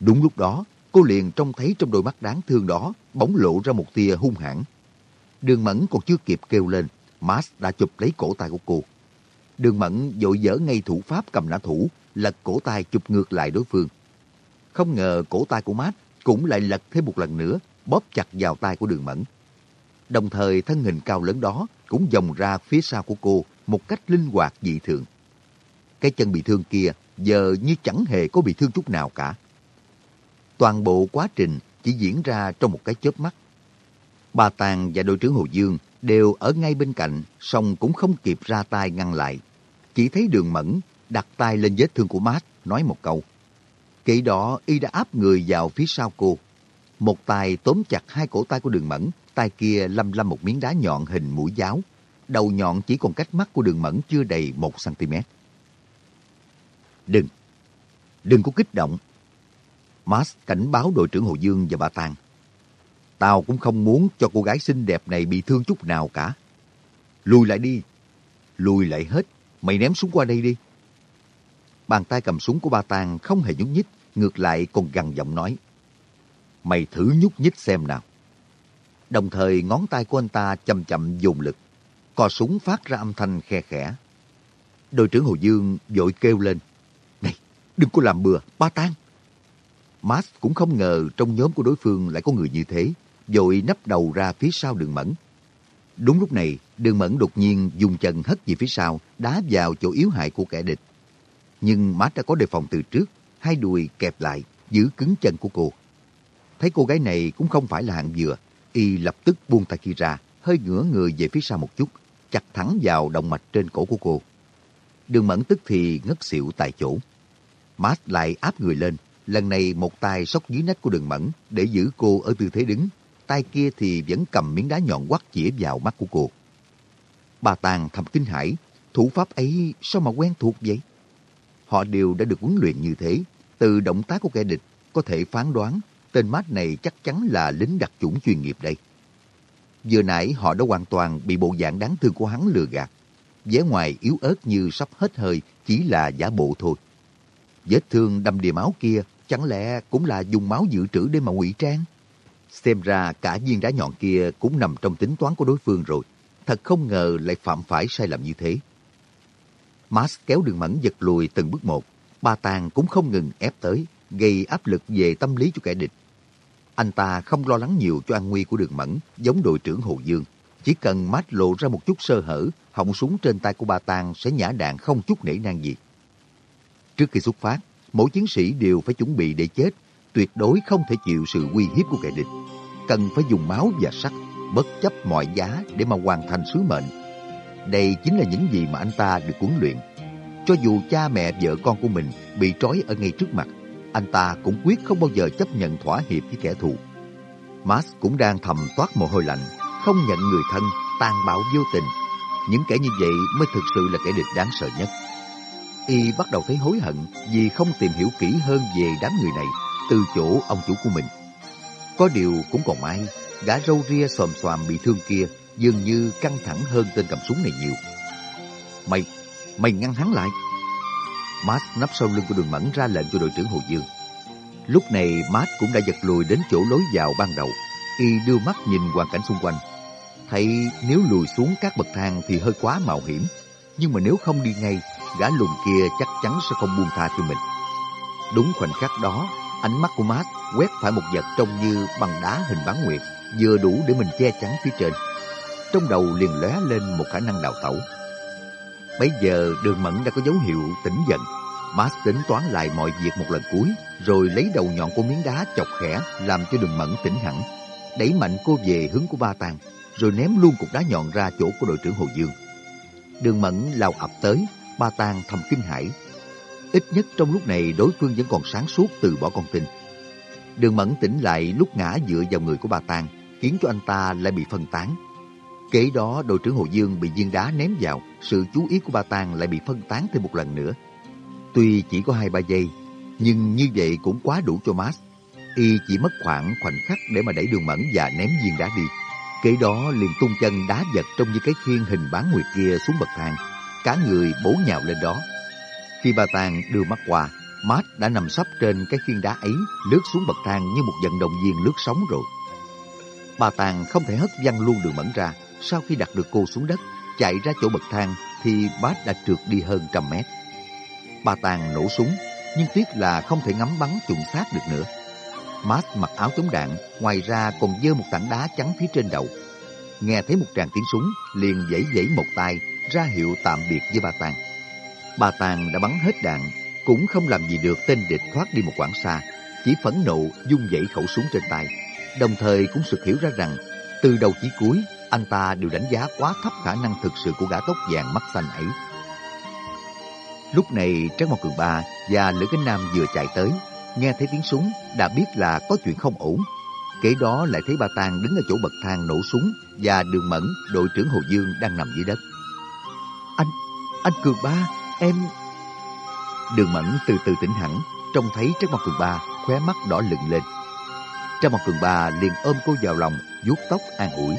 Đúng lúc đó, cô liền trông thấy trong đôi mắt đáng thương đó bỗng lộ ra một tia hung hãn. Đường Mẫn còn chưa kịp kêu lên, Max đã chụp lấy cổ tay của cô. Đường Mẫn vội dở ngay thủ pháp cầm nã thủ, lật cổ tay chụp ngược lại đối phương. Không ngờ cổ tay của Max cũng lại lật thêm một lần nữa, bóp chặt vào tay của đường Mẫn. Đồng thời thân hình cao lớn đó cũng dòng ra phía sau của cô một cách linh hoạt dị thường. Cái chân bị thương kia giờ như chẳng hề có bị thương chút nào cả. Toàn bộ quá trình chỉ diễn ra trong một cái chớp mắt. Bà Tàng và đội trưởng Hồ Dương đều ở ngay bên cạnh, song cũng không kịp ra tay ngăn lại. Chỉ thấy đường mẫn đặt tay lên vết thương của Mát, nói một câu. Kỹ đó y đã áp người vào phía sau cô. Một tay tóm chặt hai cổ tay của đường mẫn, tay kia lâm lâm một miếng đá nhọn hình mũi giáo. Đầu nhọn chỉ còn cách mắt của đường mẫn chưa đầy một cm. Đừng, đừng có kích động. Max cảnh báo đội trưởng Hồ Dương và bà Tàng. Tao cũng không muốn cho cô gái xinh đẹp này bị thương chút nào cả. Lùi lại đi. Lùi lại hết. Mày ném súng qua đây đi. Bàn tay cầm súng của bà Tàng không hề nhúc nhích, ngược lại còn gằn giọng nói. Mày thử nhúc nhích xem nào. Đồng thời ngón tay của anh ta chậm chậm dùng lực. Cò súng phát ra âm thanh khe khẽ. Đội trưởng Hồ Dương vội kêu lên. Đừng có làm bừa, ba tan. Max cũng không ngờ trong nhóm của đối phương lại có người như thế, vội nấp đầu ra phía sau đường mẫn. Đúng lúc này, đường mẫn đột nhiên dùng chân hất về phía sau, đá vào chỗ yếu hại của kẻ địch. Nhưng Max đã có đề phòng từ trước, hai đùi kẹp lại, giữ cứng chân của cô. Thấy cô gái này cũng không phải là hạng vừa, y lập tức buông tay kia ra, hơi ngửa người về phía sau một chút, chặt thẳng vào động mạch trên cổ của cô. Đường Mẫn tức thì ngất xỉu tại chỗ. Matt lại áp người lên, lần này một tay sóc dưới nách của đường Mẫn để giữ cô ở tư thế đứng, tay kia thì vẫn cầm miếng đá nhọn quắt chĩa vào mắt của cô. Bà Tàng thầm kinh hãi, thủ pháp ấy sao mà quen thuộc vậy? Họ đều đã được huấn luyện như thế, từ động tác của kẻ địch có thể phán đoán tên mát này chắc chắn là lính đặc chủng chuyên nghiệp đây. Vừa nãy họ đã hoàn toàn bị bộ dạng đáng thương của hắn lừa gạt. vẻ ngoài yếu ớt như sắp hết hơi chỉ là giả bộ thôi. Vết thương đâm đìa máu kia chẳng lẽ cũng là dùng máu dự trữ để mà ngụy trang? Xem ra cả viên đá nhọn kia cũng nằm trong tính toán của đối phương rồi. Thật không ngờ lại phạm phải sai lầm như thế. Max kéo đường mẫn giật lùi từng bước một. Ba Tàng cũng không ngừng ép tới, gây áp lực về tâm lý cho kẻ địch. Anh ta không lo lắng nhiều cho an nguy của đường mẫn, giống đội trưởng Hồ Dương. Chỉ cần mát lộ ra một chút sơ hở, họng súng trên tay của ba Tàng sẽ nhả đạn không chút nể nang gì. Trước khi xuất phát, mỗi chiến sĩ đều phải chuẩn bị để chết, tuyệt đối không thể chịu sự uy hiếp của kẻ địch. Cần phải dùng máu và sắt, bất chấp mọi giá để mà hoàn thành sứ mệnh. Đây chính là những gì mà anh ta được huấn luyện. Cho dù cha mẹ vợ con của mình bị trói ở ngay trước mặt, anh ta cũng quyết không bao giờ chấp nhận thỏa hiệp với kẻ thù. Max cũng đang thầm toát mồ hôi lạnh, không nhận người thân, tàn bạo vô tình. Những kẻ như vậy mới thực sự là kẻ địch đáng sợ nhất. Y bắt đầu thấy hối hận vì không tìm hiểu kỹ hơn về đám người này từ chỗ ông chủ của mình. Có điều cũng còn may, gã râu ria xòm xòm bị thương kia dường như căng thẳng hơn tên cầm súng này nhiều. Mày, mày ngăn hắn lại. Matt nấp sau lưng của đường mẫn ra lệnh cho đội trưởng Hồ Dương. Lúc này Matt cũng đã giật lùi đến chỗ lối vào ban đầu. Y đưa mắt nhìn hoàn cảnh xung quanh. Thấy nếu lùi xuống các bậc thang thì hơi quá mạo hiểm. Nhưng mà nếu không đi ngay, gã lùn kia chắc chắn sẽ không buông tha cho mình. Đúng khoảnh khắc đó, ánh mắt của Matt quét phải một vật trông như bằng đá hình bán nguyệt, vừa đủ để mình che chắn phía trên. Trong đầu liền lóe lên một khả năng đào tẩu. Bây giờ đường mẫn đã có dấu hiệu tỉnh giận. Matt tính toán lại mọi việc một lần cuối, rồi lấy đầu nhọn của miếng đá chọc khẽ làm cho đường mẫn tỉnh hẳn. Đẩy mạnh cô về hướng của ba tàng, rồi ném luôn cục đá nhọn ra chỗ của đội trưởng Hồ Dương. Đường mẫn lao ập tới, ba tàng thầm kinh hãi. Ít nhất trong lúc này đối phương vẫn còn sáng suốt từ bỏ con tin. Đường mẫn tỉnh lại lúc ngã dựa vào người của ba tàng, khiến cho anh ta lại bị phân tán. Kế đó đội trưởng Hồ Dương bị viên đá ném vào, sự chú ý của ba tàng lại bị phân tán thêm một lần nữa. Tuy chỉ có hai ba giây, nhưng như vậy cũng quá đủ cho Max. Y chỉ mất khoảng khoảnh khắc để mà đẩy đường mẫn và ném viên đá đi. Kế đó liền tung chân đá vật trong như cái khiên hình bán nguyệt kia xuống bậc thang. Cả người bổ nhào lên đó. Khi bà tàng đưa mắt qua, Matt đã nằm sấp trên cái khiên đá ấy, lướt xuống bậc thang như một vận động viên lướt sóng rồi. Bà Tàng không thể hất văng luôn đường mẫn ra. Sau khi đặt được cô xuống đất, chạy ra chỗ bậc thang thì Bát đã trượt đi hơn trăm mét. Bà Tàng nổ súng, nhưng tiếc là không thể ngắm bắn trùng sát được nữa. Matt mặc áo chống đạn, ngoài ra còn dơ một tảng đá chắn phía trên đầu. Nghe thấy một tràng tiếng súng, liền dãy dãy một tay, ra hiệu tạm biệt với bà Tàng. Bà Tàng đã bắn hết đạn, cũng không làm gì được tên địch thoát đi một quãng xa, chỉ phẫn nộ dung dãy khẩu súng trên tay. Đồng thời cũng sực hiểu ra rằng, từ đầu chí cuối, anh ta đều đánh giá quá thấp khả năng thực sự của gã tóc vàng mắt xanh ấy. Lúc này Trác Mộc Cường Ba và Lữ Cánh Nam vừa chạy tới, nghe thấy tiếng súng đã biết là có chuyện không ổn. Kế đó lại thấy ba Tàng đứng ở chỗ bậc thang nổ súng và Đường Mẫn, đội trưởng Hồ Dương đang nằm dưới đất. Anh, anh Cường Ba, em... Đường Mẫn từ từ tỉnh hẳn, trông thấy Trác Mộc Cường Ba khóe mắt đỏ lựng lên. Trác Mộc Cường Ba liền ôm cô vào lòng, vuốt tóc an ủi.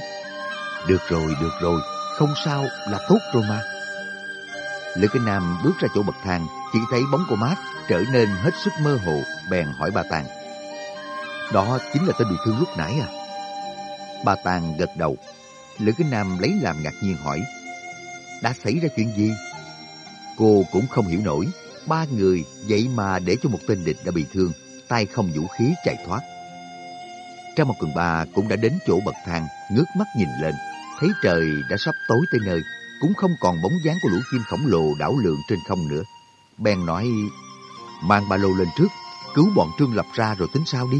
Được rồi, được rồi, không sao là tốt rồi mà. Lữ Kinh Nam bước ra chỗ bậc thang, chỉ thấy bóng của Mát trở nên hết sức mơ hồ, bèn hỏi bà Tàng. Đó chính là tên bị thương lúc nãy à? Bà Tàng gật đầu. Lữ cái Nam lấy làm ngạc nhiên hỏi. Đã xảy ra chuyện gì? Cô cũng không hiểu nổi. Ba người vậy mà để cho một tên địch đã bị thương, tay không vũ khí chạy thoát. Trang một cường bà cũng đã đến chỗ bậc thang, ngước mắt nhìn lên, thấy trời đã sắp tối tới nơi, cũng không còn bóng dáng của lũ chim khổng lồ đảo lượn trên không nữa. Bèn nói, mang ba lô lên trước, cứu bọn Trương Lập ra rồi tính sao đi.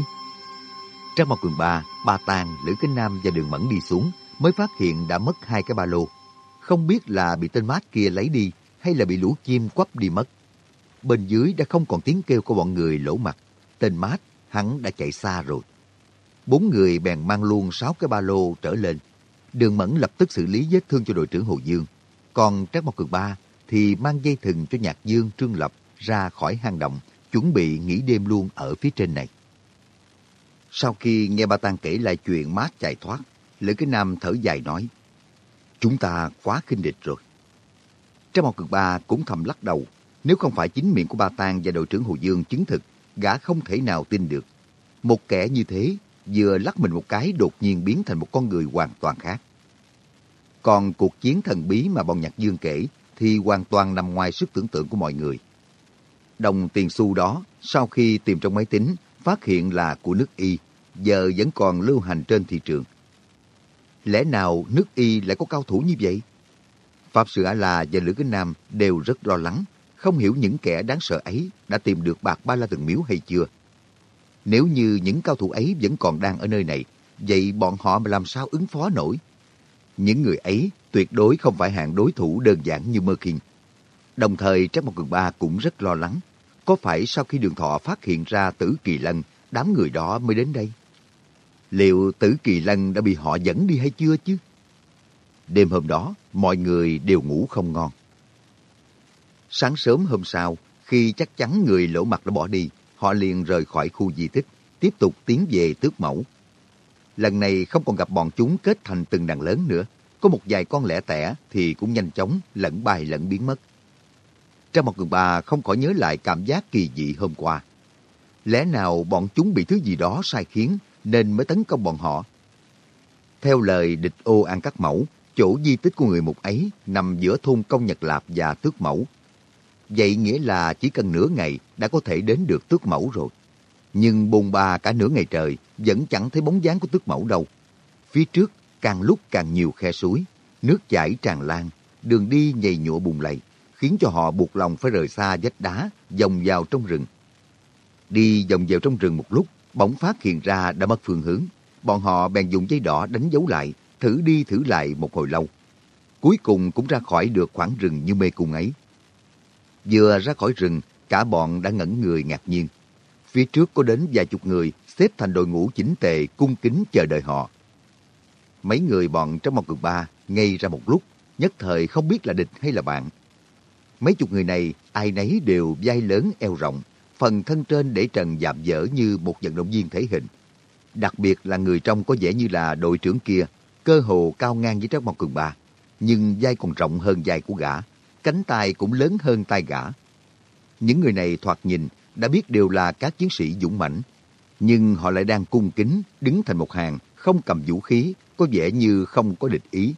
Trang một cường ba, ba tàng, Lữ Kinh Nam và Đường Mẫn đi xuống, mới phát hiện đã mất hai cái ba lô. Không biết là bị tên mát kia lấy đi hay là bị lũ chim quắp đi mất. Bên dưới đã không còn tiếng kêu của bọn người lỗ mặt. Tên mát, hắn đã chạy xa rồi. Bốn người bèn mang luôn sáu cái ba lô trở lên. Đường Mẫn lập tức xử lý vết thương cho đội trưởng Hồ Dương. Còn Trác Mộc Cường Ba thì mang dây thừng cho Nhạc Dương Trương Lập ra khỏi hang động, chuẩn bị nghỉ đêm luôn ở phía trên này. Sau khi nghe ba Tăng kể lại chuyện mát chạy thoát, Lữ Cái Nam thở dài nói, Chúng ta quá khinh địch rồi. Trong một cực ba cũng thầm lắc đầu, nếu không phải chính miệng của ba Tang và đội trưởng Hồ Dương chứng thực, gã không thể nào tin được. Một kẻ như thế, vừa lắc mình một cái đột nhiên biến thành một con người hoàn toàn khác. Còn cuộc chiến thần bí mà bọn Nhạc Dương kể thì hoàn toàn nằm ngoài sức tưởng tượng của mọi người. Đồng tiền xu đó, sau khi tìm trong máy tính, phát hiện là của nước Y, giờ vẫn còn lưu hành trên thị trường. Lẽ nào nước Y lại có cao thủ như vậy? Pháp Sư A-La và Lữ Kinh Nam đều rất lo lắng, không hiểu những kẻ đáng sợ ấy đã tìm được bạc ba la từng miếu hay chưa. Nếu như những cao thủ ấy vẫn còn đang ở nơi này, vậy bọn họ mà làm sao ứng phó nổi? Những người ấy tuyệt đối không phải hạng đối thủ đơn giản như Mơ Kinh. Đồng thời Trác Mộc Cường Ba cũng rất lo lắng. Có phải sau khi đường thọ phát hiện ra tử kỳ lân, đám người đó mới đến đây? Liệu tử kỳ lân đã bị họ dẫn đi hay chưa chứ? Đêm hôm đó, mọi người đều ngủ không ngon. Sáng sớm hôm sau, khi chắc chắn người lỗ mặt đã bỏ đi, họ liền rời khỏi khu di tích, tiếp tục tiến về tước mẫu. Lần này không còn gặp bọn chúng kết thành từng đàn lớn nữa. Có một vài con lẻ tẻ thì cũng nhanh chóng lẫn bay lẫn biến mất. Trong một cường bà không khỏi nhớ lại cảm giác kỳ dị hôm qua. Lẽ nào bọn chúng bị thứ gì đó sai khiến nên mới tấn công bọn họ? Theo lời địch ô An Cắt Mẫu, chỗ di tích của người mục ấy nằm giữa thôn Công Nhật Lạp và Tước Mẫu. Vậy nghĩa là chỉ cần nửa ngày đã có thể đến được Tước Mẫu rồi. Nhưng bồn ba cả nửa ngày trời vẫn chẳng thấy bóng dáng của Tước Mẫu đâu. Phía trước càng lúc càng nhiều khe suối, nước chảy tràn lan, đường đi nhầy nhụa bùn lầy, khiến cho họ buộc lòng phải rời xa vách đá, vòng vào trong rừng. Đi vòng vào trong rừng một lúc, bỗng phát hiện ra đã mất phương hướng. Bọn họ bèn dùng dây đỏ đánh dấu lại, thử đi thử lại một hồi lâu. Cuối cùng cũng ra khỏi được khoảng rừng như mê cung ấy. Vừa ra khỏi rừng, cả bọn đã ngẩn người ngạc nhiên. Phía trước có đến vài chục người xếp thành đội ngũ chỉnh tề cung kính chờ đợi họ. Mấy người bọn trong một cường ba ngay ra một lúc, nhất thời không biết là địch hay là bạn. Mấy chục người này, ai nấy đều vai lớn eo rộng, phần thân trên để trần dạm dở như một vận động viên thể hình. Đặc biệt là người trong có vẻ như là đội trưởng kia, cơ hồ cao ngang với Trác Mộc Cường Ba, nhưng vai còn rộng hơn vai của gã, cánh tay cũng lớn hơn tay gã. Những người này thoạt nhìn đã biết đều là các chiến sĩ dũng mãnh, nhưng họ lại đang cung kính đứng thành một hàng, không cầm vũ khí, có vẻ như không có địch ý.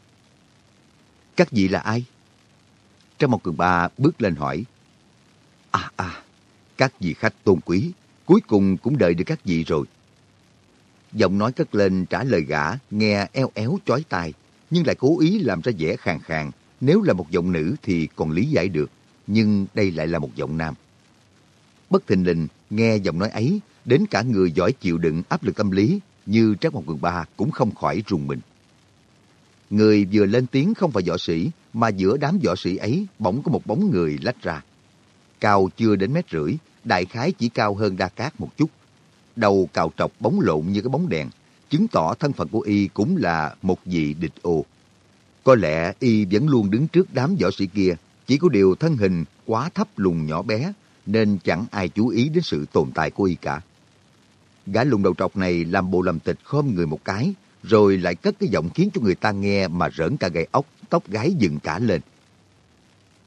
Các vị là ai? Trong một cường ba bước lên hỏi. À à, các vị khách tôn quý, cuối cùng cũng đợi được các vị rồi. Giọng nói cất lên trả lời gã, nghe eo éo chói tai, nhưng lại cố ý làm ra vẻ khàn khàn. Nếu là một giọng nữ thì còn lý giải được, nhưng đây lại là một giọng nam. Bất thình lình, nghe giọng nói ấy, đến cả người giỏi chịu đựng áp lực tâm lý như Trác Mộc Cường Ba cũng không khỏi rùng mình. Người vừa lên tiếng không phải võ sĩ, mà giữa đám võ sĩ ấy bỗng có một bóng người lách ra. Cao chưa đến mét rưỡi, đại khái chỉ cao hơn Đa Cát một chút. Đầu cào trọc bóng lộn như cái bóng đèn, chứng tỏ thân phận của y cũng là một vị địch ô. Có lẽ y vẫn luôn đứng trước đám võ sĩ kia, chỉ có điều thân hình quá thấp lùn nhỏ bé, nên chẳng ai chú ý đến sự tồn tại của y cả. Gã lùn đầu trọc này làm bộ làm tịch khom người một cái, rồi lại cất cái giọng khiến cho người ta nghe mà rỡn cả gai ốc, tóc gái dựng cả lên.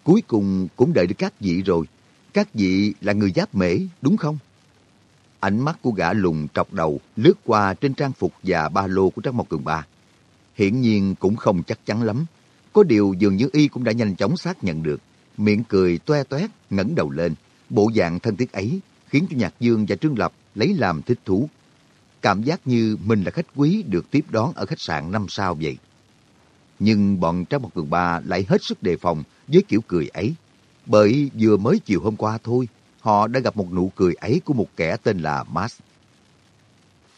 Cuối cùng cũng đợi được các vị rồi. Các vị là người giáp mễ, đúng không? Ánh mắt của gã lùn trọc đầu lướt qua trên trang phục và ba lô của Trác Mộc Cường Ba. Hiển nhiên cũng không chắc chắn lắm. Có điều dường như y cũng đã nhanh chóng xác nhận được. Miệng cười toe toét, ngẩng đầu lên. Bộ dạng thân thiết ấy khiến cho Nhạc Dương và Trương Lập lấy làm thích thú. Cảm giác như mình là khách quý được tiếp đón ở khách sạn năm sao vậy. Nhưng bọn Trang Mộc Cường Ba lại hết sức đề phòng với kiểu cười ấy. Bởi vừa mới chiều hôm qua thôi, họ đã gặp một nụ cười ấy của một kẻ tên là Max.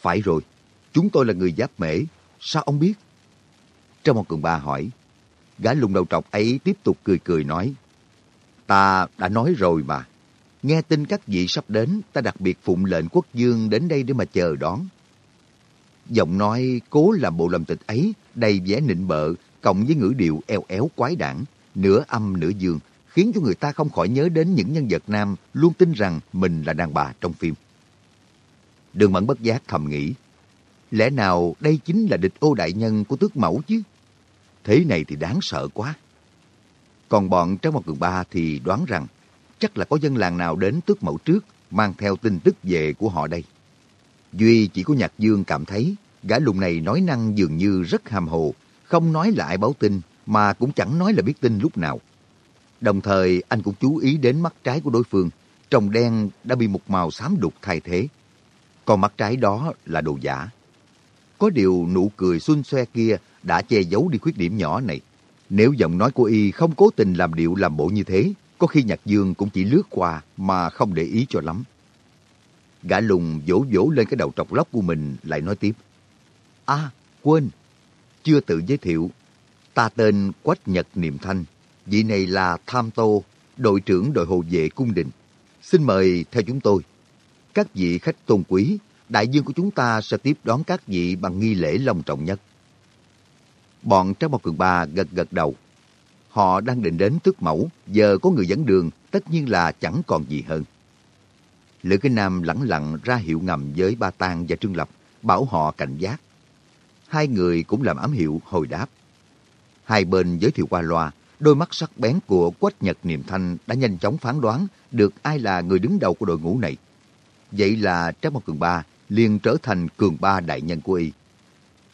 Phải rồi, chúng tôi là người giáp mễ. Sao ông biết? Trong một cường ba hỏi. Gã lùng đầu trọc ấy tiếp tục cười cười nói. Ta đã nói rồi mà. Nghe tin các vị sắp đến, ta đặc biệt phụng lệnh quốc dương đến đây để mà chờ đón. Giọng nói cố làm bộ làm tịch ấy, đầy vẻ nịnh bợ, cộng với ngữ điệu eo éo quái đản, nửa âm nửa dương, khiến cho người ta không khỏi nhớ đến những nhân vật nam luôn tin rằng mình là đàn bà trong phim. Đường Mẫn bất giác thầm nghĩ, lẽ nào đây chính là địch ô đại nhân của tước mẫu chứ? Thế này thì đáng sợ quá. Còn bọn trong một cường ba thì đoán rằng chắc là có dân làng nào đến tước mẫu trước mang theo tin tức về của họ đây. Duy chỉ có Nhạc Dương cảm thấy gã lùng này nói năng dường như rất hàm hồ, không nói lại báo tin mà cũng chẳng nói là biết tin lúc nào. Đồng thời anh cũng chú ý đến mắt trái của đối phương, trồng đen đã bị một màu xám đục thay thế. Còn mắt trái đó là đồ giả. Có điều nụ cười xuân xoe kia đã che giấu đi khuyết điểm nhỏ này. Nếu giọng nói của y không cố tình làm điệu làm bộ như thế, có khi Nhạc Dương cũng chỉ lướt qua mà không để ý cho lắm. Gã lùng vỗ vỗ lên cái đầu trọc lóc của mình lại nói tiếp. À, quên, chưa tự giới thiệu. Ta tên Quách Nhật Niệm Thanh, vị này là Tham Tô, đội trưởng đội hộ vệ cung đình. Xin mời theo chúng tôi. Các vị khách tôn quý, đại dương của chúng ta sẽ tiếp đón các vị bằng nghi lễ long trọng nhất. Bọn Trác Mộc Cường Ba gật gật đầu. Họ đang định đến tước mẫu, giờ có người dẫn đường, tất nhiên là chẳng còn gì hơn. Lữ Kinh Nam lẳng lặng ra hiệu ngầm với Ba Tang và Trương Lập, bảo họ cảnh giác. Hai người cũng làm ám hiệu hồi đáp. Hai bên giới thiệu qua loa, đôi mắt sắc bén của Quách Nhật Niệm Thanh đã nhanh chóng phán đoán được ai là người đứng đầu của đội ngũ này. Vậy là Trác Mộc Cường Ba liền trở thành Cường Ba đại nhân của y.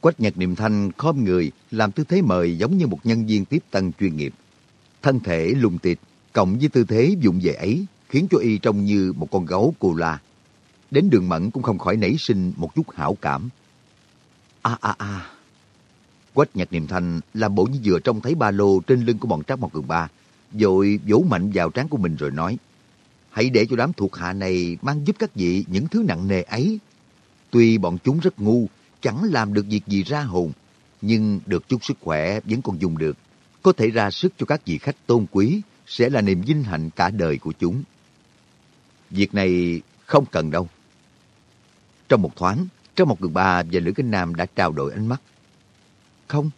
Quách Nhật Niệm Thanh khom người, làm tư thế mời giống như một nhân viên tiếp tân chuyên nghiệp. Thân thể lùng tịt, cộng với tư thế dụng về ấy, khiến cho y trông như một con gấu cù la. Đến đường mẫn cũng không khỏi nảy sinh một chút hảo cảm. A a a. Quách Nhật Niệm Thanh làm bộ như vừa trông thấy ba lô trên lưng của bọn Trác một Cường Ba, rồi vỗ mạnh vào trán của mình rồi nói, hãy để cho đám thuộc hạ này mang giúp các vị những thứ nặng nề ấy. Tuy bọn chúng rất ngu, chẳng làm được việc gì ra hồn, nhưng được chút sức khỏe vẫn còn dùng được. Có thể ra sức cho các vị khách tôn quý sẽ là niềm vinh hạnh cả đời của chúng. Việc này không cần đâu. Trong một thoáng, trong một người ba và Lữ Kinh Nam đã trao đổi ánh mắt. Không,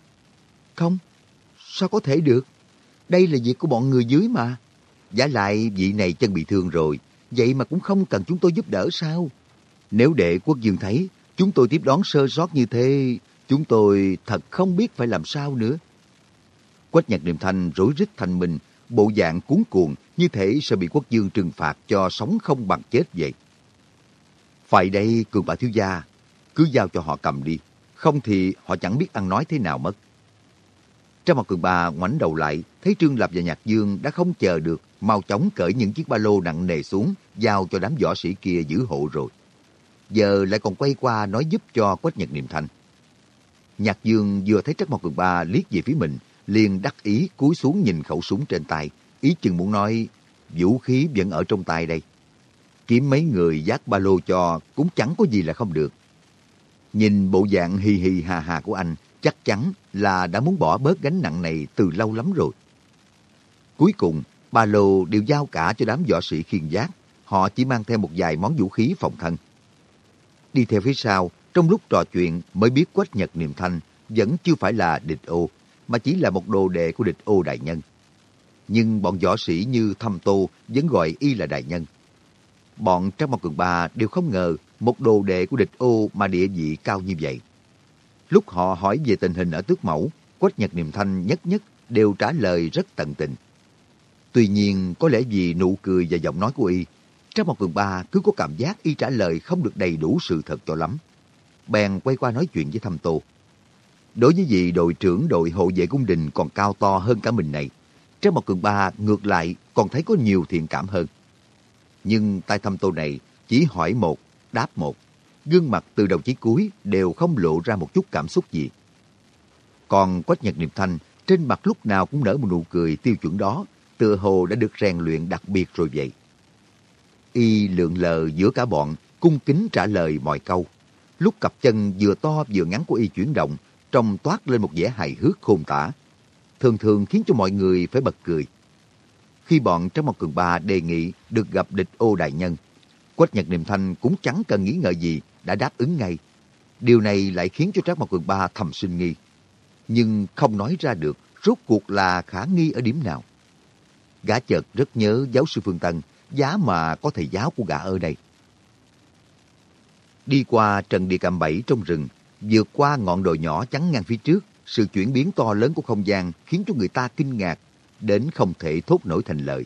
không, sao có thể được? Đây là việc của bọn người dưới mà. Giả lại vị này chân bị thương rồi, vậy mà cũng không cần chúng tôi giúp đỡ sao? Nếu đệ quốc dương thấy chúng tôi tiếp đón sơ sót như thế, chúng tôi thật không biết phải làm sao nữa. Quách nhạc niệm thanh rối rít thành mình, bộ dạng cuốn cuồng như thể sẽ bị quốc dương trừng phạt cho sống không bằng chết vậy. Phải đây, cường bà thiếu gia, cứ giao cho họ cầm đi, không thì họ chẳng biết ăn nói thế nào mất. Trong mặt cường bà ngoảnh đầu lại, thấy Trương Lập và Nhạc Dương đã không chờ được, mau chóng cởi những chiếc ba lô nặng nề xuống, giao cho đám võ sĩ kia giữ hộ rồi. Giờ lại còn quay qua nói giúp cho Quách Nhật Niệm Thanh. Nhạc Dương vừa thấy Trắc Mộc Cường Ba liếc về phía mình, liền đắc ý cúi xuống nhìn khẩu súng trên tay, ý chừng muốn nói vũ khí vẫn ở trong tay đây. Kiếm mấy người giác ba lô cho cũng chẳng có gì là không được. Nhìn bộ dạng hì hì hà hà của anh, chắc chắn là đã muốn bỏ bớt gánh nặng này từ lâu lắm rồi. Cuối cùng, ba lô đều giao cả cho đám võ sĩ khiên giác. Họ chỉ mang theo một vài món vũ khí phòng thân. Đi theo phía sau, trong lúc trò chuyện mới biết Quách Nhật Niệm Thanh vẫn chưa phải là địch ô, mà chỉ là một đồ đệ của địch ô đại nhân. Nhưng bọn võ sĩ như Thâm Tô vẫn gọi y là đại nhân. Bọn trong một cường ba đều không ngờ một đồ đệ của địch ô mà địa vị cao như vậy. Lúc họ hỏi về tình hình ở tước mẫu, Quách Nhật Niệm Thanh nhất nhất đều trả lời rất tận tình. Tuy nhiên, có lẽ vì nụ cười và giọng nói của y, trong một cường ba cứ có cảm giác y trả lời không được đầy đủ sự thật cho lắm. Bèn quay qua nói chuyện với Thâm Tô. Đối với vị đội trưởng đội hộ vệ cung đình còn cao to hơn cả mình này, Trang một cường ba ngược lại còn thấy có nhiều thiện cảm hơn. Nhưng tay thâm tô này chỉ hỏi một, đáp một. Gương mặt từ đầu chí cuối đều không lộ ra một chút cảm xúc gì. Còn Quách Nhật Niệm Thanh trên mặt lúc nào cũng nở một nụ cười tiêu chuẩn đó, tựa hồ đã được rèn luyện đặc biệt rồi vậy. Y lượng lờ giữa cả bọn, cung kính trả lời mọi câu. Lúc cặp chân vừa to vừa ngắn của Y chuyển động, trông toát lên một vẻ hài hước khôn tả, thường thường khiến cho mọi người phải bật cười. Khi bọn trong một cường ba đề nghị được gặp địch ô đại nhân, Quách Nhật Niệm Thanh cũng chẳng cần nghĩ ngợi gì, đã đáp ứng ngay. Điều này lại khiến cho Trác Mộc Cường Ba thầm sinh nghi. Nhưng không nói ra được rốt cuộc là khả nghi ở điểm nào. Gã chợt rất nhớ giáo sư Phương Tân, giá mà có thầy giáo của gã ở đây. Đi qua trần địa cạm bẫy trong rừng, vượt qua ngọn đồi nhỏ chắn ngang phía trước, sự chuyển biến to lớn của không gian khiến cho người ta kinh ngạc, đến không thể thốt nổi thành lời.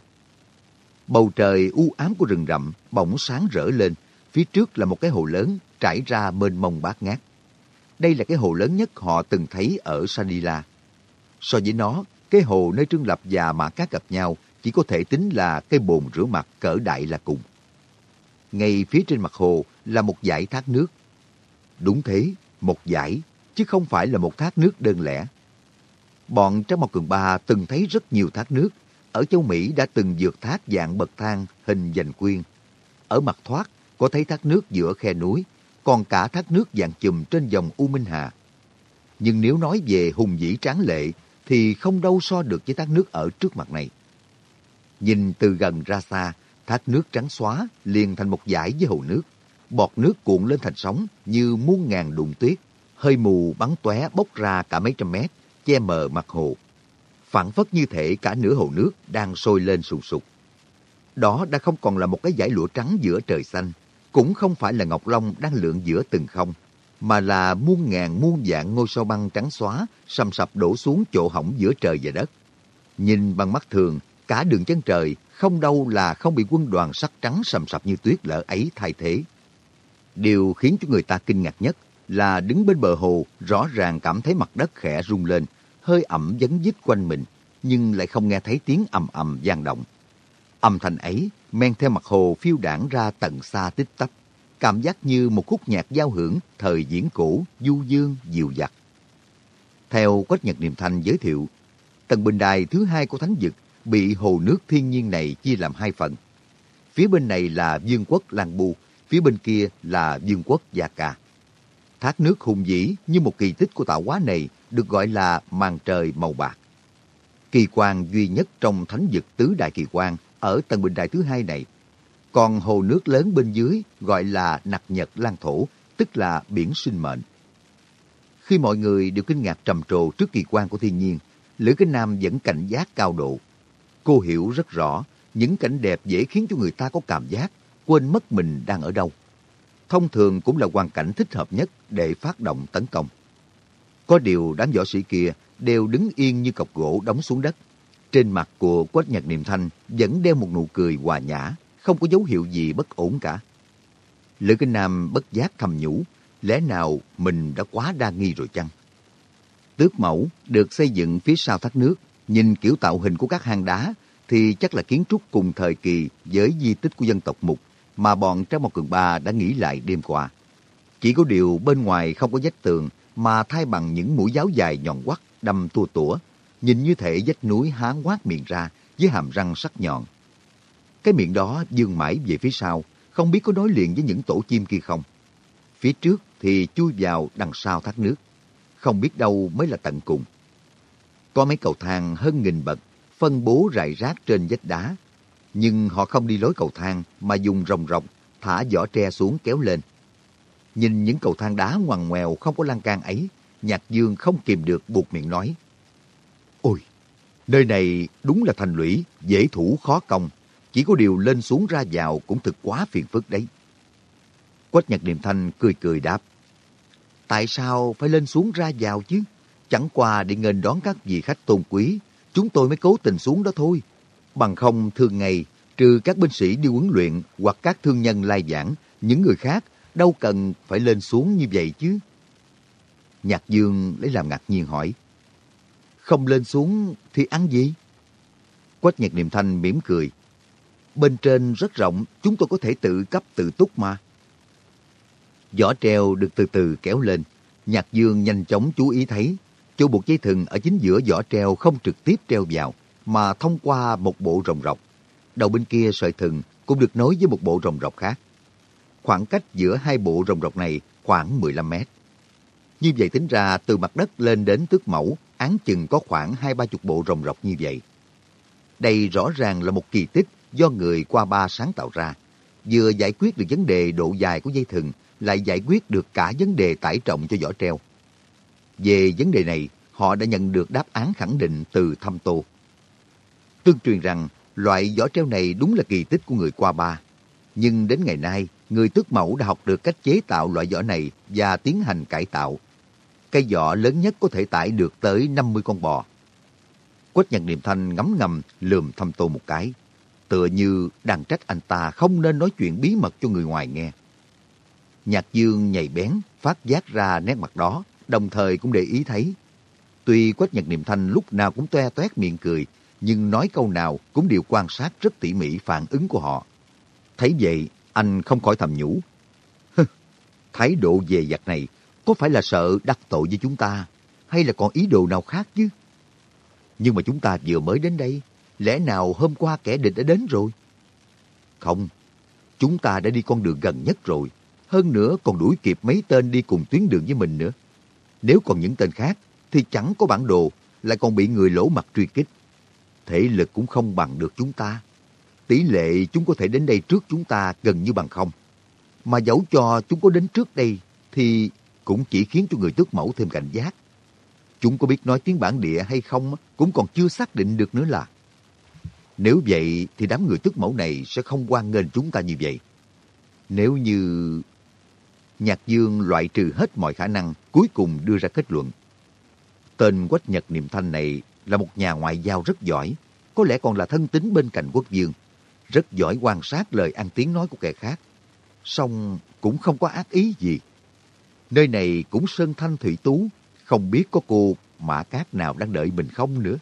Bầu trời u ám của rừng rậm bỗng sáng rỡ lên, phía trước là một cái hồ lớn trải ra mênh mông bát ngát. Đây là cái hồ lớn nhất họ từng thấy ở Sanila. So với nó, cái hồ nơi Trương Lập và Mã Cát gặp nhau chỉ có thể tính là cái bồn rửa mặt cỡ đại là cùng. Ngay phía trên mặt hồ là một dải thác nước. Đúng thế, một dải, chứ không phải là một thác nước đơn lẻ. Bọn trong một Cường Ba từng thấy rất nhiều thác nước. Ở châu Mỹ đã từng vượt thác dạng bậc thang hình dành quyên. Ở mặt thoát có thấy thác nước giữa khe núi, còn cả thác nước dạng chùm trên dòng U Minh Hà. Nhưng nếu nói về hùng vĩ tráng lệ thì không đâu so được với thác nước ở trước mặt này. Nhìn từ gần ra xa, thác nước trắng xóa liền thành một dải với hồ nước. Bọt nước cuộn lên thành sóng như muôn ngàn đụng tuyết. Hơi mù bắn tóe bốc ra cả mấy trăm mét, che mờ mặt hồ. Phản phất như thể cả nửa hồ nước đang sôi lên sùng sục. Đó đã không còn là một cái dải lụa trắng giữa trời xanh, cũng không phải là ngọc long đang lượn giữa từng không, mà là muôn ngàn muôn dạng ngôi sao băng trắng xóa, sầm sập đổ xuống chỗ hỏng giữa trời và đất. Nhìn bằng mắt thường, cả đường chân trời không đâu là không bị quân đoàn sắt trắng sầm sập như tuyết lở ấy thay thế. Điều khiến cho người ta kinh ngạc nhất là đứng bên bờ hồ rõ ràng cảm thấy mặt đất khẽ rung lên, hơi ẩm dấn dít quanh mình, nhưng lại không nghe thấy tiếng ầm ầm vang động. Âm thanh ấy men theo mặt hồ phiêu đảng ra tận xa tích tắp, cảm giác như một khúc nhạc giao hưởng thời diễn cổ, du dương, dịu dặt. Theo Quách Nhật niềm Thanh giới thiệu, tầng bình đài thứ hai của Thánh Dực bị hồ nước thiên nhiên này chia làm hai phần. Phía bên này là Dương quốc Lan Bu, phía bên kia là Dương quốc Gia Ca. Thác nước hùng vĩ như một kỳ tích của tạo hóa này được gọi là màn trời màu bạc. Kỳ quan duy nhất trong thánh vực tứ đại kỳ quan ở tầng bình đài thứ hai này. Còn hồ nước lớn bên dưới gọi là nặc nhật lan thổ, tức là biển sinh mệnh. Khi mọi người đều kinh ngạc trầm trồ trước kỳ quan của thiên nhiên, Lữ Kinh Nam vẫn cảnh giác cao độ. Cô hiểu rất rõ, những cảnh đẹp dễ khiến cho người ta có cảm giác quên mất mình đang ở đâu. Thông thường cũng là hoàn cảnh thích hợp nhất để phát động tấn công. Có điều đám võ sĩ kia đều đứng yên như cọc gỗ đóng xuống đất. Trên mặt của Quách Nhật Niệm Thanh vẫn đeo một nụ cười hòa nhã, không có dấu hiệu gì bất ổn cả. Lữ Kinh Nam bất giác thầm nhủ, lẽ nào mình đã quá đa nghi rồi chăng? Tước mẫu được xây dựng phía sau thác nước, nhìn kiểu tạo hình của các hang đá thì chắc là kiến trúc cùng thời kỳ với di tích của dân tộc Mục mà bọn Trang Mộc Cường Ba đã nghĩ lại đêm qua. Chỉ có điều bên ngoài không có vách tường mà thay bằng những mũi giáo dài nhọn quắt đâm tua tủa, nhìn như thể vách núi há ngoác miệng ra với hàm răng sắc nhọn. Cái miệng đó dương mãi về phía sau, không biết có nối liền với những tổ chim kia không. Phía trước thì chui vào đằng sau thác nước, không biết đâu mới là tận cùng. Có mấy cầu thang hơn nghìn bậc, phân bố rải rác trên vách đá. Nhưng họ không đi lối cầu thang mà dùng rồng rọc, thả vỏ tre xuống kéo lên. Nhìn những cầu thang đá ngoằn ngoèo không có lan can ấy, Nhạc Dương không kìm được buộc miệng nói. Ôi, nơi này đúng là thành lũy, dễ thủ khó công. Chỉ có điều lên xuống ra vào cũng thực quá phiền phức đấy. Quách Nhật Niệm Thanh cười cười đáp. Tại sao phải lên xuống ra vào chứ? Chẳng qua để nghênh đón các vị khách tôn quý, chúng tôi mới cố tình xuống đó thôi. Bằng không thường ngày, trừ các binh sĩ đi huấn luyện hoặc các thương nhân lai giảng, những người khác đâu cần phải lên xuống như vậy chứ. Nhạc Dương lấy làm ngạc nhiên hỏi. Không lên xuống thì ăn gì? Quách Nhật Niệm Thanh mỉm cười. Bên trên rất rộng, chúng tôi có thể tự cấp tự túc mà. Vỏ treo được từ từ kéo lên. Nhạc Dương nhanh chóng chú ý thấy chỗ buộc dây thừng ở chính giữa vỏ treo không trực tiếp treo vào, mà thông qua một bộ rồng rọc. Đầu bên kia sợi thừng cũng được nối với một bộ rồng rọc khác. Khoảng cách giữa hai bộ rồng rọc này khoảng 15 mét. Như vậy tính ra từ mặt đất lên đến tước mẫu, án chừng có khoảng hai ba chục bộ rồng rọc như vậy. Đây rõ ràng là một kỳ tích do người qua ba sáng tạo ra. Vừa giải quyết được vấn đề độ dài của dây thừng, lại giải quyết được cả vấn đề tải trọng cho vỏ treo. Về vấn đề này, họ đã nhận được đáp án khẳng định từ thăm tô. Tương truyền rằng, loại giỏ treo này đúng là kỳ tích của người qua ba. Nhưng đến ngày nay, người tước mẫu đã học được cách chế tạo loại vỏ này và tiến hành cải tạo. Cây vỏ lớn nhất có thể tải được tới 50 con bò. Quách Nhật Niệm Thanh ngấm ngầm lườm thăm tô một cái. Tựa như đang trách anh ta không nên nói chuyện bí mật cho người ngoài nghe. Nhạc Dương nhảy bén, phát giác ra nét mặt đó, đồng thời cũng để ý thấy. Tuy Quách Nhật Niệm Thanh lúc nào cũng toe toét miệng cười, nhưng nói câu nào cũng đều quan sát rất tỉ mỉ phản ứng của họ. Thấy vậy, anh không khỏi thầm nhủ. Thái độ về giặc này có phải là sợ đắc tội với chúng ta hay là còn ý đồ nào khác chứ? Nhưng mà chúng ta vừa mới đến đây, lẽ nào hôm qua kẻ địch đã đến rồi? Không, chúng ta đã đi con đường gần nhất rồi. Hơn nữa còn đuổi kịp mấy tên đi cùng tuyến đường với mình nữa. Nếu còn những tên khác thì chẳng có bản đồ, lại còn bị người lỗ mặt truy kích. Thể lực cũng không bằng được chúng ta. Tỷ lệ chúng có thể đến đây trước chúng ta gần như bằng không. Mà dẫu cho chúng có đến trước đây thì cũng chỉ khiến cho người tước mẫu thêm cảnh giác. Chúng có biết nói tiếng bản địa hay không cũng còn chưa xác định được nữa là. Nếu vậy thì đám người tước mẫu này sẽ không quan nghênh chúng ta như vậy. Nếu như... Nhạc Dương loại trừ hết mọi khả năng, cuối cùng đưa ra kết luận. Tên Quách Nhật Niệm Thanh này là một nhà ngoại giao rất giỏi, có lẽ còn là thân tín bên cạnh quốc dương, rất giỏi quan sát lời ăn tiếng nói của kẻ khác. Song cũng không có ác ý gì. Nơi này cũng sơn thanh thủy tú, không biết có cô mã cát nào đang đợi mình không nữa.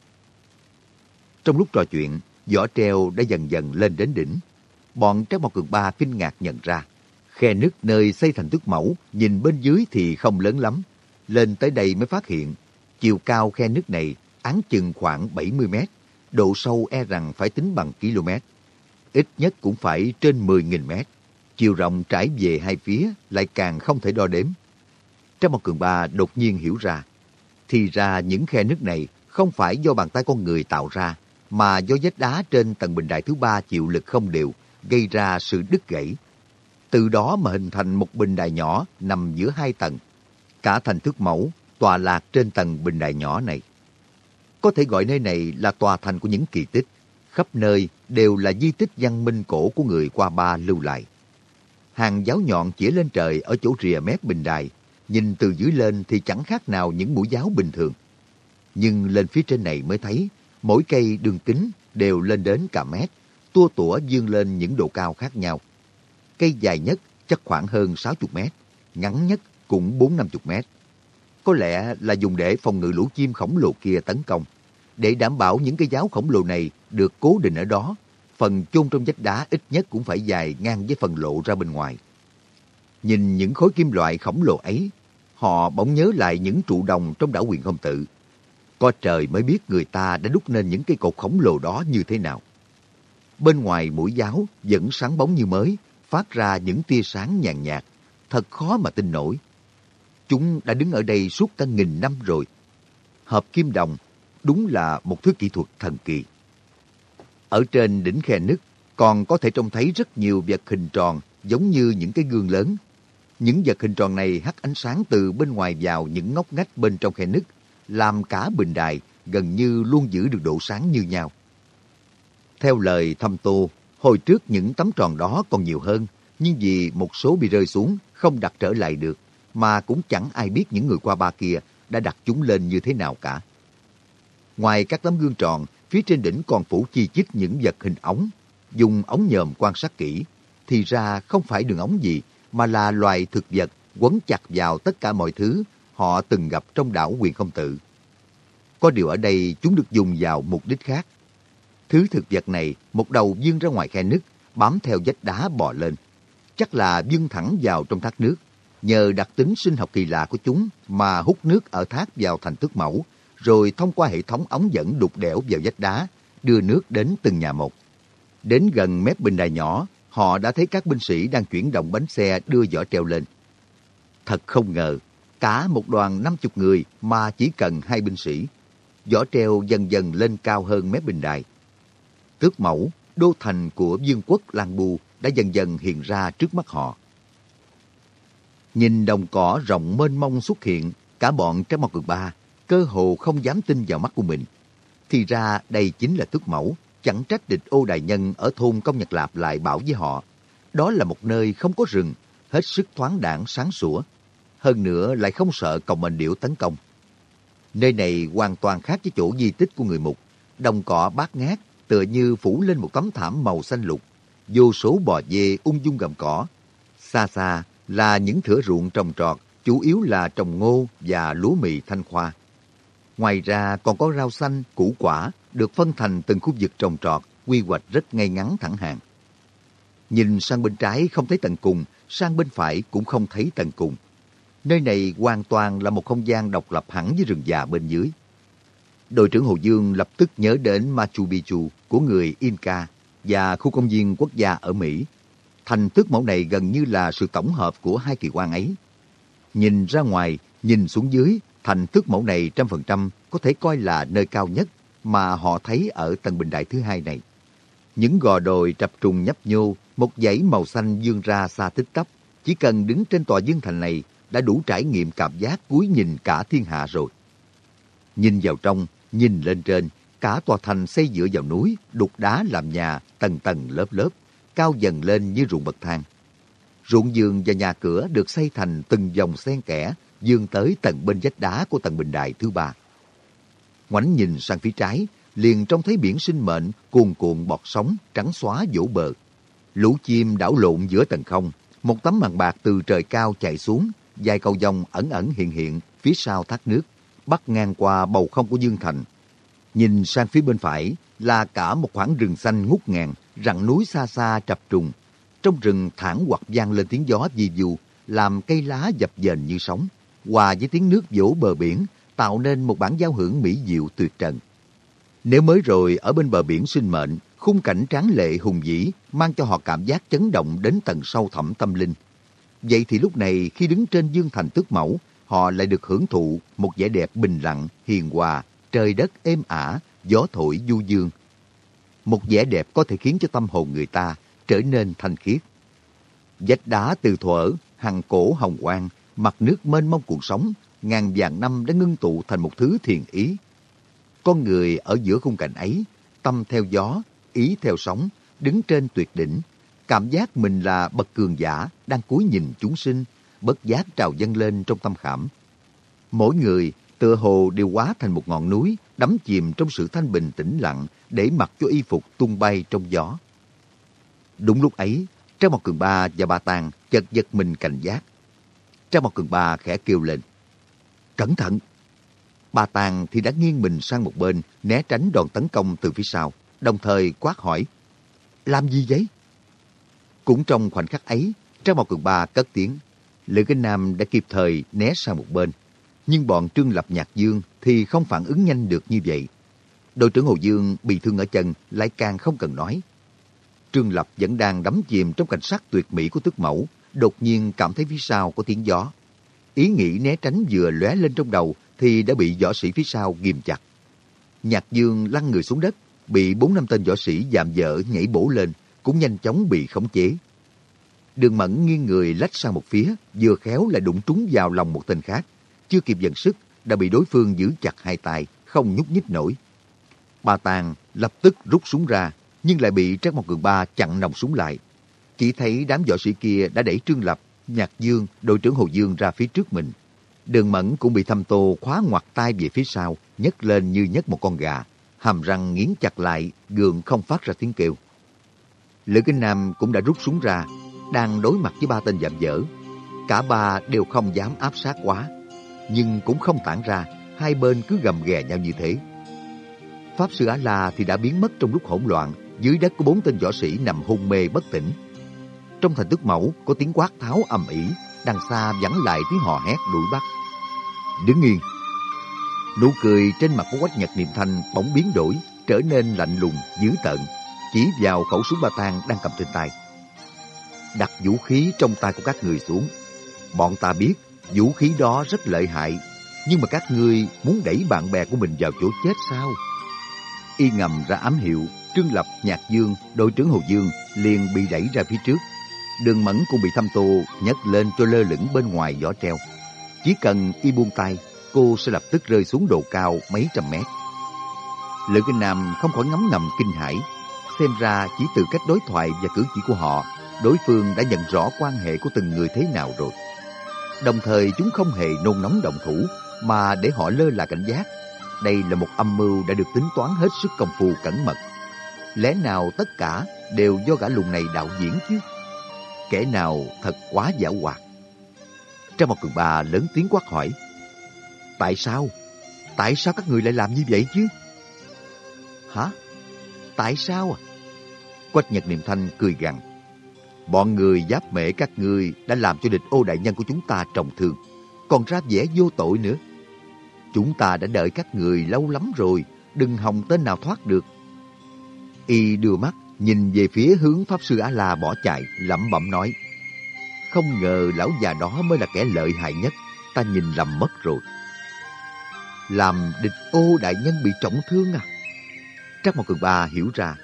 Trong lúc trò chuyện, vỏ treo đã dần dần lên đến đỉnh. Bọn Trác Mộc Cường Ba kinh ngạc nhận ra, khe nứt nơi xây thành tước mẫu, nhìn bên dưới thì không lớn lắm. Lên tới đây mới phát hiện, chiều cao khe nứt này án chừng khoảng 70 mét, độ sâu e rằng phải tính bằng km. Ít nhất cũng phải trên 10.000 mét. Chiều rộng trải về hai phía lại càng không thể đo đếm. trong một cường ba đột nhiên hiểu ra, thì ra những khe nứt này không phải do bàn tay con người tạo ra, mà do vết đá trên tầng bình đài thứ ba chịu lực không đều, gây ra sự đứt gãy. Từ đó mà hình thành một bình đài nhỏ nằm giữa hai tầng. Cả thành thước mẫu tòa lạc trên tầng bình đài nhỏ này. Có thể gọi nơi này là tòa thành của những kỳ tích. Khắp nơi đều là di tích văn minh cổ của người qua ba lưu lại. Hàng giáo nhọn chỉ lên trời ở chỗ rìa mép bình đài, nhìn từ dưới lên thì chẳng khác nào những mũi giáo bình thường. Nhưng lên phía trên này mới thấy, mỗi cây đường kính đều lên đến cả mét, tua tủa dương lên những độ cao khác nhau. Cây dài nhất chắc khoảng hơn 60 mét, ngắn nhất cũng 4-50 mét. Có lẽ là dùng để phòng ngự lũ chim khổng lồ kia tấn công. Để đảm bảo những cây giáo khổng lồ này được cố định ở đó, phần chôn trong vách đá ít nhất cũng phải dài ngang với phần lộ ra bên ngoài. Nhìn những khối kim loại khổng lồ ấy, họ bỗng nhớ lại những trụ đồng trong đảo quyền không tự. Có trời mới biết người ta đã đúc nên những cây cột khổng lồ đó như thế nào. Bên ngoài mũi giáo vẫn sáng bóng như mới, phát ra những tia sáng nhàn nhạt, thật khó mà tin nổi. Chúng đã đứng ở đây suốt cả nghìn năm rồi. Hợp kim đồng đúng là một thứ kỹ thuật thần kỳ. Ở trên đỉnh khe nứt còn có thể trông thấy rất nhiều vật hình tròn giống như những cái gương lớn. Những vật hình tròn này hắt ánh sáng từ bên ngoài vào những ngóc ngách bên trong khe nứt, làm cả bình đài gần như luôn giữ được độ sáng như nhau. Theo lời thăm tô, hồi trước những tấm tròn đó còn nhiều hơn, nhưng vì một số bị rơi xuống, không đặt trở lại được, mà cũng chẳng ai biết những người qua ba kia đã đặt chúng lên như thế nào cả. Ngoài các tấm gương tròn, phía trên đỉnh còn phủ chi chít những vật hình ống. Dùng ống nhòm quan sát kỹ, thì ra không phải đường ống gì, mà là loài thực vật quấn chặt vào tất cả mọi thứ họ từng gặp trong đảo quyền không tự. Có điều ở đây chúng được dùng vào mục đích khác. Thứ thực vật này một đầu vươn ra ngoài khe nứt, bám theo vách đá bò lên. Chắc là vươn thẳng vào trong thác nước. Nhờ đặc tính sinh học kỳ lạ của chúng mà hút nước ở thác vào thành tước mẫu, rồi thông qua hệ thống ống dẫn đục đẽo vào vách đá, đưa nước đến từng nhà một. Đến gần mép bình đài nhỏ, họ đã thấy các binh sĩ đang chuyển động bánh xe đưa vỏ treo lên. Thật không ngờ, Cả một đoàn 50 người mà chỉ cần hai binh sĩ. Võ treo dần dần lên cao hơn mép bình đài. Tước mẫu, đô thành của vương quốc Lan Bu đã dần dần hiện ra trước mắt họ. Nhìn đồng cỏ rộng mênh mông xuất hiện, cả bọn trái mọc cực ba, cơ hồ không dám tin vào mắt của mình. Thì ra đây chính là tước mẫu, chẳng trách địch ô đại nhân ở thôn Công Nhật Lạp lại bảo với họ. Đó là một nơi không có rừng, hết sức thoáng đảng sáng sủa. Hơn nữa lại không sợ còng mệnh điểu tấn công. Nơi này hoàn toàn khác với chỗ di tích của người mục. Đồng cỏ bát ngát, tựa như phủ lên một tấm thảm màu xanh lục. Vô số bò dê ung dung gầm cỏ. Xa xa là những thửa ruộng trồng trọt, chủ yếu là trồng ngô và lúa mì thanh khoa. Ngoài ra còn có rau xanh, củ quả được phân thành từng khu vực trồng trọt, quy hoạch rất ngay ngắn thẳng hàng. Nhìn sang bên trái không thấy tận cùng, sang bên phải cũng không thấy tận cùng. Nơi này hoàn toàn là một không gian độc lập hẳn với rừng già bên dưới. Đội trưởng Hồ Dương lập tức nhớ đến Machu Picchu của người Inca và khu công viên quốc gia ở Mỹ. Thành tước mẫu này gần như là sự tổng hợp của hai kỳ quan ấy. Nhìn ra ngoài, nhìn xuống dưới, thành tước mẫu này trăm phần trăm có thể coi là nơi cao nhất mà họ thấy ở tầng bình đại thứ hai này. Những gò đồi trập trùng nhấp nhô, một dãy màu xanh dương ra xa tích tắp. Chỉ cần đứng trên tòa dương thành này đã đủ trải nghiệm cảm giác cúi nhìn cả thiên hạ rồi. Nhìn vào trong, nhìn lên trên, cả tòa thành xây dựa vào núi, đục đá làm nhà, tầng tầng lớp lớp, cao dần lên như ruộng bậc thang. Ruộng giường và nhà cửa được xây thành từng dòng xen kẽ, dương tới tầng bên vách đá của tầng bình đài thứ ba. Ngoảnh nhìn sang phía trái, liền trông thấy biển sinh mệnh cuồn cuộn bọt sóng trắng xóa vỗ bờ. Lũ chim đảo lộn giữa tầng không, một tấm màn bạc từ trời cao chạy xuống, dài cầu dòng ẩn ẩn hiện hiện phía sau thác nước, bắt ngang qua bầu không của Dương Thành. Nhìn sang phía bên phải là cả một khoảng rừng xanh ngút ngàn, rặng núi xa xa trập trùng. Trong rừng thẳng hoặc vang lên tiếng gió di du, làm cây lá dập dềnh như sóng, hòa với tiếng nước vỗ bờ biển, tạo nên một bản giao hưởng mỹ diệu tuyệt trần. Nếu mới rồi ở bên bờ biển sinh mệnh, khung cảnh tráng lệ hùng vĩ mang cho họ cảm giác chấn động đến tầng sâu thẳm tâm linh. Vậy thì lúc này khi đứng trên dương thành tước mẫu, họ lại được hưởng thụ một vẻ đẹp bình lặng, hiền hòa, trời đất êm ả, gió thổi du dương. Một vẻ đẹp có thể khiến cho tâm hồn người ta trở nên thanh khiết. Vách đá từ thuở, hằng cổ hồng quang, mặt nước mênh mông cuộc sống, ngàn vàng năm đã ngưng tụ thành một thứ thiền ý. Con người ở giữa khung cảnh ấy, tâm theo gió, ý theo sóng, đứng trên tuyệt đỉnh, cảm giác mình là bậc cường giả đang cúi nhìn chúng sinh, bất giác trào dâng lên trong tâm khảm. Mỗi người tựa hồ đều hóa thành một ngọn núi, đắm chìm trong sự thanh bình tĩnh lặng để mặc cho y phục tung bay trong gió. Đúng lúc ấy, Trang Mộc Cường Ba và Ba Tàng chật giật mình cảnh giác. Trang Mộc Cường Ba khẽ kêu lên. Cẩn thận! Ba Tàng thì đã nghiêng mình sang một bên, né tránh đòn tấn công từ phía sau, đồng thời quát hỏi. Làm gì vậy? Cũng trong khoảnh khắc ấy, Trang Mộc Cường Ba cất tiếng. Lữ Kinh Nam đã kịp thời né sang một bên. Nhưng bọn Trương Lập Nhạc Dương thì không phản ứng nhanh được như vậy. Đội trưởng Hồ Dương bị thương ở chân lại càng không cần nói. Trương Lập vẫn đang đắm chìm trong cảnh sắc tuyệt mỹ của tước mẫu, đột nhiên cảm thấy phía sau có tiếng gió. Ý nghĩ né tránh vừa lóe lên trong đầu thì đã bị võ sĩ phía sau ghim chặt. Nhạc Dương lăn người xuống đất, bị bốn năm tên võ sĩ dạm dở nhảy bổ lên, cũng nhanh chóng bị khống chế. Đường Mẫn nghiêng người lách sang một phía, vừa khéo lại đụng trúng vào lòng một tên khác. Chưa kịp dần sức, đã bị đối phương giữ chặt hai tay, không nhúc nhích nổi. Bà Tàng lập tức rút súng ra, nhưng lại bị Trác Mộc Cường Ba chặn nòng súng lại. Chỉ thấy đám võ sĩ kia đã đẩy Trương Lập, Nhạc Dương, đội trưởng Hồ Dương ra phía trước mình. Đường Mẫn cũng bị thâm tô khóa ngoặt tay về phía sau, nhấc lên như nhấc một con gà. Hàm răng nghiến chặt lại, gường không phát ra tiếng kêu. Lữ Kinh Nam cũng đã rút súng ra, đang đối mặt với ba tên giảm dở. Cả ba đều không dám áp sát quá, nhưng cũng không tản ra, hai bên cứ gầm ghè nhau như thế. Pháp Sư Á-La thì đã biến mất trong lúc hỗn loạn, dưới đất của bốn tên võ sĩ nằm hôn mê bất tỉnh. Trong thành tức mẫu có tiếng quát tháo ầm ĩ, đằng xa vẳng lại tiếng hò hét đuổi bắt. Đứng yên. Nụ cười trên mặt của Quách Nhật Niệm Thanh bỗng biến đổi, trở nên lạnh lùng, dữ tợn, chỉ vào khẩu súng ba tang đang cầm trên tay. Đặt vũ khí trong tay của các người xuống. Bọn ta biết Vũ khí đó rất lợi hại, nhưng mà các ngươi muốn đẩy bạn bè của mình vào chỗ chết sao? Y ngầm ra ám hiệu, Trương Lập, Nhạc Dương, đội trưởng Hồ Dương liền bị đẩy ra phía trước. Đường Mẫn cũng bị thăm tô nhấc lên cho lơ lửng bên ngoài vỏ treo. Chỉ cần y buông tay, cô sẽ lập tức rơi xuống độ cao mấy trăm mét. Lữ Kinh Nam không khỏi ngấm ngầm kinh hãi, xem ra chỉ từ cách đối thoại và cử chỉ của họ, đối phương đã nhận rõ quan hệ của từng người thế nào rồi. Đồng thời chúng không hề nôn nóng động thủ, mà để họ lơ là cảnh giác. Đây là một âm mưu đã được tính toán hết sức công phu cẩn mật. Lẽ nào tất cả đều do gã lùn này đạo diễn chứ? Kẻ nào thật quá giả hoạt. Trong một cường bà lớn tiếng quát hỏi. Tại sao? Tại sao các người lại làm như vậy chứ? Hả? Tại sao à? Quách Nhật Niệm Thanh cười gằn. Bọn người giáp mễ các ngươi đã làm cho địch ô đại nhân của chúng ta trọng thương, còn ra vẻ vô tội nữa. Chúng ta đã đợi các người lâu lắm rồi, đừng hòng tên nào thoát được. Y đưa mắt nhìn về phía hướng Pháp Sư A-La bỏ chạy, lẩm bẩm nói. Không ngờ lão già đó mới là kẻ lợi hại nhất, ta nhìn lầm mất rồi. Làm địch ô đại nhân bị trọng thương à? Trác Mộc Cường Ba hiểu ra,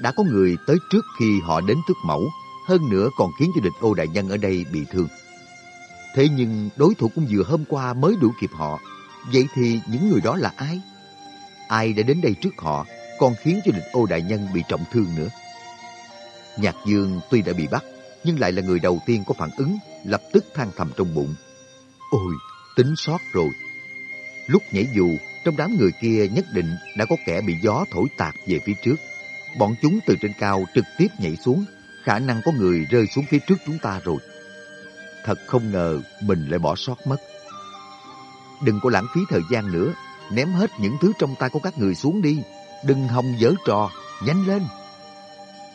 đã có người tới trước khi họ đến tước mẫu, hơn nữa còn khiến cho địch ô đại nhân ở đây bị thương. Thế nhưng đối thủ cũng vừa hôm qua mới đuổi kịp họ, vậy thì những người đó là ai? Ai đã đến đây trước họ, còn khiến cho địch ô đại nhân bị trọng thương nữa? Nhạc Dương tuy đã bị bắt, nhưng lại là người đầu tiên có phản ứng, lập tức than thầm trong bụng. Ôi, tính sót rồi. Lúc nhảy dù, trong đám người kia nhất định đã có kẻ bị gió thổi tạt về phía trước. Bọn chúng từ trên cao trực tiếp nhảy xuống, khả năng có người rơi xuống phía trước chúng ta rồi. Thật không ngờ mình lại bỏ sót mất. Đừng có lãng phí thời gian nữa, ném hết những thứ trong tay của các người xuống đi. Đừng hòng dở trò, nhanh lên.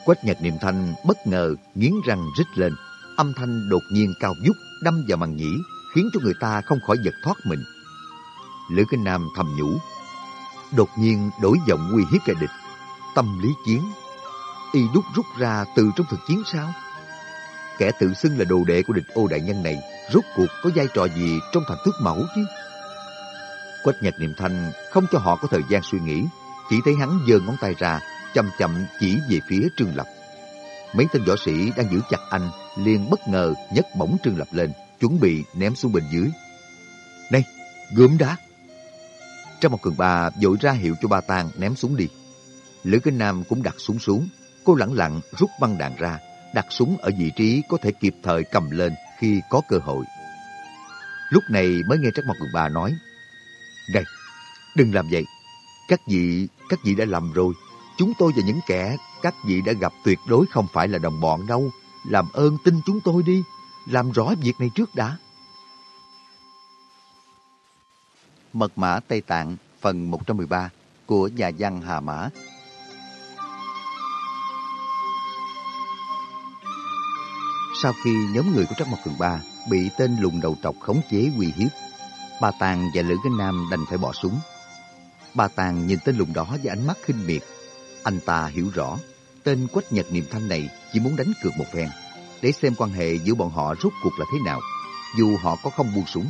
Quách Nhật Niệm Thanh bất ngờ nghiến răng rít lên, âm thanh đột nhiên cao vút đâm vào màn nhĩ, khiến cho người ta không khỏi giật thoát mình. Lữ Kinh Nam thầm nhủ, đột nhiên đổi giọng uy hiếp kẻ địch, tâm lý chiến. Y đúc rút ra từ trong thực chiến sao? Kẻ tự xưng là đồ đệ của địch ô đại nhân này, rốt cuộc có vai trò gì trong thành tước mẫu chứ? Quách Nhật Niệm Thanh không cho họ có thời gian suy nghĩ, chỉ thấy hắn giơ ngón tay ra, chậm chậm chỉ về phía Trương Lập. Mấy tên võ sĩ đang giữ chặt anh liền bất ngờ nhấc bổng Trương Lập lên, chuẩn bị ném xuống bên dưới. Này, gươm đá! Trong một cường bà dội ra hiệu cho ba tang ném xuống đi. Lữ Kinh Nam cũng đặt súng xuống. Cô lẳng lặng rút băng đạn ra, đặt súng ở vị trí có thể kịp thời cầm lên khi có cơ hội. Lúc này mới nghe Trắc Mộc Cường Bà nói, Này, đừng làm vậy. Các vị, các vị đã làm rồi. Chúng tôi và những kẻ các vị đã gặp tuyệt đối không phải là đồng bọn đâu. Làm ơn tin chúng tôi đi. Làm rõ việc này trước đã. Mật mã Tây Tạng phần 113 của nhà văn Hà Mã Sau khi nhóm người của Trắc Mộc Cường Ba bị tên lùng đầu trọc khống chế uy hiếp, bà Tàng và Lữ Kinh Nam đành phải bỏ súng. bà Tàng nhìn tên lùng đó với ánh mắt khinh miệt. Anh ta hiểu rõ, tên Quách Nhật Niệm Thanh này chỉ muốn đánh cược một phen, để xem quan hệ giữa bọn họ rốt cuộc là thế nào, dù họ có không buông súng.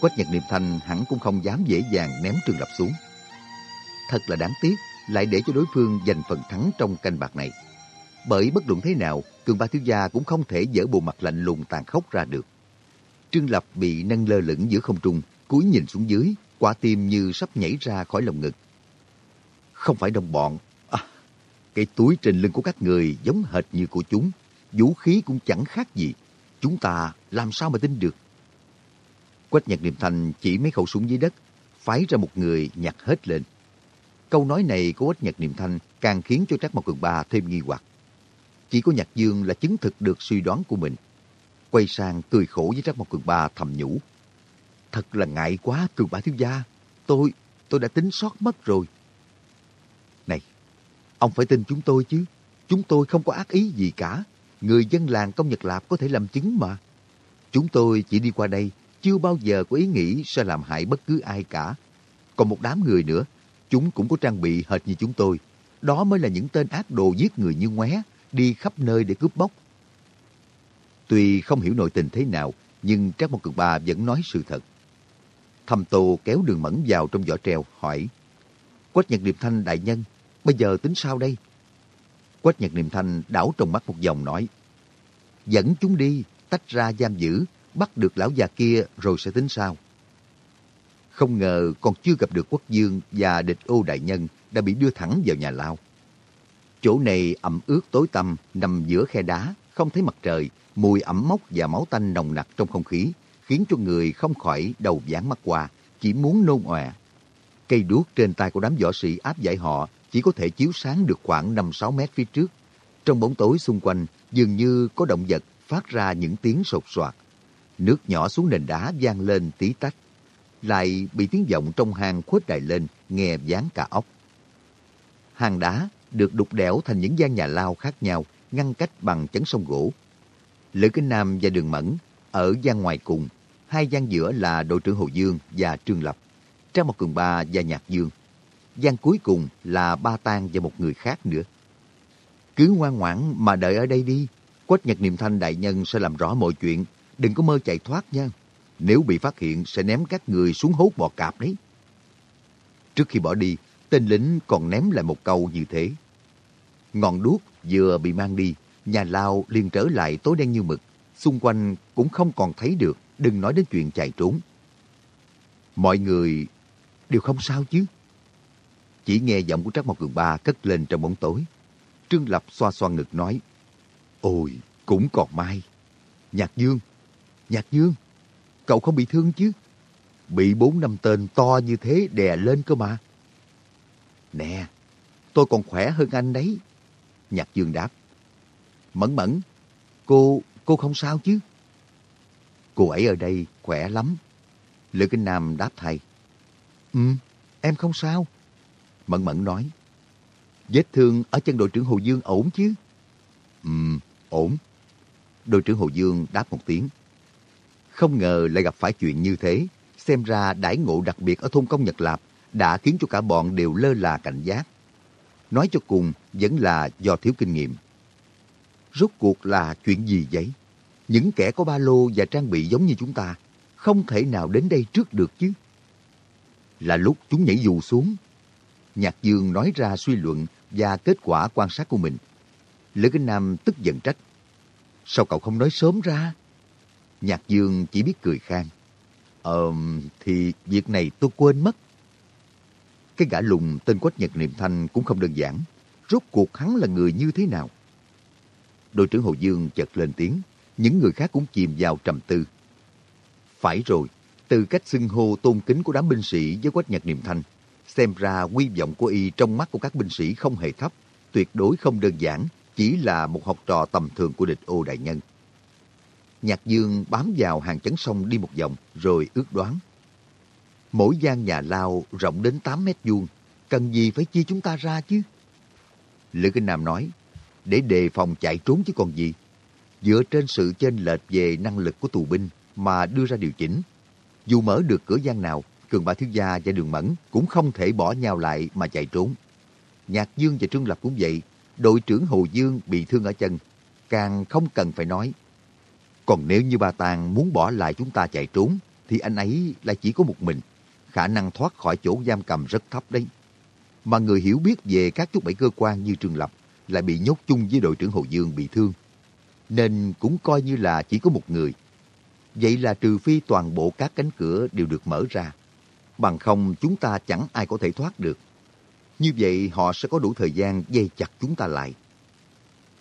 Quách Nhật Niệm Thanh hẳn cũng không dám dễ dàng ném trường Lập xuống. Thật là đáng tiếc, lại để cho đối phương giành phần thắng trong canh bạc này. Bởi bất luận thế nào, Cường Ba Thiếu Gia cũng không thể dỡ bộ mặt lạnh lùng tàn khốc ra được. Trương Lập bị nâng lơ lửng giữa không trung, cúi nhìn xuống dưới, quả tim như sắp nhảy ra khỏi lồng ngực. Không phải đồng bọn. À, cái túi trên lưng của các người giống hệt như của chúng. Vũ khí cũng chẳng khác gì. Chúng ta làm sao mà tin được. Quách nhật niệm thành chỉ mấy khẩu súng dưới đất, phái ra một người nhặt hết lên. Câu nói này của Quách nhật niệm thanh càng khiến cho Trác Mộc Cường Ba thêm nghi hoặc. Chỉ có Nhạc Dương là chứng thực được suy đoán của mình. Quay sang cười khổ với Trác Mộc Cường Ba thầm nhủ. Thật là ngại quá Cường Ba thiếu gia. Tôi, tôi đã tính sót mất rồi. Này, ông phải tin chúng tôi chứ. Chúng tôi không có ác ý gì cả. Người dân làng Công Nhật Lạp có thể làm chứng mà. Chúng tôi chỉ đi qua đây, chưa bao giờ có ý nghĩ sẽ làm hại bất cứ ai cả. Còn một đám người nữa, chúng cũng có trang bị hệt như chúng tôi. Đó mới là những tên ác đồ giết người như ngoé, đi khắp nơi để cướp bóc. Tuy không hiểu nội tình thế nào, nhưng Trác Mộc Cường Ba vẫn nói sự thật. Thầm Tô kéo đường mẫn vào trong vỏ treo, hỏi, Quách Nhật Điềm Thanh đại nhân, bây giờ tính sao đây? Quách Nhật Niệm Thanh đảo trong mắt một vòng nói, dẫn chúng đi, tách ra giam giữ, bắt được lão già kia rồi sẽ tính sao. Không ngờ còn chưa gặp được quốc dương và địch ô đại nhân đã bị đưa thẳng vào nhà lao. Chỗ này ẩm ướt tối tăm, nằm giữa khe đá, không thấy mặt trời, mùi ẩm mốc và máu tanh nồng nặc trong không khí, khiến cho người không khỏi đầu dán mắt qua, chỉ muốn nôn ọe. Cây đuốc trên tay của đám võ sĩ áp giải họ chỉ có thể chiếu sáng được khoảng 5-6 mét phía trước. Trong bóng tối xung quanh, dường như có động vật phát ra những tiếng sột soạt. Nước nhỏ xuống nền đá vang lên tí tách. Lại bị tiếng vọng trong hang khuếch đại lên, nghe dán cả óc. Hang đá được đục đẽo thành những gian nhà lao khác nhau, ngăn cách bằng chấn sông gỗ. Lữ Kinh Nam và Đường Mẫn ở gian ngoài cùng, hai gian giữa là đội trưởng Hồ Dương và Trương Lập, Trang một Cường Ba và Nhạc Dương gian cuối cùng là Ba Tang và một người khác nữa. Cứ ngoan ngoãn mà đợi ở đây đi. Quách Nhật Niệm Thanh đại nhân sẽ làm rõ mọi chuyện. Đừng có mơ chạy thoát nha. Nếu bị phát hiện sẽ ném các người xuống hố bò cạp đấy. Trước khi bỏ đi, tên lính còn ném lại một câu như thế. Ngọn đuốc vừa bị mang đi, nhà lao liền trở lại tối đen như mực. Xung quanh cũng không còn thấy được, đừng nói đến chuyện chạy trốn. Mọi người đều không sao chứ? Chỉ nghe giọng của Trác Mộc Cường Ba cất lên trong bóng tối. Trương Lập xoa xoa ngực nói, Ôi, cũng còn may. Nhạc Dương, Nhạc Dương, cậu không bị thương chứ? Bị bốn năm tên to như thế đè lên cơ mà. Nè, tôi còn khỏe hơn anh đấy. Nhạc Dương đáp. Mẫn mẫn, cô, cô không sao chứ? Cô ấy ở đây khỏe lắm. Lữ Kinh Nam đáp thay. Ừ, em không sao. Mẫn Mẫn nói. Vết thương ở chân đội trưởng Hồ Dương ổn chứ? Ừ, ổn. Đội trưởng Hồ Dương đáp một tiếng. Không ngờ lại gặp phải chuyện như thế. Xem ra đãi ngộ đặc biệt ở thôn công Nhật Lạp đã khiến cho cả bọn đều lơ là cảnh giác. Nói cho cùng vẫn là do thiếu kinh nghiệm. Rốt cuộc là chuyện gì vậy? Những kẻ có ba lô và trang bị giống như chúng ta không thể nào đến đây trước được chứ. Là lúc chúng nhảy dù xuống Nhạc Dương nói ra suy luận và kết quả quan sát của mình. Lữ Kinh Nam tức giận trách. Sao cậu không nói sớm ra? Nhạc Dương chỉ biết cười khang. Ờ, thì việc này tôi quên mất. Cái gã lùng tên Quách Nhật Niệm Thanh cũng không đơn giản. Rốt cuộc hắn là người như thế nào? Đội trưởng Hồ Dương chợt lên tiếng. Những người khác cũng chìm vào trầm tư. Phải rồi, từ cách xưng hô tôn kính của đám binh sĩ với Quách Nhật Niệm Thanh, Xem ra quy vọng của y trong mắt của các binh sĩ không hề thấp, tuyệt đối không đơn giản, chỉ là một học trò tầm thường của địch ô đại nhân. Nhạc Dương bám vào hàng chấn sông đi một vòng, rồi ước đoán. Mỗi gian nhà lao rộng đến 8 mét vuông, cần gì phải chia chúng ta ra chứ? Lữ Kinh Nam nói, để đề phòng chạy trốn chứ còn gì. Dựa trên sự chênh lệch về năng lực của tù binh mà đưa ra điều chỉnh. Dù mở được cửa gian nào, Cường Ba Thiếu Gia và Đường Mẫn cũng không thể bỏ nhau lại mà chạy trốn. Nhạc Dương và Trương Lập cũng vậy. Đội trưởng Hồ Dương bị thương ở chân. Càng không cần phải nói. Còn nếu như bà Tàng muốn bỏ lại chúng ta chạy trốn, thì anh ấy lại chỉ có một mình. Khả năng thoát khỏi chỗ giam cầm rất thấp đấy. Mà người hiểu biết về các chút bảy cơ quan như trường Lập lại bị nhốt chung với đội trưởng Hồ Dương bị thương. Nên cũng coi như là chỉ có một người. Vậy là trừ phi toàn bộ các cánh cửa đều được mở ra, Bằng không chúng ta chẳng ai có thể thoát được. Như vậy họ sẽ có đủ thời gian dây chặt chúng ta lại.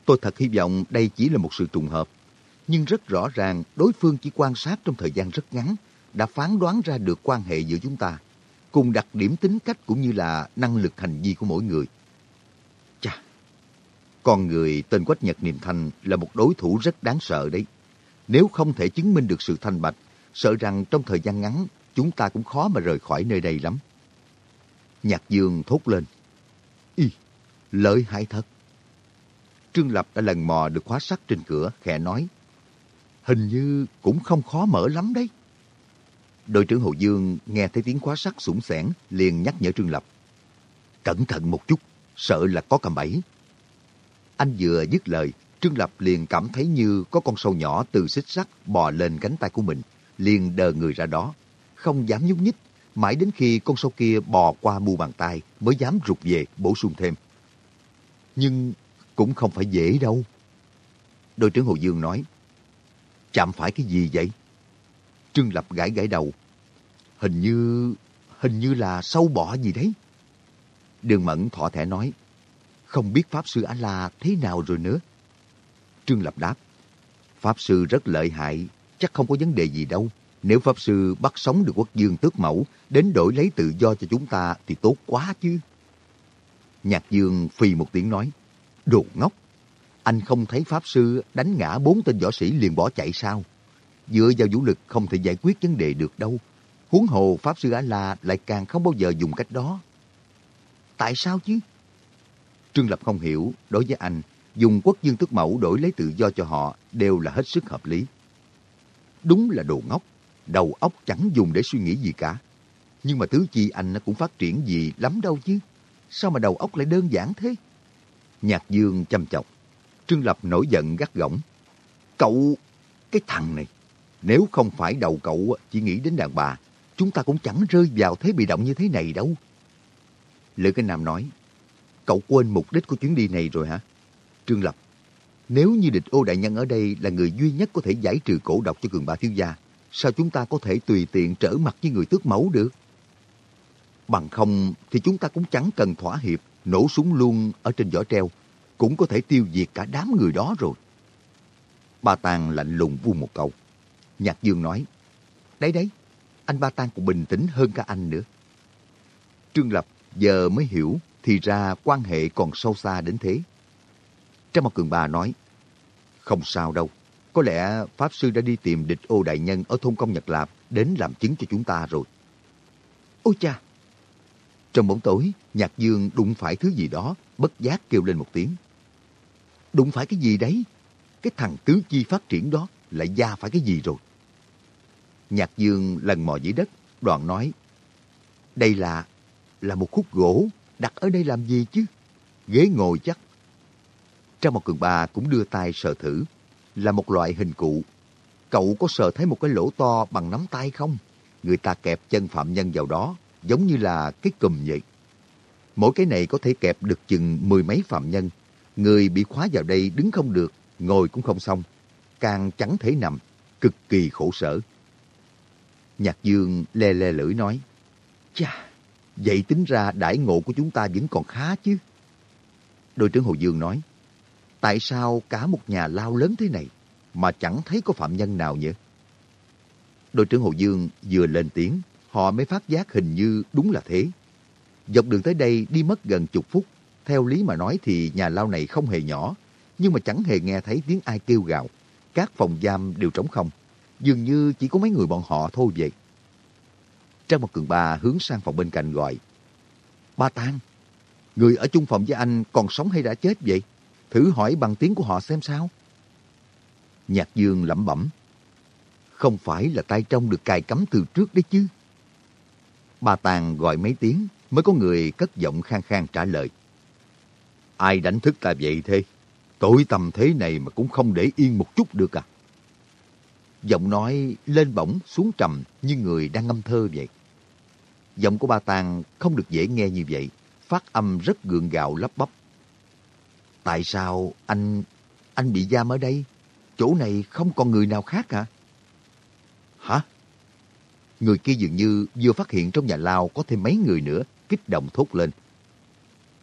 Tôi thật hy vọng đây chỉ là một sự trùng hợp. Nhưng rất rõ ràng đối phương chỉ quan sát trong thời gian rất ngắn đã phán đoán ra được quan hệ giữa chúng ta cùng đặc điểm tính cách cũng như là năng lực hành vi của mỗi người. Chà, con người tên Quách Nhật Niệm Thanh là một đối thủ rất đáng sợ đấy. Nếu không thể chứng minh được sự thanh bạch, sợ rằng trong thời gian ngắn chúng ta cũng khó mà rời khỏi nơi đây lắm. Nhạc Dương thốt lên. Y, lợi hại thật. Trương Lập đã lần mò được khóa sắt trên cửa, khẽ nói. Hình như cũng không khó mở lắm đấy. Đội trưởng Hồ Dương nghe thấy tiếng khóa sắt sủng sẻn, liền nhắc nhở Trương Lập. Cẩn thận một chút, sợ là có cầm bẫy. Anh vừa dứt lời, Trương Lập liền cảm thấy như có con sâu nhỏ từ xích sắt bò lên cánh tay của mình, liền đờ người ra đó, không dám nhúc nhích, mãi đến khi con sâu kia bò qua mu bàn tay mới dám rụt về bổ sung thêm. Nhưng cũng không phải dễ đâu. Đội trưởng Hồ Dương nói, chạm phải cái gì vậy? Trương Lập gãi gãi đầu. Hình như, hình như là sâu bọ gì đấy. Đường Mẫn thọ thẻ nói, không biết Pháp Sư A-La thế nào rồi nữa. Trương Lập đáp, Pháp Sư rất lợi hại, chắc không có vấn đề gì đâu. Nếu Pháp Sư bắt sống được quốc dương tước mẫu, đến đổi lấy tự do cho chúng ta thì tốt quá chứ. Nhạc Dương phì một tiếng nói, Đồ ngốc, anh không thấy Pháp Sư đánh ngã bốn tên võ sĩ liền bỏ chạy sao? Dựa vào vũ lực không thể giải quyết vấn đề được đâu. Huống hồ Pháp Sư A-La lại càng không bao giờ dùng cách đó. Tại sao chứ? Trương Lập không hiểu, đối với anh, dùng quốc dương tước mẫu đổi lấy tự do cho họ đều là hết sức hợp lý. Đúng là đồ ngốc, đầu óc chẳng dùng để suy nghĩ gì cả. Nhưng mà tứ chi anh nó cũng phát triển gì lắm đâu chứ. Sao mà đầu óc lại đơn giản thế? Nhạc Dương chăm chọc. Trương Lập nổi giận gắt gỏng. Cậu, cái thằng này, nếu không phải đầu cậu chỉ nghĩ đến đàn bà, chúng ta cũng chẳng rơi vào thế bị động như thế này đâu. Lữ Cái Nam nói, cậu quên mục đích của chuyến đi này rồi hả? Trương Lập, nếu như địch ô đại nhân ở đây là người duy nhất có thể giải trừ cổ độc cho cường ba thiếu gia, sao chúng ta có thể tùy tiện trở mặt với người tước mẫu được? Bằng không thì chúng ta cũng chẳng cần thỏa hiệp, nổ súng luôn ở trên vỏ treo, cũng có thể tiêu diệt cả đám người đó rồi. Ba Tàng lạnh lùng buông một câu. Nhạc Dương nói, đấy đấy, anh Ba tan cũng bình tĩnh hơn cả anh nữa. Trương Lập giờ mới hiểu thì ra quan hệ còn sâu xa đến thế. Trang mặt Cường Ba nói, không sao đâu, có lẽ Pháp Sư đã đi tìm địch ô đại nhân ở thôn công Nhật Lạp đến làm chứng cho chúng ta rồi. Ôi cha! Trong bóng tối, Nhạc Dương đụng phải thứ gì đó, bất giác kêu lên một tiếng. Đụng phải cái gì đấy? Cái thằng tứ chi phát triển đó lại ra phải cái gì rồi? Nhạc Dương lần mò dưới đất, đoạn nói. Đây là, là một khúc gỗ, đặt ở đây làm gì chứ? Ghế ngồi chắc. Trang một cường bà cũng đưa tay sờ thử, là một loại hình cụ. Cậu có sờ thấy một cái lỗ to bằng nắm tay không? Người ta kẹp chân phạm nhân vào đó, giống như là cái cùm vậy. Mỗi cái này có thể kẹp được chừng mười mấy phạm nhân. Người bị khóa vào đây đứng không được, ngồi cũng không xong. Càng chẳng thể nằm, cực kỳ khổ sở. Nhạc Dương lè lè lưỡi nói, Chà, vậy tính ra đại ngộ của chúng ta vẫn còn khá chứ. Đội trưởng Hồ Dương nói, tại sao cả một nhà lao lớn thế này mà chẳng thấy có phạm nhân nào nhỉ? Đội trưởng Hồ Dương vừa lên tiếng, họ mới phát giác hình như đúng là thế. Dọc đường tới đây đi mất gần chục phút, theo lý mà nói thì nhà lao này không hề nhỏ, nhưng mà chẳng hề nghe thấy tiếng ai kêu gào. Các phòng giam đều trống không, dường như chỉ có mấy người bọn họ thôi vậy. Trang một cường ba hướng sang phòng bên cạnh gọi. Ba tan, người ở chung phòng với anh còn sống hay đã chết vậy? Thử hỏi bằng tiếng của họ xem sao. Nhạc Dương lẩm bẩm. Không phải là tay trong được cài cắm từ trước đấy chứ. Ba Tàng gọi mấy tiếng mới có người cất giọng khang khang trả lời. Ai đánh thức ta vậy thế? Tối tầm thế này mà cũng không để yên một chút được à? Giọng nói lên bổng xuống trầm như người đang ngâm thơ vậy. Giọng của ba Tàng không được dễ nghe như vậy, phát âm rất gượng gạo lắp bắp. Tại sao anh anh bị giam ở đây? Chỗ này không còn người nào khác hả? Hả? Người kia dường như vừa phát hiện trong nhà lao có thêm mấy người nữa, kích động thốt lên.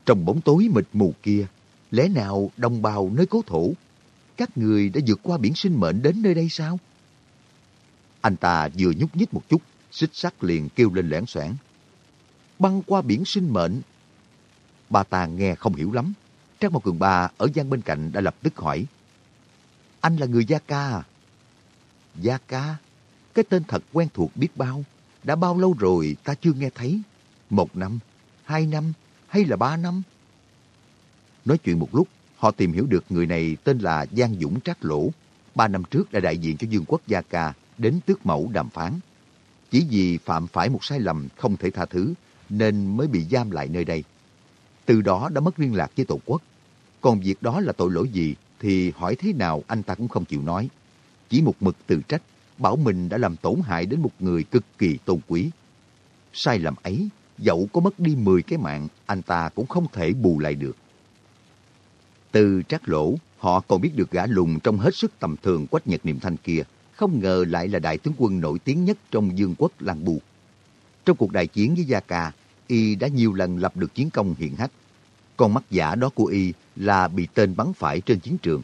Trong bóng tối mịt mù kia, lẽ nào đồng bào nơi cố thổ, các người đã vượt qua biển sinh mệnh đến nơi đây sao? Anh ta vừa nhúc nhích một chút, xích sắt liền kêu lên lẻn xoảng. Băng qua biển sinh mệnh. Bà ta nghe không hiểu lắm. Trang một cường ba ở gian bên cạnh đã lập tức hỏi. Anh là người Gia Ca à? Gia Ca? Cái tên thật quen thuộc biết bao. Đã bao lâu rồi ta chưa nghe thấy? Một năm, hai năm hay là ba năm? Nói chuyện một lúc, họ tìm hiểu được người này tên là Giang Dũng Trác Lỗ. Ba năm trước đã đại diện cho Dương quốc Gia Ca đến tước mẫu đàm phán. Chỉ vì phạm phải một sai lầm không thể tha thứ nên mới bị giam lại nơi đây. Từ đó đã mất liên lạc với Tổ quốc. Còn việc đó là tội lỗi gì thì hỏi thế nào anh ta cũng không chịu nói. Chỉ một mực tự trách, bảo mình đã làm tổn hại đến một người cực kỳ tôn quý. Sai lầm ấy, dẫu có mất đi 10 cái mạng, anh ta cũng không thể bù lại được. Từ trác lỗ, họ còn biết được gã lùng trong hết sức tầm thường quách nhật niệm thanh kia, không ngờ lại là đại tướng quân nổi tiếng nhất trong dương quốc Lan Bù. Trong cuộc đại chiến với Gia Cà, y đã nhiều lần lập được chiến công hiển hách. Con mắt giả đó của y là bị tên bắn phải trên chiến trường.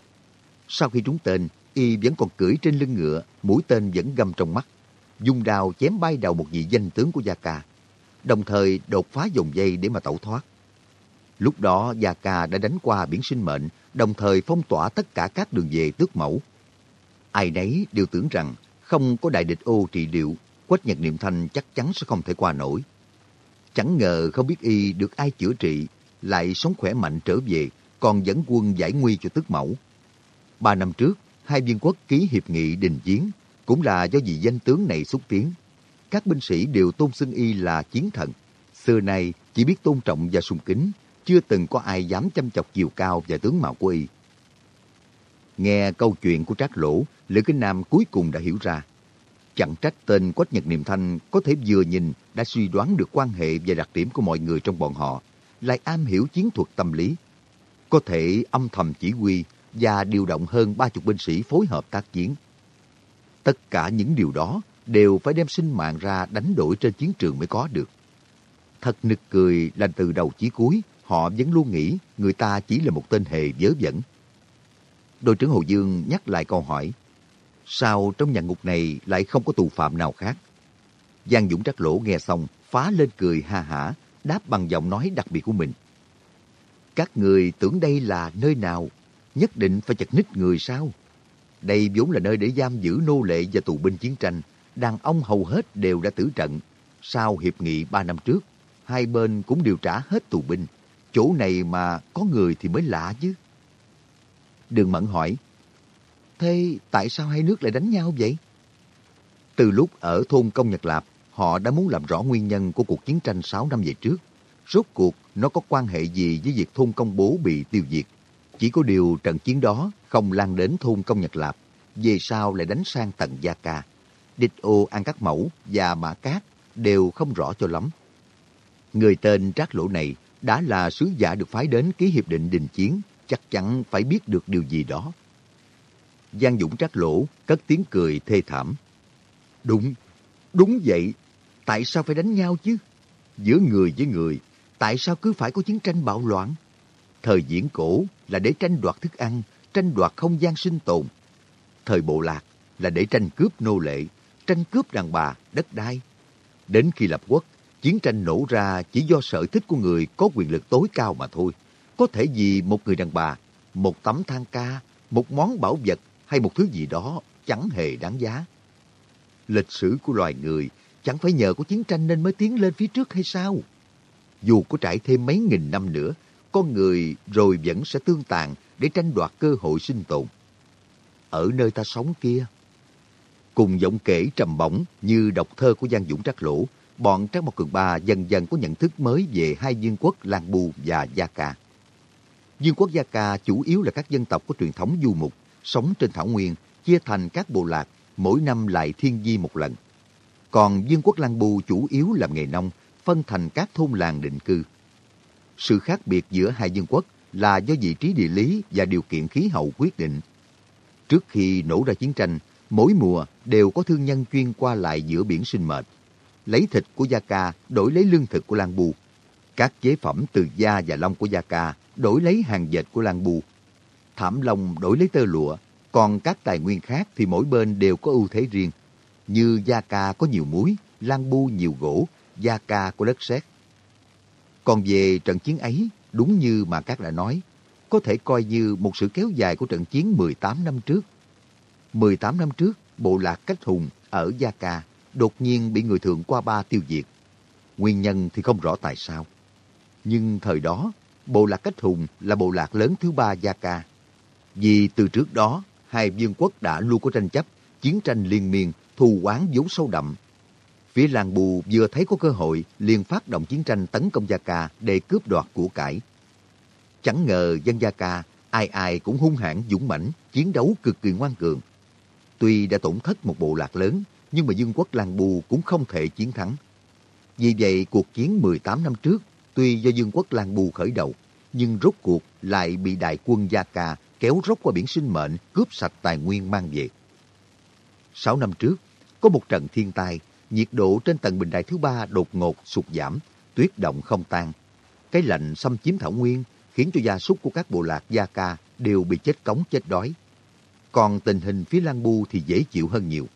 Sau khi trúng tên, y vẫn còn cưỡi trên lưng ngựa, mũi tên vẫn găm trong mắt. Dùng đào chém bay đầu một vị danh tướng của Gia Cà. đồng thời đột phá dòng dây để mà tẩu thoát. Lúc đó Gia Cà đã đánh qua biển sinh mệnh, đồng thời phong tỏa tất cả các đường về tước mẫu. Ai đấy đều tưởng rằng không có đại địch ô trị liệu, Quách Nhật Niệm Thanh chắc chắn sẽ không thể qua nổi. Chẳng ngờ không biết y được ai chữa trị, lại sống khỏe mạnh trở về, còn dẫn quân giải nguy cho tước mẫu. Ba năm trước, hai viên quốc ký hiệp nghị đình chiến, cũng là do vị danh tướng này xúc tiến. Các binh sĩ đều tôn xưng y là chiến thần. Xưa nay chỉ biết tôn trọng và sùng kính, chưa từng có ai dám chăm chọc chiều cao và tướng mạo của y. Nghe câu chuyện của Trác Lỗ, Lữ Kinh Nam cuối cùng đã hiểu ra. Chẳng trách tên Quách Nhật Niệm Thanh có thể vừa nhìn đã suy đoán được quan hệ và đặc điểm của mọi người trong bọn họ, lại am hiểu chiến thuật tâm lý. Có thể âm thầm chỉ huy và điều động hơn ba chục binh sĩ phối hợp tác chiến. Tất cả những điều đó đều phải đem sinh mạng ra đánh đổi trên chiến trường mới có được. Thật nực cười là từ đầu chí cuối, họ vẫn luôn nghĩ người ta chỉ là một tên hề dớ dẫn. Đội trưởng Hồ Dương nhắc lại câu hỏi, sao trong nhà ngục này lại không có tù phạm nào khác? Giang Dũng Trắc Lỗ nghe xong, phá lên cười ha hả, đáp bằng giọng nói đặc biệt của mình. Các người tưởng đây là nơi nào? Nhất định phải chặt ních người sao? Đây vốn là nơi để giam giữ nô lệ và tù binh chiến tranh. Đàn ông hầu hết đều đã tử trận. Sau hiệp nghị ba năm trước, hai bên cũng đều trả hết tù binh. Chỗ này mà có người thì mới lạ chứ. Đường Mẫn hỏi, Thế tại sao hai nước lại đánh nhau vậy? Từ lúc ở thôn Công Nhật Lạp, họ đã muốn làm rõ nguyên nhân của cuộc chiến tranh 6 năm về trước. Rốt cuộc nó có quan hệ gì với việc thôn công bố bị tiêu diệt? Chỉ có điều trận chiến đó không lan đến thôn Công Nhật Lạp, về sau lại đánh sang tận Gia Ca. Địch ô An Cát Mẫu và Mã Cát đều không rõ cho lắm. Người tên Trác Lỗ này đã là sứ giả được phái đến ký hiệp định đình chiến, chắc chắn phải biết được điều gì đó. Giang Dũng Trác Lỗ cất tiếng cười thê thảm. Đúng, đúng vậy. Tại sao phải đánh nhau chứ? Giữa người với người, tại sao cứ phải có chiến tranh bạo loạn? Thời diễn cổ là để tranh đoạt thức ăn, tranh đoạt không gian sinh tồn. Thời bộ lạc là để tranh cướp nô lệ, tranh cướp đàn bà, đất đai. Đến khi lập quốc, chiến tranh nổ ra chỉ do sở thích của người có quyền lực tối cao mà thôi. Có thể vì một người đàn bà, một tấm than ca, một món bảo vật hay một thứ gì đó chẳng hề đáng giá. Lịch sử của loài người chẳng phải nhờ có chiến tranh nên mới tiến lên phía trước hay sao? Dù có trải thêm mấy nghìn năm nữa, con người rồi vẫn sẽ tương tàn để tranh đoạt cơ hội sinh tồn. Ở nơi ta sống kia, cùng giọng kể trầm bổng như đọc thơ của Giang Dũng Trác Lỗ, bọn Trác Mộc Cường Ba dần dần có nhận thức mới về hai vương quốc Lan Bù và Gia Ca. Vương quốc Gia Ca chủ yếu là các dân tộc có truyền thống du mục, sống trên thảo nguyên, chia thành các bộ lạc, mỗi năm lại thiên di một lần. Còn vương quốc Lan Bu chủ yếu làm nghề nông, phân thành các thôn làng định cư. Sự khác biệt giữa hai vương quốc là do vị trí địa lý và điều kiện khí hậu quyết định. Trước khi nổ ra chiến tranh, mỗi mùa đều có thương nhân chuyên qua lại giữa biển sinh mệt Lấy thịt của Gia Ca đổi lấy lương thực của Lan Bu. Các chế phẩm từ da và lông của Gia Ca đổi lấy hàng dệt của Lan Bu. Thảm lông đổi lấy tơ lụa, còn các tài nguyên khác thì mỗi bên đều có ưu thế riêng. Như Gia Ca có nhiều muối, Lan Bu nhiều gỗ, Gia Ca có đất sét. Còn về trận chiến ấy, đúng như mà các đã nói, có thể coi như một sự kéo dài của trận chiến 18 năm trước. 18 năm trước, bộ lạc Cách Hùng ở Gia Ca đột nhiên bị người thượng qua ba tiêu diệt. Nguyên nhân thì không rõ tại sao. Nhưng thời đó, bộ lạc Cách Hùng là bộ lạc lớn thứ ba Gia Ca. Vì từ trước đó, hai vương quốc đã luôn có tranh chấp, chiến tranh liên miên, thù oán vốn sâu đậm. Phía làng bù vừa thấy có cơ hội liền phát động chiến tranh tấn công Gia Ca để cướp đoạt của cải. Chẳng ngờ dân Gia Ca Ai ai cũng hung hãn dũng mãnh, chiến đấu cực kỳ ngoan cường. Tuy đã tổn thất một bộ lạc lớn, nhưng mà Dương quốc Làng Bù cũng không thể chiến thắng. Vì vậy, cuộc chiến 18 năm trước, tuy do Dương quốc Làng Bù khởi đầu, nhưng rốt cuộc lại bị đại quân Gia Ca kéo rốc qua biển sinh mệnh, cướp sạch tài nguyên mang về. Sáu năm trước, có một trận thiên tai, nhiệt độ trên tầng bình đài thứ ba đột ngột sụt giảm, tuyết động không tan. Cái lạnh xâm chiếm thảo nguyên khiến cho gia súc của các bộ lạc Gia Ca đều bị chết cống chết đói. Còn tình hình phía Lan Bu thì dễ chịu hơn nhiều.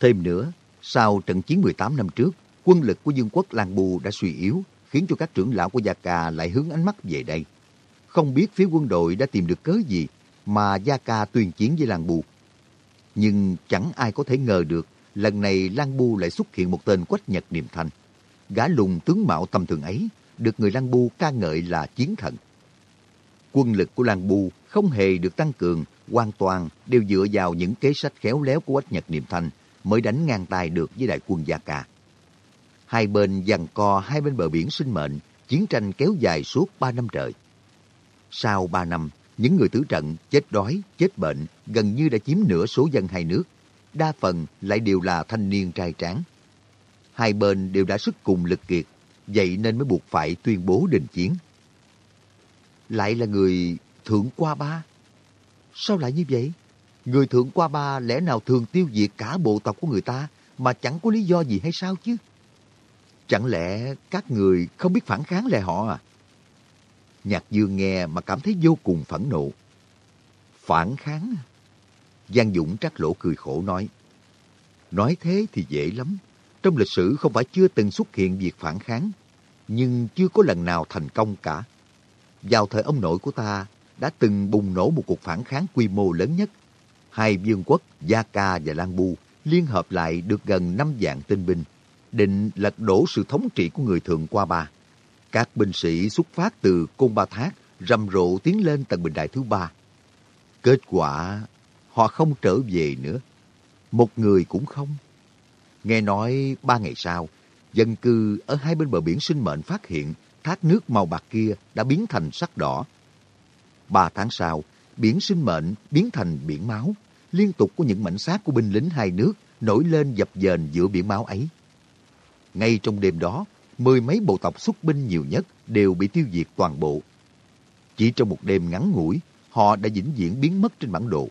Thêm nữa, sau trận chiến 18 năm trước, quân lực của Dương quốc Lan Bu đã suy yếu, khiến cho các trưởng lão của Gia Ca lại hướng ánh mắt về đây. Không biết phía quân đội đã tìm được cớ gì mà Gia Ca tuyên chiến với Lan Bu. Nhưng chẳng ai có thể ngờ được lần này Lan Bu lại xuất hiện một tên quách nhật niệm thanh. Gã lùng tướng mạo tầm thường ấy được người Lan Bu ca ngợi là chiến thần. Quân lực của Lan Bu không hề được tăng cường, hoàn toàn đều dựa vào những kế sách khéo léo của quách nhật niệm thanh mới đánh ngang tay được với đại quân Gia Ca. Hai bên giằng co hai bên bờ biển sinh mệnh, chiến tranh kéo dài suốt ba năm trời. Sau ba năm, những người tử trận chết đói, chết bệnh gần như đã chiếm nửa số dân hai nước. Đa phần lại đều là thanh niên trai tráng. Hai bên đều đã sức cùng lực kiệt, vậy nên mới buộc phải tuyên bố đình chiến. Lại là người thượng qua ba. Sao lại như vậy? Người thượng qua ba lẽ nào thường tiêu diệt cả bộ tộc của người ta mà chẳng có lý do gì hay sao chứ? Chẳng lẽ các người không biết phản kháng lại họ à? Nhạc Dương nghe mà cảm thấy vô cùng phẫn nộ. Phản kháng? Giang Dũng trắc lỗ cười khổ nói. Nói thế thì dễ lắm. Trong lịch sử không phải chưa từng xuất hiện việc phản kháng, nhưng chưa có lần nào thành công cả. Vào thời ông nội của ta đã từng bùng nổ một cuộc phản kháng quy mô lớn nhất. Hai vương quốc, Gia Ca và Lan Bu liên hợp lại được gần năm vạn tinh binh, định lật đổ sự thống trị của người thường Qua Ba. Các binh sĩ xuất phát từ Côn Ba Thác, rầm rộ tiến lên tầng bình đại thứ ba. Kết quả, họ không trở về nữa. Một người cũng không. Nghe nói ba ngày sau, dân cư ở hai bên bờ biển sinh mệnh phát hiện thác nước màu bạc kia đã biến thành sắc đỏ. Ba tháng sau, biển sinh mệnh biến thành biển máu. Liên tục có những mảnh xác của binh lính hai nước nổi lên dập dềnh giữa biển máu ấy. Ngay trong đêm đó, mười mấy bộ tộc xuất binh nhiều nhất đều bị tiêu diệt toàn bộ. Chỉ trong một đêm ngắn ngủi, họ đã vĩnh viễn biến mất trên bản đồ.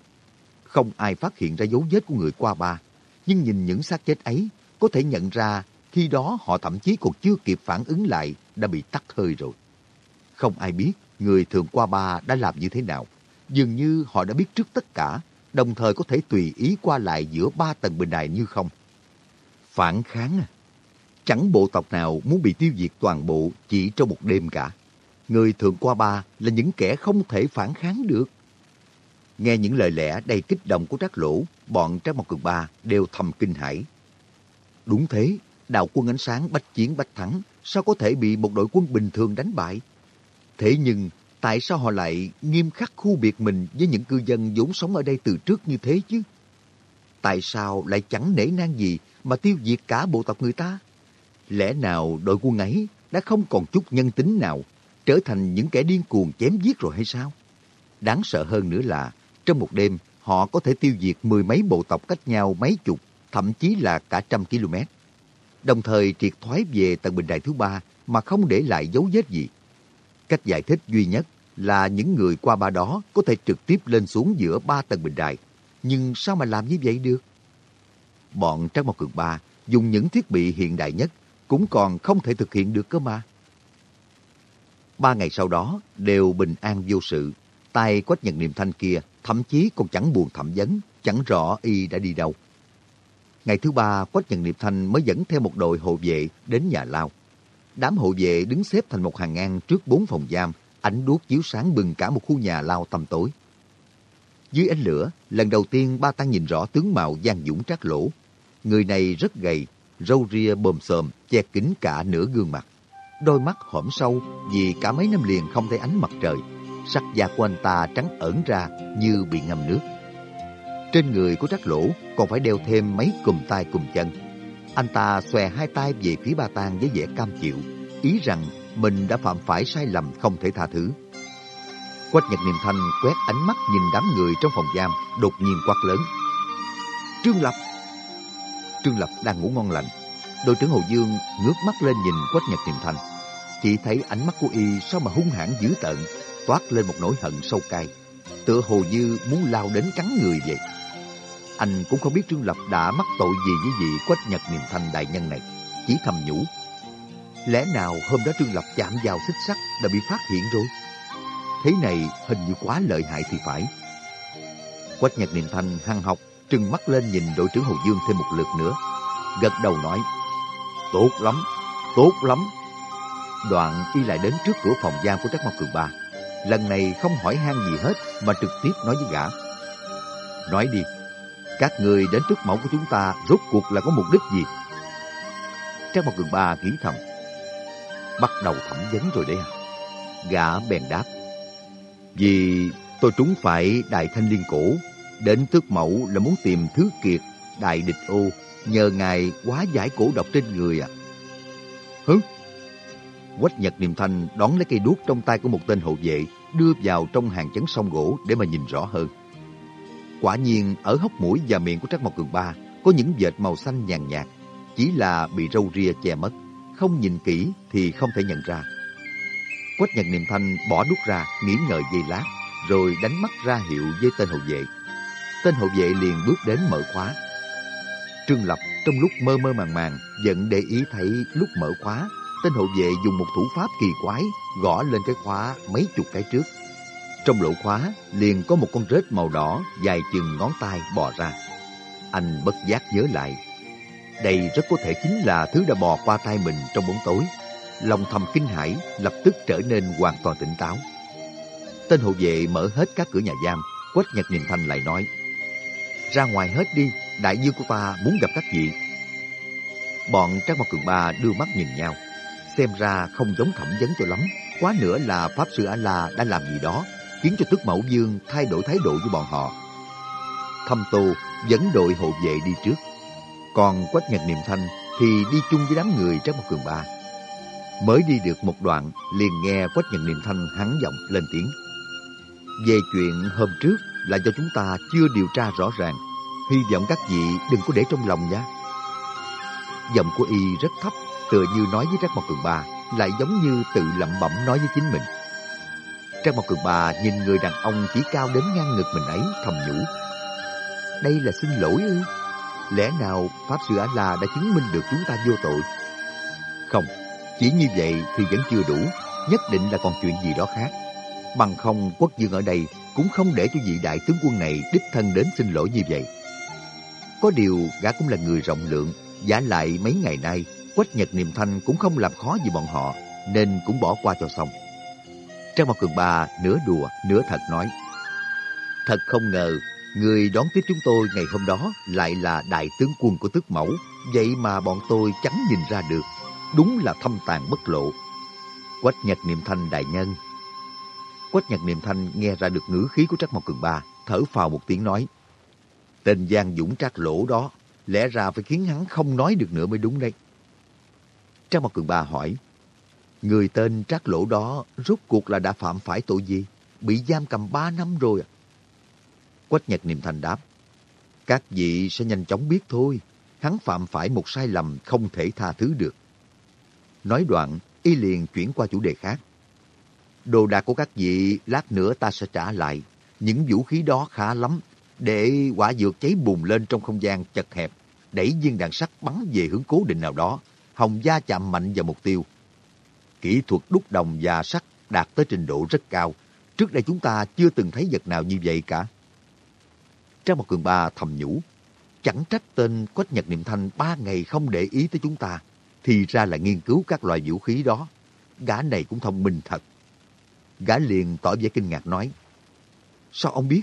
Không ai phát hiện ra dấu vết của người qua ba, nhưng nhìn những xác chết ấy, có thể nhận ra khi đó họ thậm chí còn chưa kịp phản ứng lại đã bị tắt hơi rồi. Không ai biết người thường qua ba đã làm như thế nào. Dường như họ đã biết trước tất cả, đồng thời có thể tùy ý qua lại giữa ba tầng bình đài như không. Phản kháng à? Chẳng bộ tộc nào muốn bị tiêu diệt toàn bộ chỉ trong một đêm cả. Người thường qua ba là những kẻ không thể phản kháng được. Nghe những lời lẽ đầy kích động của Trác Lỗ, bọn Trác Mộc Cường Ba đều thầm kinh hãi. Đúng thế, đạo quân ánh sáng bách chiến bách thắng, sao có thể bị một đội quân bình thường đánh bại? Thế nhưng, tại sao họ lại nghiêm khắc khu biệt mình với những cư dân vốn sống ở đây từ trước như thế chứ? Tại sao lại chẳng nể nang gì mà tiêu diệt cả bộ tộc người ta? Lẽ nào đội quân ấy đã không còn chút nhân tính nào, trở thành những kẻ điên cuồng chém giết rồi hay sao? Đáng sợ hơn nữa là, trong một đêm, họ có thể tiêu diệt mười mấy bộ tộc cách nhau mấy chục, thậm chí là cả trăm km. Đồng thời triệt thoái về tầng bình đại thứ ba mà không để lại dấu vết gì. Cách giải thích duy nhất là những người qua ba đó có thể trực tiếp lên xuống giữa ba tầng bình đài. Nhưng sao mà làm như vậy được? Bọn Trắc Mộc Cường Ba dùng những thiết bị hiện đại nhất cũng còn không thể thực hiện được cơ mà. Ba ngày sau đó đều bình an vô sự. Tay quách nhận niệm thanh kia thậm chí còn chẳng buồn thẩm vấn, chẳng rõ y đã đi đâu. Ngày thứ ba, Quách nhận Niệm Thanh mới dẫn theo một đội hộ vệ đến nhà lao. Đám hộ vệ đứng xếp thành một hàng ngang trước bốn phòng giam, ánh đuốc chiếu sáng bừng cả một khu nhà lao tăm tối. Dưới ánh lửa, lần đầu tiên ba tăng nhìn rõ tướng mạo gian dũng trác lỗ. Người này rất gầy, râu ria bồm xồm, che kín cả nửa gương mặt. Đôi mắt hõm sâu vì cả mấy năm liền không thấy ánh mặt trời. Sắc da của anh ta trắng ẩn ra như bị ngâm nước. Trên người của trác lỗ còn phải đeo thêm mấy cùm tay cùm chân. Anh ta xòe hai tay về phía ba tang với vẻ cam chịu, ý rằng mình đã phạm phải sai lầm không thể tha thứ. Quách Nhật Niệm Thanh quét ánh mắt nhìn đám người trong phòng giam, đột nhiên quát lớn. Trương Lập! Trương Lập đang ngủ ngon lành. Đội trưởng Hồ Dương ngước mắt lên nhìn Quách Nhật Niệm Thanh. Chỉ thấy ánh mắt của y sao mà hung hãn dữ tợn, toát lên một nỗi hận sâu cay. Tựa hồ như muốn lao đến cắn người vậy. Anh cũng không biết Trương Lập đã mắc tội gì với vị Quách Nhật Niệm Thanh đại nhân này. Chỉ thầm nhủ. Lẽ nào hôm đó Trương Lập chạm vào xích sắt đã bị phát hiện rồi? Thế này hình như quá lợi hại thì phải. Quách Nhật Niệm Thanh hăng học, trừng mắt lên nhìn đội trưởng Hồ Dương thêm một lượt nữa. Gật đầu nói, tốt lắm, tốt lắm. Đoạn đi lại đến trước cửa phòng giam của Trắc Mộc Cường Ba. Lần này không hỏi han gì hết mà trực tiếp nói với gã. Nói đi, các người đến trước mẫu của chúng ta rốt cuộc là có mục đích gì? Trắc Mộc Cường Ba nghĩ thầm. Bắt đầu thẩm vấn rồi đấy à? Gã bèn đáp. Vì tôi trúng phải Đại Thanh Liên Cổ, đến tước mẫu là muốn tìm Thứ Kiệt, Đại Địch Ô, nhờ ngài quá giải cổ độc trên người à. Hứ? Quách Nhật niềm Thanh đón lấy cây đuốc trong tay của một tên hộ vệ, đưa vào trong hàng chấn sông gỗ để mà nhìn rõ hơn. Quả nhiên, ở hốc mũi và miệng của trác Mộc Cường Ba có những vệt màu xanh nhàn nhạt, chỉ là bị râu ria che mất, không nhìn kỹ thì không thể nhận ra. Quách Nhật Niệm Thanh bỏ đút ra, nghĩ ngợi giây lát, rồi đánh mắt ra hiệu với tên hộ vệ. Tên hộ vệ liền bước đến mở khóa. Trương Lập trong lúc mơ mơ màng màng vẫn để ý thấy lúc mở khóa, tên hộ vệ dùng một thủ pháp kỳ quái gõ lên cái khóa mấy chục cái trước. Trong lỗ khóa liền có một con rết màu đỏ dài chừng ngón tay bò ra. Anh bất giác nhớ lại. Đây rất có thể chính là thứ đã bò qua tay mình trong bóng tối lòng thầm kinh hãi lập tức trở nên hoàn toàn tỉnh táo. Tên hộ vệ mở hết các cửa nhà giam, Quách Nhật Nhìn Thanh lại nói, ra ngoài hết đi, đại dương của ta muốn gặp các vị. Bọn Trác Mộc Cường Ba đưa mắt nhìn nhau, xem ra không giống thẩm vấn cho lắm, quá nữa là Pháp Sư A-La đã làm gì đó, khiến cho Tức Mẫu Dương thay đổi thái độ với bọn họ. Thâm Tô dẫn đội hộ vệ đi trước, còn Quách Nhật Niệm Thanh thì đi chung với đám người Trác Mộc Cường Ba. Mới đi được một đoạn, liền nghe Quách Nhật Niệm Thanh hắn giọng lên tiếng. Về chuyện hôm trước là do chúng ta chưa điều tra rõ ràng. Hy vọng các vị đừng có để trong lòng nhé. Giọng của y rất thấp, tựa như nói với Trác Mộc Cường Ba, lại giống như tự lẩm bẩm nói với chính mình. Trác Mộc Cường Ba nhìn người đàn ông chỉ cao đến ngang ngực mình ấy thầm nhủ. Đây là xin lỗi ư? Lẽ nào Pháp Sư A-La đã chứng minh được chúng ta vô tội? Không, chỉ như vậy thì vẫn chưa đủ, nhất định là còn chuyện gì đó khác. Bằng không quốc dương ở đây cũng không để cho vị đại tướng quân này đích thân đến xin lỗi như vậy. Có điều gã cũng là người rộng lượng, giả lại mấy ngày nay Quách Nhật Niệm Thanh cũng không làm khó gì bọn họ, nên cũng bỏ qua cho xong. Trang Mộc Cường Ba nửa đùa, nửa thật nói. Thật không ngờ, người đón tiếp chúng tôi ngày hôm đó lại là đại tướng quân của tước mẫu, vậy mà bọn tôi chẳng nhìn ra được đúng là thâm tàn bất lộ. Quách Nhật Niệm Thanh đại nhân. Quách Nhật Niệm Thanh nghe ra được ngữ khí của Trác Mộc Cường Ba, thở phào một tiếng nói. Tên Giang Dũng Trác Lỗ đó, lẽ ra phải khiến hắn không nói được nữa mới đúng đây. Trác Mộc Cường Ba hỏi, người tên Trác Lỗ đó rốt cuộc là đã phạm phải tội gì? Bị giam cầm ba năm rồi à? Quách Nhật Niệm Thanh đáp, các vị sẽ nhanh chóng biết thôi. Hắn phạm phải một sai lầm không thể tha thứ được. Nói đoạn, y liền chuyển qua chủ đề khác. Đồ đạc của các vị lát nữa ta sẽ trả lại. Những vũ khí đó khá lắm. Để quả dược cháy bùng lên trong không gian chật hẹp, đẩy viên đạn sắt bắn về hướng cố định nào đó, hồng da chạm mạnh vào mục tiêu. Kỹ thuật đúc đồng và sắt đạt tới trình độ rất cao. Trước đây chúng ta chưa từng thấy vật nào như vậy cả. Trang một cường ba thầm nhủ, chẳng trách tên Quách Nhật Niệm Thanh ba ngày không để ý tới chúng ta thì ra là nghiên cứu các loại vũ khí đó. Gã này cũng thông minh thật. Gã liền tỏ vẻ kinh ngạc nói, Sao ông biết?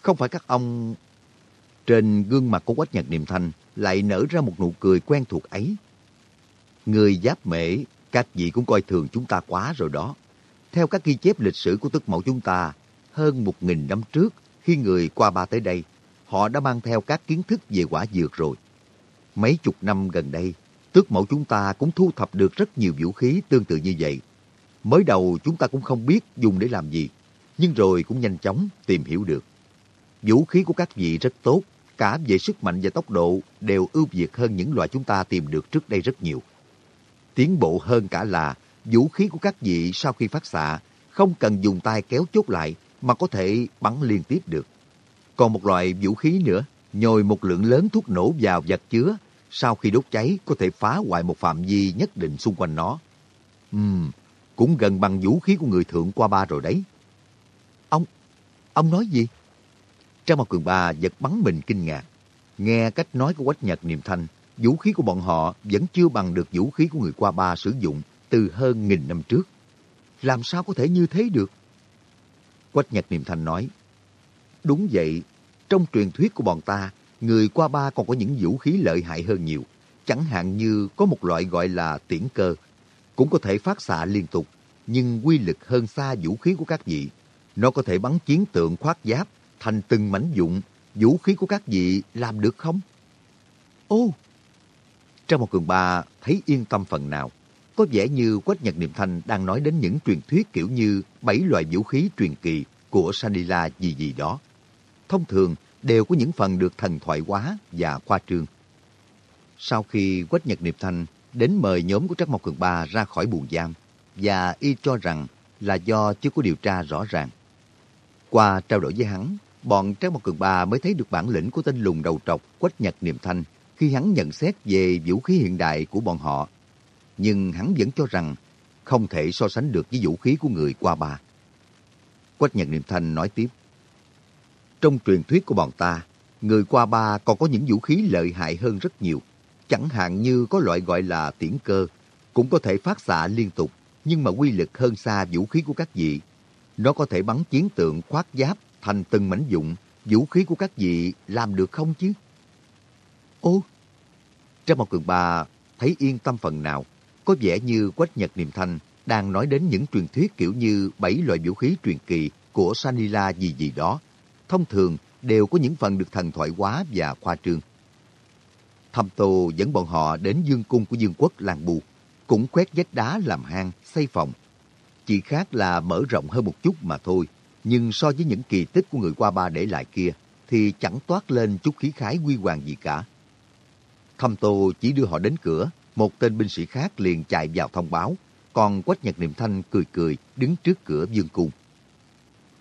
Không phải các ông... Trên gương mặt của Quách Nhật Niệm Thanh lại nở ra một nụ cười quen thuộc ấy. Người giáp mễ, các vị cũng coi thường chúng ta quá rồi đó. Theo các ghi chép lịch sử của tức mẫu chúng ta, hơn một nghìn năm trước, khi người qua ba tới đây, họ đã mang theo các kiến thức về quả dược rồi. Mấy chục năm gần đây, tước mẫu chúng ta cũng thu thập được rất nhiều vũ khí tương tự như vậy. Mới đầu chúng ta cũng không biết dùng để làm gì. nhưng rồi cũng nhanh chóng tìm hiểu được. Vũ khí của các vị rất tốt, cả về sức mạnh và tốc độ đều ưu việt hơn những loại chúng ta tìm được trước đây rất nhiều. Tiến bộ hơn cả là vũ khí của các vị sau khi phát xạ không cần dùng tay kéo chốt lại mà có thể bắn liên tiếp được. Còn một loại vũ khí nữa, nhồi một lượng lớn thuốc nổ vào vật chứa, sau khi đốt cháy có thể phá hoại một phạm vi nhất định xung quanh nó. Ừm, cũng gần bằng vũ khí của người thượng qua ba rồi đấy. Ông, ông nói gì? Trang Mộc Cường Ba giật bắn mình kinh ngạc. Nghe cách nói của Quách Nhật niềm Thanh, vũ khí của bọn họ vẫn chưa bằng được vũ khí của người qua ba sử dụng từ hơn nghìn năm trước. Làm sao có thể như thế được? Quách Nhật niềm Thanh nói, Đúng vậy, trong truyền thuyết của bọn ta, người qua ba còn có những vũ khí lợi hại hơn nhiều. Chẳng hạn như có một loại gọi là tiễn cơ, cũng có thể phát xạ liên tục, nhưng quy lực hơn xa vũ khí của các vị. Nó có thể bắn chiến tượng khoác giáp thành từng mảnh dụng, vũ khí của các vị làm được không? Ô! Trong một cường ba thấy yên tâm phần nào. Có vẻ như Quách Nhật Niệm Thanh đang nói đến những truyền thuyết kiểu như bảy loại vũ khí truyền kỳ của Sanila gì gì đó. Thông thường đều có những phần được thần thoại hóa và khoa trương. Sau khi Quách Nhật Niệm Thanh đến mời nhóm của Trắc Mộc Cường Ba ra khỏi buồng giam và y cho rằng là do chưa có điều tra rõ ràng. Qua trao đổi với hắn, bọn Trác Mộc Cường Ba mới thấy được bản lĩnh của tên lùng đầu trọc Quách Nhật Niệm Thanh khi hắn nhận xét về vũ khí hiện đại của bọn họ. Nhưng hắn vẫn cho rằng không thể so sánh được với vũ khí của người qua ba. Quách Nhật Niệm Thanh nói tiếp. Trong truyền thuyết của bọn ta, người qua ba còn có những vũ khí lợi hại hơn rất nhiều. Chẳng hạn như có loại gọi là tiễn cơ, cũng có thể phát xạ liên tục, nhưng mà quy lực hơn xa vũ khí của các vị. Nó có thể bắn chiến tượng khoác giáp thành từng mảnh dụng, vũ khí của các vị làm được không chứ? Ô, trong một Cường Ba thấy yên tâm phần nào, có vẻ như Quách Nhật niềm Thanh đang nói đến những truyền thuyết kiểu như bảy loại vũ khí truyền kỳ của Sanila gì gì đó. Thông thường đều có những phần được thần thoại hóa và khoa trương. Thầm Tô dẫn bọn họ đến dương cung của dương quốc làng bù, cũng khoét vách đá làm hang, xây phòng. Chỉ khác là mở rộng hơn một chút mà thôi, nhưng so với những kỳ tích của người qua ba để lại kia, thì chẳng toát lên chút khí khái quy hoàng gì cả. Thâm Tô chỉ đưa họ đến cửa, một tên binh sĩ khác liền chạy vào thông báo, còn Quách Nhật Niệm Thanh cười cười đứng trước cửa dương cung.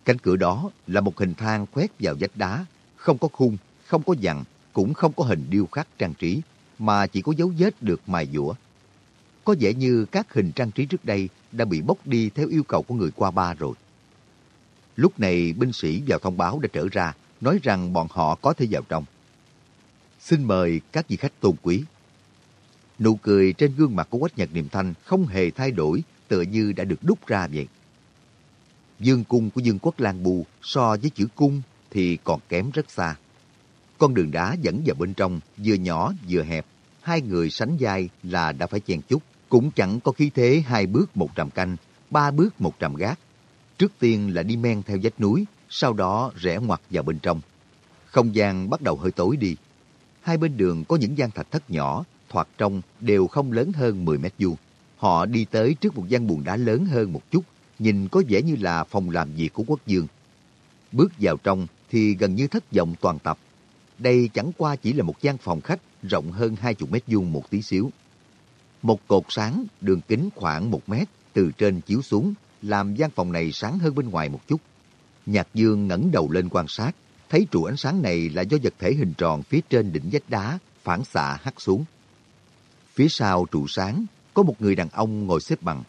Cánh cửa đó là một hình thang khoét vào vách đá, không có khung, không có dặn, cũng không có hình điêu khắc trang trí, mà chỉ có dấu vết được mài dũa. Có vẻ như các hình trang trí trước đây đã bị bốc đi theo yêu cầu của người qua ba rồi. Lúc này binh sĩ vào thông báo đã trở ra, nói rằng bọn họ có thể vào trong. Xin mời các vị khách tôn quý. Nụ cười trên gương mặt của Quách Nhật Niệm Thanh không hề thay đổi, tựa như đã được đúc ra vậy. Dương cung của Dương quốc Lan Bù so với chữ cung thì còn kém rất xa. Con đường đá dẫn vào bên trong, vừa nhỏ vừa hẹp. Hai người sánh vai là đã phải chen chút, cũng chẳng có khí thế hai bước một trầm canh, ba bước một trầm gác. Trước tiên là đi men theo vách núi, sau đó rẽ ngoặt vào bên trong. Không gian bắt đầu hơi tối đi. Hai bên đường có những gian thạch thất nhỏ, thoạt trong đều không lớn hơn 10 mét vuông. Họ đi tới trước một gian buồng đá lớn hơn một chút, nhìn có vẻ như là phòng làm việc của quốc dương. Bước vào trong thì gần như thất vọng toàn tập. Đây chẳng qua chỉ là một gian phòng khách rộng hơn 20 mét vuông một tí xíu. Một cột sáng đường kính khoảng một mét từ trên chiếu xuống làm gian phòng này sáng hơn bên ngoài một chút. Nhạc Dương ngẩng đầu lên quan sát, thấy trụ ánh sáng này là do vật thể hình tròn phía trên đỉnh vách đá phản xạ hắt xuống. Phía sau trụ sáng có một người đàn ông ngồi xếp bằng.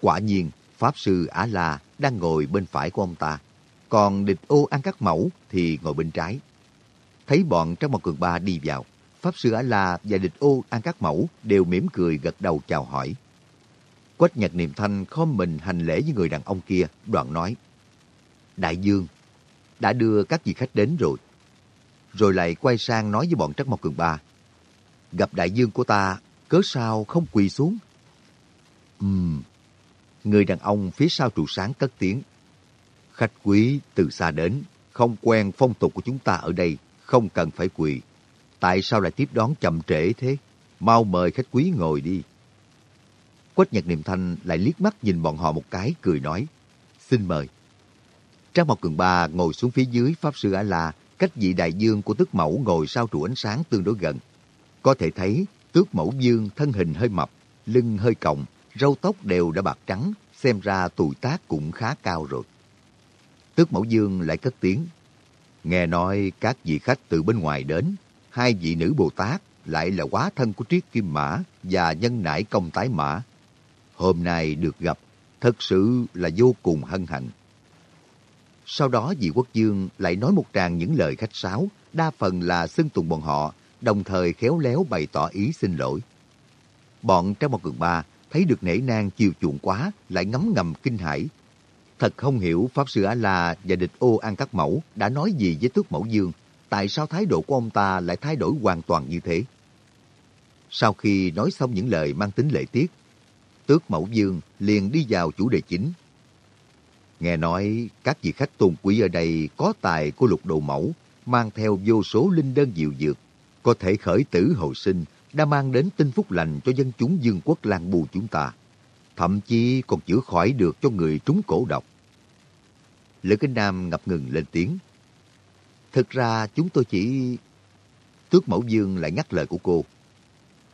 Quả nhiên, Pháp Sư Á La đang ngồi bên phải của ông ta, còn địch ô ăn các mẫu thì ngồi bên trái. Thấy bọn trong một cường ba đi vào, Pháp Sư Á La và địch ô an các mẫu đều mỉm cười gật đầu chào hỏi. Quách Nhật Niệm Thanh khom mình hành lễ với người đàn ông kia, đoạn nói. Đại Dương, đã đưa các vị khách đến rồi. Rồi lại quay sang nói với bọn Trắc Mộc Cường Ba. Gặp đại dương của ta, cớ sao không quỳ xuống? Ừm, người đàn ông phía sau trụ sáng cất tiếng. Khách quý từ xa đến, không quen phong tục của chúng ta ở đây, không cần phải quỳ. Tại sao lại tiếp đón chậm trễ thế? Mau mời khách quý ngồi đi. Quách Nhật Niệm Thanh lại liếc mắt nhìn bọn họ một cái, cười nói, xin mời. Trang Mộc Cường Ba ngồi xuống phía dưới Pháp Sư A-La, cách vị đại dương của tước mẫu ngồi sau trụ ánh sáng tương đối gần. Có thể thấy tước mẫu dương thân hình hơi mập, lưng hơi còng, râu tóc đều đã bạc trắng, xem ra tuổi tác cũng khá cao rồi. Tước mẫu dương lại cất tiếng. Nghe nói các vị khách từ bên ngoài đến, hai vị nữ Bồ Tát lại là quá thân của Triết Kim Mã và nhân nải công tái mã. Hôm nay được gặp, thật sự là vô cùng hân hạnh. Sau đó vị quốc dương lại nói một tràng những lời khách sáo, đa phần là xưng tùng bọn họ, đồng thời khéo léo bày tỏ ý xin lỗi. Bọn trong một cường ba thấy được nể nang chiều chuộng quá, lại ngấm ngầm kinh hãi. Thật không hiểu Pháp Sư A-La và địch ô An Các Mẫu đã nói gì với tước mẫu dương, tại sao thái độ của ông ta lại thay đổi hoàn toàn như thế. Sau khi nói xong những lời mang tính lễ tiết, tước mẫu dương liền đi vào chủ đề chính. Nghe nói các vị khách tôn quý ở đây có tài của lục đồ mẫu, mang theo vô số linh đơn diệu dược, có thể khởi tử hồi sinh, đã mang đến tinh phúc lành cho dân chúng dương quốc Lan Bù chúng ta. Thậm chí còn chữa khỏi được cho người trúng cổ độc. Lữ Kinh Nam ngập ngừng lên tiếng. Thực ra chúng tôi chỉ... Tước Mẫu Dương lại ngắt lời của cô.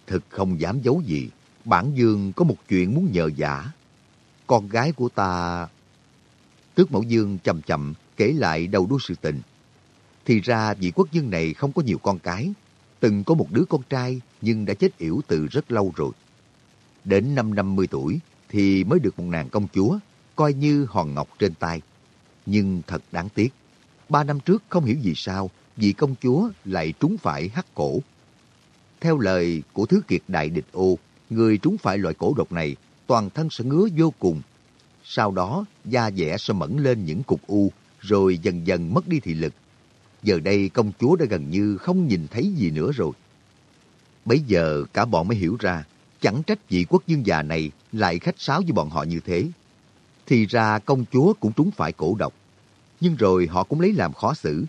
Thực không dám giấu gì, bản Dương có một chuyện muốn nhờ giả. Con gái của ta... Tước Mẫu Dương chậm chậm kể lại đầu đuôi sự tình. Thì ra vị quốc dương này không có nhiều con cái, từng có một đứa con trai nhưng đã chết yểu từ rất lâu rồi. Đến năm 50 tuổi thì mới được một nàng công chúa, coi như hòn ngọc trên tay. Nhưng thật đáng tiếc, ba năm trước không hiểu vì sao vị công chúa lại trúng phải hắc cổ. Theo lời của Thứ Kiệt Đại Địch Ô, người trúng phải loại cổ độc này toàn thân sẽ ngứa vô cùng. Sau đó, da dẻ sẽ mẫn lên những cục u, rồi dần dần mất đi thị lực, Giờ đây công chúa đã gần như không nhìn thấy gì nữa rồi. Bấy giờ cả bọn mới hiểu ra, chẳng trách vị quốc dương già này lại khách sáo với bọn họ như thế. Thì ra công chúa cũng trúng phải cổ độc. Nhưng rồi họ cũng lấy làm khó xử.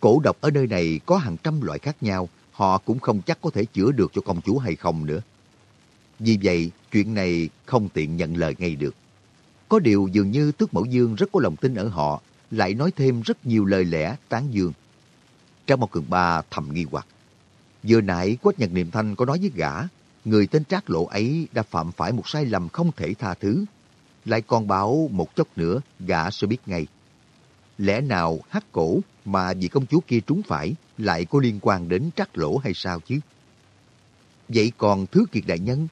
Cổ độc ở nơi này có hàng trăm loại khác nhau, họ cũng không chắc có thể chữa được cho công chúa hay không nữa. Vì vậy, chuyện này không tiện nhận lời ngay được. Có điều dường như Tước Mẫu Dương rất có lòng tin ở họ lại nói thêm rất nhiều lời lẽ tán dương. Trang một cường ba thầm nghi hoặc. Vừa nãy Quách Nhật Niệm Thanh có nói với gã, người tên trác lộ ấy đã phạm phải một sai lầm không thể tha thứ. Lại còn bảo một chốc nữa gã sẽ biết ngay. Lẽ nào hắc cổ mà vị công chúa kia trúng phải lại có liên quan đến trác lỗ hay sao chứ? Vậy còn Thứ Kiệt Đại Nhân,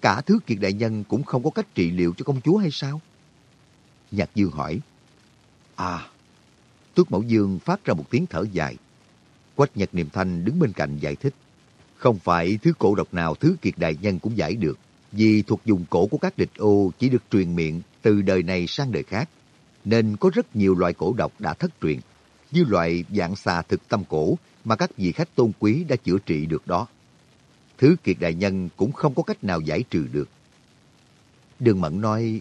cả Thứ Kiệt Đại Nhân cũng không có cách trị liệu cho công chúa hay sao? Nhạc Dương hỏi, À, Tước Mẫu Dương phát ra một tiếng thở dài. Quách Nhật Niệm Thanh đứng bên cạnh giải thích. Không phải thứ cổ độc nào Thứ Kiệt Đại Nhân cũng giải được, vì thuộc dùng cổ của các địch ô chỉ được truyền miệng từ đời này sang đời khác, nên có rất nhiều loại cổ độc đã thất truyền, như loại dạng xà thực tâm cổ mà các vị khách tôn quý đã chữa trị được đó. Thứ Kiệt Đại Nhân cũng không có cách nào giải trừ được. Đường Mẫn nói,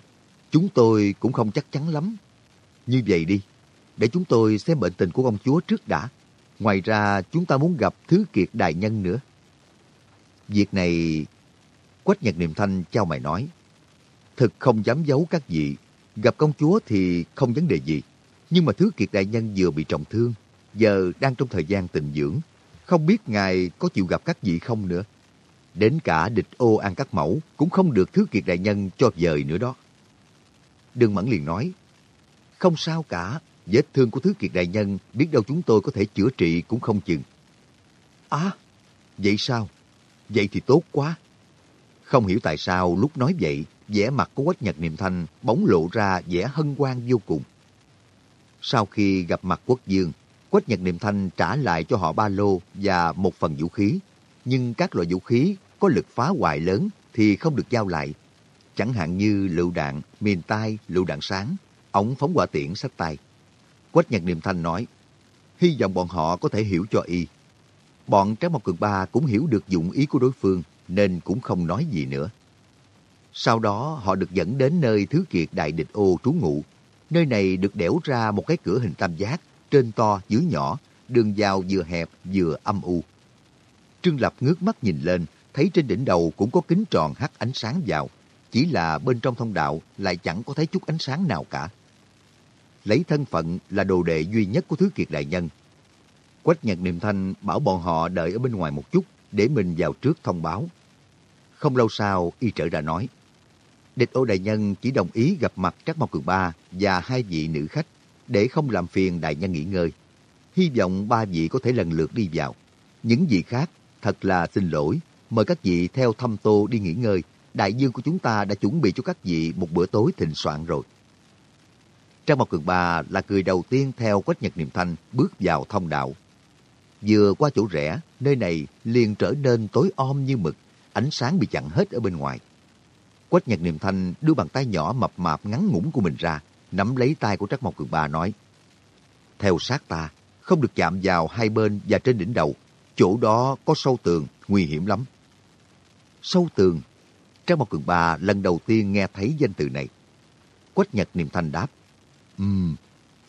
chúng tôi cũng không chắc chắn lắm, như vậy đi, để chúng tôi xem bệnh tình của công chúa trước đã. Ngoài ra, chúng ta muốn gặp Thứ Kiệt Đại Nhân nữa. Việc này, Quách Nhật Niệm Thanh trao mày nói, thực không dám giấu các vị. Gặp công chúa thì không vấn đề gì. Nhưng mà Thứ Kiệt Đại Nhân vừa bị trọng thương, giờ đang trong thời gian tình dưỡng. Không biết ngài có chịu gặp các vị không nữa. Đến cả địch ô ăn các mẫu cũng không được Thứ Kiệt Đại Nhân cho dời nữa đó. Đương Mẫn liền nói, không sao cả, vết thương của Thứ Kiệt Đại Nhân biết đâu chúng tôi có thể chữa trị cũng không chừng. À, vậy sao? Vậy thì tốt quá. Không hiểu tại sao lúc nói vậy, vẻ mặt của Quách Nhật Niệm Thanh bóng lộ ra vẻ hân hoan vô cùng. Sau khi gặp mặt Quốc Dương, Quách Nhật Niệm Thanh trả lại cho họ ba lô và một phần vũ khí. Nhưng các loại vũ khí có lực phá hoại lớn thì không được giao lại. Chẳng hạn như lựu đạn, miền tai, lựu đạn sáng, ống phóng quả tiễn sách tay. Quách Nhật Niệm Thanh nói, hy vọng bọn họ có thể hiểu cho y. Bọn trái một Cường Ba cũng hiểu được dụng ý của đối phương, nên cũng không nói gì nữa. Sau đó họ được dẫn đến nơi Thứ Kiệt Đại Địch Ô trú ngụ. Nơi này được đẽo ra một cái cửa hình tam giác, trên to dưới nhỏ, đường vào vừa hẹp vừa âm u. Trương Lập ngước mắt nhìn lên, thấy trên đỉnh đầu cũng có kính tròn hắt ánh sáng vào. Chỉ là bên trong thông đạo lại chẳng có thấy chút ánh sáng nào cả. lấy thân phận là đồ đệ duy nhất của Thứ Kiệt Đại Nhân. Quách Nhật Niệm Thanh bảo bọn họ đợi ở bên ngoài một chút để mình vào trước thông báo. Không lâu sau, y trở ra nói, Địch ô đại nhân chỉ đồng ý gặp mặt Trác Mộc Cường Ba và hai vị nữ khách để không làm phiền đại nhân nghỉ ngơi. Hy vọng ba vị có thể lần lượt đi vào. Những vị khác thật là xin lỗi, mời các vị theo thăm tô đi nghỉ ngơi. Đại dương của chúng ta đã chuẩn bị cho các vị một bữa tối thịnh soạn rồi. Trang Mộc Cường Ba là người đầu tiên theo Quách Nhật Niệm Thanh bước vào thông đạo. Vừa qua chỗ rẽ, nơi này liền trở nên tối om như mực, ánh sáng bị chặn hết ở bên ngoài. Quách Nhật Niệm Thanh đưa bàn tay nhỏ mập mạp ngắn ngủn của mình ra, nắm lấy tay của Trắc Mộc Cường Ba nói, Theo sát ta, không được chạm vào hai bên và trên đỉnh đầu, chỗ đó có sâu tường, nguy hiểm lắm. Sâu tường, Trắc Mộc Cường Ba lần đầu tiên nghe thấy danh từ này. Quách Nhật Niệm Thanh đáp, Ừm,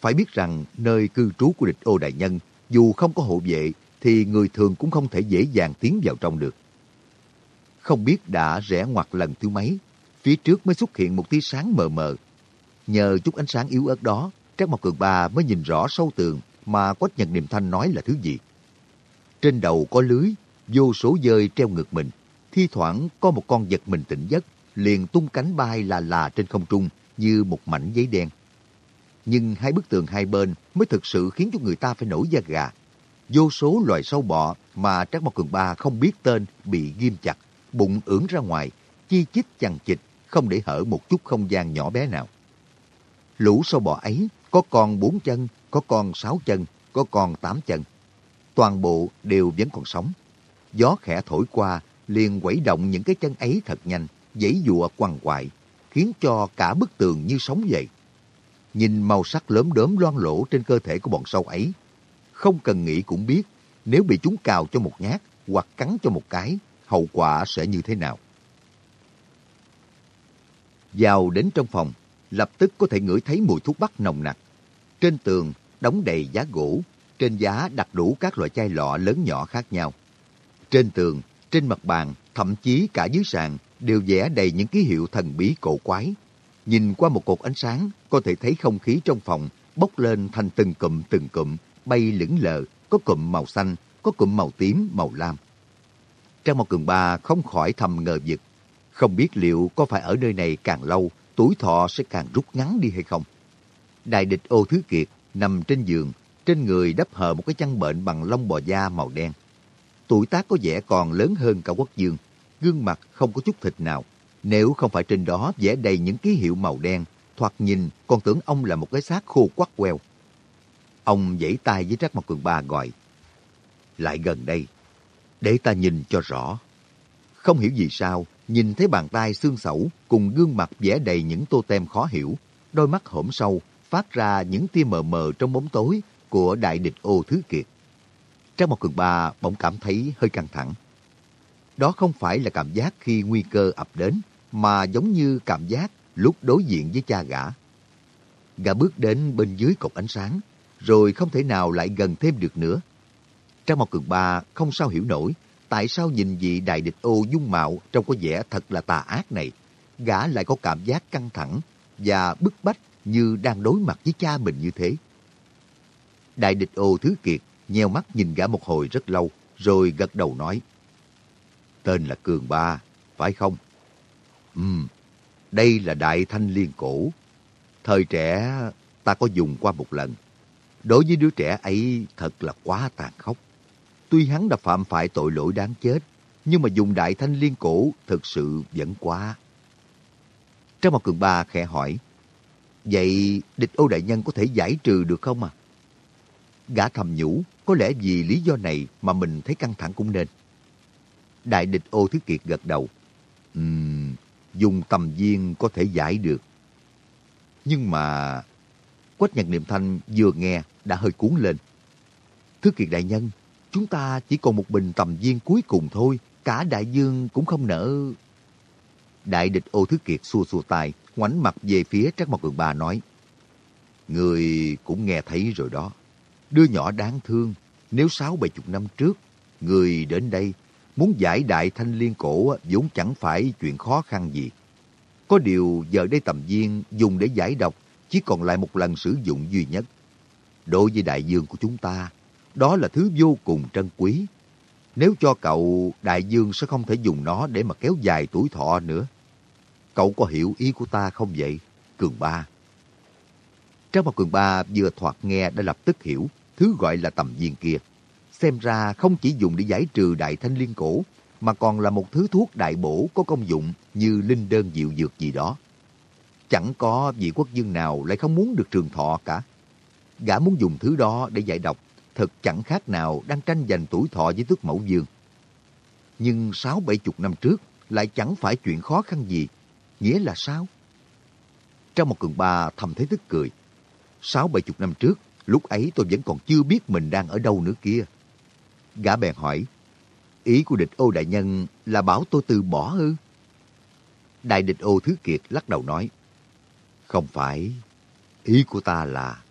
phải biết rằng nơi cư trú của địch ô đại nhân, dù không có hộ vệ, thì người thường cũng không thể dễ dàng tiến vào trong được. Không biết đã rẽ ngoặt lần thứ mấy, phía trước mới xuất hiện một tia sáng mờ mờ. Nhờ chút ánh sáng yếu ớt đó, Trác Mộc Cường Ba mới nhìn rõ sâu tường mà Quách Nhật Niệm Thanh nói là thứ gì. Trên đầu có lưới, vô số dơi treo ngược mình. Thi thoảng có một con vật mình tỉnh giấc, liền tung cánh bay là là trên không trung như một mảnh giấy đen. Nhưng hai bức tường hai bên mới thực sự khiến cho người ta phải nổi da gà. Vô số loài sâu bọ mà Trác Mộc Cường Ba không biết tên bị ghim chặt, bụng ưỡn ra ngoài, chi chít chằng chịch, không để hở một chút không gian nhỏ bé nào. Lũ sâu bọ ấy có con bốn chân, có con sáu chân, có con tám chân. Toàn bộ đều vẫn còn sống. Gió khẽ thổi qua, liền quẩy động những cái chân ấy thật nhanh, dãy dụa quằn quại, khiến cho cả bức tường như sống dậy. Nhìn màu sắc lớn đốm loang lổ trên cơ thể của bọn sâu ấy, không cần nghĩ cũng biết nếu bị chúng cào cho một nhát hoặc cắn cho một cái, hậu quả sẽ như thế nào. Vào đến trong phòng, lập tức có thể ngửi thấy mùi thuốc bắc nồng nặc. Trên tường đóng đầy giá gỗ, trên giá đặt đủ các loại chai lọ lớn nhỏ khác nhau. Trên tường, trên mặt bàn, thậm chí cả dưới sàn đều vẽ đầy những ký hiệu thần bí cổ quái. Nhìn qua một cột ánh sáng, có thể thấy không khí trong phòng bốc lên thành từng cụm từng cụm, bay lững lờ, có cụm màu xanh, có cụm màu tím, màu lam. Trang một cường ba không khỏi thầm ngờ vực, không biết liệu có phải ở nơi này càng lâu, tuổi thọ sẽ càng rút ngắn đi hay không. Đại địch ô thứ kiệt nằm trên giường, trên người đắp hờ một cái chăn bệnh bằng lông bò da màu đen. Tuổi tác có vẻ còn lớn hơn cả quốc dương, gương mặt không có chút thịt nào. Nếu không phải trên đó vẽ đầy những ký hiệu màu đen, thoạt nhìn còn tưởng ông là một cái xác khô quắt queo. Ông giãy tay với Trác Mộc Cường Ba gọi. Lại gần đây, để ta nhìn cho rõ. Không hiểu gì sao, nhìn thấy bàn tay xương sẩu cùng gương mặt vẽ đầy những tô tem khó hiểu, đôi mắt hổm sâu, phát ra những tia mờ mờ trong bóng tối của đại địch ô thứ kiệt. Trác Mộc cường ba bỗng cảm thấy hơi căng thẳng. Đó không phải là cảm giác khi nguy cơ ập đến, mà giống như cảm giác lúc đối diện với cha gã. Gã bước đến bên dưới cột ánh sáng, rồi không thể nào lại gần thêm được nữa. Trang một cường ba không sao hiểu nổi tại sao nhìn vị đại địch ô dung mạo trông có vẻ thật là tà ác này, gã lại có cảm giác căng thẳng và bức bách như đang đối mặt với cha mình như thế. Đại địch ô thứ kiệt nheo mắt nhìn gã một hồi rất lâu, rồi gật đầu nói. Tên là Cường Ba, phải không? Ừm, đây là Đại Thanh Liên Cổ. Thời trẻ ta có dùng qua một lần. Đối với đứa trẻ ấy thật là quá tàn khốc. Tuy hắn đã phạm phải tội lỗi đáng chết, nhưng mà dùng đại thanh liên cổ thực sự vẫn quá. Trang Mộc Cường Ba khẽ hỏi, Vậy địch ô đại nhân có thể giải trừ được không à? Gã thầm nhủ, có lẽ vì lý do này mà mình thấy căng thẳng cũng nên. Đại địch ô thứ kiệt gật đầu. Ừm, dùng tầm viên có thể giải được. Nhưng mà... Quách nhật niệm thanh vừa nghe đã hơi cuốn lên. Thứ kiệt đại nhân, chúng ta chỉ còn một bình tầm viên cuối cùng thôi, cả đại dương cũng không nỡ. Đại địch ô thứ kiệt xua xua tay, ngoảnh mặt về phía Trác Mộc Cường Ba nói, Người cũng nghe thấy rồi đó. Đứa nhỏ đáng thương, nếu sáu bảy chục năm trước, người đến đây muốn giải đại thanh liên cổ vốn chẳng phải chuyện khó khăn gì. Có điều giờ đây tầm viên dùng để giải độc chỉ còn lại một lần sử dụng duy nhất. Đối với đại dương của chúng ta, đó là thứ vô cùng trân quý. Nếu cho cậu, đại dương sẽ không thể dùng nó để mà kéo dài tuổi thọ nữa. Cậu có hiểu ý của ta không vậy, Cường Ba? Trang một Cường Ba vừa thoạt nghe đã lập tức hiểu thứ gọi là tầm viên kia. Xem ra không chỉ dùng để giải trừ đại thanh liên cổ, mà còn là một thứ thuốc đại bổ có công dụng như linh đơn diệu dược gì đó. Chẳng có vị quốc dương nào lại không muốn được trường thọ cả. Gã muốn dùng thứ đó để giải độc, thật chẳng khác nào đang tranh giành tuổi thọ với tước mẫu dương. Nhưng sáu bảy chục năm trước lại chẳng phải chuyện khó khăn gì. Nghĩa là sao? Trong một cường ba thầm thấy tức cười. Sáu bảy chục năm trước, lúc ấy tôi vẫn còn chưa biết mình đang ở đâu nữa kia. Gã bèn hỏi, ý của địch ô đại nhân là bảo tôi từ bỏ ư? Đại địch ô Thứ Kiệt lắc đầu nói, không phải, ý của ta là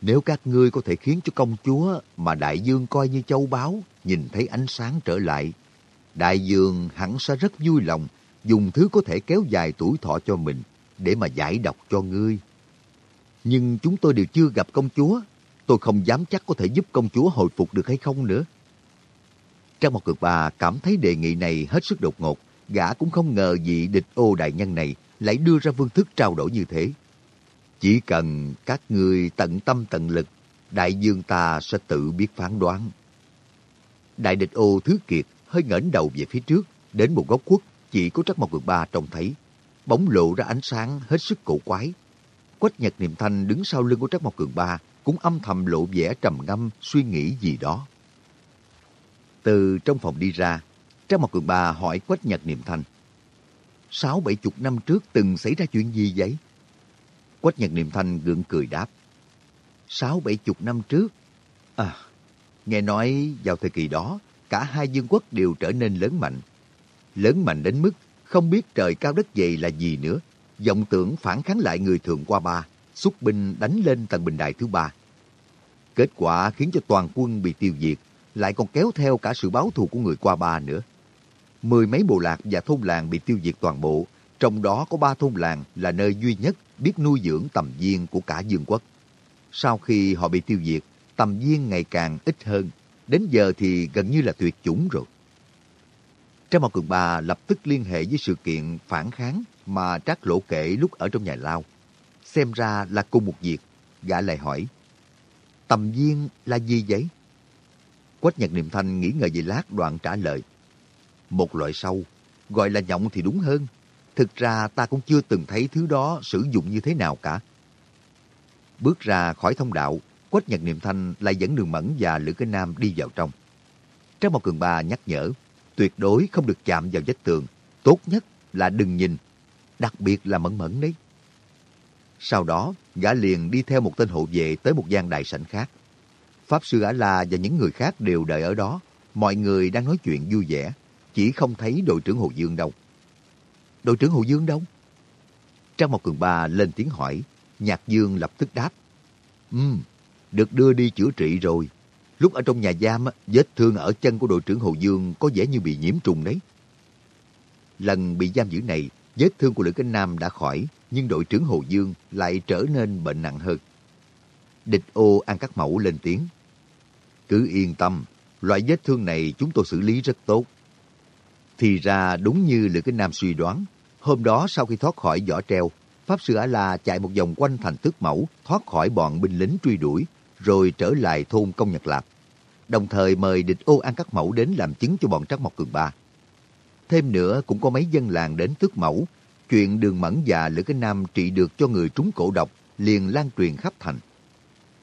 nếu các ngươi có thể khiến cho công chúa mà đại dương coi như châu báu, nhìn thấy ánh sáng trở lại, đại dương hẳn sẽ rất vui lòng dùng thứ có thể kéo dài tuổi thọ cho mình để mà giải độc cho ngươi. Nhưng chúng tôi đều chưa gặp công chúa, tôi không dám chắc có thể giúp công chúa hồi phục được hay không nữa. Trang một cực bà cảm thấy đề nghị này hết sức đột ngột, gã cũng không ngờ vị địch ô đại nhân này lại đưa ra phương thức trao đổi như thế. Chỉ cần các người tận tâm tận lực, đại dương ta sẽ tự biết phán đoán. Đại địch ô Thứ Kiệt hơi ngẩng đầu về phía trước, đến một góc khuất chỉ có Trắc một Cường Ba trông thấy. Bóng lộ ra ánh sáng hết sức cổ quái. Quách Nhật Niệm Thanh đứng sau lưng của Trắc Mộc Cường Ba cũng âm thầm lộ vẻ trầm ngâm suy nghĩ gì đó. Từ trong phòng đi ra, Trang Mộc Cường Ba hỏi Quách Nhật Niệm Thanh. Sáu bảy chục năm trước từng xảy ra chuyện gì vậy? Quách Nhật Niệm Thanh gượng cười đáp. Sáu bảy chục năm trước? À, nghe nói vào thời kỳ đó, cả hai dương quốc đều trở nên lớn mạnh. Lớn mạnh đến mức không biết trời cao đất dày là gì nữa. vọng tưởng phản kháng lại người thường qua ba, xuất binh đánh lên tầng bình đài thứ ba. Kết quả khiến cho toàn quân bị tiêu diệt, lại còn kéo theo cả sự báo thù của người qua ba nữa. Mười mấy bộ lạc và thôn làng bị tiêu diệt toàn bộ, trong đó có ba thôn làng là nơi duy nhất biết nuôi dưỡng tầm viên của cả dương quốc. Sau khi họ bị tiêu diệt, tầm viên ngày càng ít hơn, đến giờ thì gần như là tuyệt chủng rồi. Trang Mạo Cường Ba lập tức liên hệ với sự kiện phản kháng mà Trác Lỗ kể lúc ở trong nhà lao. Xem ra là cùng một việc, gã lại hỏi. Tầm viên là gì vậy? Quách Nhật Niệm Thanh nghĩ ngợi về lát đoạn trả lời. Một loại sâu, gọi là nhộng thì đúng hơn. Thực ra ta cũng chưa từng thấy thứ đó sử dụng như thế nào cả. Bước ra khỏi thông đạo, Quách Nhật Niệm Thanh lại dẫn Đường Mẫn và Lữ Cái Nam đi vào trong. Trang Mộc Cường Ba nhắc nhở, tuyệt đối không được chạm vào vách tường. Tốt nhất là đừng nhìn, đặc biệt là Mẫn Mẫn đấy. Sau đó, gã liền đi theo một tên hộ vệ tới một gian đại sảnh khác. Pháp Sư Ả La và những người khác đều đợi ở đó. Mọi người đang nói chuyện vui vẻ, chỉ không thấy đội trưởng Hồ Dương đâu đội trưởng Hồ Dương đâu? Trang Mộc Cường Ba lên tiếng hỏi, Nhạc Dương lập tức đáp. Ừm, được đưa đi chữa trị rồi. Lúc ở trong nhà giam, vết thương ở chân của đội trưởng Hồ Dương có vẻ như bị nhiễm trùng đấy. Lần bị giam giữ này, vết thương của Lữ Cánh Nam đã khỏi, nhưng đội trưởng Hồ Dương lại trở nên bệnh nặng hơn. Địch ô ăn các mẫu lên tiếng. Cứ yên tâm, loại vết thương này chúng tôi xử lý rất tốt. Thì ra đúng như Lữ Kinh Nam suy đoán, Hôm đó sau khi thoát khỏi vỏ treo, Pháp Sư A-La chạy một vòng quanh thành tước mẫu, thoát khỏi bọn binh lính truy đuổi, rồi trở lại thôn Công Nhật Lạp. Đồng thời mời địch ô An Cắt Mẫu đến làm chứng cho bọn Trắc Mộc Cường Ba. Thêm nữa cũng có mấy dân làng đến tước mẫu. Chuyện đường mẫn và Lữ Cái Nam trị được cho người trúng cổ độc liền lan truyền khắp thành.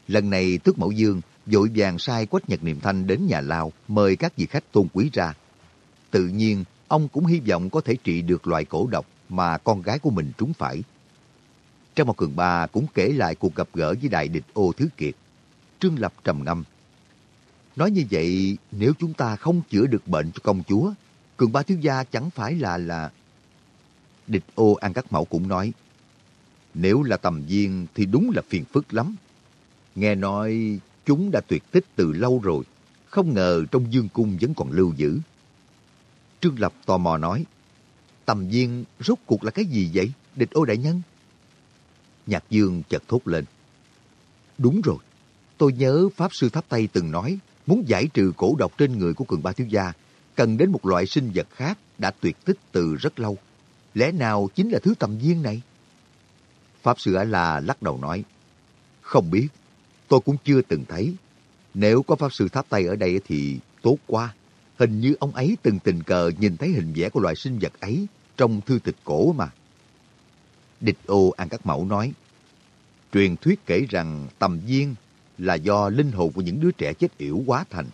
Lần này tước mẫu dương vội vàng sai quách nhật niệm thanh đến nhà lao mời các vị khách tôn quý ra. Tự nhiên ông cũng hy vọng có thể trị được loại cổ độc mà con gái của mình trúng phải. Trong một cường ba cũng kể lại cuộc gặp gỡ với đại địch ô Thứ Kiệt. Trương Lập trầm ngâm. Nói như vậy, nếu chúng ta không chữa được bệnh cho công chúa, cường ba thiếu gia chẳng phải là là... Địch ô An Cắt Mẫu cũng nói, nếu là tầm viên thì đúng là phiền phức lắm. Nghe nói chúng đã tuyệt tích từ lâu rồi, không ngờ trong dương cung vẫn còn lưu giữ. Trương Lập tò mò nói, tầm viên rốt cuộc là cái gì vậy, địch ô đại nhân? Nhạc Dương chợt thốt lên. Đúng rồi, tôi nhớ Pháp Sư Tháp Tây từng nói muốn giải trừ cổ độc trên người của cường ba thiếu gia cần đến một loại sinh vật khác đã tuyệt tích từ rất lâu. Lẽ nào chính là thứ tầm viên này? Pháp Sư A-La lắc đầu nói, không biết, tôi cũng chưa từng thấy. Nếu có Pháp Sư Tháp Tây ở đây thì tốt quá. Hình như ông ấy từng tình cờ nhìn thấy hình vẽ của loài sinh vật ấy trong thư tịch cổ mà. Địch ô An Các Mẫu nói, truyền thuyết kể rằng tầm viên là do linh hồn của những đứa trẻ chết yểu quá thành.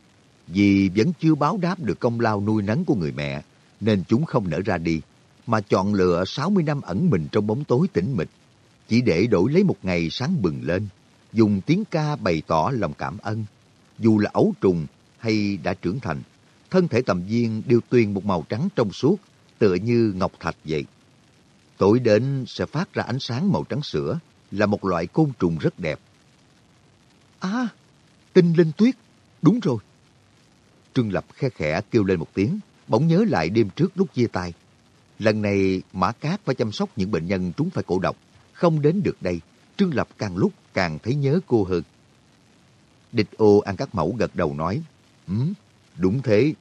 Vì vẫn chưa báo đáp được công lao nuôi nấng của người mẹ, nên chúng không nở ra đi, mà chọn lựa 60 năm ẩn mình trong bóng tối tĩnh mịch, chỉ để đổi lấy một ngày sáng bừng lên, dùng tiếng ca bày tỏ lòng cảm ơn. Dù là ấu trùng hay đã trưởng thành, thân thể tầm viên đều tuyền một màu trắng trong suốt, tựa như ngọc thạch vậy. Tối đến sẽ phát ra ánh sáng màu trắng sữa, là một loại côn trùng rất đẹp. À, tinh linh tuyết, đúng rồi. Trương Lập khe khẽ kêu lên một tiếng, bỗng nhớ lại đêm trước lúc chia tay. Lần này Mã Cát phải chăm sóc những bệnh nhân trúng phải cổ độc, không đến được đây. Trương Lập càng lúc càng thấy nhớ cô hơn. Địch ô ăn các mẫu gật đầu nói, Ừm, đúng thế.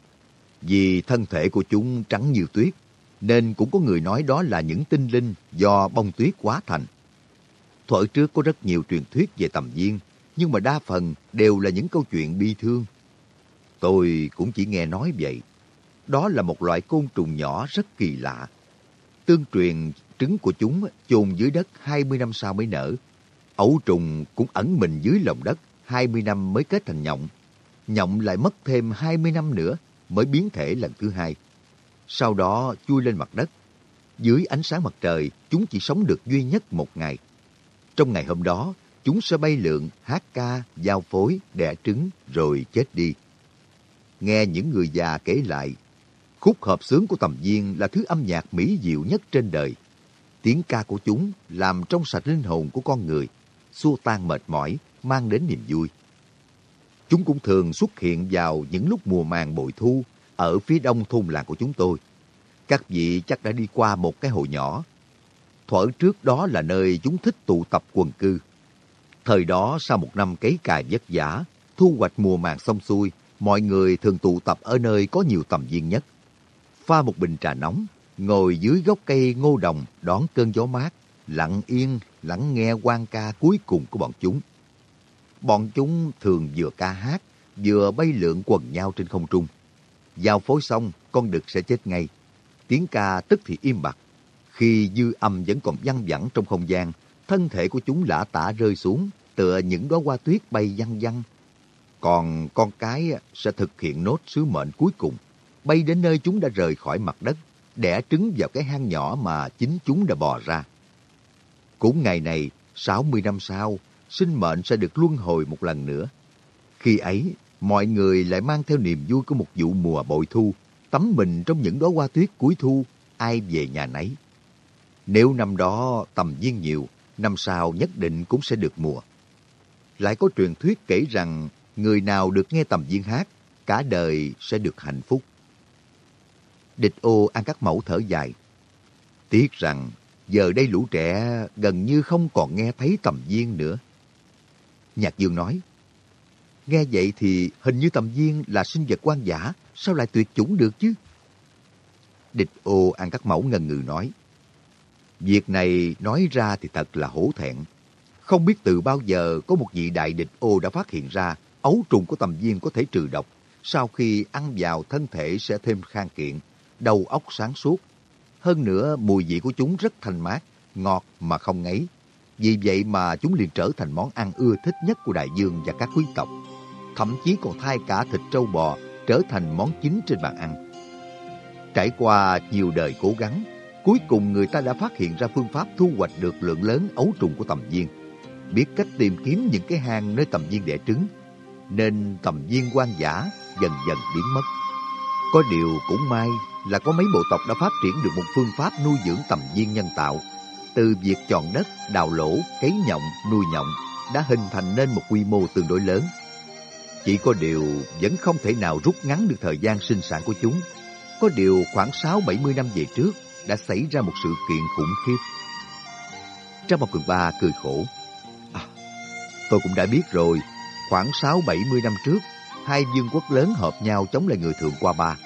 Vì thân thể của chúng trắng như tuyết, nên cũng có người nói đó là những tinh linh do bông tuyết quá thành. Thuở trước có rất nhiều truyền thuyết về tầm viên, nhưng mà đa phần đều là những câu chuyện bi thương. Tôi cũng chỉ nghe nói vậy. Đó là một loại côn trùng nhỏ rất kỳ lạ. Tương truyền trứng của chúng chôn dưới đất 20 năm sau mới nở. Ấu trùng cũng ẩn mình dưới lòng đất 20 năm mới kết thành nhộng. Nhộng lại mất thêm 20 năm nữa mới biến thể lần thứ hai. Sau đó chui lên mặt đất. Dưới ánh sáng mặt trời, chúng chỉ sống được duy nhất một ngày. Trong ngày hôm đó, chúng sẽ bay lượn, hát ca, giao phối, đẻ trứng rồi chết đi. Nghe những người già kể lại, khúc hợp sướng của tầm viên là thứ âm nhạc mỹ diệu nhất trên đời. Tiếng ca của chúng làm trong sạch linh hồn của con người, xua tan mệt mỏi, mang đến niềm vui. Chúng cũng thường xuất hiện vào những lúc mùa màng bội thu ở phía đông thôn làng của chúng tôi. Các vị chắc đã đi qua một cái hồ nhỏ. Thuở trước đó là nơi chúng thích tụ tập quần cư. Thời đó sau một năm cấy cài vất vả, thu hoạch mùa màng xong xuôi, mọi người thường tụ tập ở nơi có nhiều tầm viên nhất. Pha một bình trà nóng, ngồi dưới gốc cây ngô đồng đón cơn gió mát, lặng yên lắng nghe quan ca cuối cùng của bọn chúng. Bọn chúng thường vừa ca hát, vừa bay lượn quần nhau trên không trung. Giao phối xong, con đực sẽ chết ngay. Tiếng ca tức thì im bặt. Khi dư âm vẫn còn văng vẳng trong không gian, thân thể của chúng lã tả rơi xuống, tựa những đóa hoa tuyết bay văng văng. Còn con cái sẽ thực hiện nốt sứ mệnh cuối cùng, bay đến nơi chúng đã rời khỏi mặt đất, đẻ trứng vào cái hang nhỏ mà chính chúng đã bò ra. Cũng ngày này, 60 năm sau, sinh mệnh sẽ được luân hồi một lần nữa. Khi ấy, mọi người lại mang theo niềm vui của một vụ mùa bội thu, tắm mình trong những đóa hoa tuyết cuối thu, ai về nhà nấy. Nếu năm đó tầm viên nhiều, năm sau nhất định cũng sẽ được mùa. Lại có truyền thuyết kể rằng người nào được nghe tầm viên hát, cả đời sẽ được hạnh phúc. Địch ô ăn các mẫu thở dài. Tiếc rằng giờ đây lũ trẻ gần như không còn nghe thấy tầm viên nữa. Nhạc Dương nói, nghe vậy thì hình như tầm viên là sinh vật quan giả, sao lại tuyệt chủng được chứ? Địch ô ăn các mẫu ngần ngừ nói, việc này nói ra thì thật là hổ thẹn. Không biết từ bao giờ có một vị đại địch ô đã phát hiện ra ấu trùng của tầm viên có thể trừ độc, sau khi ăn vào thân thể sẽ thêm khang kiện, đầu óc sáng suốt. Hơn nữa, mùi vị của chúng rất thanh mát, ngọt mà không ngấy. Vì vậy mà chúng liền trở thành món ăn ưa thích nhất của đại dương và các quý tộc. Thậm chí còn thay cả thịt trâu bò trở thành món chính trên bàn ăn. Trải qua nhiều đời cố gắng, cuối cùng người ta đã phát hiện ra phương pháp thu hoạch được lượng lớn ấu trùng của tầm viên. Biết cách tìm kiếm những cái hang nơi tầm viên đẻ trứng, nên tầm viên quan giả dần dần biến mất. Có điều cũng may là có mấy bộ tộc đã phát triển được một phương pháp nuôi dưỡng tầm viên nhân tạo. Từ việc chọn đất, đào lỗ, cấy nhộng, nuôi nhộng đã hình thành nên một quy mô tương đối lớn. Chỉ có điều vẫn không thể nào rút ngắn được thời gian sinh sản của chúng. Có điều khoảng 6-70 năm về trước đã xảy ra một sự kiện khủng khiếp. Trang một Cường Ba cười khổ. À, tôi cũng đã biết rồi, khoảng 6-70 năm trước, hai vương quốc lớn hợp nhau chống lại người thượng qua ba.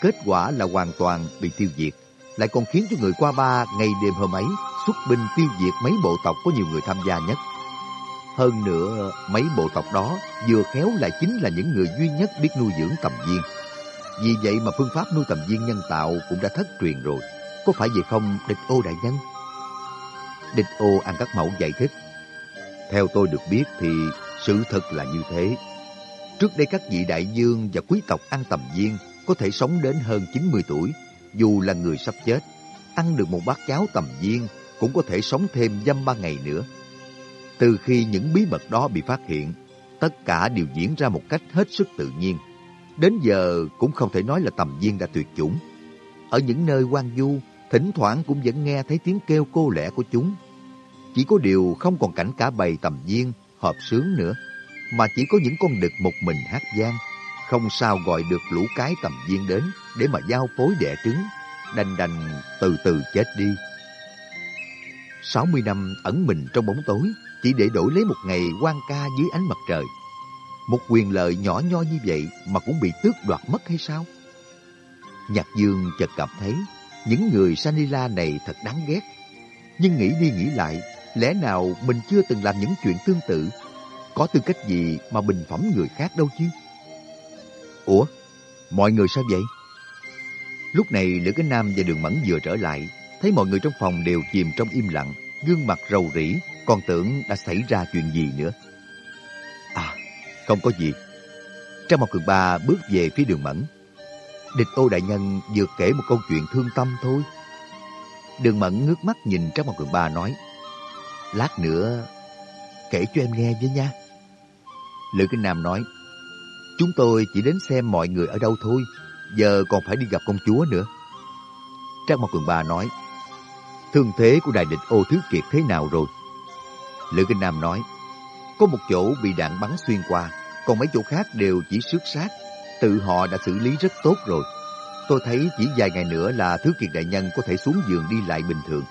Kết quả là hoàn toàn bị tiêu diệt, lại còn khiến cho người qua ba ngày đêm hôm ấy xuất binh tiêu diệt mấy bộ tộc có nhiều người tham gia nhất. Hơn nữa, mấy bộ tộc đó vừa khéo lại chính là những người duy nhất biết nuôi dưỡng tầm viên. Vì vậy mà phương pháp nuôi tầm viên nhân tạo cũng đã thất truyền rồi. Có phải vậy không, địch ô đại nhân? Địch ô ăn các mẫu giải thích. Theo tôi được biết thì sự thật là như thế. Trước đây các vị đại dương và quý tộc ăn tầm viên có thể sống đến hơn 90 tuổi, dù là người sắp chết. Ăn được một bát cháo tầm viên cũng có thể sống thêm dăm ba ngày nữa. Từ khi những bí mật đó bị phát hiện, tất cả đều diễn ra một cách hết sức tự nhiên. Đến giờ cũng không thể nói là tầm viên đã tuyệt chủng. Ở những nơi quan du, thỉnh thoảng cũng vẫn nghe thấy tiếng kêu cô lẻ của chúng. Chỉ có điều không còn cảnh cả bầy tầm viên, hợp sướng nữa, mà chỉ có những con đực một mình hát giang không sao gọi được lũ cái tầm viên đến để mà giao phối đẻ trứng, đành đành từ từ chết đi. 60 năm ẩn mình trong bóng tối, chỉ để đổi lấy một ngày quan ca dưới ánh mặt trời. Một quyền lợi nhỏ nho như vậy mà cũng bị tước đoạt mất hay sao? Nhạc Dương chợt cảm thấy những người Sanila này thật đáng ghét. Nhưng nghĩ đi nghĩ lại, lẽ nào mình chưa từng làm những chuyện tương tự? Có tư cách gì mà bình phẩm người khác đâu chứ? Ủa, mọi người sao vậy? Lúc này Lữ Cái Nam và Đường Mẫn vừa trở lại, thấy mọi người trong phòng đều chìm trong im lặng, gương mặt rầu rĩ, còn tưởng đã xảy ra chuyện gì nữa. À, không có gì. Trang một cường ba bước về phía đường mẫn. Địch ô đại nhân vừa kể một câu chuyện thương tâm thôi. Đường mẫn ngước mắt nhìn Trang một cường ba nói. Lát nữa kể cho em nghe với nha. Lữ Kinh Nam nói. Chúng tôi chỉ đến xem mọi người ở đâu thôi. Giờ còn phải đi gặp công chúa nữa. Trang Mộc cường ba nói. Thương thế của đại địch ô thứ kiệt thế nào rồi? Lữ Kinh Nam nói, có một chỗ bị đạn bắn xuyên qua, còn mấy chỗ khác đều chỉ xước sát. Tự họ đã xử lý rất tốt rồi. Tôi thấy chỉ vài ngày nữa là Thứ Kiệt Đại Nhân có thể xuống giường đi lại bình thường.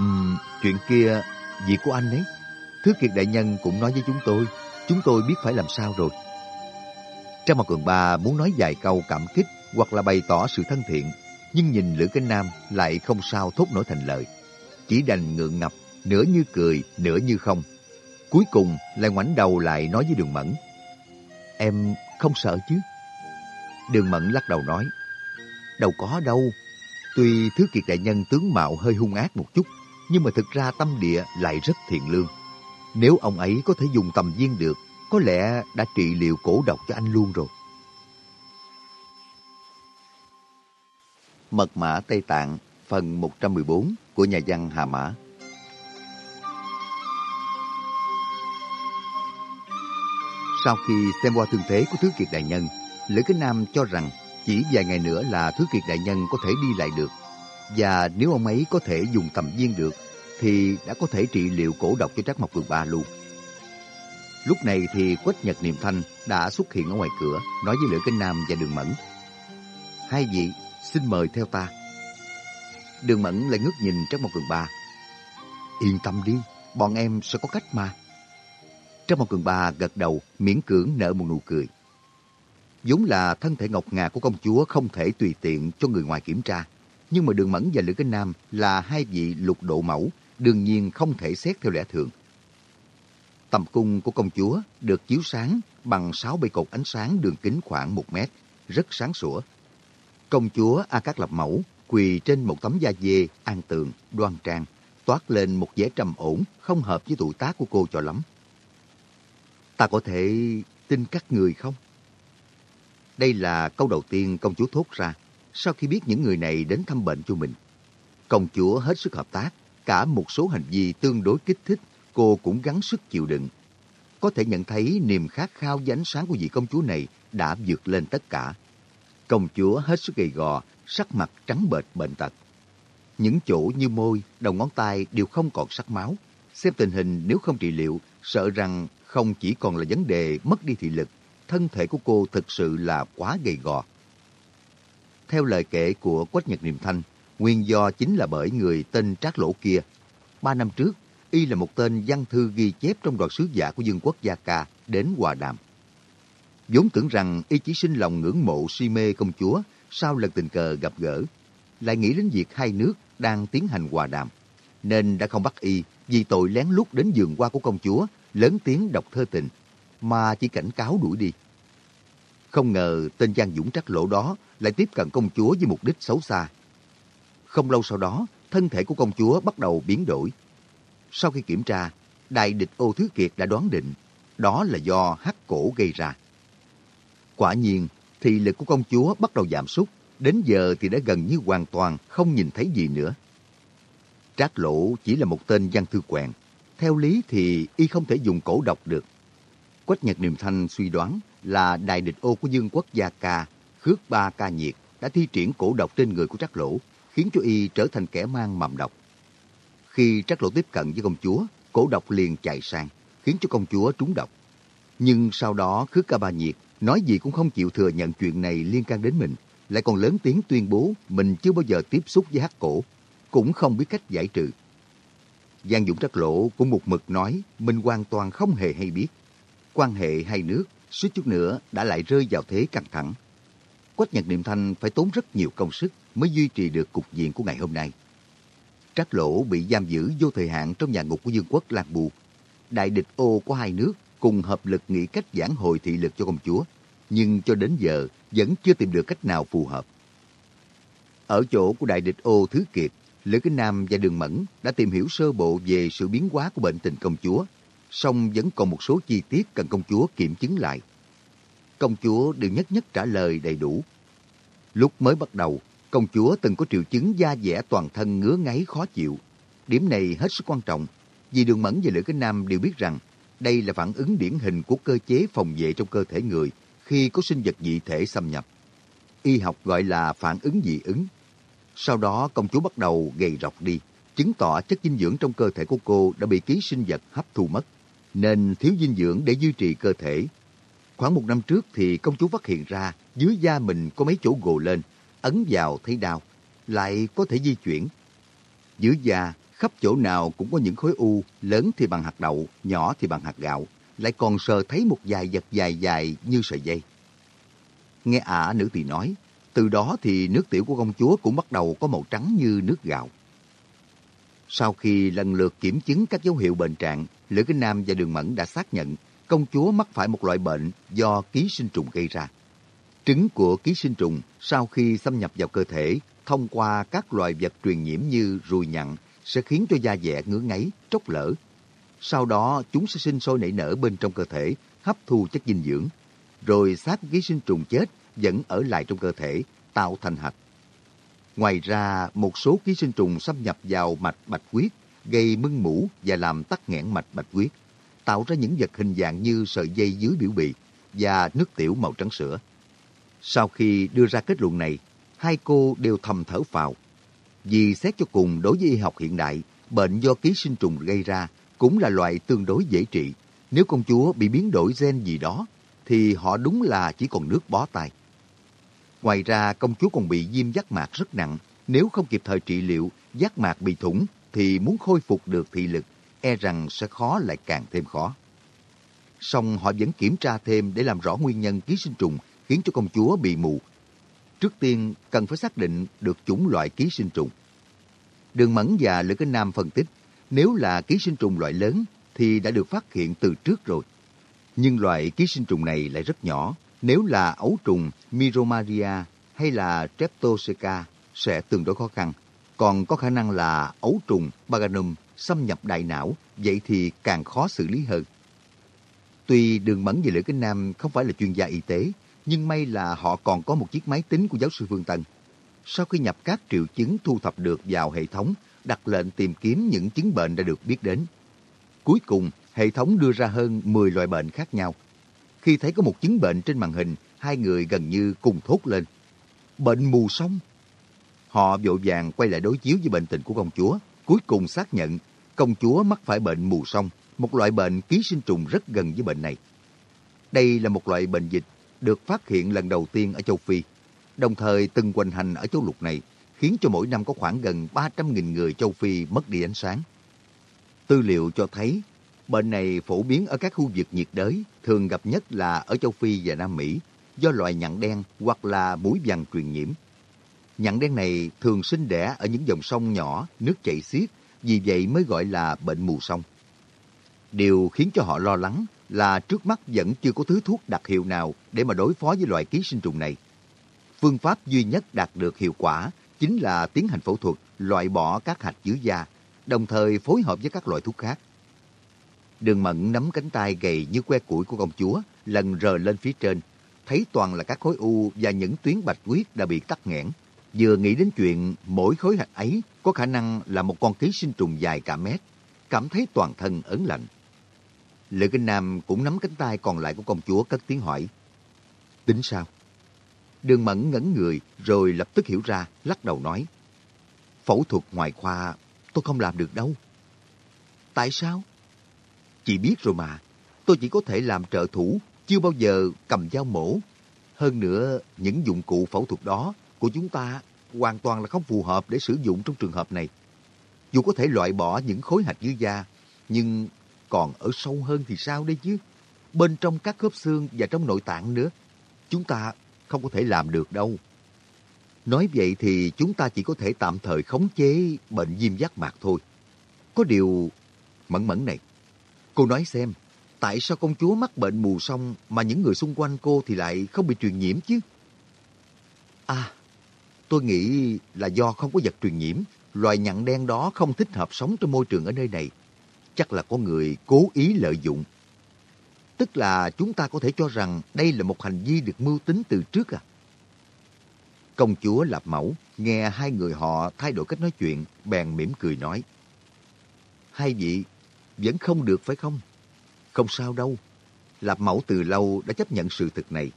Uhm, chuyện kia, việc của anh ấy. Thứ Kiệt Đại Nhân cũng nói với chúng tôi, chúng tôi biết phải làm sao rồi. Trang Mặt Cường Ba muốn nói vài câu cảm kích hoặc là bày tỏ sự thân thiện, nhưng nhìn Lữ Kinh Nam lại không sao thốt nổi thành lời. Chỉ đành ngượng ngập nửa như cười, nửa như không. Cuối cùng lại ngoảnh đầu lại nói với Đường Mẫn. Em không sợ chứ? Đường Mẫn lắc đầu nói. Đâu có đâu. Tuy Thứ Kiệt Đại Nhân tướng mạo hơi hung ác một chút, nhưng mà thực ra tâm địa lại rất thiện lương. Nếu ông ấy có thể dùng tầm viên được, có lẽ đã trị liệu cổ độc cho anh luôn rồi. Mật mã Tây Tạng, phần 114 của nhà văn Hà Mã Sau khi xem qua thương thế của Thứ Kiệt Đại Nhân, Lữ Kính Nam cho rằng chỉ vài ngày nữa là Thứ Kiệt Đại Nhân có thể đi lại được. Và nếu ông ấy có thể dùng tầm viên được, thì đã có thể trị liệu cổ độc cho Trác Mộc Cường Ba luôn. Lúc này thì Quách Nhật Niệm Thanh đã xuất hiện ở ngoài cửa, nói với Lữ Kinh Nam và Đường Mẫn. Hai vị, xin mời theo ta. Đường Mẫn lại ngước nhìn Trác Mộc Cường Ba. Yên tâm đi, bọn em sẽ có cách mà. Trong một cường ba gật đầu, miễn cưỡng nở một nụ cười. vốn là thân thể ngọc ngà của công chúa không thể tùy tiện cho người ngoài kiểm tra. Nhưng mà Đường Mẫn và Lữ Kinh Nam là hai vị lục độ mẫu, đương nhiên không thể xét theo lẽ thường. Tầm cung của công chúa được chiếu sáng bằng sáu bầy cột ánh sáng đường kính khoảng một mét, rất sáng sủa. Công chúa A Cát Lập Mẫu quỳ trên một tấm da dê, an tường, đoan trang, toát lên một vẻ trầm ổn, không hợp với tuổi tác của cô cho lắm. Ta có thể tin các người không? Đây là câu đầu tiên công chúa thốt ra sau khi biết những người này đến thăm bệnh cho mình. Công chúa hết sức hợp tác, cả một số hành vi tương đối kích thích, cô cũng gắng sức chịu đựng. Có thể nhận thấy niềm khát khao và ánh sáng của vị công chúa này đã vượt lên tất cả. Công chúa hết sức gầy gò, sắc mặt trắng bệch bệnh tật. Những chỗ như môi, đầu ngón tay đều không còn sắc máu. Xem tình hình nếu không trị liệu, sợ rằng không chỉ còn là vấn đề mất đi thị lực, thân thể của cô thực sự là quá gầy gò. Theo lời kể của Quách Nhật Niệm Thanh, nguyên do chính là bởi người tên Trác Lỗ kia. Ba năm trước, y là một tên văn thư ghi chép trong đoàn sứ giả của Dương quốc Gia Ca đến hòa đàm. vốn tưởng rằng y chỉ sinh lòng ngưỡng mộ si mê công chúa sau lần tình cờ gặp gỡ, lại nghĩ đến việc hai nước đang tiến hành hòa đàm, nên đã không bắt y vì tội lén lút đến giường qua của công chúa, lớn tiếng đọc thơ tình, mà chỉ cảnh cáo đuổi đi. Không ngờ tên Giang Dũng trắc lỗ đó lại tiếp cận công chúa với mục đích xấu xa. Không lâu sau đó, thân thể của công chúa bắt đầu biến đổi. Sau khi kiểm tra, đại địch ô thứ kiệt đã đoán định đó là do hắc cổ gây ra. Quả nhiên, thị lực của công chúa bắt đầu giảm sút, đến giờ thì đã gần như hoàn toàn không nhìn thấy gì nữa. Trác lỗ chỉ là một tên văn thư quèn, theo lý thì y không thể dùng cổ độc được. Quách Nhật Niệm Thanh suy đoán là đại địch ô của Dương quốc Gia Ca, Khước Ba Ca Nhiệt đã thi triển cổ độc trên người của Trác Lỗ, khiến cho y trở thành kẻ mang mầm độc. Khi Trác lộ tiếp cận với công chúa, cổ độc liền chạy sang, khiến cho công chúa trúng độc. Nhưng sau đó Khước Ca Ba Nhiệt nói gì cũng không chịu thừa nhận chuyện này liên can đến mình, lại còn lớn tiếng tuyên bố mình chưa bao giờ tiếp xúc với hắc cổ, cũng không biết cách giải trừ. Giang Dũng Trắc Lộ cũng một mực nói mình hoàn toàn không hề hay biết. Quan hệ hai nước suýt chút nữa đã lại rơi vào thế căng thẳng. Quách Nhật Niệm Thanh phải tốn rất nhiều công sức mới duy trì được cục diện của ngày hôm nay. Trác Lỗ bị giam giữ vô thời hạn trong nhà ngục của Dương quốc Lan Bù. Đại địch ô của hai nước cùng hợp lực nghĩ cách giảng hồi thị lực cho công chúa, nhưng cho đến giờ vẫn chưa tìm được cách nào phù hợp. Ở chỗ của đại địch ô Thứ Kiệt, Lữ Kinh Nam và Đường Mẫn đã tìm hiểu sơ bộ về sự biến hóa của bệnh tình công chúa, song vẫn còn một số chi tiết cần công chúa kiểm chứng lại. Công chúa đều nhất nhất trả lời đầy đủ. Lúc mới bắt đầu, công chúa từng có triệu chứng da dẻ toàn thân ngứa ngáy khó chịu. Điểm này hết sức quan trọng, vì Đường Mẫn và Lữ Kinh Nam đều biết rằng đây là phản ứng điển hình của cơ chế phòng vệ trong cơ thể người khi có sinh vật dị thể xâm nhập. Y học gọi là phản ứng dị ứng. Sau đó công chúa bắt đầu gầy rọc đi, chứng tỏ chất dinh dưỡng trong cơ thể của cô đã bị ký sinh vật hấp thu mất, nên thiếu dinh dưỡng để duy trì cơ thể. Khoảng một năm trước thì công chúa phát hiện ra dưới da mình có mấy chỗ gồ lên, ấn vào thấy đau, lại có thể di chuyển. Dưới da, khắp chỗ nào cũng có những khối u, lớn thì bằng hạt đậu, nhỏ thì bằng hạt gạo, lại còn sờ thấy một vài vật dài dài như sợi dây. Nghe ả nữ tỳ nói, từ đó thì nước tiểu của công chúa cũng bắt đầu có màu trắng như nước gạo. Sau khi lần lượt kiểm chứng các dấu hiệu bệnh trạng, Lữ Kinh Nam và Đường Mẫn đã xác nhận công chúa mắc phải một loại bệnh do ký sinh trùng gây ra. Trứng của ký sinh trùng sau khi xâm nhập vào cơ thể thông qua các loài vật truyền nhiễm như ruồi nhặn sẽ khiến cho da dẻ ngứa ngáy, tróc lở. Sau đó chúng sẽ sinh sôi nảy nở bên trong cơ thể, hấp thu chất dinh dưỡng. Rồi xác ký sinh trùng chết vẫn ở lại trong cơ thể, tạo thành hạch. Ngoài ra, một số ký sinh trùng xâm nhập vào mạch bạch huyết, gây mưng mũ và làm tắc nghẽn mạch bạch huyết, tạo ra những vật hình dạng như sợi dây dưới biểu bì và nước tiểu màu trắng sữa. Sau khi đưa ra kết luận này, hai cô đều thầm thở phào. Vì xét cho cùng đối với y học hiện đại, bệnh do ký sinh trùng gây ra cũng là loại tương đối dễ trị. Nếu công chúa bị biến đổi gen gì đó, thì họ đúng là chỉ còn nước bó tay. Ngoài ra, công chúa còn bị viêm giác mạc rất nặng. Nếu không kịp thời trị liệu, giác mạc bị thủng, thì muốn khôi phục được thị lực, e rằng sẽ khó lại càng thêm khó. Song họ vẫn kiểm tra thêm để làm rõ nguyên nhân ký sinh trùng khiến cho công chúa bị mù. Trước tiên, cần phải xác định được chủng loại ký sinh trùng. Đường Mẫn và Lữ Kinh Nam phân tích, nếu là ký sinh trùng loại lớn thì đã được phát hiện từ trước rồi. Nhưng loại ký sinh trùng này lại rất nhỏ, nếu là ấu trùng Miromaria hay là Treptoseca sẽ tương đối khó khăn. Còn có khả năng là ấu trùng Paganum xâm nhập đại não, vậy thì càng khó xử lý hơn. Tuy Đường Mẫn và Lữ Kinh Nam không phải là chuyên gia y tế, nhưng may là họ còn có một chiếc máy tính của giáo sư Phương Tân. Sau khi nhập các triệu chứng thu thập được vào hệ thống, đặt lệnh tìm kiếm những chứng bệnh đã được biết đến. Cuối cùng, hệ thống đưa ra hơn 10 loại bệnh khác nhau. Khi thấy có một chứng bệnh trên màn hình, hai người gần như cùng thốt lên. Bệnh mù sông. Họ vội vàng quay lại đối chiếu với bệnh tình của công chúa, cuối cùng xác nhận công chúa mắc phải bệnh mù sông, một loại bệnh ký sinh trùng rất gần với bệnh này. Đây là một loại bệnh dịch được phát hiện lần đầu tiên ở châu Phi, đồng thời từng hoành hành ở châu lục này, khiến cho mỗi năm có khoảng gần 300.000 người châu Phi mất đi ánh sáng. Tư liệu cho thấy bệnh này phổ biến ở các khu vực nhiệt đới, thường gặp nhất là ở châu Phi và Nam Mỹ, do loài nhặn đen hoặc là mũi vằn truyền nhiễm. Nhặn đen này thường sinh đẻ ở những dòng sông nhỏ, nước chảy xiết, vì vậy mới gọi là bệnh mù sông. Điều khiến cho họ lo lắng là trước mắt vẫn chưa có thứ thuốc đặc hiệu nào để mà đối phó với loại ký sinh trùng này. Phương pháp duy nhất đạt được hiệu quả chính là tiến hành phẫu thuật loại bỏ các hạch dưới da, đồng thời phối hợp với các loại thuốc khác. Đường Mẫn nắm cánh tay gầy như que củi của công chúa, lần rờ lên phía trên, thấy toàn là các khối u và những tuyến bạch huyết đã bị tắc nghẽn. Vừa nghĩ đến chuyện mỗi khối hạch ấy có khả năng là một con ký sinh trùng dài cả mét, cảm thấy toàn thân ớn lạnh. Lữ Kinh Nam cũng nắm cánh tay còn lại của công chúa cất tiếng hỏi. Tính sao? Đường Mẫn ngẩn người rồi lập tức hiểu ra, lắc đầu nói. Phẫu thuật ngoài khoa tôi không làm được đâu. Tại sao? Chị biết rồi mà, tôi chỉ có thể làm trợ thủ, chưa bao giờ cầm dao mổ. Hơn nữa, những dụng cụ phẫu thuật đó của chúng ta hoàn toàn là không phù hợp để sử dụng trong trường hợp này. Dù có thể loại bỏ những khối hạch dưới da, nhưng còn ở sâu hơn thì sao đây chứ? Bên trong các khớp xương và trong nội tạng nữa. Chúng ta không có thể làm được đâu. Nói vậy thì chúng ta chỉ có thể tạm thời khống chế bệnh viêm giác mạc thôi. Có điều... Mẫn mẫn này, cô nói xem, tại sao công chúa mắc bệnh mù xong mà những người xung quanh cô thì lại không bị truyền nhiễm chứ? À, tôi nghĩ là do không có vật truyền nhiễm, loài nhặn đen đó không thích hợp sống trong môi trường ở nơi này. Chắc là có người cố ý lợi dụng. Tức là chúng ta có thể cho rằng đây là một hành vi được mưu tính từ trước à? Công chúa Lạp Mẫu nghe hai người họ thay đổi cách nói chuyện, bèn mỉm cười nói. Hai vị vẫn không được phải không? Không sao đâu. Lạp Mẫu từ lâu đã chấp nhận sự thực này.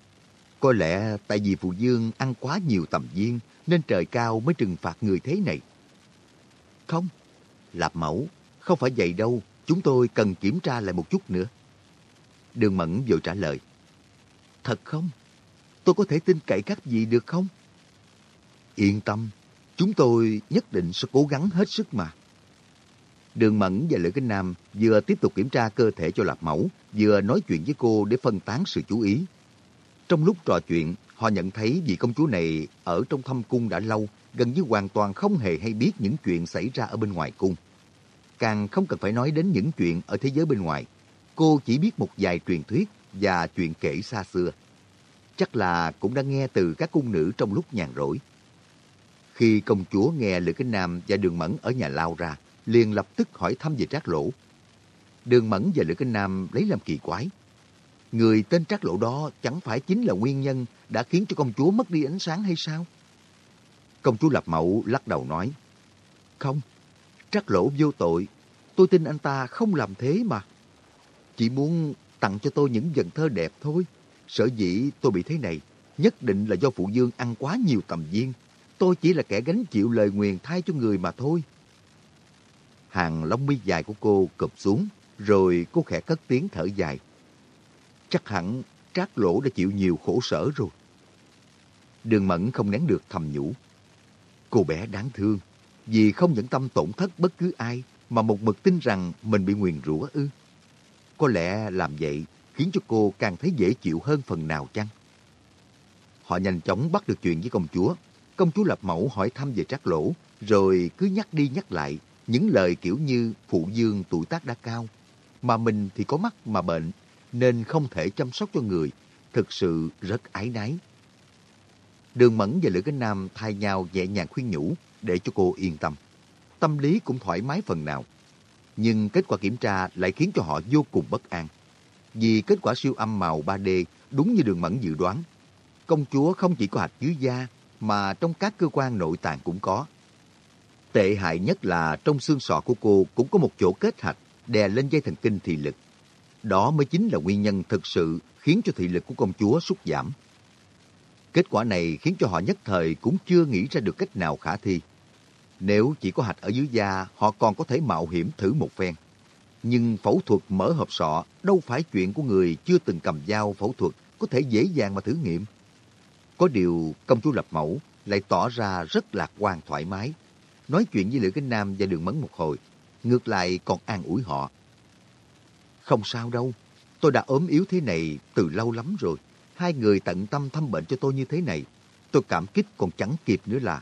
Có lẽ tại vì Phụ Dương ăn quá nhiều tầm viên nên trời cao mới trừng phạt người thế này. Không, Lạp Mẫu, không phải vậy đâu. Chúng tôi cần kiểm tra lại một chút nữa. Đường Mẫn vội trả lời. Thật không? Tôi có thể tin cậy các vị được không? Yên tâm, chúng tôi nhất định sẽ cố gắng hết sức mà. Đường Mẫn và Lữ Kinh Nam vừa tiếp tục kiểm tra cơ thể cho Lạp Mẫu, vừa nói chuyện với cô để phân tán sự chú ý. Trong lúc trò chuyện, họ nhận thấy vị công chúa này ở trong thâm cung đã lâu, gần như hoàn toàn không hề hay biết những chuyện xảy ra ở bên ngoài cung. Càng không cần phải nói đến những chuyện ở thế giới bên ngoài. Cô chỉ biết một vài truyền thuyết và chuyện kể xa xưa. Chắc là cũng đã nghe từ các cung nữ trong lúc nhàn rỗi. Khi công chúa nghe Lữ Kinh Nam và Đường Mẫn ở nhà lao ra, liền lập tức hỏi thăm về Trác Lỗ. Đường Mẫn và Lữ Kinh Nam lấy làm kỳ quái. Người tên Trác Lỗ đó chẳng phải chính là nguyên nhân đã khiến cho công chúa mất đi ánh sáng hay sao? Công chúa Lập Mậu lắc đầu nói, Không, Trác Lỗ vô tội, tôi tin anh ta không làm thế mà. Chỉ muốn tặng cho tôi những vần thơ đẹp thôi. Sở dĩ tôi bị thế này, nhất định là do phụ dương ăn quá nhiều tầm viên. Tôi chỉ là kẻ gánh chịu lời nguyền thay cho người mà thôi. Hàng lông mi dài của cô cụp xuống, rồi cô khẽ cất tiếng thở dài. Chắc hẳn trác lỗ đã chịu nhiều khổ sở rồi. Đường Mẫn không nén được thầm nhủ. Cô bé đáng thương, vì không nhẫn tâm tổn thất bất cứ ai mà một mực tin rằng mình bị nguyền rủa ư. Có lẽ làm vậy khiến cho cô càng thấy dễ chịu hơn phần nào chăng? Họ nhanh chóng bắt được chuyện với công chúa. Công chúa Lập Mẫu hỏi thăm về trác lỗ, rồi cứ nhắc đi nhắc lại những lời kiểu như phụ dương tuổi tác đã cao, mà mình thì có mắt mà bệnh, nên không thể chăm sóc cho người, thực sự rất ái náy. Đường Mẫn và Lữ Cánh Nam thay nhau nhẹ nhàng khuyên nhủ để cho cô yên tâm. Tâm lý cũng thoải mái phần nào. Nhưng kết quả kiểm tra lại khiến cho họ vô cùng bất an. Vì kết quả siêu âm màu 3D đúng như đường Mẫn dự đoán. Công chúa không chỉ có hạch dưới da, mà trong các cơ quan nội tạng cũng có. Tệ hại nhất là trong xương sọ của cô cũng có một chỗ kết hạch đè lên dây thần kinh thị lực. Đó mới chính là nguyên nhân thực sự khiến cho thị lực của công chúa sút giảm. Kết quả này khiến cho họ nhất thời cũng chưa nghĩ ra được cách nào khả thi. Nếu chỉ có hạch ở dưới da, họ còn có thể mạo hiểm thử một phen. Nhưng phẫu thuật mở hộp sọ đâu phải chuyện của người chưa từng cầm dao phẫu thuật có thể dễ dàng mà thử nghiệm. Có điều công chúa Lập Mẫu lại tỏ ra rất lạc quan thoải mái. Nói chuyện với Lữ Kinh Nam và Đường Mấn một hồi, ngược lại còn an ủi họ. Không sao đâu, tôi đã ốm yếu thế này từ lâu lắm rồi. Hai người tận tâm thăm bệnh cho tôi như thế này, tôi cảm kích còn chẳng kịp nữa là.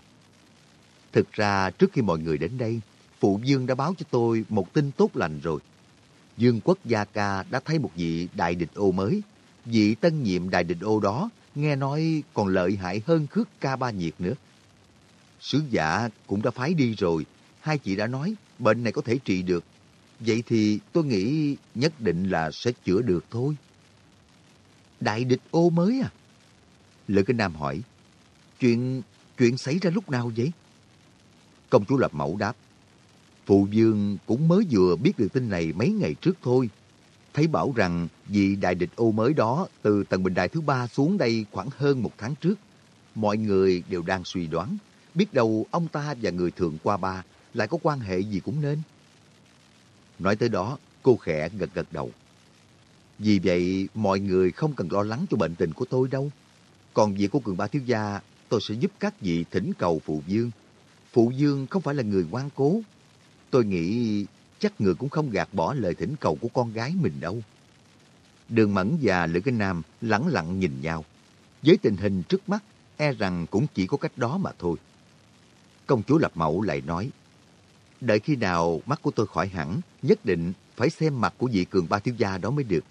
Thực ra trước khi mọi người đến đây, Phụ Dương đã báo cho tôi một tin tốt lành rồi. Dương quốc Gia Ca đã thấy một vị đại địch ô mới. Vị tân nhiệm đại địch ô đó nghe nói còn lợi hại hơn khước ca ba nhiệt nữa. Sứ giả cũng đã phái đi rồi. Hai chị đã nói bệnh này có thể trị được. Vậy thì tôi nghĩ nhất định là sẽ chữa được thôi. Đại địch ô mới à? Lữ Kinh Nam hỏi. Chuyện chuyện xảy ra lúc nào vậy? Công chúa Lập Mẫu đáp. Phụ Dương cũng mới vừa biết được tin này mấy ngày trước thôi. Thấy bảo rằng vị đại địch ô mới đó từ tầng bình đài thứ ba xuống đây khoảng hơn một tháng trước. Mọi người đều đang suy đoán, biết đâu ông ta và người thường qua ba lại có quan hệ gì cũng nên. Nói tới đó, cô khẽ gật gật đầu. Vì vậy, mọi người không cần lo lắng cho bệnh tình của tôi đâu. Còn việc của cường ba thiếu gia, tôi sẽ giúp các vị thỉnh cầu Phụ Dương. Phụ Dương không phải là người ngoan cố, Tôi nghĩ chắc người cũng không gạt bỏ lời thỉnh cầu của con gái mình đâu. Đường Mẫn và Lữ Kinh Nam lẳng lặng nhìn nhau. Với tình hình trước mắt, e rằng cũng chỉ có cách đó mà thôi. Công chúa Lập Mẫu lại nói, đợi khi nào mắt của tôi khỏi hẳn, nhất định phải xem mặt của vị cường ba thiếu gia đó mới được.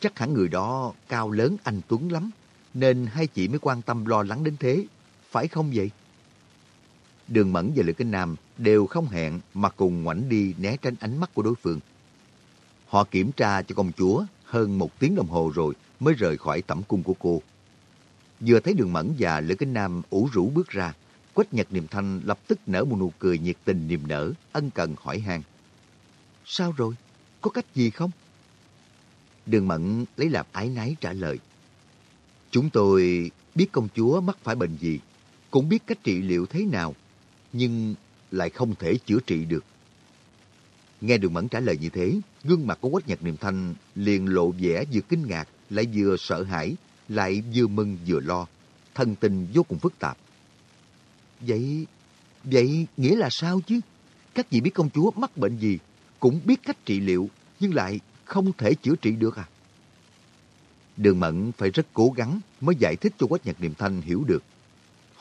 Chắc hẳn người đó cao lớn anh Tuấn lắm, nên hai chị mới quan tâm lo lắng đến thế, phải không vậy? Đường Mẫn và Lữ Kinh Nam đều không hẹn mà cùng ngoảnh đi né tránh ánh mắt của đối phương. Họ kiểm tra cho công chúa hơn một tiếng đồng hồ rồi mới rời khỏi tẩm cung của cô. Vừa thấy Đường Mẫn và Lữ Kinh Nam ủ rũ bước ra, Quách Nhật niềm Thanh lập tức nở một nụ cười nhiệt tình niềm nở, ân cần hỏi han. Sao rồi? Có cách gì không? Đường Mẫn lấy làm ái náy trả lời. Chúng tôi biết công chúa mắc phải bệnh gì, cũng biết cách trị liệu thế nào, nhưng lại không thể chữa trị được. Nghe đường mẫn trả lời như thế, gương mặt của Quách Nhật Niệm Thanh liền lộ vẻ vừa kinh ngạc, lại vừa sợ hãi, lại vừa mừng vừa lo, thân tình vô cùng phức tạp. Vậy, vậy nghĩa là sao chứ? Các vị biết công chúa mắc bệnh gì, cũng biết cách trị liệu, nhưng lại không thể chữa trị được à? Đường Mẫn phải rất cố gắng mới giải thích cho Quách Nhật Niệm Thanh hiểu được.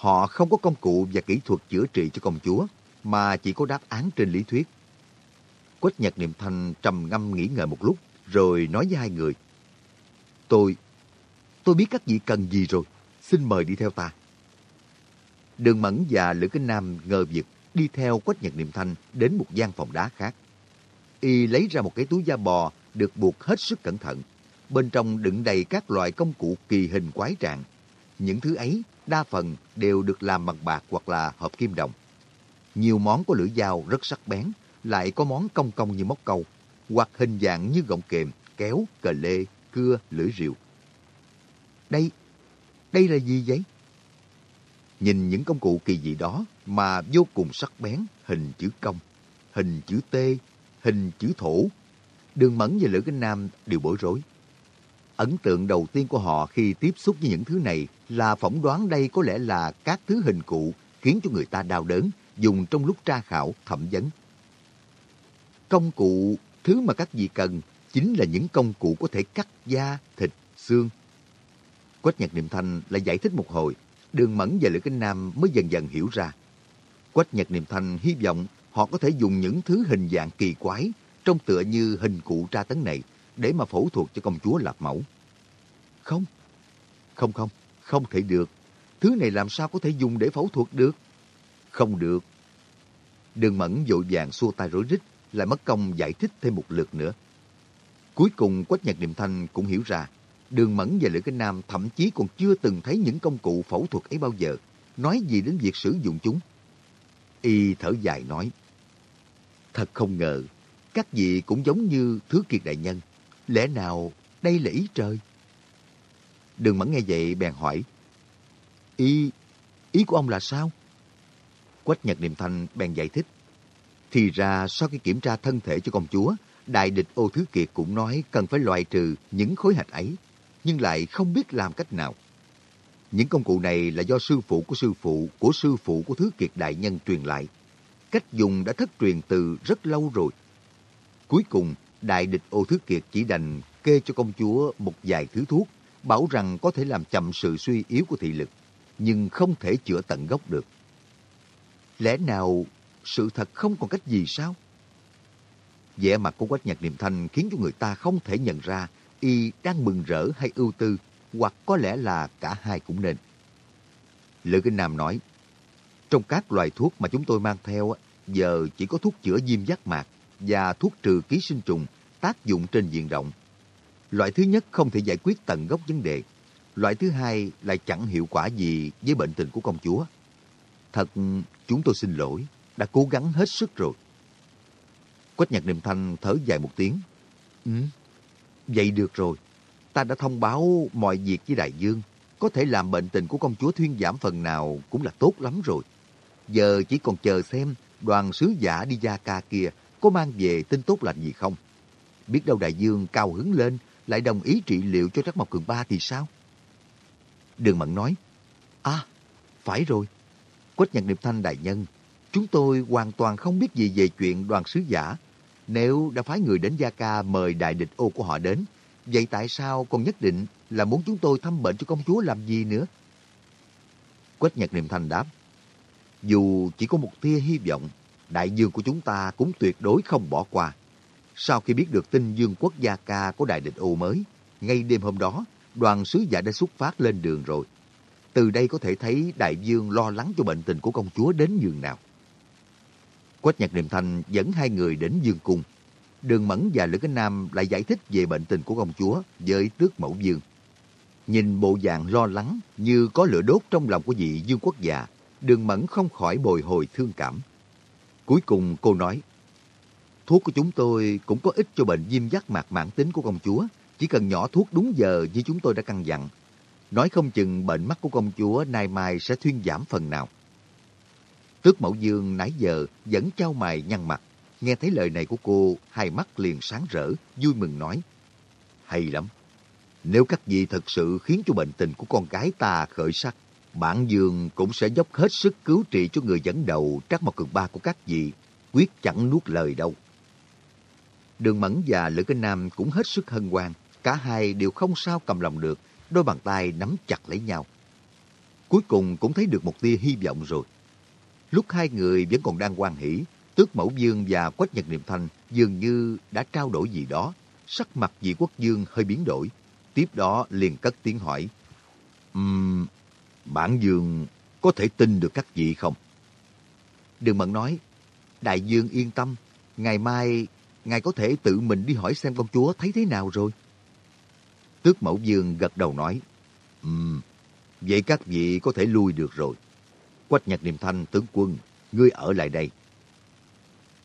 Họ không có công cụ và kỹ thuật chữa trị cho công chúa, mà chỉ có đáp án trên lý thuyết. Quách Nhật Niệm Thanh trầm ngâm nghĩ ngợi một lúc, rồi nói với hai người. Tôi, tôi biết các vị cần gì rồi, xin mời đi theo ta. Đường Mẫn và Lữ Kinh Nam ngờ việc đi theo Quách Nhật Niệm Thanh đến một gian phòng đá khác. Y lấy ra một cái túi da bò được buộc hết sức cẩn thận. Bên trong đựng đầy các loại công cụ kỳ hình quái trạng. Những thứ ấy đa phần đều được làm bằng bạc hoặc là hộp kim đồng. Nhiều món có lưỡi dao rất sắc bén, lại có món cong cong như móc câu, hoặc hình dạng như gọng kềm, kéo, cờ lê, cưa, lưỡi rìu. Đây, đây là gì vậy? Nhìn những công cụ kỳ dị đó mà vô cùng sắc bén, hình chữ công, hình chữ T, hình chữ thổ. Đường Mẫn và Lữ Kinh Nam đều bối rối. Ấn tượng đầu tiên của họ khi tiếp xúc với những thứ này là phỏng đoán đây có lẽ là các thứ hình cụ khiến cho người ta đau đớn, dùng trong lúc tra khảo, thẩm vấn. Công cụ, thứ mà các vị cần, chính là những công cụ có thể cắt da, thịt, xương. Quách Nhật Niệm Thanh lại giải thích một hồi, Đường Mẫn và Lữ Kinh Nam mới dần dần hiểu ra. Quách Nhật Niệm Thanh hy vọng họ có thể dùng những thứ hình dạng kỳ quái, trông tựa như hình cụ tra tấn này, để mà phẫu thuật cho công chúa Lạp Mẫu. Không, không không, không thể được. Thứ này làm sao có thể dùng để phẫu thuật được? Không được. Đường Mẫn vội vàng xua tay rối rít, lại mất công giải thích thêm một lượt nữa. Cuối cùng Quách Nhật Niệm Thanh cũng hiểu ra, Đường Mẫn và Lữ Kinh Nam thậm chí còn chưa từng thấy những công cụ phẫu thuật ấy bao giờ, nói gì đến việc sử dụng chúng. Y thở dài nói, Thật không ngờ, các vị cũng giống như Thứ Kiệt Đại Nhân. Lẽ nào đây là ý trời? Đường Mẫn nghe vậy bèn hỏi, Ý, ý của ông là sao? Quách Nhật Niệm Thanh bèn giải thích. Thì ra sau khi kiểm tra thân thể cho công chúa, đại địch ô thứ kiệt cũng nói cần phải loại trừ những khối hạch ấy, nhưng lại không biết làm cách nào. Những công cụ này là do sư phụ của sư phụ của sư phụ của thứ kiệt đại nhân truyền lại. cách dùng đã thất truyền từ rất lâu rồi. Cuối cùng, đại địch ô thứ kiệt chỉ đành kê cho công chúa một vài thứ thuốc, bảo rằng có thể làm chậm sự suy yếu của thị lực, nhưng không thể chữa tận gốc được. Lẽ nào sự thật không còn cách gì sao? vẻ mặt của Quách nhạc Niệm Thanh khiến cho người ta không thể nhận ra y đang mừng rỡ hay ưu tư, hoặc có lẽ là cả hai cũng nên. Lữ Kinh Nam nói, trong các loại thuốc mà chúng tôi mang theo, giờ chỉ có thuốc chữa viêm giác mạc và thuốc trừ ký sinh trùng tác dụng trên diện rộng. Loại thứ nhất không thể giải quyết tận gốc vấn đề. Loại thứ hai lại chẳng hiệu quả gì với bệnh tình của công chúa. Thật, chúng tôi xin lỗi, đã cố gắng hết sức rồi. Quách nhạc niệm thanh thở dài một tiếng. Ừ, vậy được rồi. Ta đã thông báo mọi việc với Đại Dương. Có thể làm bệnh tình của công chúa thuyên giảm phần nào cũng là tốt lắm rồi. Giờ chỉ còn chờ xem đoàn sứ giả đi Gia Ca kia có mang về tin tốt lành gì không. Biết đâu Đại Dương cao hứng lên lại đồng ý trị liệu cho Trắc Mộc Cường Ba thì sao? Đường mận nói, À, phải rồi. Quách nhật niệm thanh đại nhân, chúng tôi hoàn toàn không biết gì về chuyện đoàn sứ giả. Nếu đã phái người đến Gia Ca mời đại địch ô của họ đến, vậy tại sao còn nhất định là muốn chúng tôi thăm bệnh cho công chúa làm gì nữa? Quách Nhật Niệm Thanh đáp, dù chỉ có một tia hy vọng, đại dương của chúng ta cũng tuyệt đối không bỏ qua. Sau khi biết được tin dương quốc Gia Ca có đại địch ô mới, ngay đêm hôm đó, đoàn sứ giả đã xuất phát lên đường rồi. Từ đây có thể thấy đại dương lo lắng cho bệnh tình của công chúa đến giường nào. Quách nhạc Niệm Thanh dẫn hai người đến Dương Cung. Đường Mẫn và Lữ Cánh Nam lại giải thích về bệnh tình của công chúa với tước mẫu dương. Nhìn bộ dạng lo lắng như có lửa đốt trong lòng của vị dương quốc già, đường Mẫn không khỏi bồi hồi thương cảm. Cuối cùng cô nói, thuốc của chúng tôi cũng có ích cho bệnh viêm giác mạc mãn tính của công chúa, chỉ cần nhỏ thuốc đúng giờ như chúng tôi đã căn dặn. Nói không chừng bệnh mắt của công chúa nay mai sẽ thuyên giảm phần nào. Tước Mẫu Dương nãy giờ vẫn trao mày nhăn mặt. Nghe thấy lời này của cô, hai mắt liền sáng rỡ, vui mừng nói. Hay lắm. Nếu các vị thật sự khiến cho bệnh tình của con gái ta khởi sắc, bản Dương cũng sẽ dốc hết sức cứu trị cho người dẫn đầu trắc một cường ba của các vị, quyết chẳng nuốt lời đâu. Đường Mẫn và Lữ Kinh Nam cũng hết sức hân hoan, cả hai đều không sao cầm lòng được, đôi bàn tay nắm chặt lấy nhau. Cuối cùng cũng thấy được một tia hy vọng rồi. Lúc hai người vẫn còn đang quan hỷ, Tước Mẫu Dương và Quách Nhật Niệm Thanh dường như đã trao đổi gì đó. Sắc mặt vị quốc dương hơi biến đổi. Tiếp đó liền cất tiếng hỏi. Um, bản dương có thể tin được các vị không? Đường Mẫn nói, Đại dương yên tâm, ngày mai ngài có thể tự mình đi hỏi xem công chúa thấy thế nào rồi. Tước Mẫu Dương gật đầu nói, um, vậy các vị có thể lui được rồi. Quách Nhật Niệm Thanh tướng quân, ngươi ở lại đây.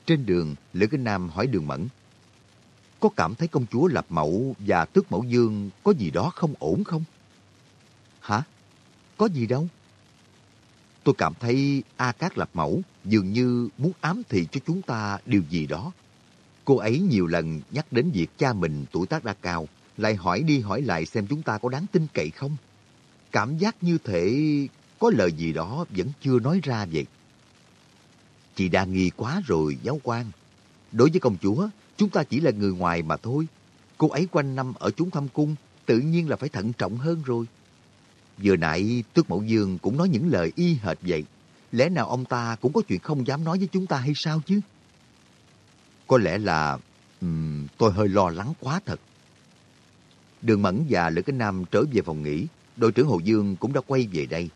Trên đường, Lữ Kinh Nam hỏi Đường Mẫn. Có cảm thấy công chúa Lập Mẫu và Tước Mẫu Dương có gì đó không ổn không? Hả? Có gì đâu? Tôi cảm thấy A Cát Lập Mẫu dường như muốn ám thị cho chúng ta điều gì đó. Cô ấy nhiều lần nhắc đến việc cha mình tuổi tác đã cao, lại hỏi đi hỏi lại xem chúng ta có đáng tin cậy không. Cảm giác như thể có lời gì đó vẫn chưa nói ra vậy. Chị đa nghi quá rồi, giáo quan. Đối với công chúa, chúng ta chỉ là người ngoài mà thôi. Cô ấy quanh năm ở chúng thăm cung, tự nhiên là phải thận trọng hơn rồi. Vừa nãy Tước Mẫu Dương cũng nói những lời y hệt vậy. Lẽ nào ông ta cũng có chuyện không dám nói với chúng ta hay sao chứ? Có lẽ là um, tôi hơi lo lắng quá thật. Đường Mẫn và Lữ Cánh Nam trở về phòng nghỉ. Đội trưởng Hồ Dương cũng đã quay về đây.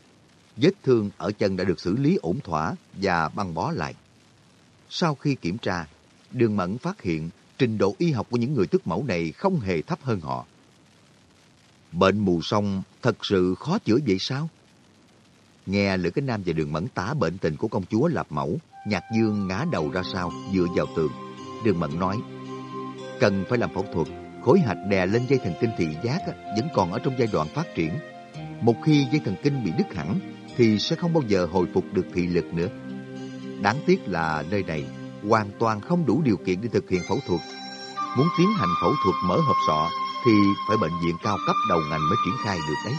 Vết thương ở chân đã được xử lý ổn thỏa và băng bó lại. Sau khi kiểm tra, Đường Mẫn phát hiện trình độ y học của những người tước mẫu này không hề thấp hơn họ. Bệnh mù song thật sự khó chữa vậy sao? Nghe Lữ Cái Nam và Đường Mẫn tả bệnh tình của công chúa Lạp Mẫu, Nhạc Dương ngã đầu ra sau, dựa vào tường. Đường Mẫn nói, cần phải làm phẫu thuật, khối hạch đè lên dây thần kinh thị giác vẫn còn ở trong giai đoạn phát triển. Một khi dây thần kinh bị đứt hẳn, thì sẽ không bao giờ hồi phục được thị lực nữa. Đáng tiếc là nơi này hoàn toàn không đủ điều kiện để thực hiện phẫu thuật. Muốn tiến hành phẫu thuật mở hộp sọ thì phải bệnh viện cao cấp đầu ngành mới triển khai được đấy.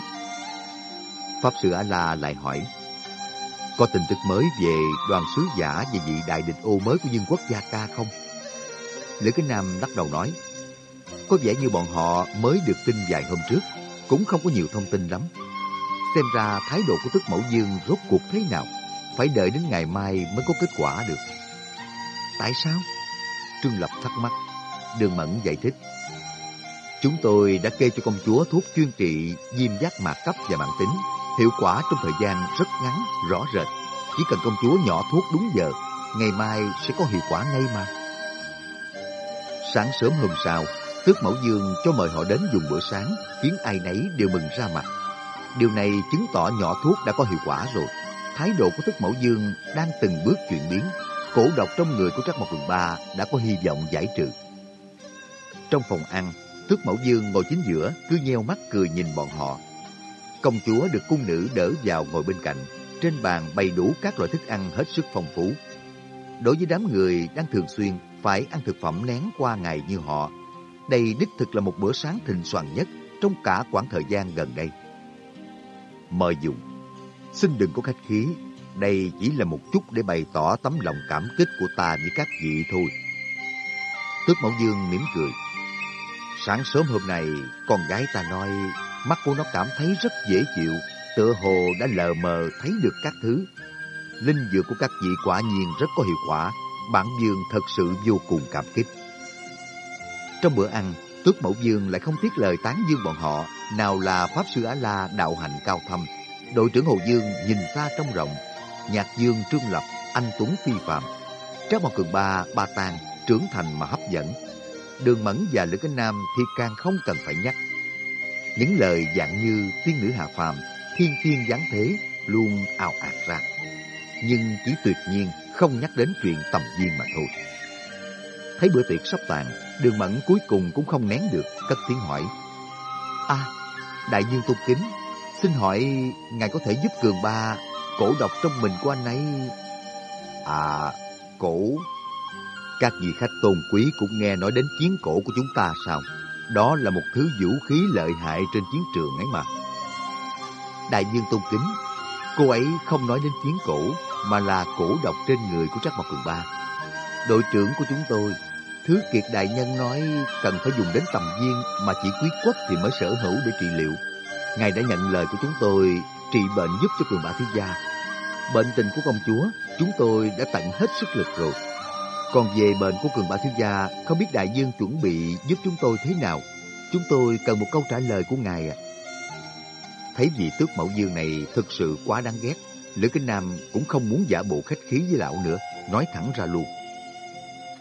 Pháp sư A-la lại hỏi, Có tin tức mới về đoàn sứ giả về vị đại địch ô mới của dân quốc Gia Ca không? Lữ Kính Nam lắc đầu nói, có vẻ như bọn họ mới được tin vài hôm trước, cũng không có nhiều thông tin lắm. Xem ra thái độ của tức mẫu dương rốt cuộc thế nào, phải đợi đến ngày mai mới có kết quả được. Tại sao? Trương Lập thắc mắc. Đường Mẫn giải thích. Chúng tôi đã kê cho công chúa thuốc chuyên trị viêm giác mạc cấp và mạng tính. Hiệu quả trong thời gian rất ngắn, rõ rệt. Chỉ cần công chúa nhỏ thuốc đúng giờ, ngày mai sẽ có hiệu quả ngay mà. Sáng sớm hôm sau, Tước Mẫu Dương cho mời họ đến dùng bữa sáng, khiến ai nấy đều mừng ra mặt. Điều này chứng tỏ nhỏ thuốc đã có hiệu quả rồi. Thái độ của Tước Mẫu Dương đang từng bước chuyển biến. Cổ độc trong người của trác Mộc Cường Ba đã có hy vọng giải trừ. Trong phòng ăn, Tước Mẫu Dương ngồi chính giữa, cứ nheo mắt cười nhìn bọn họ. Công chúa được cung nữ đỡ vào ngồi bên cạnh. Trên bàn bày đủ các loại thức ăn hết sức phong phú. Đối với đám người đang thường xuyên phải ăn thực phẩm nén qua ngày như họ, đây đích thực là một bữa sáng thịnh soạn nhất trong cả quãng thời gian gần đây. Mời dùng. Xin đừng có khách khí. Đây chỉ là một chút để bày tỏ tấm lòng cảm kích của ta với các vị thôi. Tước Mẫu Dương mỉm cười. Sáng sớm hôm nay, con gái ta nói mắt của nó cảm thấy rất dễ chịu, tựa hồ đã lờ mờ thấy được các thứ. Linh dược của các vị quả nhiên rất có hiệu quả, bản dương thật sự vô cùng cảm kích. Trong bữa ăn, Tước Mẫu Dương lại không tiếc lời tán dương bọn họ, nào là Pháp Sư Á-La đạo hạnh cao thâm, đội trưởng Hồ Dương nhìn xa trong rộng, Nhạc Dương Trương Lập, anh Tuấn Phi Phạm, Trác Mộc Cường Ba, Ba Tàng trưởng thành mà hấp dẫn. Đường Mẫn và Lữ Cánh Nam thì càng không cần phải nhắc. Những lời dạng như tiên nữ hạ phàm, thiên thiên giáng thế luôn ào ạt ra. Nhưng chỉ tuyệt nhiên không nhắc đến chuyện tầm duyên mà thôi. Thấy bữa tiệc sắp tàn, đường mẫn cuối cùng cũng không nén được, cất tiếng hỏi. À, đại dương tôn kính, xin hỏi ngài có thể giúp cường ba cổ độc trong mình của anh ấy? À, cổ... Các vị khách tôn quý cũng nghe nói đến chiến cổ của chúng ta sao? Đó là một thứ vũ khí lợi hại trên chiến trường ấy mà. Đại dương tôn kính, cô ấy không nói đến chiến cổ, mà là cổ độc trên người của Trắc Mộc Cường Ba. Đội trưởng của chúng tôi Thứ Kiệt Đại Nhân nói cần phải dùng đến tầm viên mà chỉ quý quốc thì mới sở hữu để trị liệu. Ngài đã nhận lời của chúng tôi trị bệnh giúp cho cường Ba thiếu gia. Bệnh tình của công chúa, chúng tôi đã tận hết sức lực rồi. Còn về bệnh của cường bá thiếu gia, không biết đại dương chuẩn bị giúp chúng tôi thế nào. Chúng tôi cần một câu trả lời của ngài à. Thấy vị tước mẫu dương này thực sự quá đáng ghét, Lữ Kinh Nam cũng không muốn giả bộ khách khí với lão nữa, nói thẳng ra luôn.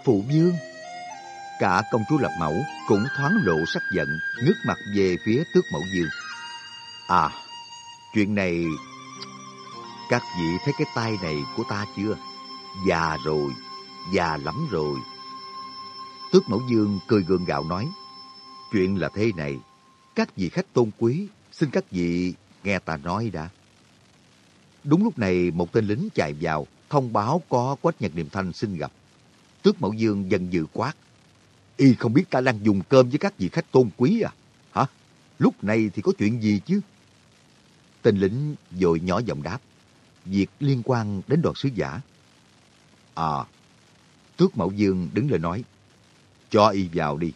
Phụ dương, Cả công chúa Lập Mẫu cũng thoáng lộ sắc giận, ngước mặt về phía tước mẫu dương. À, chuyện này... Các vị thấy cái tay này của ta chưa? Già rồi, già lắm rồi. Tước mẫu dương cười gượng gạo nói. Chuyện là thế này, các vị khách tôn quý, xin các vị nghe ta nói đã. Đúng lúc này một tên lính chạy vào, thông báo có Quách Nhật Niệm Thanh xin gặp. Tước Mẫu Dương dần dự quát. Y không biết ta đang dùng cơm với các vị khách tôn quý à? Hả? Lúc này thì có chuyện gì chứ? Tên lính vội nhỏ giọng đáp. Việc liên quan đến đoàn sứ giả. À, Tước Mẫu Dương đứng lên nói. Cho y vào đi.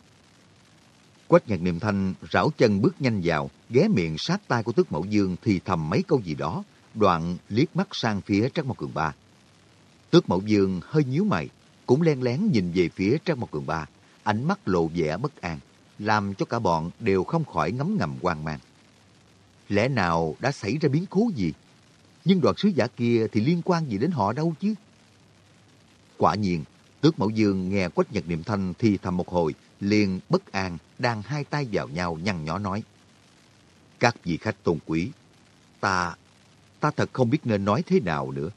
Quách nhạc niệm thanh rảo chân bước nhanh vào, ghé miệng sát tay của Tước Mẫu Dương thì thầm mấy câu gì đó, đoạn liếc mắt sang phía Trác Mộc Cường Ba. Tước Mẫu Dương hơi nhíu mày, cũng len lén nhìn về phía Trác Mộc Cường Ba ánh mắt lộ vẻ bất an, làm cho cả bọn đều không khỏi ngấm ngầm hoang mang. Lẽ nào đã xảy ra biến cố gì? Nhưng đoàn sứ giả kia thì liên quan gì đến họ đâu chứ? Quả nhiên, tước mẫu dương nghe quách nhật niệm thanh thì thầm một hồi, liền bất an, đang hai tay vào nhau nhăn nhỏ nói. Các vị khách tôn quý, ta, ta thật không biết nên nói thế nào nữa.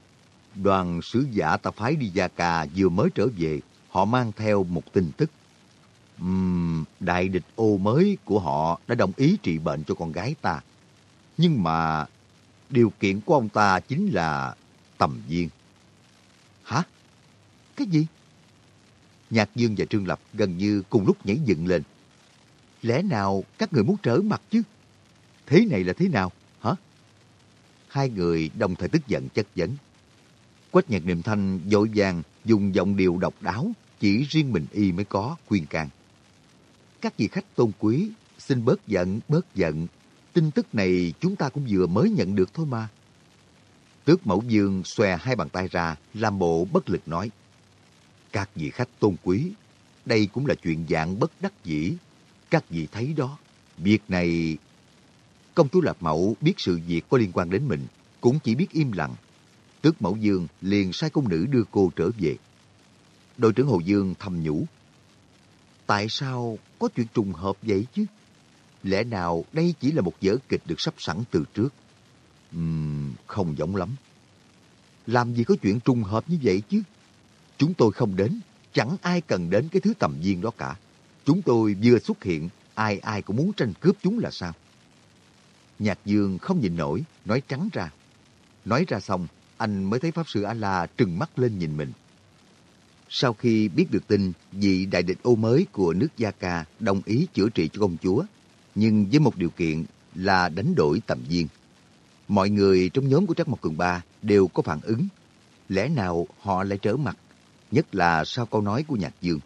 Đoàn sứ giả ta phái đi Gia Cà vừa mới trở về, họ mang theo một tin tức. Uhm, đại địch ô mới của họ đã đồng ý trị bệnh cho con gái ta. Nhưng mà điều kiện của ông ta chính là tầm viên. Hả? Cái gì? Nhạc Dương và Trương Lập gần như cùng lúc nhảy dựng lên. Lẽ nào các người muốn trở mặt chứ? Thế này là thế nào? Hả? Hai người đồng thời tức giận chất vấn. Quách Nhạc niệm thanh dội vàng dùng giọng điệu độc đáo, chỉ riêng mình y mới có khuyên can. Các vị khách tôn quý, xin bớt giận, bớt giận. Tin tức này chúng ta cũng vừa mới nhận được thôi mà. Tước mẫu dương xòe hai bàn tay ra, làm bộ bất lực nói. Các vị khách tôn quý, đây cũng là chuyện dạng bất đắc dĩ. Các vị thấy đó, việc này... Công chúa Lạp mậu biết sự việc có liên quan đến mình, cũng chỉ biết im lặng. Tước mẫu dương liền sai công nữ đưa cô trở về. Đội trưởng Hồ Dương thầm nhủ. Tại sao có chuyện trùng hợp vậy chứ? Lẽ nào đây chỉ là một vở kịch được sắp sẵn từ trước? Uhm, không giống lắm. Làm gì có chuyện trùng hợp như vậy chứ? Chúng tôi không đến, chẳng ai cần đến cái thứ tầm viên đó cả. Chúng tôi vừa xuất hiện, ai ai cũng muốn tranh cướp chúng là sao? Nhạc Dương không nhìn nổi, nói trắng ra. Nói ra xong, anh mới thấy Pháp Sư A-La trừng mắt lên nhìn mình. Sau khi biết được tin vị đại địch ô mới của nước Gia Ca đồng ý chữa trị cho công chúa, nhưng với một điều kiện là đánh đổi tầm viên. Mọi người trong nhóm của Trắc Mộc Cường Ba đều có phản ứng. Lẽ nào họ lại trở mặt, nhất là sau câu nói của Nhạc Dương.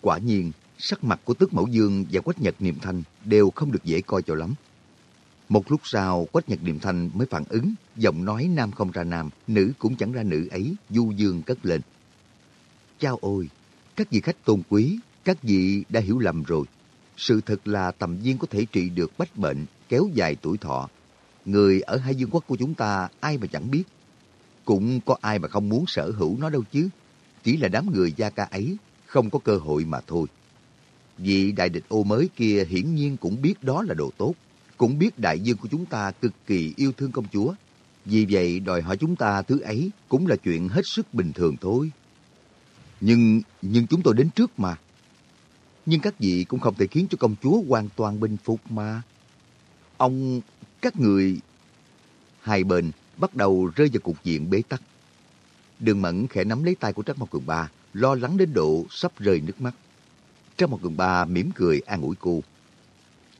Quả nhiên, sắc mặt của Tước Mẫu Dương và Quách Nhật Niệm Thanh đều không được dễ coi cho lắm. Một lúc sau, Quách Nhật Niệm Thanh mới phản ứng, giọng nói nam không ra nam, nữ cũng chẳng ra nữ ấy, du dương cất lên. Chao ôi, các vị khách tôn quý, các vị đã hiểu lầm rồi. Sự thật là tầm viên có thể trị được bách bệnh, kéo dài tuổi thọ. Người ở hai dương quốc của chúng ta ai mà chẳng biết. Cũng có ai mà không muốn sở hữu nó đâu chứ. Chỉ là đám người gia ca ấy không có cơ hội mà thôi. Vị đại địch ô mới kia hiển nhiên cũng biết đó là đồ tốt. Cũng biết đại dương của chúng ta cực kỳ yêu thương công chúa. Vì vậy đòi hỏi chúng ta thứ ấy cũng là chuyện hết sức bình thường thôi. Nhưng, nhưng chúng tôi đến trước mà. Nhưng các vị cũng không thể khiến cho công chúa hoàn toàn bình phục mà. Ông, các người... Hai bên bắt đầu rơi vào cục diện bế tắc. Đường Mẫn khẽ nắm lấy tay của Trác Mộc Cường Ba, lo lắng đến độ sắp rơi nước mắt. Trác Mộc Cường Ba mỉm cười an ủi cô.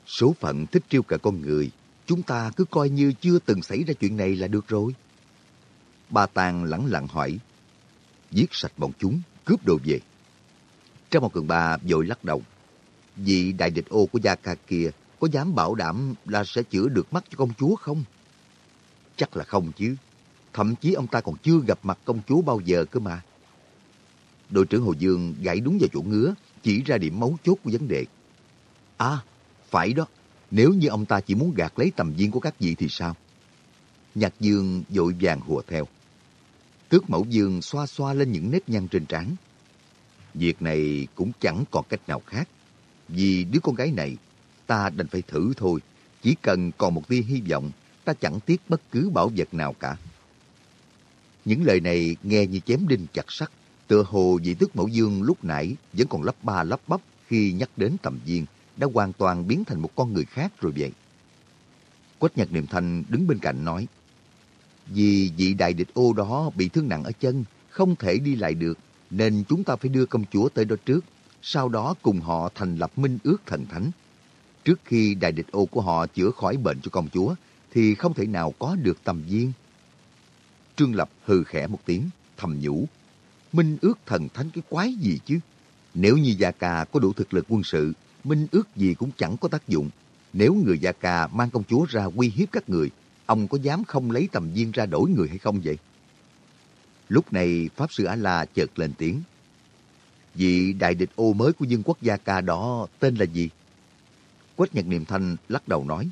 Số phận thích trêu cả con người, chúng ta cứ coi như chưa từng xảy ra chuyện này là được rồi. Ba Tàng lẳng lặng hỏi, giết sạch bọn chúng, cướp đồ về. Trác Mộc cường ba vội lắc đầu. Vị đại địch ô của Gia Ca kia có dám bảo đảm là sẽ chữa được mắt cho công chúa không? Chắc là không chứ. Thậm chí ông ta còn chưa gặp mặt công chúa bao giờ cơ mà. Đội trưởng Hồ Dương gãy đúng vào chỗ ngứa, chỉ ra điểm mấu chốt của vấn đề. À, phải đó. Nếu như ông ta chỉ muốn gạt lấy tầm viên của các vị thì sao? Nhạc Dương vội vàng hùa theo. Tước mẫu dương xoa xoa lên những nếp nhăn trên trán. Việc này cũng chẳng còn cách nào khác. Vì đứa con gái này, ta đành phải thử thôi. Chỉ cần còn một tia hy vọng, ta chẳng tiếc bất cứ bảo vật nào cả. Những lời này nghe như chém đinh chặt sắt. Tựa hồ vị tước mẫu dương lúc nãy vẫn còn lắp ba lắp bắp khi nhắc đến tầm viên, đã hoàn toàn biến thành một con người khác rồi vậy. Quách Nhật Niệm Thanh đứng bên cạnh nói, vì vị đại địch ô đó bị thương nặng ở chân, không thể đi lại được, nên chúng ta phải đưa công chúa tới đó trước, sau đó cùng họ thành lập minh ước thần thánh. Trước khi đại địch ô của họ chữa khỏi bệnh cho công chúa, thì không thể nào có được tầm viên. Trương Lập hừ khẽ một tiếng, thầm nhủ. Minh ước thần thánh cái quái gì chứ? Nếu như Gia Ca có đủ thực lực quân sự, minh ước gì cũng chẳng có tác dụng. Nếu người Gia Ca mang công chúa ra uy hiếp các người, ông có dám không lấy tầm viên ra đổi người hay không vậy? Lúc này Pháp Sư A-La chợt lên tiếng. Vị đại địch ô mới của dân quốc Gia Ca đó tên là gì? Quách Nhật Niệm Thanh lắc đầu nói.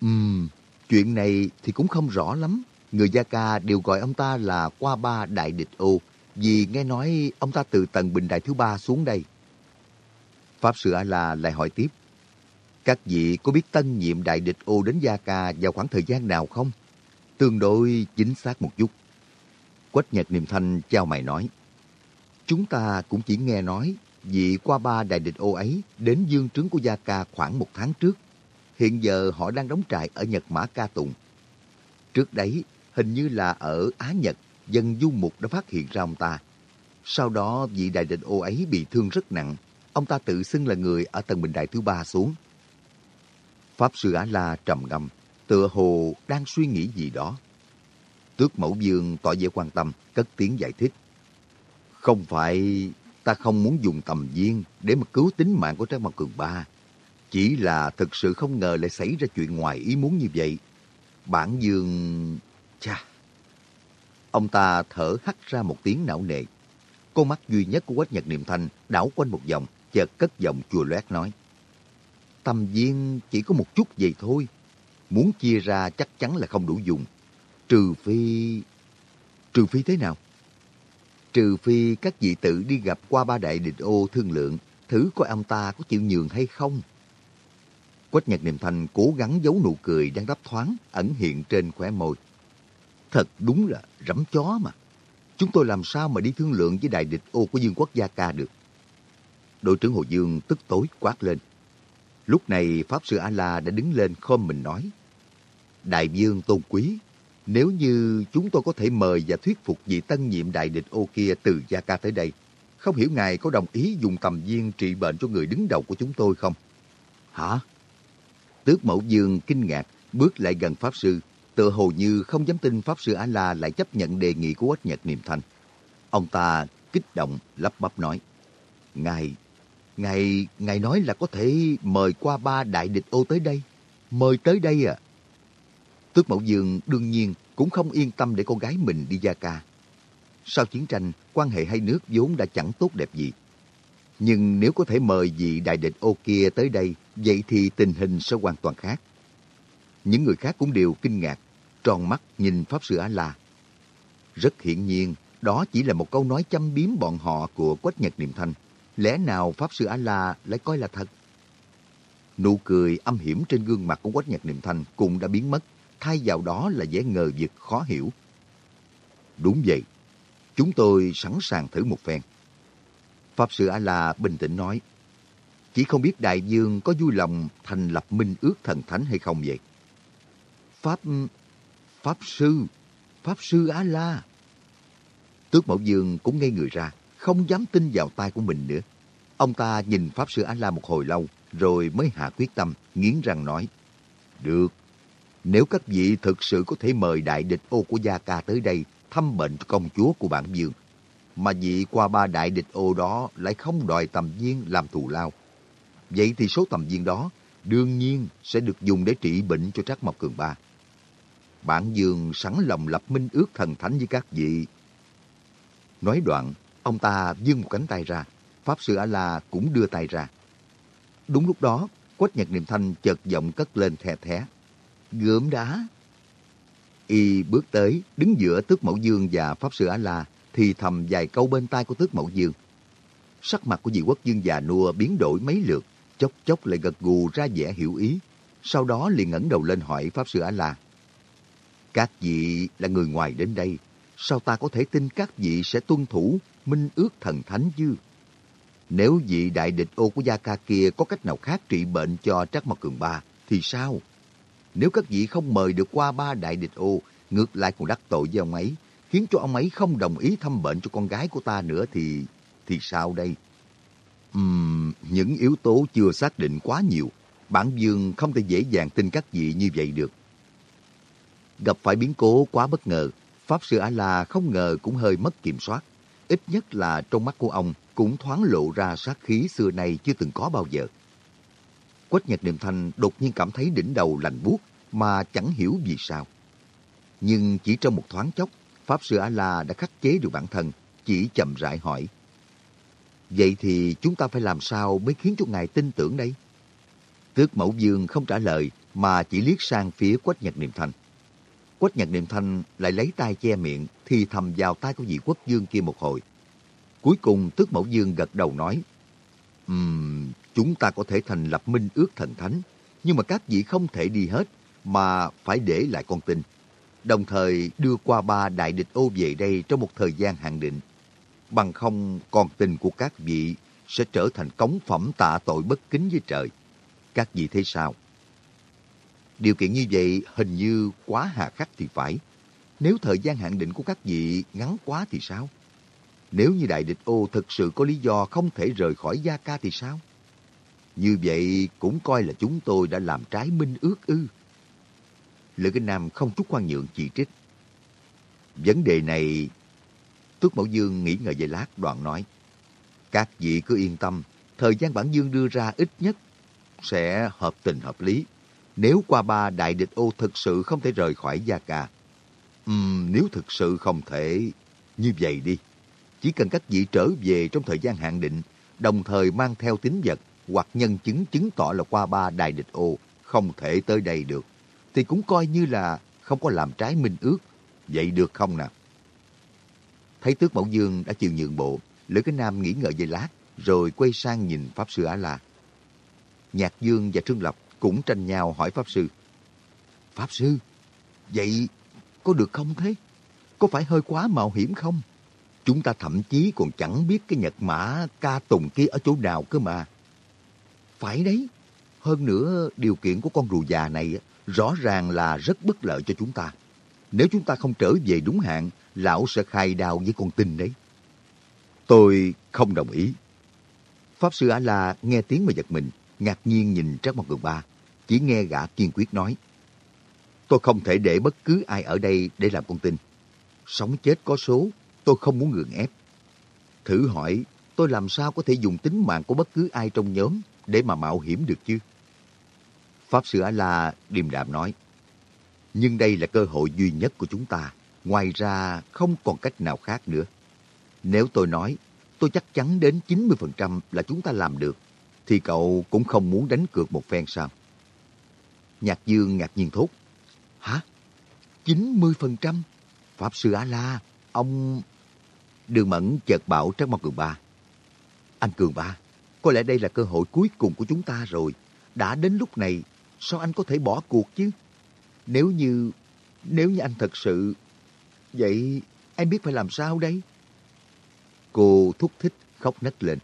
Ừm, um, chuyện này thì cũng không rõ lắm. Người Gia Ca đều gọi ông ta là Qua Ba Đại Địch Ô vì nghe nói ông ta từ tầng bình đại thứ ba xuống đây. Pháp Sư A-La lại hỏi tiếp. Các vị có biết tân nhiệm đại địch ô đến Gia Ca vào khoảng thời gian nào không? Tương đối chính xác một chút. Quách Nhật niềm Thanh trao mày nói. Chúng ta cũng chỉ nghe nói vị qua ba đại địch ô ấy đến dương trướng của Gia Ca khoảng một tháng trước. Hiện giờ họ đang đóng trại ở Nhật Mã Ca Tùng. Trước đấy, hình như là ở Á Nhật, dân du mục đã phát hiện ra ông ta. Sau đó, vị đại địch ô ấy bị thương rất nặng. Ông ta tự xưng là người ở tầng bình đại thứ ba xuống. Pháp Sư Á La trầm ngâm, tựa hồ đang suy nghĩ gì đó. Tước Mẫu Dương tỏ vẻ quan tâm, cất tiếng giải thích. Không phải ta không muốn dùng tầm viên để mà cứu tính mạng của Trang Mộc Cường Ba. Chỉ là thực sự không ngờ lại xảy ra chuyện ngoài ý muốn như vậy. Bản Dương... Chà... Ông ta thở hắt ra một tiếng não nề. Con mắt duy nhất của Quách Nhật Niệm Thanh đảo quanh một vòng, chợt cất giọng chùa loét nói. tâm viên chỉ có một chút vậy thôi. Muốn chia ra chắc chắn là không đủ dùng. Trừ phi... Trừ phi thế nào? Trừ phi các vị tự đi gặp qua ba đại địch ô thương lượng, thử coi ông ta có chịu nhường hay không. Quách Nhật Niệm Thanh cố gắng giấu nụ cười đang đắp thoáng, ẩn hiện trên khóe môi. Thật đúng là rắm chó mà. Chúng tôi làm sao mà đi thương lượng với đại địch ô của Dương quốc Gia Ca được. Đội trưởng Hồ Dương tức tối quát lên. Lúc này Pháp Sư A-La đã đứng lên khom mình nói. Đại dương tôn quý, nếu như chúng tôi có thể mời và thuyết phục vị tân nhiệm đại địch ô kia từ Gia Ca tới đây, không hiểu ngài có đồng ý dùng tầm viên trị bệnh cho người đứng đầu của chúng tôi không? Hả? Tước Mẫu Dương kinh ngạc, bước lại gần Pháp Sư, tự hồ như không dám tin Pháp Sư A-La lại chấp nhận đề nghị của Quách Nhật Niệm Thanh. Ông ta kích động, lắp bắp nói, Ngài, Ngài, Ngài nói là có thể mời qua ba đại địch ô tới đây. Mời tới đây à? Tước Mẫu Dương đương nhiên cũng không yên tâm để con gái mình đi gia ca. Sau chiến tranh, quan hệ hai nước vốn đã chẳng tốt đẹp gì. Nhưng nếu có thể mời vị đại địch ô kia tới đây, vậy thì tình hình sẽ hoàn toàn khác. Những người khác cũng đều kinh ngạc, tròn mắt nhìn Pháp Sư A-La. Rất hiển nhiên, đó chỉ là một câu nói châm biếm bọn họ của Quách Nhật Niệm Thanh. Lẽ nào Pháp Sư A-La lại coi là thật? Nụ cười âm hiểm trên gương mặt của Quách Nhật Niệm Thanh cũng đã biến mất, thay vào đó là vẻ ngờ vực khó hiểu. Đúng vậy, chúng tôi sẵn sàng thử một phen. Pháp Sư A-La bình tĩnh nói, chỉ không biết đại dương có vui lòng thành lập minh ước thần thánh hay không vậy? Pháp... Pháp Sư... Pháp Sư A-La... Tước Mẫu Dương cũng ngây người ra, không dám tin vào tai của mình nữa. Ông ta nhìn Pháp Sư A-La một hồi lâu, rồi mới hạ quyết tâm, nghiến răng nói. Được, nếu các vị thực sự có thể mời đại địch ô của Gia Ca tới đây thăm bệnh công chúa của bản dương, mà vị qua ba đại địch ô đó lại không đòi tầm viên làm thù lao, vậy thì số tầm viên đó đương nhiên sẽ được dùng để trị bệnh cho Trác Mộc Cường Ba. Bản dương sẵn lòng lập minh ước thần thánh với các vị. Nói đoạn, ông ta dưng một cánh tay ra, Pháp Sư A-La cũng đưa tay ra. Đúng lúc đó, Quách Nhật Niệm Thanh chợt giọng cất lên thè thé gớm đá. Y bước tới, đứng giữa Tước Mẫu Dương và Pháp Sư A-La, thì thầm vài câu bên tai của Tước Mẫu Dương. Sắc mặt của vị quốc dương già nua biến đổi mấy lượt, chốc chốc lại gật gù ra vẻ hiểu ý. Sau đó liền ngẩng đầu lên hỏi Pháp Sư A-La. Các vị là người ngoài đến đây, sao ta có thể tin các vị sẽ tuân thủ minh ước thần thánh chứ? Nếu vị đại địch ô của Gia Ca kia có cách nào khác trị bệnh cho Trắc Mộc Cường Ba, thì sao? Nếu các vị không mời được qua ba đại địch ô, ngược lại còn đắc tội với ông ấy, khiến cho ông ấy không đồng ý thăm bệnh cho con gái của ta nữa thì... thì sao đây? Uhm, những yếu tố chưa xác định quá nhiều, bản dương không thể dễ dàng tin các vị như vậy được. Gặp phải biến cố quá bất ngờ, Pháp Sư A-La không ngờ cũng hơi mất kiểm soát. Ít nhất là trong mắt của ông cũng thoáng lộ ra sát khí xưa nay chưa từng có bao giờ. Quách Nhật Niệm Thanh đột nhiên cảm thấy đỉnh đầu lạnh buốt mà chẳng hiểu vì sao. Nhưng chỉ trong một thoáng chốc, Pháp Sư A-La đã khắc chế được bản thân, chỉ chậm rãi hỏi. Vậy thì chúng ta phải làm sao mới khiến cho Ngài tin tưởng đây? Tước Mẫu Dương không trả lời mà chỉ liếc sang phía Quách Nhật Niệm Thanh. Quách Nhật Niệm Thanh lại lấy tay che miệng thì thầm vào tay của vị quốc dương kia một hồi. Cuối cùng Tước Mẫu Dương gật đầu nói um, chúng ta có thể thành lập minh ước thần thánh, nhưng mà các vị không thể đi hết, mà phải để lại con tin. Đồng thời đưa qua ba đại địch ô về đây trong một thời gian hạn định. Bằng không, con tin của các vị sẽ trở thành cống phẩm tạ tội bất kính với trời. Các vị thấy sao? Điều kiện như vậy hình như quá hà khắc thì phải. Nếu thời gian hạn định của các vị ngắn quá thì sao? Nếu như đại địch ô thực sự có lý do không thể rời khỏi Gia Ca thì sao? Như vậy cũng coi là chúng tôi đã làm trái minh ước ư. Lữ Kinh Nam không chút khoan nhượng chỉ trích. Vấn đề này... Tước Mẫu Dương nghĩ ngợi về lát đoạn nói. Các vị cứ yên tâm, thời gian bản dương đưa ra ít nhất sẽ hợp tình hợp lý. Nếu qua ba đại địch ô thực sự không thể rời khỏi Gia Ca, uhm, nếu thực sự không thể, như vậy đi. Chỉ cần các vị trở về trong thời gian hạn định, đồng thời mang theo tín vật hoặc nhân chứng chứng tỏ là qua ba đại địch ô không thể tới đây được, thì cũng coi như là không có làm trái minh ước. Vậy được không nè? Thấy tước mẫu dương đã chịu nhượng bộ, Lữ Cái Nam nghĩ ngợi giây lát, rồi quay sang nhìn Pháp Sư Á-La. Nhạc Dương và Trương Lập cũng tranh nhau hỏi Pháp Sư. Pháp Sư, vậy có được không thế? Có phải hơi quá mạo hiểm không? Chúng ta thậm chí còn chẳng biết cái nhật mã ca tùng kia ở chỗ nào cơ mà. Phải đấy. Hơn nữa, điều kiện của con rùa già này rõ ràng là rất bất lợi cho chúng ta. Nếu chúng ta không trở về đúng hạn, lão sẽ khai đào với con tin đấy. Tôi không đồng ý. Pháp sư A-la nghe tiếng mà giật mình, ngạc nhiên nhìn Trác Mộc Cường Ba, chỉ nghe gã kiên quyết nói. Tôi không thể để bất cứ ai ở đây để làm con tin. Sống chết có số, tôi không muốn gượng ép. Thử hỏi, tôi làm sao có thể dùng tính mạng của bất cứ ai trong nhóm để mà mạo hiểm được chứ? Pháp sư A-la điềm đạm nói. Nhưng đây là cơ hội duy nhất của chúng ta. Ngoài ra, không còn cách nào khác nữa. Nếu tôi nói, tôi chắc chắn đến 90% là chúng ta làm được, thì cậu cũng không muốn đánh cược một phen sao? Nhạc Dương ngạc nhiên thốt. Hả? 90%? Pháp Sư A-La, ông... Đường Mẫn chợt bảo Trác Mong Cường Ba. Anh Cường Ba, có lẽ đây là cơ hội cuối cùng của chúng ta rồi. Đã đến lúc này, sao anh có thể bỏ cuộc chứ? Nếu như... Nếu như anh thật sự... Vậy em biết phải làm sao đây? Cô thúc thích khóc nấc lên.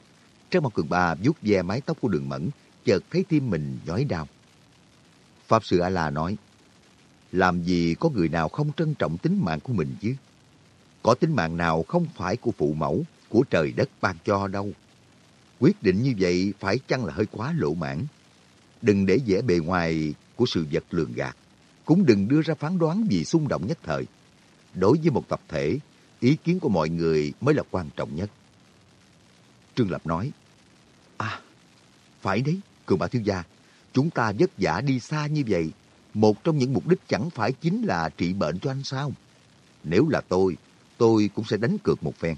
Trang Mộc Cường Ba vuốt ve mái tóc của đường mẫn, chợt thấy tim mình nhói đau. Pháp Sư A-La nói, làm gì có người nào không trân trọng tính mạng của mình chứ? Có tính mạng nào không phải của phụ mẫu, của trời đất ban cho đâu. Quyết định như vậy phải chăng là hơi quá lộ mãn. Đừng để vẻ bề ngoài của sự vật lường gạt. Cũng đừng đưa ra phán đoán vì xung động nhất thời. Đối với một tập thể, ý kiến của mọi người mới là quan trọng nhất. Trương Lập nói, À, phải đấy, cường bà thiếu gia, chúng ta vất vả đi xa như vậy, một trong những mục đích chẳng phải chính là trị bệnh cho anh sao? Nếu là tôi, tôi cũng sẽ đánh cược một phen.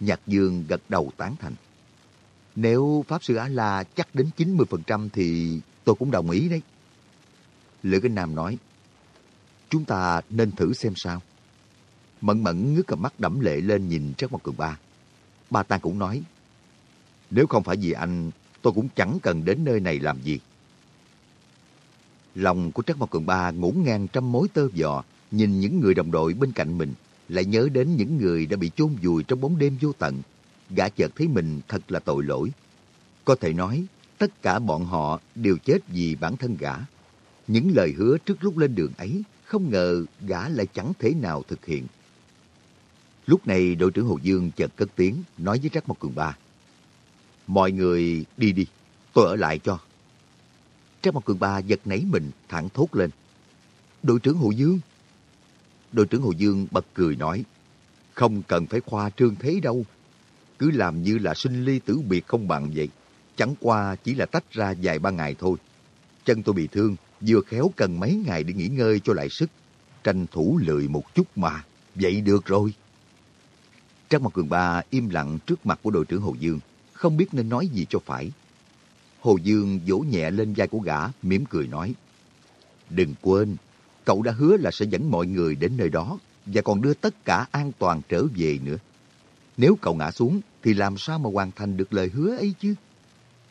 Nhạc Dương gật đầu tán thành. Nếu Pháp Sư Á-La chắc đến 90% thì tôi cũng đồng ý đấy. Lữ Kinh Nam nói, chúng ta nên thử xem sao. Mẫn mẫn ngước cặp mắt đẫm lệ lên nhìn Trác Mộc Cường Ba. Ba ta cũng nói, nếu không phải vì anh, tôi cũng chẳng cần đến nơi này làm gì. Lòng của Trác Mộc Cường Ba ngổn ngang trăm mối tơ vò, nhìn những người đồng đội bên cạnh mình, lại nhớ đến những người đã bị chôn vùi trong bóng đêm vô tận. Gã chợt thấy mình thật là tội lỗi. Có thể nói, tất cả bọn họ đều chết vì bản thân gã. Những lời hứa trước lúc lên đường ấy, không ngờ gã lại chẳng thể nào thực hiện. Lúc này đội trưởng Hồ Dương chợt cất tiếng nói với Trác Mộc Cường Ba. Mọi người đi đi, tôi ở lại cho. Trác Mộc Cường Ba giật nảy mình, thẳng thốt lên. Đội trưởng Hồ Dương. Đội trưởng Hồ Dương bật cười nói. Không cần phải khoa trương thế đâu. Cứ làm như là sinh ly tử biệt không bằng vậy. Chẳng qua chỉ là tách ra vài ba ngày thôi. Chân tôi bị thương, vừa khéo cần mấy ngày để nghỉ ngơi cho lại sức. Tranh thủ lười một chút mà. Vậy được rồi. Trang Mộc Cường Ba im lặng trước mặt của đội trưởng Hồ Dương, không biết nên nói gì cho phải. Hồ Dương vỗ nhẹ lên vai của gã, mỉm cười nói. Đừng quên, cậu đã hứa là sẽ dẫn mọi người đến nơi đó và còn đưa tất cả an toàn trở về nữa. Nếu cậu ngã xuống thì làm sao mà hoàn thành được lời hứa ấy chứ?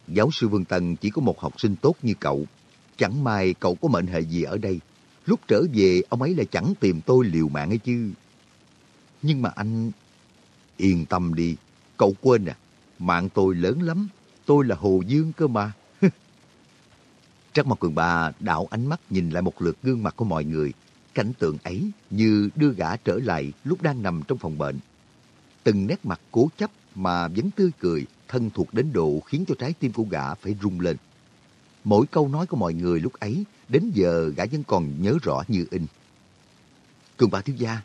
Giáo sư Vương Tần chỉ có một học sinh tốt như cậu. Chẳng may cậu có mệnh hệ gì ở đây. Lúc trở về ông ấy lại chẳng tìm tôi liều mạng ấy chứ. Nhưng mà anh Yên tâm đi, cậu quên à, mạng tôi lớn lắm, tôi là Hồ Dương cơ mà. Trắc Mộc Cường Ba đảo ánh mắt nhìn lại một lượt gương mặt của mọi người. Cảnh tượng ấy như đưa gã trở lại lúc đang nằm trong phòng bệnh. Từng nét mặt cố chấp mà vẫn tươi cười, thân thuộc đến độ khiến cho trái tim của gã phải rung lên. Mỗi câu nói của mọi người lúc ấy, đến giờ gã vẫn còn nhớ rõ như in. Cường Ba thiếu gia,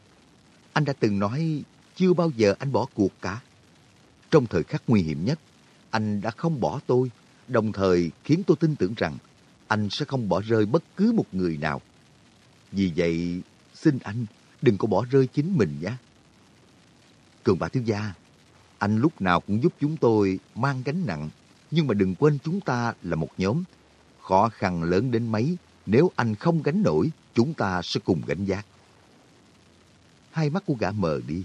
Anh đã từng nói chưa bao giờ anh bỏ cuộc cả. Trong thời khắc nguy hiểm nhất, anh đã không bỏ tôi, đồng thời khiến tôi tin tưởng rằng anh sẽ không bỏ rơi bất cứ một người nào. Vì vậy, xin anh đừng có bỏ rơi chính mình nhé. Cường bà thiếu gia, anh lúc nào cũng giúp chúng tôi mang gánh nặng, nhưng mà đừng quên chúng ta là một nhóm. Khó khăn lớn đến mấy, nếu anh không gánh nổi, chúng ta sẽ cùng gánh giác. Hai mắt của gã mờ đi.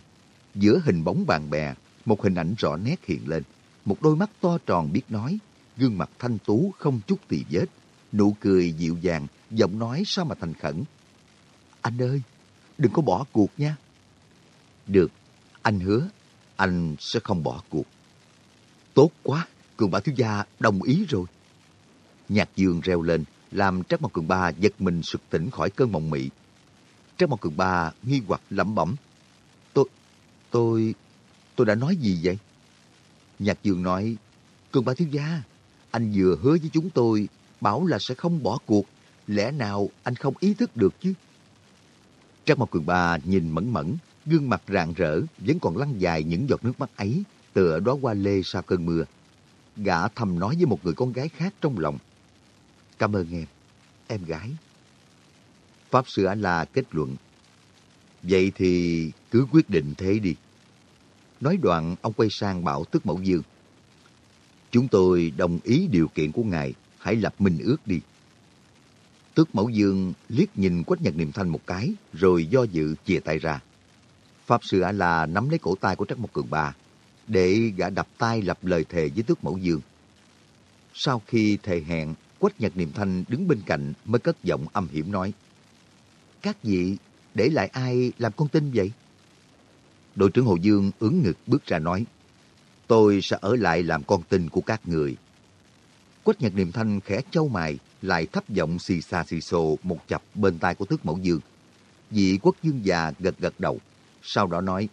Giữa hình bóng bạn bè, một hình ảnh rõ nét hiện lên. Một đôi mắt to tròn biết nói, gương mặt thanh tú không chút tì vết. Nụ cười dịu dàng, giọng nói sao mà thành khẩn. Anh ơi, đừng có bỏ cuộc nha. Được, anh hứa, anh sẽ không bỏ cuộc. Tốt quá, Cường bà Thiếu Gia đồng ý rồi. Nhạc dương reo lên, làm Trác Mộc Cường Ba giật mình sực tỉnh khỏi cơn mộng mị. Trác Mộc Cường Ba nghi hoặc lẩm bẩm. Tôi, tôi, tôi đã nói gì vậy? Nhạc Dương nói, Cường Ba Thiếu Gia, anh vừa hứa với chúng tôi bảo là sẽ không bỏ cuộc. Lẽ nào anh không ý thức được chứ? trang Mộc Cường Ba nhìn mẫn mẫn, gương mặt rạng rỡ, vẫn còn lăn dài những giọt nước mắt ấy, tựa đó qua lê sau cơn mưa. Gã thầm nói với một người con gái khác trong lòng. Cảm ơn em, em gái. Pháp Sư A-La kết luận. Vậy thì cứ quyết định thế đi. Nói đoạn, ông quay sang bảo Tước Mẫu Dương. Chúng tôi đồng ý điều kiện của ngài, hãy lập minh ước đi. Tước Mẫu Dương liếc nhìn Quách Nhật Niệm Thanh một cái, rồi do dự chìa tay ra. Pháp Sư A-La nắm lấy cổ tay của Trắc Mộc Cường Ba, để gã đập tay lập lời thề với Tước Mẫu Dương. Sau khi thề hẹn, Quách Nhật Niệm Thanh đứng bên cạnh mới cất giọng âm hiểm nói. Các vị để lại ai làm con tin vậy? Đội trưởng Hồ Dương ứng ngực bước ra nói. Tôi sẽ ở lại làm con tin của các người. Quách Nhật Niệm Thanh khẽ châu mài lại thấp giọng xì xa xì xồ một chập bên tai của Tước Mẫu Dương. Vị quốc dương già gật gật đầu, sau đó nói.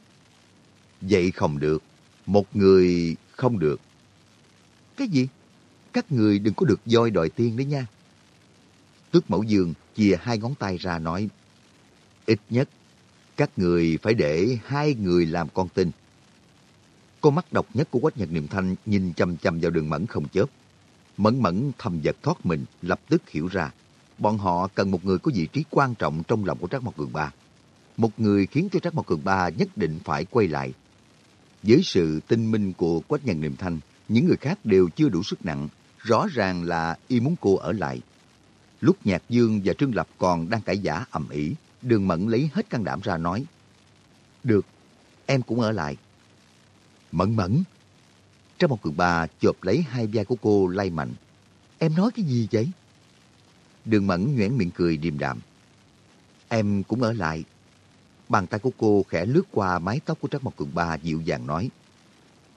Vậy không được, một người không được. Cái gì? Các người đừng có được voi đòi tiên đấy nha. Tước Mẫu Dương chia hai ngón tay ra nói. Ít nhất, các người phải để hai người làm con tin. Con mắt độc nhất của Quách Nhật Niệm Thanh nhìn chăm chăm vào đường mẫn không chớp. Mẫn mẫn thầm giật thoát mình, lập tức hiểu ra. Bọn họ cần một người có vị trí quan trọng trong lòng của Trác Mộc Cường Ba. Một người khiến cho Trác Mộc Cường Ba nhất định phải quay lại. Với sự tinh minh của Quách Nhật Niệm Thanh, những người khác đều chưa đủ sức nặng. Rõ ràng là y muốn cô ở lại. Lúc Nhạc Dương và Trương Lập còn đang cãi giả ầm ĩ, Đường Mẫn lấy hết can đảm ra nói. Được, em cũng ở lại. Mẫn mẫn. Trong một cường bà chộp lấy hai vai của cô lay mạnh. Em nói cái gì vậy? Đường Mẫn nhoẻn miệng cười điềm đạm. Em cũng ở lại. Bàn tay của cô khẽ lướt qua mái tóc của Trác Mộc Cường Ba dịu dàng nói.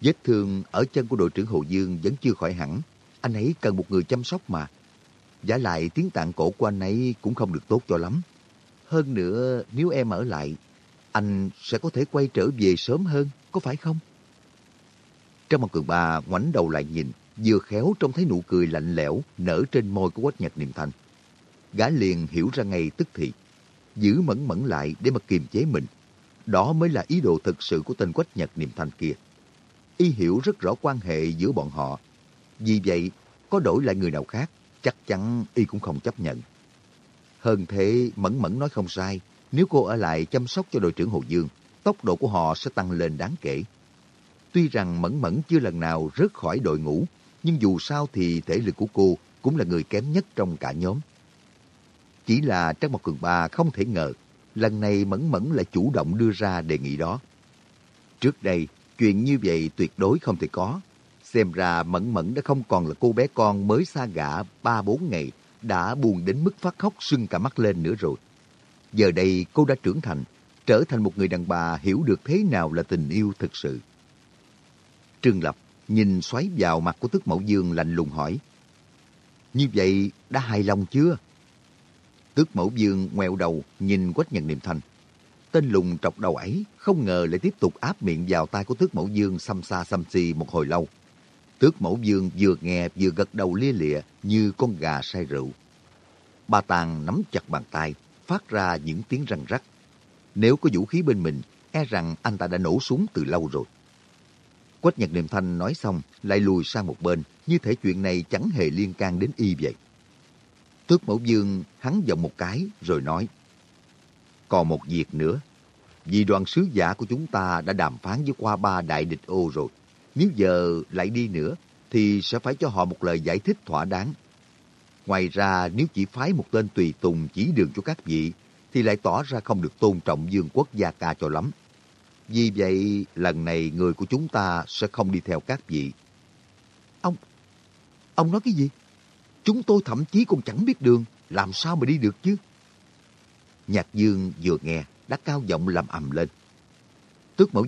Vết thương ở chân của đội trưởng Hồ Dương vẫn chưa khỏi hẳn. Anh ấy cần một người chăm sóc mà. Giả lại tiếng tạng cổ của anh ấy cũng không được tốt cho lắm. Hơn nữa, nếu em ở lại, anh sẽ có thể quay trở về sớm hơn, có phải không? Trong một cường bà ngoảnh đầu lại nhìn, vừa khéo trông thấy nụ cười lạnh lẽo nở trên môi của Quách Nhật Niệm Thanh. Gã liền hiểu ra ngay tức thì, giữ mẫn mẫn lại để mà kiềm chế mình. Đó mới là ý đồ thực sự của tên Quách Nhật Niệm Thanh kia. Y hiểu rất rõ quan hệ giữa bọn họ. Vì vậy, có đổi lại người nào khác, chắc chắn Y cũng không chấp nhận. Hơn thế, Mẫn Mẫn nói không sai. Nếu cô ở lại chăm sóc cho đội trưởng Hồ Dương, tốc độ của họ sẽ tăng lên đáng kể. Tuy rằng Mẫn Mẫn chưa lần nào rớt khỏi đội ngũ, nhưng dù sao thì thể lực của cô cũng là người kém nhất trong cả nhóm. Chỉ là Trác Mộc Cường Ba không thể ngờ, lần này Mẫn Mẫn lại chủ động đưa ra đề nghị đó. Trước đây, chuyện như vậy tuyệt đối không thể có. Xem ra Mẫn Mẫn đã không còn là cô bé con mới xa gã 3-4 ngày đã buồn đến mức phát khóc sưng cả mắt lên nữa rồi. Giờ đây cô đã trưởng thành, trở thành một người đàn bà hiểu được thế nào là tình yêu thực sự. Trương Lập nhìn xoáy vào mặt của Tức Mẫu Dương lạnh lùng hỏi. Như vậy đã hài lòng chưa? Tức Mẫu Dương ngoẹo đầu nhìn Quách Nhân Niệm Thanh. Tên lùng trọc đầu ấy không ngờ lại tiếp tục áp miệng vào tay của Tước Mẫu Dương xăm xa xăm xì một hồi lâu. Tước Mẫu Dương vừa nghe vừa gật đầu lia lịa như con gà say rượu. bà Tàng nắm chặt bàn tay, phát ra những tiếng răng rắc. Nếu có vũ khí bên mình, e rằng anh ta đã nổ súng từ lâu rồi. Quách Nhật Niệm Thanh nói xong, lại lùi sang một bên, như thể chuyện này chẳng hề liên can đến y vậy. Tước Mẫu Dương hắn giọng một cái rồi nói, Còn một việc nữa, vì đoàn sứ giả của chúng ta đã đàm phán với qua ba đại địch ô rồi. Nếu giờ lại đi nữa, thì sẽ phải cho họ một lời giải thích thỏa đáng. Ngoài ra, nếu chỉ phái một tên tùy tùng chỉ đường cho các vị, thì lại tỏ ra không được tôn trọng dương quốc gia ca cho lắm. Vì vậy, lần này người của chúng ta sẽ không đi theo các vị. Ông, ông nói cái gì? Chúng tôi thậm chí còn chẳng biết đường, làm sao mà đi được chứ? Nhạc Dương vừa nghe, đã cao giọng làm ầm lên. Tước Mẫu